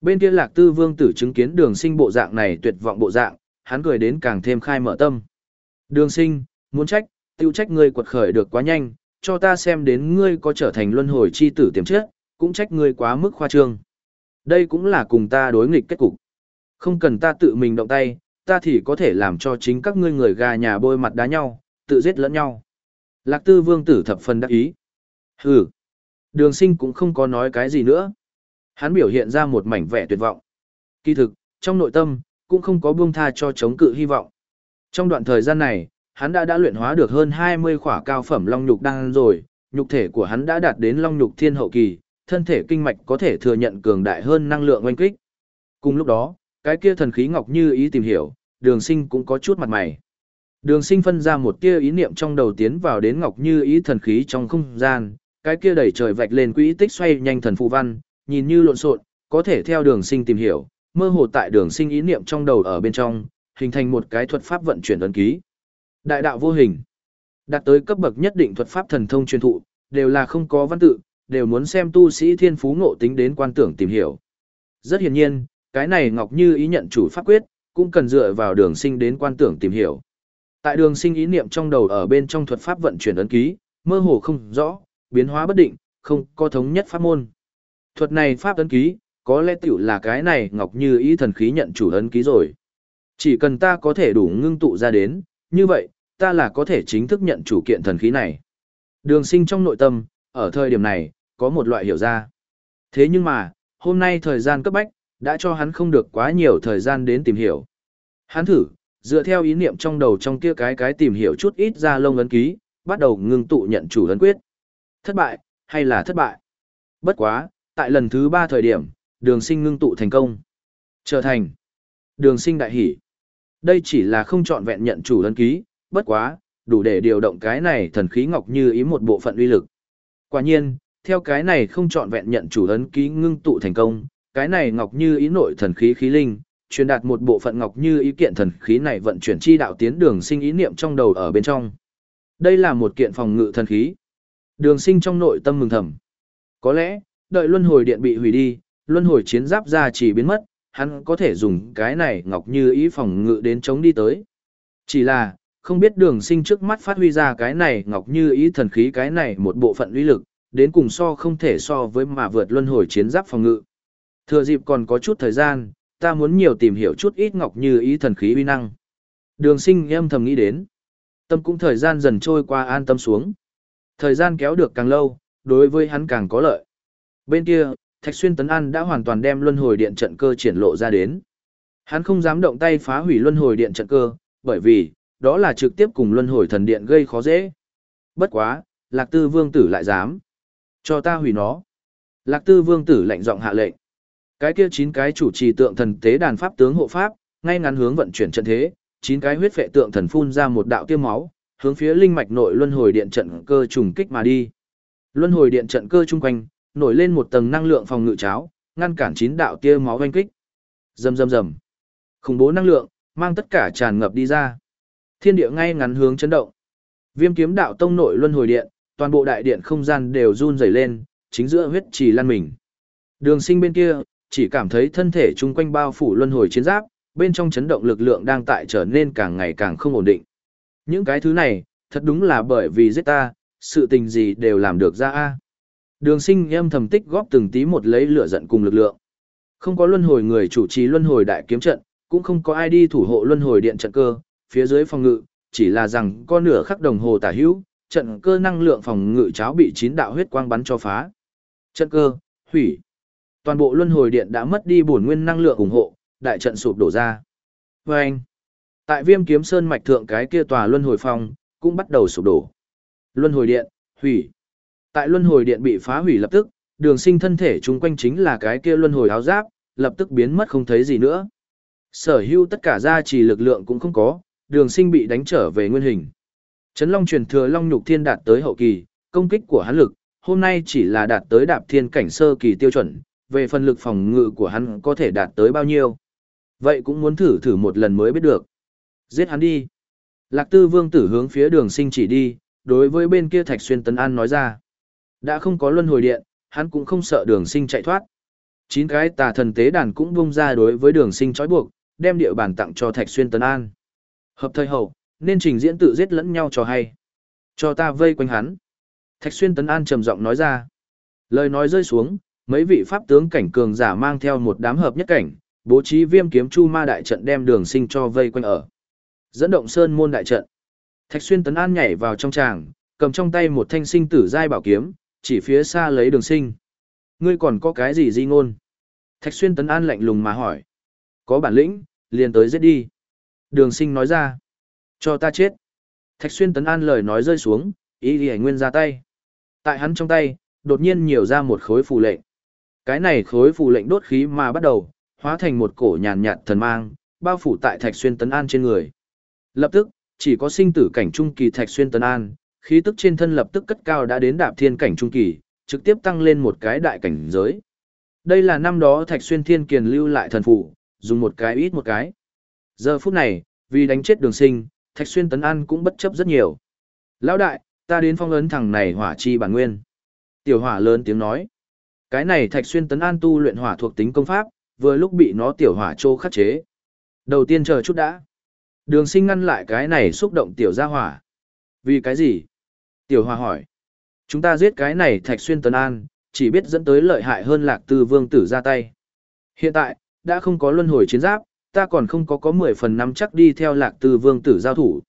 Bên kia lạc tư vương tử chứng kiến đường sinh bộ dạng này tuyệt vọng bộ dạng, hắn cười đến càng thêm khai mở tâm. Đường sinh, muốn trách, tiêu trách ngươi quật khởi được quá nhanh, cho ta xem đến ngươi có trở thành luân hồi chi tử tiềm chất, cũng trách ngươi quá mức khoa trương. Đây cũng là cùng ta đối nghịch kết cục. Không cần ta tự mình động tay, ta thì có thể làm cho chính các ngươi người gà nhà bôi mặt đá nhau, tự giết lẫn nhau. Lạc tư vương tử thập phần đắc ý. Hừ. Đường sinh cũng không có nói cái gì nữa. Hắn biểu hiện ra một mảnh vẻ tuyệt vọng. Kỳ thực, trong nội tâm, cũng không có buông tha cho chống cự hy vọng. Trong đoạn thời gian này, hắn đã đã luyện hóa được hơn 20 khỏa cao phẩm long nhục đan rồi, nhục thể của hắn đã đạt đến long nhục thiên hậu kỳ, thân thể kinh mạch có thể thừa nhận cường đại hơn năng lượng oanh kích. Cùng lúc đó, cái kia thần khí ngọc như ý tìm hiểu, đường sinh cũng có chút mặt mày. Đường sinh phân ra một tia ý niệm trong đầu tiến vào đến ngọc như ý thần khí trong không gian, cái kia đẩy trời vạch lên quỹ tích xoay nhanh thần phù văn, nhìn như lộn xộn, có thể theo đường sinh tìm hiểu, mơ hồ tại đường sinh ý niệm trong đầu ở bên trong, hình thành một cái thuật pháp vận chuyển ấn ký. Đại đạo vô hình, đạt tới cấp bậc nhất định thuật pháp thần thông truyền thụ, đều là không có văn tự, đều muốn xem tu sĩ thiên phú ngộ tính đến quan tưởng tìm hiểu. Rất hiển nhiên, cái này Ngọc Như ý nhận chủ pháp quyết, cũng cần dựa vào đường sinh đến quan tưởng tìm hiểu. Tại đường sinh ý niệm trong đầu ở bên trong thuật pháp vận chuyển ấn ký, mơ hồ không rõ, biến hóa bất định, không có thống nhất pháp môn. Thuật này pháp ấn ký, có lẽ tiểu là cái này Ngọc Như ý thần khí nhận chủ ấn ký rồi. Chỉ cần ta có thể đủ ngưng tụ ra đến, như vậy, ta là có thể chính thức nhận chủ kiện thần khí này. Đường sinh trong nội tâm, ở thời điểm này, có một loại hiểu ra. Thế nhưng mà, hôm nay thời gian cấp bách, đã cho hắn không được quá nhiều thời gian đến tìm hiểu. Hắn thử, dựa theo ý niệm trong đầu trong kia cái cái tìm hiểu chút ít ra lông ấn ký, bắt đầu ngưng tụ nhận chủ ấn quyết. Thất bại, hay là thất bại? Bất quá, tại lần thứ ba thời điểm, đường sinh ngưng tụ thành công. Trở thành đường sinh đại hỷ. Đây chỉ là không chọn vẹn nhận chủ ấn ký, bất quá, đủ để điều động cái này thần khí ngọc như ý một bộ phận uy lực. Quả nhiên, theo cái này không chọn vẹn nhận chủ ấn ký ngưng tụ thành công, cái này ngọc như ý nội thần khí khí linh, truyền đạt một bộ phận ngọc như ý kiện thần khí này vận chuyển chi đạo tiến đường sinh ý niệm trong đầu ở bên trong. Đây là một kiện phòng ngự thần khí. Đường sinh trong nội tâm mừng thầm. Có lẽ, đợi luân hồi điện bị hủy đi, luân hồi chiến giáp ra chỉ biến mất, hắn có thể dùng cái này ngọc như ý phòng ngự đến chống đi tới. Chỉ là, không biết đường sinh trước mắt phát huy ra cái này ngọc như ý thần khí cái này một bộ phận uy lực, đến cùng so không thể so với mà vượt luân hồi chiến giáp phòng ngự. Thừa dịp còn có chút thời gian, ta muốn nhiều tìm hiểu chút ít ngọc như ý thần khí uy năng. Đường sinh em thầm nghĩ đến. Tâm cũng thời gian dần trôi qua an tâm xuống. Thời gian kéo được càng lâu, đối với hắn càng có lợi. Bên kia, Thạch Xuyên Tấn An đã hoàn toàn đem luân hồi điện trận cơ triển lộ ra đến. Hắn không dám động tay phá hủy luân hồi điện trận cơ, bởi vì, đó là trực tiếp cùng luân hồi thần điện gây khó dễ. Bất quá, Lạc Tư Vương tử lại dám. Cho ta hủy nó. Lạc Tư Vương tử lạnh giọng hạ lệnh. Cái kia chín cái chủ trì tượng thần tế đàn pháp tướng hộ pháp, ngay ngắn hướng vận chuyển trận thế, chín cái huyết phệ tượng thần phun ra một đạo tiêu máu, hướng phía linh mạch nội luân hồi điện trận cơ trùng kích mà đi. Luân hồi điện trận cơ chung quanh, nổi lên một tầng năng lượng phòng ngự cháo, ngăn cản chín đạo tia máu oanh kích. Rầm rầm rầm. Khủng bố năng lượng, mang tất cả tràn ngập đi ra. Thiên địa ngay ngắn hướng chấn động. Viêm kiếm đạo tông nội luân hồi điện, toàn bộ đại điện không gian đều run rẩy lên, chính giữa huyết trì lăn mình. Đường sinh bên kia, chỉ cảm thấy thân thể chung quanh bao phủ luân hồi chiến giáp, bên trong chấn động lực lượng đang tại trở nên càng ngày càng không ổn định. Những cái thứ này, thật đúng là bởi vì giết ta, sự tình gì đều làm được ra a Đường sinh em thầm tích góp từng tí một lấy lửa giận cùng lực lượng. Không có luân hồi người chủ trì luân hồi đại kiếm trận, cũng không có ai đi thủ hộ luân hồi điện trận cơ, phía dưới phòng ngự, chỉ là rằng con nửa khắc đồng hồ tả hữu, trận cơ năng lượng phòng ngự cháo bị chín đạo huyết quang bắn cho phá. Trận cơ, hủy. Toàn bộ luân hồi điện đã mất đi bổn nguyên năng lượng ủng hộ, đại trận sụp đổ ra. Và anh, tại viêm kiếm sơn mạch thượng cái kia tòa luân hồi phong, cũng bắt đầu sụp đổ. Luân hồi điện, hủy. Tại luân hồi điện bị phá hủy lập tức, đường sinh thân thể chung quanh chính là cái kia luân hồi áo giáp, lập tức biến mất không thấy gì nữa. Sở hữu tất cả gia trì lực lượng cũng không có, đường sinh bị đánh trở về nguyên hình. Trấn Long truyền thừa Long Nhục Thiên đạt tới hậu kỳ, công kích của hắn lực, hôm nay chỉ là đạt tới đạp thiên cảnh sơ kỳ tiêu chuẩn, về phần lực phòng ngự của hắn có thể đạt tới bao nhiêu. Vậy cũng muốn thử thử một lần mới biết được. Giết hắn đi. Lạc tư vương tử hướng phía đường sinh chỉ đi, đối với bên kia Thạch Xuyên Tấn An nói ra. Đã không có luân hồi điện, hắn cũng không sợ đường sinh chạy thoát. Chín cái tà thần tế đàn cũng bung ra đối với đường sinh trói buộc, đem địa bàn tặng cho Thạch Xuyên Tấn An. Hợp thời hậu, nên trình diễn tự giết lẫn nhau cho hay. Cho ta vây quanh hắn. Thạch Xuyên Tấn An trầm giọng nói ra. Lời nói rơi xuống, mấy vị pháp tướng cảnh cường giả mang theo một đám hợp nhất cảnh, bố trí viêm kiếm chu ma đại trận đem đường sinh cho vây quanh ở. Dẫn động sơn môn đại trận. Thạch Xuyên Tấn An nhảy vào trong tràng, cầm trong tay một thanh sinh tử giai bảo kiếm, chỉ phía xa lấy đường sinh. Ngươi còn có cái gì di ngôn? Thạch Xuyên Tấn An lạnh lùng mà hỏi. Có bản lĩnh, liền tới giết đi. Đường sinh nói ra. Cho ta chết. Thạch Xuyên Tấn An lời nói rơi xuống, ý ghi nguyên ra tay. Tại hắn trong tay, đột nhiên nhiều ra một khối phù lệnh. Cái này khối phù lệnh đốt khí mà bắt đầu, hóa thành một cổ nhàn nhạt thần mang, bao phủ tại Thạch Xuyên Tấn An trên người. Lập tức, chỉ có sinh tử cảnh trung kỳ Thạch Xuyên Tấn An, khí tức trên thân lập tức cất cao đã đến đạp thiên cảnh trung kỳ, trực tiếp tăng lên một cái đại cảnh giới. Đây là năm đó Thạch Xuyên Thiên Kiền lưu lại thần phụ, dùng một cái ít một cái. Giờ phút này, vì đánh chết đường sinh, Thạch Xuyên Tấn An cũng bất chấp rất nhiều. Lão đại, ta đến phong ấn thằng này hỏa chi bản nguyên. Tiểu hỏa lớn tiếng nói. Cái này Thạch Xuyên Tấn An tu luyện hỏa thuộc tính công pháp, vừa lúc bị nó tiểu hỏa trô khắc chế. Đầu tiên chờ chút đã. Đường sinh ngăn lại cái này xúc động tiểu gia hỏa. Vì cái gì? Tiểu hỏa hỏi. Chúng ta giết cái này Thạch Xuyên Tấn An, chỉ biết dẫn tới lợi hại hơn lạc tư vương tử ra tay. Hiện tại, đã không có luân hồi chiến giáp, ta còn không có có 10 phần năm chắc đi theo lạc tư vương tử giao thủ.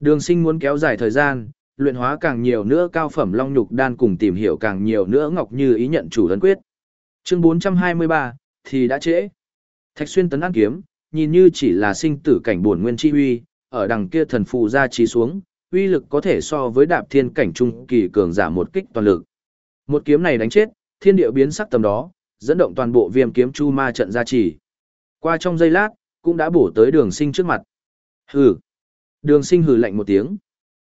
Đường sinh muốn kéo dài thời gian, luyện hóa càng nhiều nữa cao phẩm long nhục đan cùng tìm hiểu càng nhiều nữa ngọc như ý nhận chủ ấn quyết. Chương 423, thì đã trễ. Thạch xuyên tấn an kiếm, nhìn như chỉ là sinh tử cảnh buồn nguyên chi huy, ở đằng kia thần phù ra trí xuống, uy lực có thể so với đạp thiên cảnh trung kỳ cường giả một kích toàn lực. Một kiếm này đánh chết, thiên địa biến sắc tầm đó, dẫn động toàn bộ viêm kiếm chu ma trận ra chỉ. Qua trong giây lát, cũng đã bổ tới đường sinh trước mặt. Hừ. Đường sinh hừ lạnh một tiếng.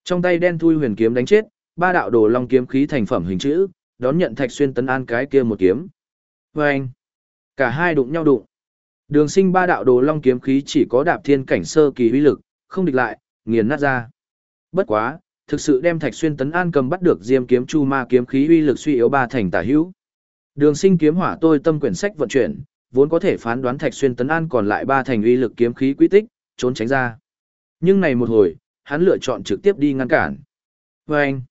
Trong tay đen thui huyền kiếm đánh chết, ba đạo đồ long kiếm khí thành phẩm hình chữ, đón nhận thạch xuyên tấn an cái kia một kiếm. Vâng. Cả hai đụng nhau đụng. Đường sinh ba đạo đồ long kiếm khí chỉ có đạp thiên cảnh sơ kỳ uy lực, không địch lại, nghiền nát ra. Bất quá, thực sự đem Thạch Xuyên Tấn An cầm bắt được Diêm kiếm chu ma kiếm khí uy lực suy yếu ba thành tả hữu. Đường Sinh kiếm hỏa tôi tâm quyển sách vận chuyển, vốn có thể phán đoán Thạch Xuyên Tấn An còn lại ba thành uy lực kiếm khí quy tích, trốn tránh ra. Nhưng này một hồi, hắn lựa chọn trực tiếp đi ngăn cản. Và anh,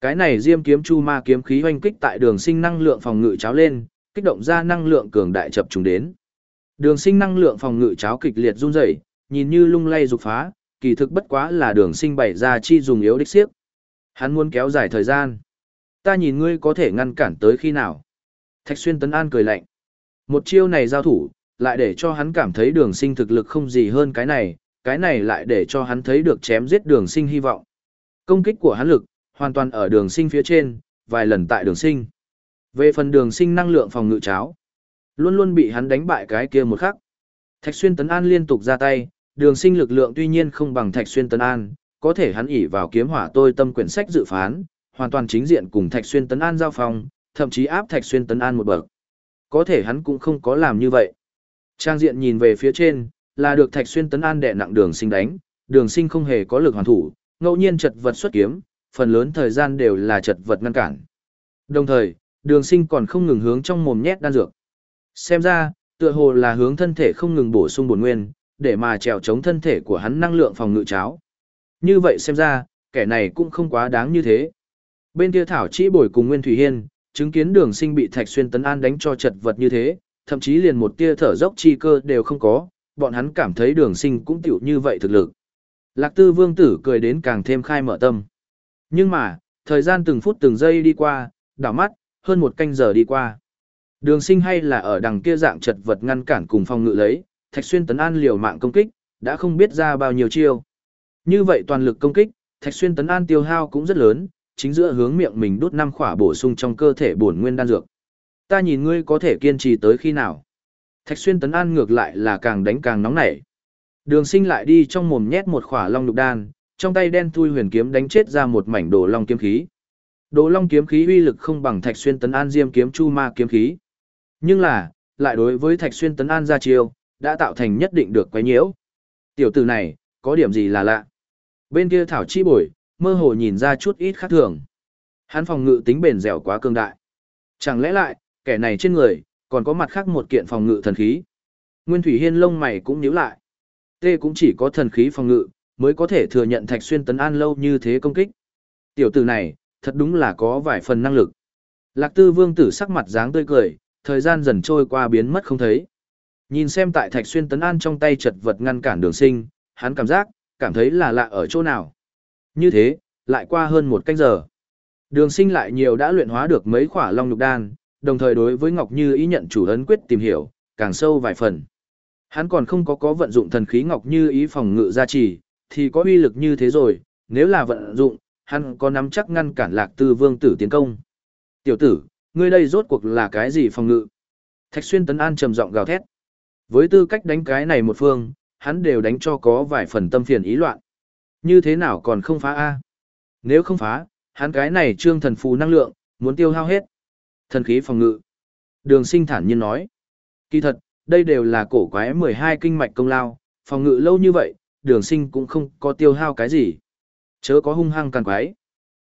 cái này Diêm kiếm chu ma kiếm khí hoanh kích tại Đường Sinh năng lượng phòng ngự cháo lên, kích động ra năng lượng cường đại chập trùng đến. Đường Sinh năng lượng phòng ngự cháo kịch liệt run rẩy, nhìn như lung lay dục phá, kỳ thực bất quá là đường sinh bày ra chi dùng yếu đích siếp. Hắn muốn kéo dài thời gian. Ta nhìn ngươi có thể ngăn cản tới khi nào. Thạch xuyên tấn an cười lạnh. Một chiêu này giao thủ, lại để cho hắn cảm thấy đường sinh thực lực không gì hơn cái này, cái này lại để cho hắn thấy được chém giết đường sinh hy vọng. Công kích của hắn lực, hoàn toàn ở đường sinh phía trên, vài lần tại đường sinh. Về phần đường sinh năng lượng phòng ngự cháo, luôn luôn bị hắn đánh bại cái kia một khắc. Thạch xuyên tấn an liên tục ra tay, đường sinh lực lượng tuy nhiên không bằng Thạch Xuyên Tấn An, có thể hắn ỉ vào kiếm hỏa tôi tâm quyển sách dự phán, hoàn toàn chính diện cùng Thạch Xuyên Tấn An giao phòng thậm chí áp Thạch Xuyên Tấn An một bậc. Có thể hắn cũng không có làm như vậy. Trang diện nhìn về phía trên, là được Thạch Xuyên Tấn An đè nặng đường sinh đánh, đường sinh không hề có lực hoàn thủ, ngẫu nhiên chật vật xuất kiếm, phần lớn thời gian đều là chật vật ngăn cản. Đồng thời, đường sinh còn không ngừng hướng trong mồm nhét đan dược. Xem ra, tựa hồ là hướng thân thể không ngừng bổ sung bổn nguyên, để mà trèo chống thân thể của hắn năng lượng phòng ngự cháo. Như vậy xem ra, kẻ này cũng không quá đáng như thế. Bên kia Thảo Chỉ Bồi cùng Nguyên Thủy Hiên, chứng kiến đường sinh bị Thạch Xuyên Tấn An đánh cho chật vật như thế, thậm chí liền một tia thở dốc chi cơ đều không có, bọn hắn cảm thấy đường sinh cũng tiểu như vậy thực lực. Lạc Tư Vương Tử cười đến càng thêm khai mở tâm. Nhưng mà, thời gian từng phút từng giây đi qua, đảo mắt, hơn một canh giờ đi qua. Đường sinh hay là ở đằng kia dạng chật vật ngăn cản cùng phòng ngự lấy, Thạch Xuyên Tấn An liều mạng công kích, đã không biết ra bao nhiêu chiêu. Như vậy toàn lực công kích, Thạch Xuyên Tấn An tiêu hao cũng rất lớn, chính giữa hướng miệng mình đút năm khỏa bổ sung trong cơ thể bổn nguyên đan dược. Ta nhìn ngươi có thể kiên trì tới khi nào? Thạch Xuyên Tấn An ngược lại là càng đánh càng nóng nảy. Đường Sinh lại đi trong mồm nhét một khỏa long lục đan, trong tay đen thui huyền kiếm đánh chết ra một mảnh đồ long kiếm khí. Đồ long kiếm khí uy lực không bằng Thạch Xuyên Tấn An diêm kiếm chu ma kiếm khí. Nhưng là, lại đối với Thạch Xuyên Tấn An ra chiêu, đã tạo thành nhất định được quấy nhiễu. Tiểu tử này, có điểm gì là lạ? Bên kia Thảo Chi bổi, mơ hồ nhìn ra chút ít khác thường. Hắn phòng ngự tính bền dẻo quá cường đại. Chẳng lẽ lại, kẻ này trên người, còn có mặt khác một kiện phòng ngự thần khí. Nguyên Thủy Hiên lông mày cũng nhíu lại. Tê cũng chỉ có thần khí phòng ngự, mới có thể thừa nhận Thạch Xuyên tấn an lâu như thế công kích. Tiểu tử này, thật đúng là có vài phần năng lực. Lạc Tư Vương tử sắc mặt dáng tươi cười, thời gian dần trôi qua biến mất không thấy. Nhìn xem tại Thạch Xuyên Tấn An trong tay chật vật ngăn cản đường sinh, hắn cảm giác, cảm thấy là lạ ở chỗ nào. Như thế, lại qua hơn một canh giờ. Đường sinh lại nhiều đã luyện hóa được mấy khỏa long nhục đan, đồng thời đối với Ngọc Như ý nhận chủ ấn quyết tìm hiểu, càng sâu vài phần. Hắn còn không có có vận dụng thần khí Ngọc Như ý phòng ngự gia trì, thì có uy lực như thế rồi, nếu là vận dụng, hắn có nắm chắc ngăn cản lạc tư vương tử tiến công. Tiểu tử, ngươi đây rốt cuộc là cái gì phòng ngự? Thạch xuyên tấn an trầm giọng gào thét. Với tư cách đánh cái này một phương, hắn đều đánh cho có vài phần tâm phiền ý loạn. Như thế nào còn không phá A? Nếu không phá, hắn cái này trương thần phù năng lượng, muốn tiêu hao hết. Thần khí phòng ngự. Đường sinh thản nhiên nói. Kỳ thật, đây đều là cổ quái 12 kinh mạch công lao, phòng ngự lâu như vậy, đường sinh cũng không có tiêu hao cái gì. Chớ có hung hăng càng quái.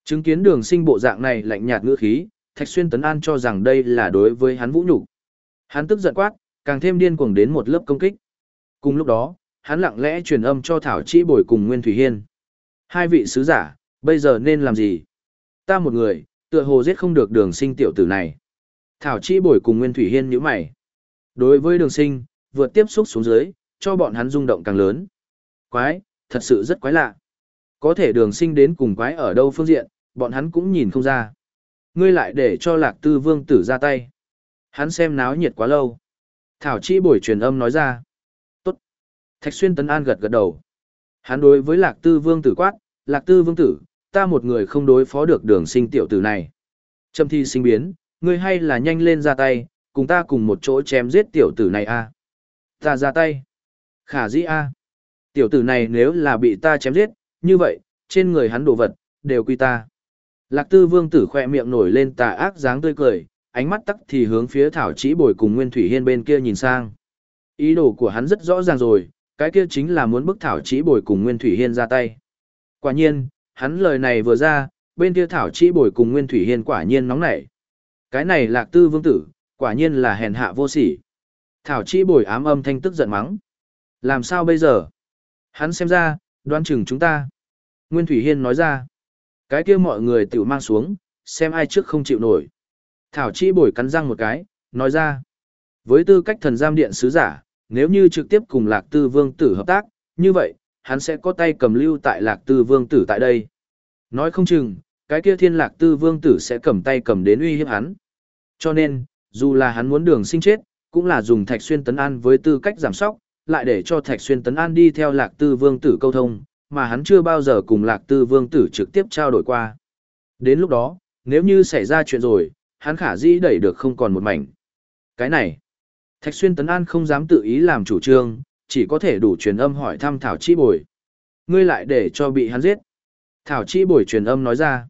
Chứng kiến đường sinh bộ dạng này lạnh nhạt ngữ khí, Thạch Xuyên Tấn An cho rằng đây là đối với hắn vũ nhục Hắn tức giận quát, càng thêm điên cuồng đến một lớp công kích. Cùng lúc đó, hắn lặng lẽ truyền âm cho Thảo Chỉ Bồi cùng Nguyên Thủy Hiên. Hai vị sứ giả, bây giờ nên làm gì? Ta một người, tựa hồ giết không được đường sinh tiểu tử này. Thảo chi Bồi cùng Nguyên Thủy Hiên nhíu mày. Đối với đường sinh, vượt tiếp xúc xuống dưới, cho bọn hắn rung động càng lớn. Quái, thật sự rất quái lạ. Có thể đường sinh đến cùng quái ở đâu phương diện, bọn hắn cũng nhìn không ra. Ngươi lại để cho lạc tư vương tử ra tay. Hắn xem náo nhiệt quá lâu. Thảo chi buổi truyền âm nói ra. Tốt. Thạch xuyên tấn an gật gật đầu. Hắn đối với lạc tư vương tử quát, lạc tư vương tử, ta một người không đối phó được đường sinh tiểu tử này. Trâm thi sinh biến, ngươi hay là nhanh lên ra tay, cùng ta cùng một chỗ chém giết tiểu tử này a Ta ra tay. Khả dĩ a Tiểu tử này nếu là bị ta chém giết, như vậy, trên người hắn đồ vật, đều quy ta. Lạc tư vương tử khoe miệng nổi lên tà ác dáng tươi cười, ánh mắt tắc thì hướng phía thảo chỉ bồi cùng nguyên thủy hiên bên kia nhìn sang. Ý đồ của hắn rất rõ ràng rồi, cái kia chính là muốn bức thảo chỉ bồi cùng nguyên thủy hiên ra tay. Quả nhiên, hắn lời này vừa ra, bên kia thảo chỉ bồi cùng nguyên thủy hiên quả nhiên nóng nảy. Cái này lạc tư vương tử, quả nhiên là hèn hạ vô sỉ. Thảo chỉ bồi ám âm thanh tức giận mắng. Làm sao bây giờ? Hắn xem ra, đoán chừng chúng ta. Nguyên Thủy Hiên nói ra. Cái kia mọi người tự mang xuống, xem ai trước không chịu nổi. Thảo Chi bồi cắn răng một cái, nói ra. Với tư cách thần giam điện sứ giả, nếu như trực tiếp cùng Lạc Tư Vương Tử hợp tác, như vậy, hắn sẽ có tay cầm lưu tại Lạc Tư Vương Tử tại đây. Nói không chừng, cái kia thiên Lạc Tư Vương Tử sẽ cầm tay cầm đến uy hiếp hắn. Cho nên, dù là hắn muốn đường sinh chết, cũng là dùng thạch xuyên tấn an với tư cách giảm sóc, lại để cho thạch xuyên tấn an đi theo Lạc Tư Vương Tử câu thông, mà hắn chưa bao giờ cùng Lạc Tư Vương Tử trực tiếp trao đổi qua. Đến lúc đó, nếu như xảy ra chuyện rồi, hắn khả dĩ đẩy được không còn một mảnh. Cái này, Thạch Xuyên Tấn An không dám tự ý làm chủ trương, chỉ có thể đủ truyền âm hỏi thăm Thảo Chi Bồi. Ngươi lại để cho bị hắn giết. Thảo Chi Bồi truyền âm nói ra.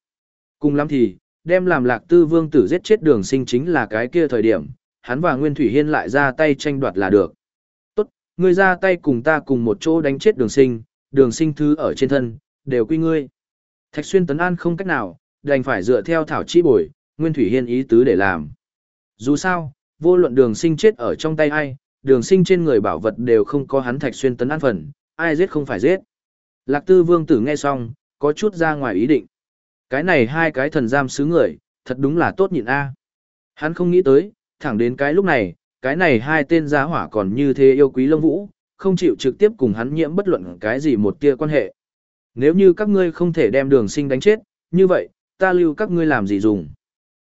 Cùng lắm thì, đem làm lạc tư vương tử giết chết đường sinh chính là cái kia thời điểm, hắn và Nguyên Thủy Hiên lại ra tay tranh đoạt là được. Tốt, ngươi ra tay cùng ta cùng một chỗ đánh chết đường sinh, đường sinh thứ ở trên thân, đều quy ngươi. Thạch xuyên tấn an không cách nào, đành phải dựa theo thảo chi bồi, Nguyên Thủy Hiên ý tứ để làm. Dù sao, vô luận đường sinh chết ở trong tay ai, đường sinh trên người bảo vật đều không có hắn thạch xuyên tấn an phần, ai giết không phải giết. Lạc tư vương tử nghe xong, có chút ra ngoài ý định. Cái này hai cái thần giam xứ người, thật đúng là tốt nhịn a Hắn không nghĩ tới, thẳng đến cái lúc này, cái này hai tên giá hỏa còn như thế yêu quý lông vũ, không chịu trực tiếp cùng hắn nhiễm bất luận cái gì một tia quan hệ. Nếu như các ngươi không thể đem đường sinh đánh chết, như vậy, ta lưu các ngươi làm gì dùng.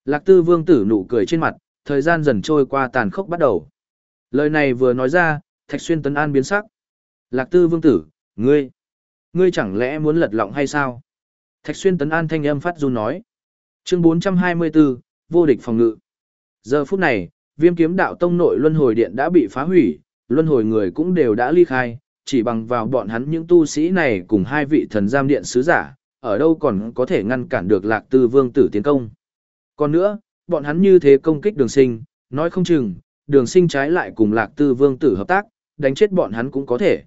Lạc tư vương tử nụ cười trên mặt, thời gian dần trôi qua tàn khốc bắt đầu. Lời này vừa nói ra, Thạch Xuyên Tấn An biến sắc. Lạc tư vương tử, ngươi, ngươi chẳng lẽ muốn lật lọng hay sao? Thạch Xuyên Tấn An thanh âm phát run nói. Chương 424, vô địch phòng ngự. Giờ phút này, viêm kiếm đạo tông nội luân hồi điện đã bị phá hủy, luân hồi người cũng đều đã ly khai, chỉ bằng vào bọn hắn những tu sĩ này cùng hai vị thần giam điện sứ giả, ở đâu còn có thể ngăn cản được lạc tư vương tử tiến công. Còn nữa, bọn hắn như thế công kích đường sinh, nói không chừng, đường sinh trái lại cùng lạc tư vương tử hợp tác, đánh chết bọn hắn cũng có thể.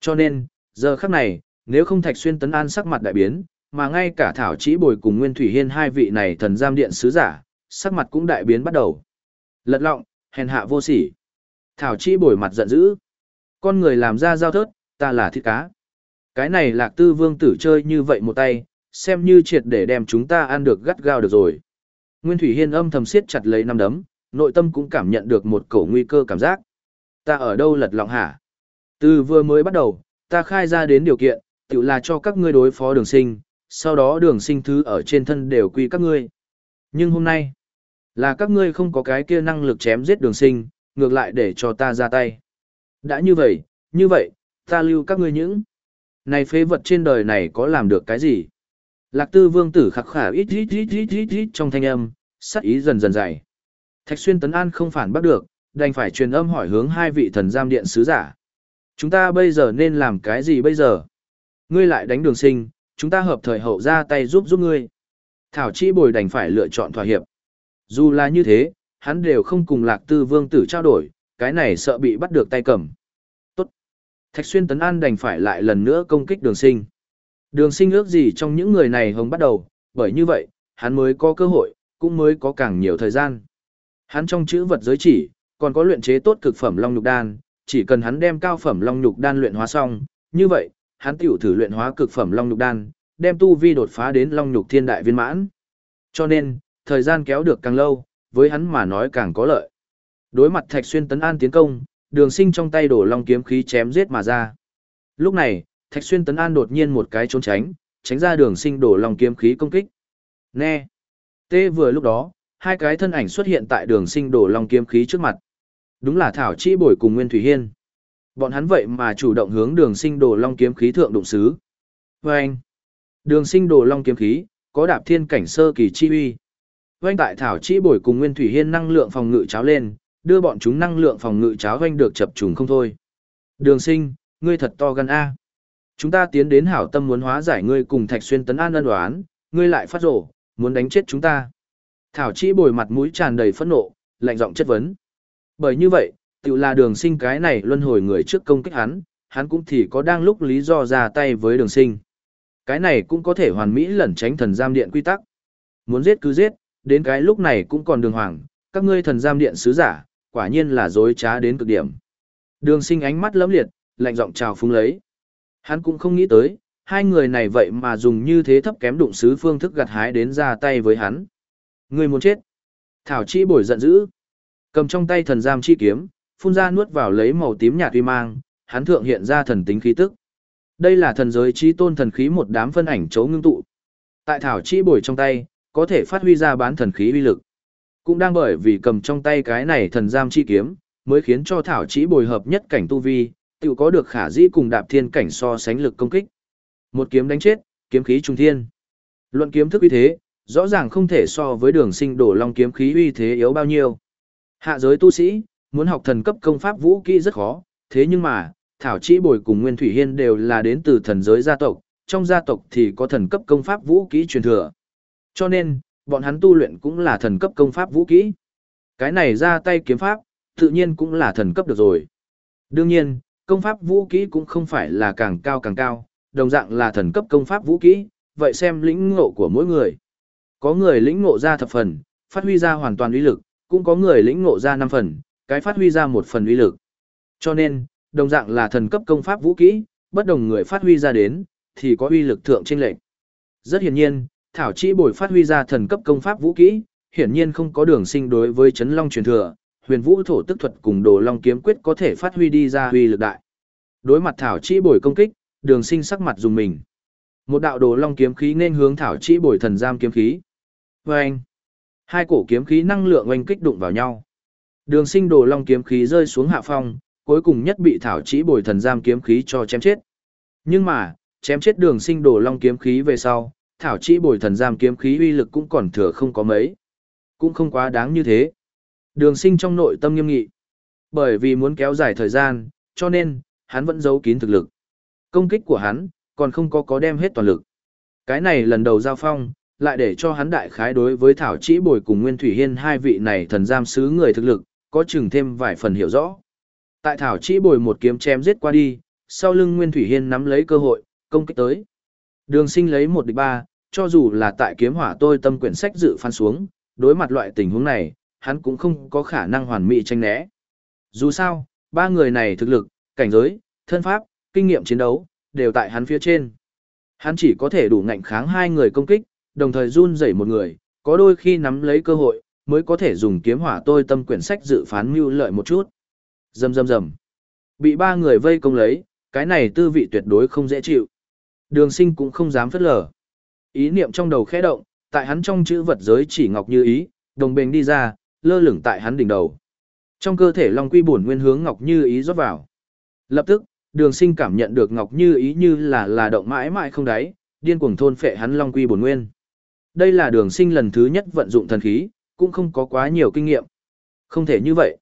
Cho nên, giờ khắc này, nếu không thạch xuyên tấn an sắc mặt đại biến, mà ngay cả thảo chỉ bồi cùng nguyên thủy hiên hai vị này thần giam điện sứ giả, sắc mặt cũng đại biến bắt đầu. Lật lọng, hèn hạ vô sỉ. Thảo chỉ bồi mặt giận dữ. Con người làm ra giao thớt, ta là thịt cá. Cái này lạc tư vương tử chơi như vậy một tay, xem như triệt để đem chúng ta ăn được gắt gao được rồi. Nguyên Thủy Hiên âm thầm siết chặt lấy năm đấm, nội tâm cũng cảm nhận được một cổ nguy cơ cảm giác. Ta ở đâu lật lọng hả? Từ vừa mới bắt đầu, ta khai ra đến điều kiện, tự là cho các ngươi đối phó đường sinh, sau đó đường sinh thứ ở trên thân đều quy các ngươi. Nhưng hôm nay, là các ngươi không có cái kia năng lực chém giết đường sinh, ngược lại để cho ta ra tay. Đã như vậy, như vậy, ta lưu các ngươi những. Này phế vật trên đời này có làm được cái gì? Lạc tư vương tử khắc khả ít ít ít ít ít ít trong thanh âm, sắc ý dần dần dày. Thạch xuyên tấn an không phản bắt được, đành phải truyền âm hỏi hướng hai vị thần giam điện sứ giả. Chúng ta bây giờ nên làm cái gì bây giờ? Ngươi lại đánh đường sinh, chúng ta hợp thời hậu ra tay giúp giúp ngươi. Thảo Chi Bồi đành phải lựa chọn thỏa hiệp. Dù là như thế, hắn đều không cùng Lạc Tư Vương tử trao đổi, cái này sợ bị bắt được tay cầm. Tốt. Thạch Xuyên Tấn An đành phải lại lần nữa công kích đường sinh. Đường sinh ước gì trong những người này hồng bắt đầu, bởi như vậy, hắn mới có cơ hội, cũng mới có càng nhiều thời gian. Hắn trong chữ vật giới chỉ, còn có luyện chế tốt cực phẩm long nhục đan, chỉ cần hắn đem cao phẩm long nhục đan luyện hóa xong, như vậy, hắn tiểu thử luyện hóa cực phẩm long nhục đan, đem tu vi đột phá đến long nhục thiên đại viên mãn. Cho nên, thời gian kéo được càng lâu, với hắn mà nói càng có lợi. Đối mặt Thạch Xuyên tấn an tiến công, Đường Sinh trong tay đổ long kiếm khí chém giết mà ra. Lúc này, Thạch Xuyên tấn an đột nhiên một cái trốn tránh, tránh ra Đường Sinh đổ long kiếm khí công kích. nè Tê vừa lúc đó, hai cái thân ảnh xuất hiện tại Đường Sinh đổ long kiếm khí trước mặt. Đúng là Thảo Chi Bồi cùng Nguyên Thủy Hiên. Bọn hắn vậy mà chủ động hướng Đường Sinh đổ long kiếm khí thượng đụng xứ. Vâng. Đường Sinh đổ long kiếm khí, có đạp thiên cảnh sơ kỳ chi uy. Vâng tại Thảo Chi Bồi cùng Nguyên Thủy Hiên năng lượng phòng ngự cháo lên, đưa bọn chúng năng lượng phòng ngự cháo vanh được chập trùng không thôi. Đường sinh, ngươi thật to gan A. Chúng ta tiến đến hảo tâm muốn hóa giải ngươi cùng Thạch Xuyên tấn an ân đoán, ngươi lại phát rổ, muốn đánh chết chúng ta. Thảo Chi bồi mặt mũi tràn đầy phẫn nộ, lạnh giọng chất vấn. Bởi như vậy, tự là đường sinh cái này luân hồi người trước công kích hắn, hắn cũng thì có đang lúc lý do ra tay với đường sinh. Cái này cũng có thể hoàn mỹ lẩn tránh thần giam điện quy tắc. Muốn giết cứ giết, đến cái lúc này cũng còn đường hoàng, các ngươi thần giam điện sứ giả, quả nhiên là dối trá đến cực điểm. Đường sinh ánh mắt lấm liệt, lạnh giọng chào phúng lấy. Hắn cũng không nghĩ tới, hai người này vậy mà dùng như thế thấp kém đụng sứ phương thức gặt hái đến ra tay với hắn. Ngươi muốn chết. Thảo chi bồi giận dữ. Cầm trong tay thần giam chi kiếm, phun ra nuốt vào lấy màu tím nhạt uy mang, hắn thượng hiện ra thần tính khí tức. Đây là thần giới chi tôn thần khí một đám phân ảnh chấu ngưng tụ. Tại thảo chi bồi trong tay, có thể phát huy ra bán thần khí uy lực. Cũng đang bởi vì cầm trong tay cái này thần giam chi kiếm, mới khiến cho Thảo chỉ bồi hợp nhất cảnh tu vi, tự có được khả dĩ cùng đạp thiên cảnh so sánh lực công kích. Một kiếm đánh chết, kiếm khí trung thiên. Luận kiếm thức uy thế, rõ ràng không thể so với đường sinh đổ long kiếm khí uy thế yếu bao nhiêu. Hạ giới tu sĩ, muốn học thần cấp công pháp vũ kỹ rất khó, thế nhưng mà, Thảo Chỉ Bồi cùng Nguyên Thủy Hiên đều là đến từ thần giới gia tộc, trong gia tộc thì có thần cấp công pháp vũ kỹ truyền thừa. Cho nên, bọn hắn tu luyện cũng là thần cấp công pháp vũ kỹ. Cái này ra tay kiếm pháp, tự nhiên cũng là thần cấp được rồi. Đương nhiên, công pháp vũ kỹ cũng không phải là càng cao càng cao, đồng dạng là thần cấp công pháp vũ kỹ, vậy xem lĩnh ngộ của mỗi người. Có người lĩnh ngộ ra thập phần, phát huy ra hoàn toàn uy lực, cũng có người lĩnh ngộ ra năm phần, cái phát huy ra một phần uy lực. Cho nên, đồng dạng là thần cấp công pháp vũ kỹ, bất đồng người phát huy ra đến, thì có uy lực thượng trên lệnh. Rất hiển nhiên, Thảo Chi bồi phát huy ra thần cấp công pháp vũ kỹ, hiển nhiên không có đường sinh đối với chấn long truyền thừa, huyền vũ thổ tức thuật cùng đồ long kiếm quyết có thể phát huy đi ra uy lực đại. Đối mặt Thảo Chi bồi công kích, đường sinh sắc mặt dùng mình. Một đạo đồ long kiếm khí nên hướng Thảo chỉ bồi thần giam kiếm khí. Vâng Và hai cổ kiếm khí năng lượng oanh kích đụng vào nhau. Đường sinh đồ long kiếm khí rơi xuống hạ phong, cuối cùng nhất bị Thảo chỉ bồi thần giam kiếm khí cho chém chết. Nhưng mà, chém chết đường sinh đồ long kiếm khí về sau, thảo chỉ bồi thần giam kiếm khí uy lực cũng còn thừa không có mấy. Cũng không quá đáng như thế. Đường sinh trong nội tâm nghiêm nghị. Bởi vì muốn kéo dài thời gian, cho nên, hắn vẫn giấu kín thực lực. Công kích của hắn, còn không có có đem hết toàn lực. Cái này lần đầu giao phong, lại để cho hắn đại khái đối với Thảo Chỉ Bồi cùng Nguyên Thủy Hiên hai vị này thần giam sứ người thực lực, có chừng thêm vài phần hiểu rõ. Tại Thảo Chỉ Bồi một kiếm chém giết qua đi, sau lưng Nguyên Thủy Hiên nắm lấy cơ hội, công kích tới. Đường sinh lấy một địch ba, cho dù là tại kiếm hỏa tôi tâm quyển sách dự phán xuống, đối mặt loại tình huống này, hắn cũng không có khả năng hoàn mỹ tranh né. Dù sao, ba người này thực lực, cảnh giới, thân pháp, kinh nghiệm chiến đấu, đều tại hắn phía trên. Hắn chỉ có thể đủ ngạnh kháng hai người công kích, đồng thời run rẩy một người, có đôi khi nắm lấy cơ hội, mới có thể dùng kiếm hỏa tôi tâm quyển sách dự phán mưu lợi một chút. Dầm dầm dầm. Bị ba người vây công lấy, cái này tư vị tuyệt đối không dễ chịu. Đường sinh cũng không dám phất lờ. Ý niệm trong đầu khẽ động, tại hắn trong chữ vật giới chỉ ngọc như ý, đồng bền đi ra, lơ lửng tại hắn đỉnh đầu. Trong cơ thể Long Quy bổn nguyên hướng ngọc như ý rót vào. Lập tức, Đường Sinh cảm nhận được ngọc như ý như là là động mãi mãi không đáy, điên cuồng thôn phệ hắn Long Quy bổn nguyên. Đây là Đường Sinh lần thứ nhất vận dụng thần khí, cũng không có quá nhiều kinh nghiệm. Không thể như vậy.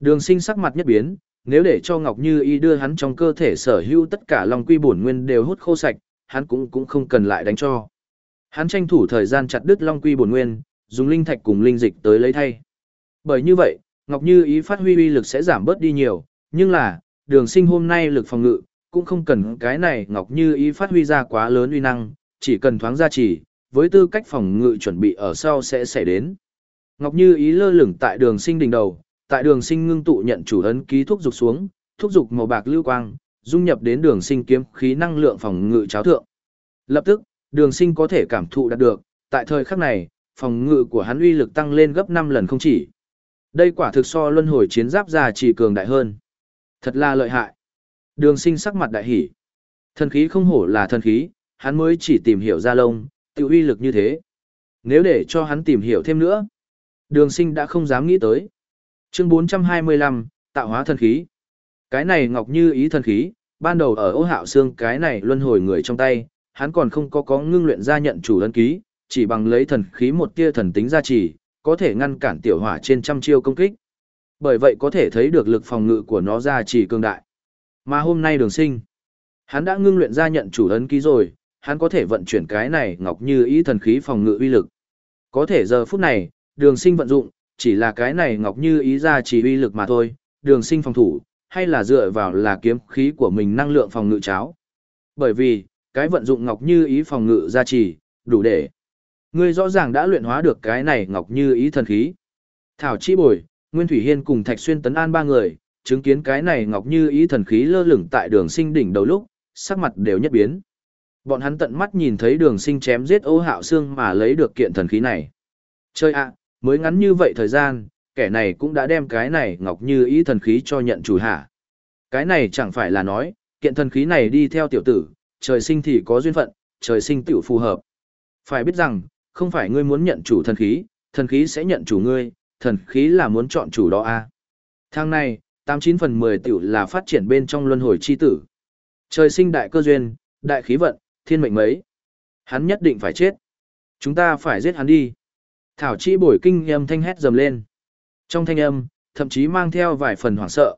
Đường Sinh sắc mặt nhất biến, nếu để cho Ngọc Như Y đưa hắn trong cơ thể sở hữu tất cả long quy bổn nguyên đều hút khô sạch, hắn cũng cũng không cần lại đánh cho. Hắn tranh thủ thời gian chặt đứt long quy bổn nguyên, dùng linh thạch cùng linh dịch tới lấy thay. Bởi như vậy, Ngọc Như Ý phát huy uy lực sẽ giảm bớt đi nhiều, nhưng là, đường sinh hôm nay lực phòng ngự, cũng không cần cái này Ngọc Như Ý phát huy ra quá lớn uy năng, chỉ cần thoáng ra chỉ, với tư cách phòng ngự chuẩn bị ở sau sẽ xảy đến. Ngọc Như Ý lơ lửng tại đường sinh đỉnh đầu, tại đường sinh ngưng tụ nhận chủ ấn ký thuốc dục xuống, thuốc dục màu bạc lưu quang, dung nhập đến đường sinh kiếm khí năng lượng phòng ngự cháo thượng. Lập tức, đường sinh có thể cảm thụ đạt được, tại thời khắc này, phòng ngự của hắn uy lực tăng lên gấp 5 lần không chỉ. Đây quả thực so luân hồi chiến giáp già chỉ cường đại hơn. Thật là lợi hại. Đường sinh sắc mặt đại hỷ. Thần khí không hổ là thần khí, hắn mới chỉ tìm hiểu ra lông, tự uy lực như thế. Nếu để cho hắn tìm hiểu thêm nữa, đường sinh đã không dám nghĩ tới. Chương 425, tạo hóa thần khí. Cái này ngọc như ý thần khí, ban đầu ở ô hạo xương cái này luân hồi người trong tay, hắn còn không có có ngưng luyện ra nhận chủ ấn ký, chỉ bằng lấy thần khí một tia thần tính gia trì, có thể ngăn cản tiểu hỏa trên trăm chiêu công kích. Bởi vậy có thể thấy được lực phòng ngự của nó gia trì cường đại. Mà hôm nay đường sinh, hắn đã ngưng luyện ra nhận chủ ấn ký rồi, hắn có thể vận chuyển cái này ngọc như ý thần khí phòng ngự uy lực. Có thể giờ phút này, đường sinh vận dụng, chỉ là cái này ngọc như ý ra chỉ uy lực mà thôi, đường sinh phòng thủ, hay là dựa vào là kiếm khí của mình năng lượng phòng ngự cháo. Bởi vì, cái vận dụng ngọc như ý phòng ngự ra chỉ, đủ để. Ngươi rõ ràng đã luyện hóa được cái này ngọc như ý thần khí. Thảo chi bồi, Nguyên Thủy Hiên cùng Thạch Xuyên tấn an ba người, chứng kiến cái này ngọc như ý thần khí lơ lửng tại đường sinh đỉnh đầu lúc, sắc mặt đều nhất biến. Bọn hắn tận mắt nhìn thấy đường sinh chém giết ô hạo xương mà lấy được kiện thần khí này. Chơi ạ, mới ngắn như vậy thời gian, kẻ này cũng đã đem cái này ngọc như ý thần khí cho nhận chủ hạ. Cái này chẳng phải là nói, kiện thần khí này đi theo tiểu tử, trời sinh thì có duyên phận, trời sinh tiểu phù hợp. Phải biết rằng, không phải ngươi muốn nhận chủ thần khí, thần khí sẽ nhận chủ ngươi, thần khí là muốn chọn chủ đó a. À. Thang này, 89 phần 10 tiểu là phát triển bên trong luân hồi chi tử. Trời sinh đại cơ duyên, đại khí vận, thiên mệnh mấy. Hắn nhất định phải chết. Chúng ta phải giết hắn đi. Thảo chi bổi kinh âm thanh hét dầm lên. Trong thanh âm, thậm chí mang theo vài phần hoảng sợ.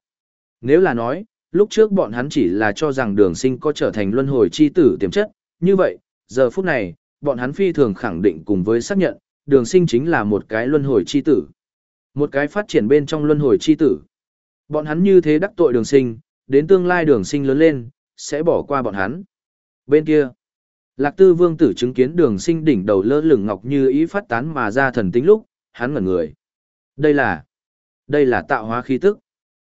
Nếu là nói, lúc trước bọn hắn chỉ là cho rằng đường sinh có trở thành luân hồi chi tử tiềm chất, như vậy, giờ phút này, bọn hắn phi thường khẳng định cùng với xác nhận, đường sinh chính là một cái luân hồi chi tử. Một cái phát triển bên trong luân hồi chi tử. Bọn hắn như thế đắc tội đường sinh, đến tương lai đường sinh lớn lên, sẽ bỏ qua bọn hắn. Bên kia, Lạc Tư Vương tử chứng kiến đường sinh đỉnh đầu lơ lửng ngọc như ý phát tán mà ra thần tính lúc, hắn ngẩn người. Đây là, đây là tạo hóa khí tức.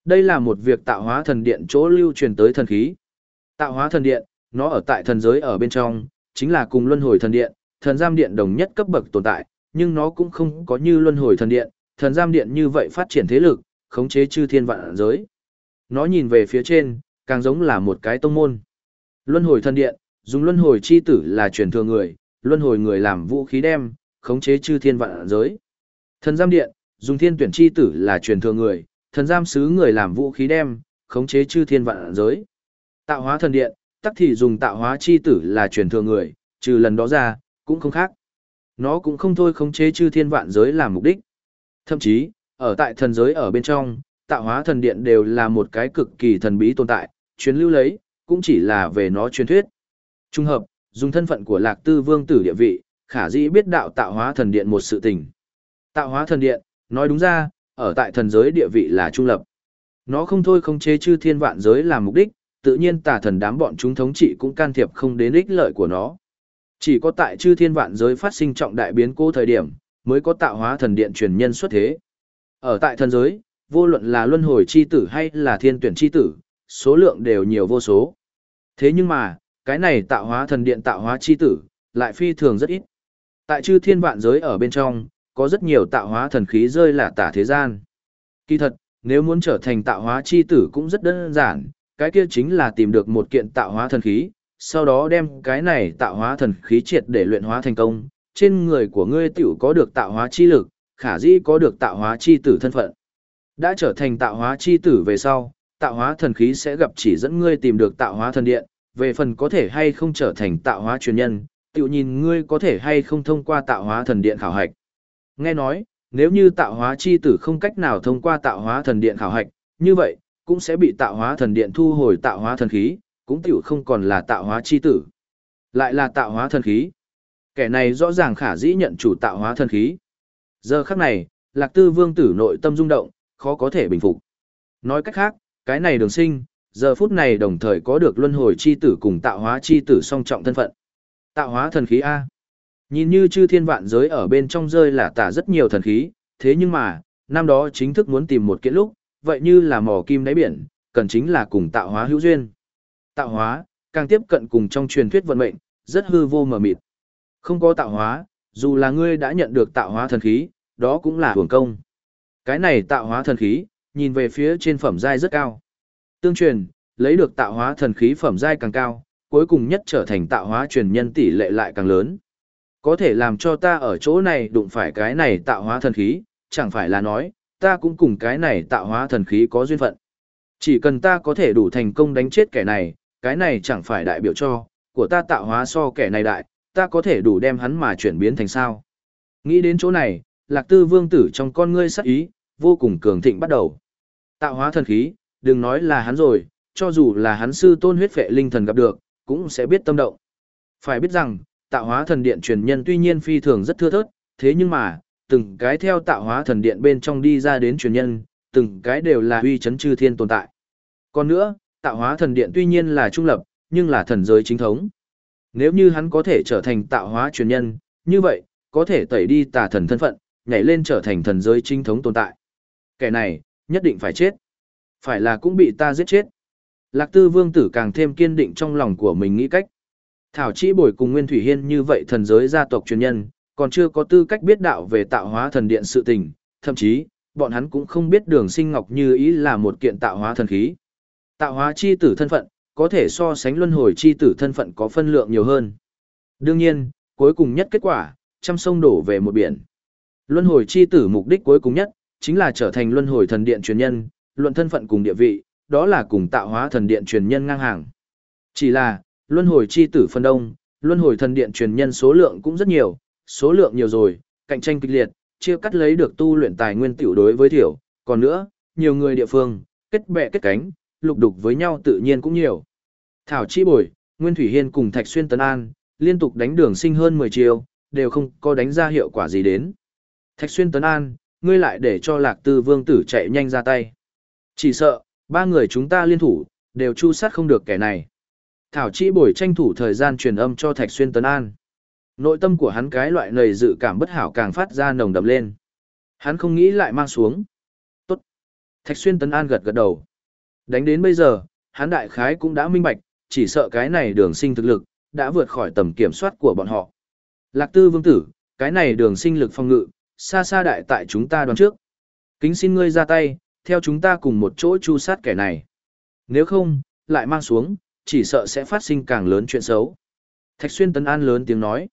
Đây là một việc tạo hóa thần điện chỗ lưu truyền tới thần khí. Tạo hóa thần điện, nó ở tại thần giới ở bên trong, chính là cùng luân hồi thần điện, thần giam điện đồng nhất cấp bậc tồn tại, nhưng nó cũng không có như luân hồi thần điện, thần giam điện như vậy phát triển thế lực, khống chế chư thiên vạn giới. Nó nhìn về phía trên, càng giống là một cái tông môn. Luân hồi thần điện, dùng luân hồi chi tử là truyền thừa người, luân hồi người làm vũ khí đem, khống chế chư thiên vạn giới. Thần giam điện, dùng thiên tuyển chi tử là truyền thừa người, thần giam sứ người làm vũ khí đem, khống chế chư thiên vạn giới. Tạo hóa thần điện, tắc thì dùng tạo hóa chi tử là truyền thừa người, trừ lần đó ra, cũng không khác. Nó cũng không thôi khống chế chư thiên vạn giới làm mục đích. Thậm chí, ở tại thần giới ở bên trong, tạo hóa thần điện đều là một cái cực kỳ thần bí tồn tại, chuyến lưu lấy, cũng chỉ là về nó truyền thuyết. Trung hợp, dùng thân phận của lạc tư vương tử địa vị, khả dĩ biết đạo tạo hóa thần điện một sự tình. Tạo hóa thần điện, nói đúng ra, ở tại thần giới địa vị là trung lập. Nó không thôi không chế chư thiên vạn giới làm mục đích, tự nhiên tà thần đám bọn chúng thống trị cũng can thiệp không đến ích lợi của nó. Chỉ có tại chư thiên vạn giới phát sinh trọng đại biến cố thời điểm, mới có tạo hóa thần điện truyền nhân xuất thế. Ở tại thần giới, vô luận là luân hồi chi tử hay là thiên tuyển chi tử, số lượng đều nhiều vô số. Thế nhưng mà, cái này tạo hóa thần điện tạo hóa chi tử, lại phi thường rất ít. Tại chư thiên vạn giới ở bên trong, có rất nhiều tạo hóa thần khí rơi là tả thế gian. Kỳ thật, nếu muốn trở thành tạo hóa chi tử cũng rất đơn giản, cái kia chính là tìm được một kiện tạo hóa thần khí, sau đó đem cái này tạo hóa thần khí triệt để luyện hóa thành công, trên người của ngươi tiểu có được tạo hóa chi lực, khả dĩ có được tạo hóa chi tử thân phận. Đã trở thành tạo hóa chi tử về sau, tạo hóa thần khí sẽ gặp chỉ dẫn ngươi tìm được tạo hóa thần điện, về phần có thể hay không trở thành tạo hóa truyền nhân, tiểu nhìn ngươi có thể hay không thông qua tạo hóa thần điện khảo hạch. Nghe nói, nếu như tạo hóa chi tử không cách nào thông qua tạo hóa thần điện khảo hạch, như vậy, cũng sẽ bị tạo hóa thần điện thu hồi tạo hóa thần khí, cũng tiểu không còn là tạo hóa chi tử. Lại là tạo hóa thần khí. Kẻ này rõ ràng khả dĩ nhận chủ tạo hóa thần khí. Giờ khắc này, Lạc Tư Vương tử nội tâm rung động, khó có thể bình phục. Nói cách khác, cái này đường sinh, giờ phút này đồng thời có được luân hồi chi tử cùng tạo hóa chi tử song trọng thân phận. Tạo hóa thần khí A. Nhìn như chư thiên vạn giới ở bên trong rơi là tả rất nhiều thần khí, thế nhưng mà, năm đó chính thức muốn tìm một kiện lúc, vậy như là mỏ kim đáy biển, cần chính là cùng tạo hóa hữu duyên. Tạo hóa, càng tiếp cận cùng trong truyền thuyết vận mệnh, rất hư vô mờ mịt. Không có tạo hóa, dù là ngươi đã nhận được tạo hóa thần khí, đó cũng là hưởng công. Cái này tạo hóa thần khí, nhìn về phía trên phẩm giai rất cao. Tương truyền, lấy được tạo hóa thần khí phẩm giai càng cao, cuối cùng nhất trở thành tạo hóa truyền nhân tỷ lệ lại càng lớn. Có thể làm cho ta ở chỗ này đụng phải cái này tạo hóa thần khí, chẳng phải là nói, ta cũng cùng cái này tạo hóa thần khí có duyên phận. Chỉ cần ta có thể đủ thành công đánh chết kẻ này, cái này chẳng phải đại biểu cho, của ta tạo hóa so kẻ này đại, ta có thể đủ đem hắn mà chuyển biến thành sao. Nghĩ đến chỗ này, lạc tư vương tử trong con ngươi sắc ý, vô cùng cường thịnh bắt đầu. Tạo hóa thần khí, đừng nói là hắn rồi, cho dù là hắn sư tôn huyết phệ linh thần gặp được, cũng sẽ biết tâm động. Phải biết rằng, tạo hóa thần điện truyền nhân tuy nhiên phi thường rất thưa thớt, thế nhưng mà, từng cái theo tạo hóa thần điện bên trong đi ra đến truyền nhân, từng cái đều là uy chấn chư thiên tồn tại. Còn nữa, tạo hóa thần điện tuy nhiên là trung lập, nhưng là thần giới chính thống. Nếu như hắn có thể trở thành tạo hóa truyền nhân, như vậy, có thể tẩy đi tà thần thân phận, nhảy lên trở thành thần giới chính thống tồn tại. Kẻ này, nhất định phải chết. Phải là cũng bị ta giết chết. Lạc tư vương tử càng thêm kiên định trong lòng của mình nghĩ cách. Thảo chỉ bồi cùng Nguyên Thủy Hiên như vậy thần giới gia tộc truyền nhân, còn chưa có tư cách biết đạo về tạo hóa thần điện sự tình, thậm chí, bọn hắn cũng không biết đường sinh ngọc như ý là một kiện tạo hóa thần khí. Tạo hóa chi tử thân phận, có thể so sánh luân hồi chi tử thân phận có phân lượng nhiều hơn. Đương nhiên, cuối cùng nhất kết quả, trăm sông đổ về một biển. Luân hồi chi tử mục đích cuối cùng nhất, chính là trở thành luân hồi thần điện truyền nhân, luận thân phận cùng địa vị, đó là cùng tạo hóa thần điện truyền nhân ngang hàng. Chỉ là, luân hồi chi tử phân đông, luân hồi thần điện truyền nhân số lượng cũng rất nhiều, số lượng nhiều rồi, cạnh tranh kịch liệt, chia cắt lấy được tu luyện tài nguyên tiểu đối với thiểu, còn nữa, nhiều người địa phương, kết bè kết cánh, lục đục với nhau tự nhiên cũng nhiều. Thảo Chi Bồi, Nguyên Thủy Hiên cùng Thạch Xuyên Tấn An, liên tục đánh đường sinh hơn 10 chiều, đều không có đánh ra hiệu quả gì đến. Thạch Xuyên Tấn An, ngươi lại để cho Lạc Tư Vương tử chạy nhanh ra tay. Chỉ sợ, ba người chúng ta liên thủ, đều chu sát không được kẻ này. Thảo chỉ Bồi tranh thủ thời gian truyền âm cho Thạch Xuyên Tấn An. Nội tâm của hắn cái loại nầy dự cảm bất hảo càng phát ra nồng đậm lên. Hắn không nghĩ lại mang xuống. Tốt. Thạch Xuyên Tấn An gật gật đầu. Đánh đến bây giờ, hắn đại khái cũng đã minh bạch, chỉ sợ cái này đường sinh thực lực, đã vượt khỏi tầm kiểm soát của bọn họ. Lạc tư vương tử, cái này đường sinh lực phong ngự, xa xa đại tại chúng ta đoán trước. Kính xin ngươi ra tay, theo chúng ta cùng một chỗ chu sát kẻ này. Nếu không, lại mang xuống, chỉ sợ sẽ phát sinh càng lớn chuyện xấu. Thạch xuyên tấn an lớn tiếng nói.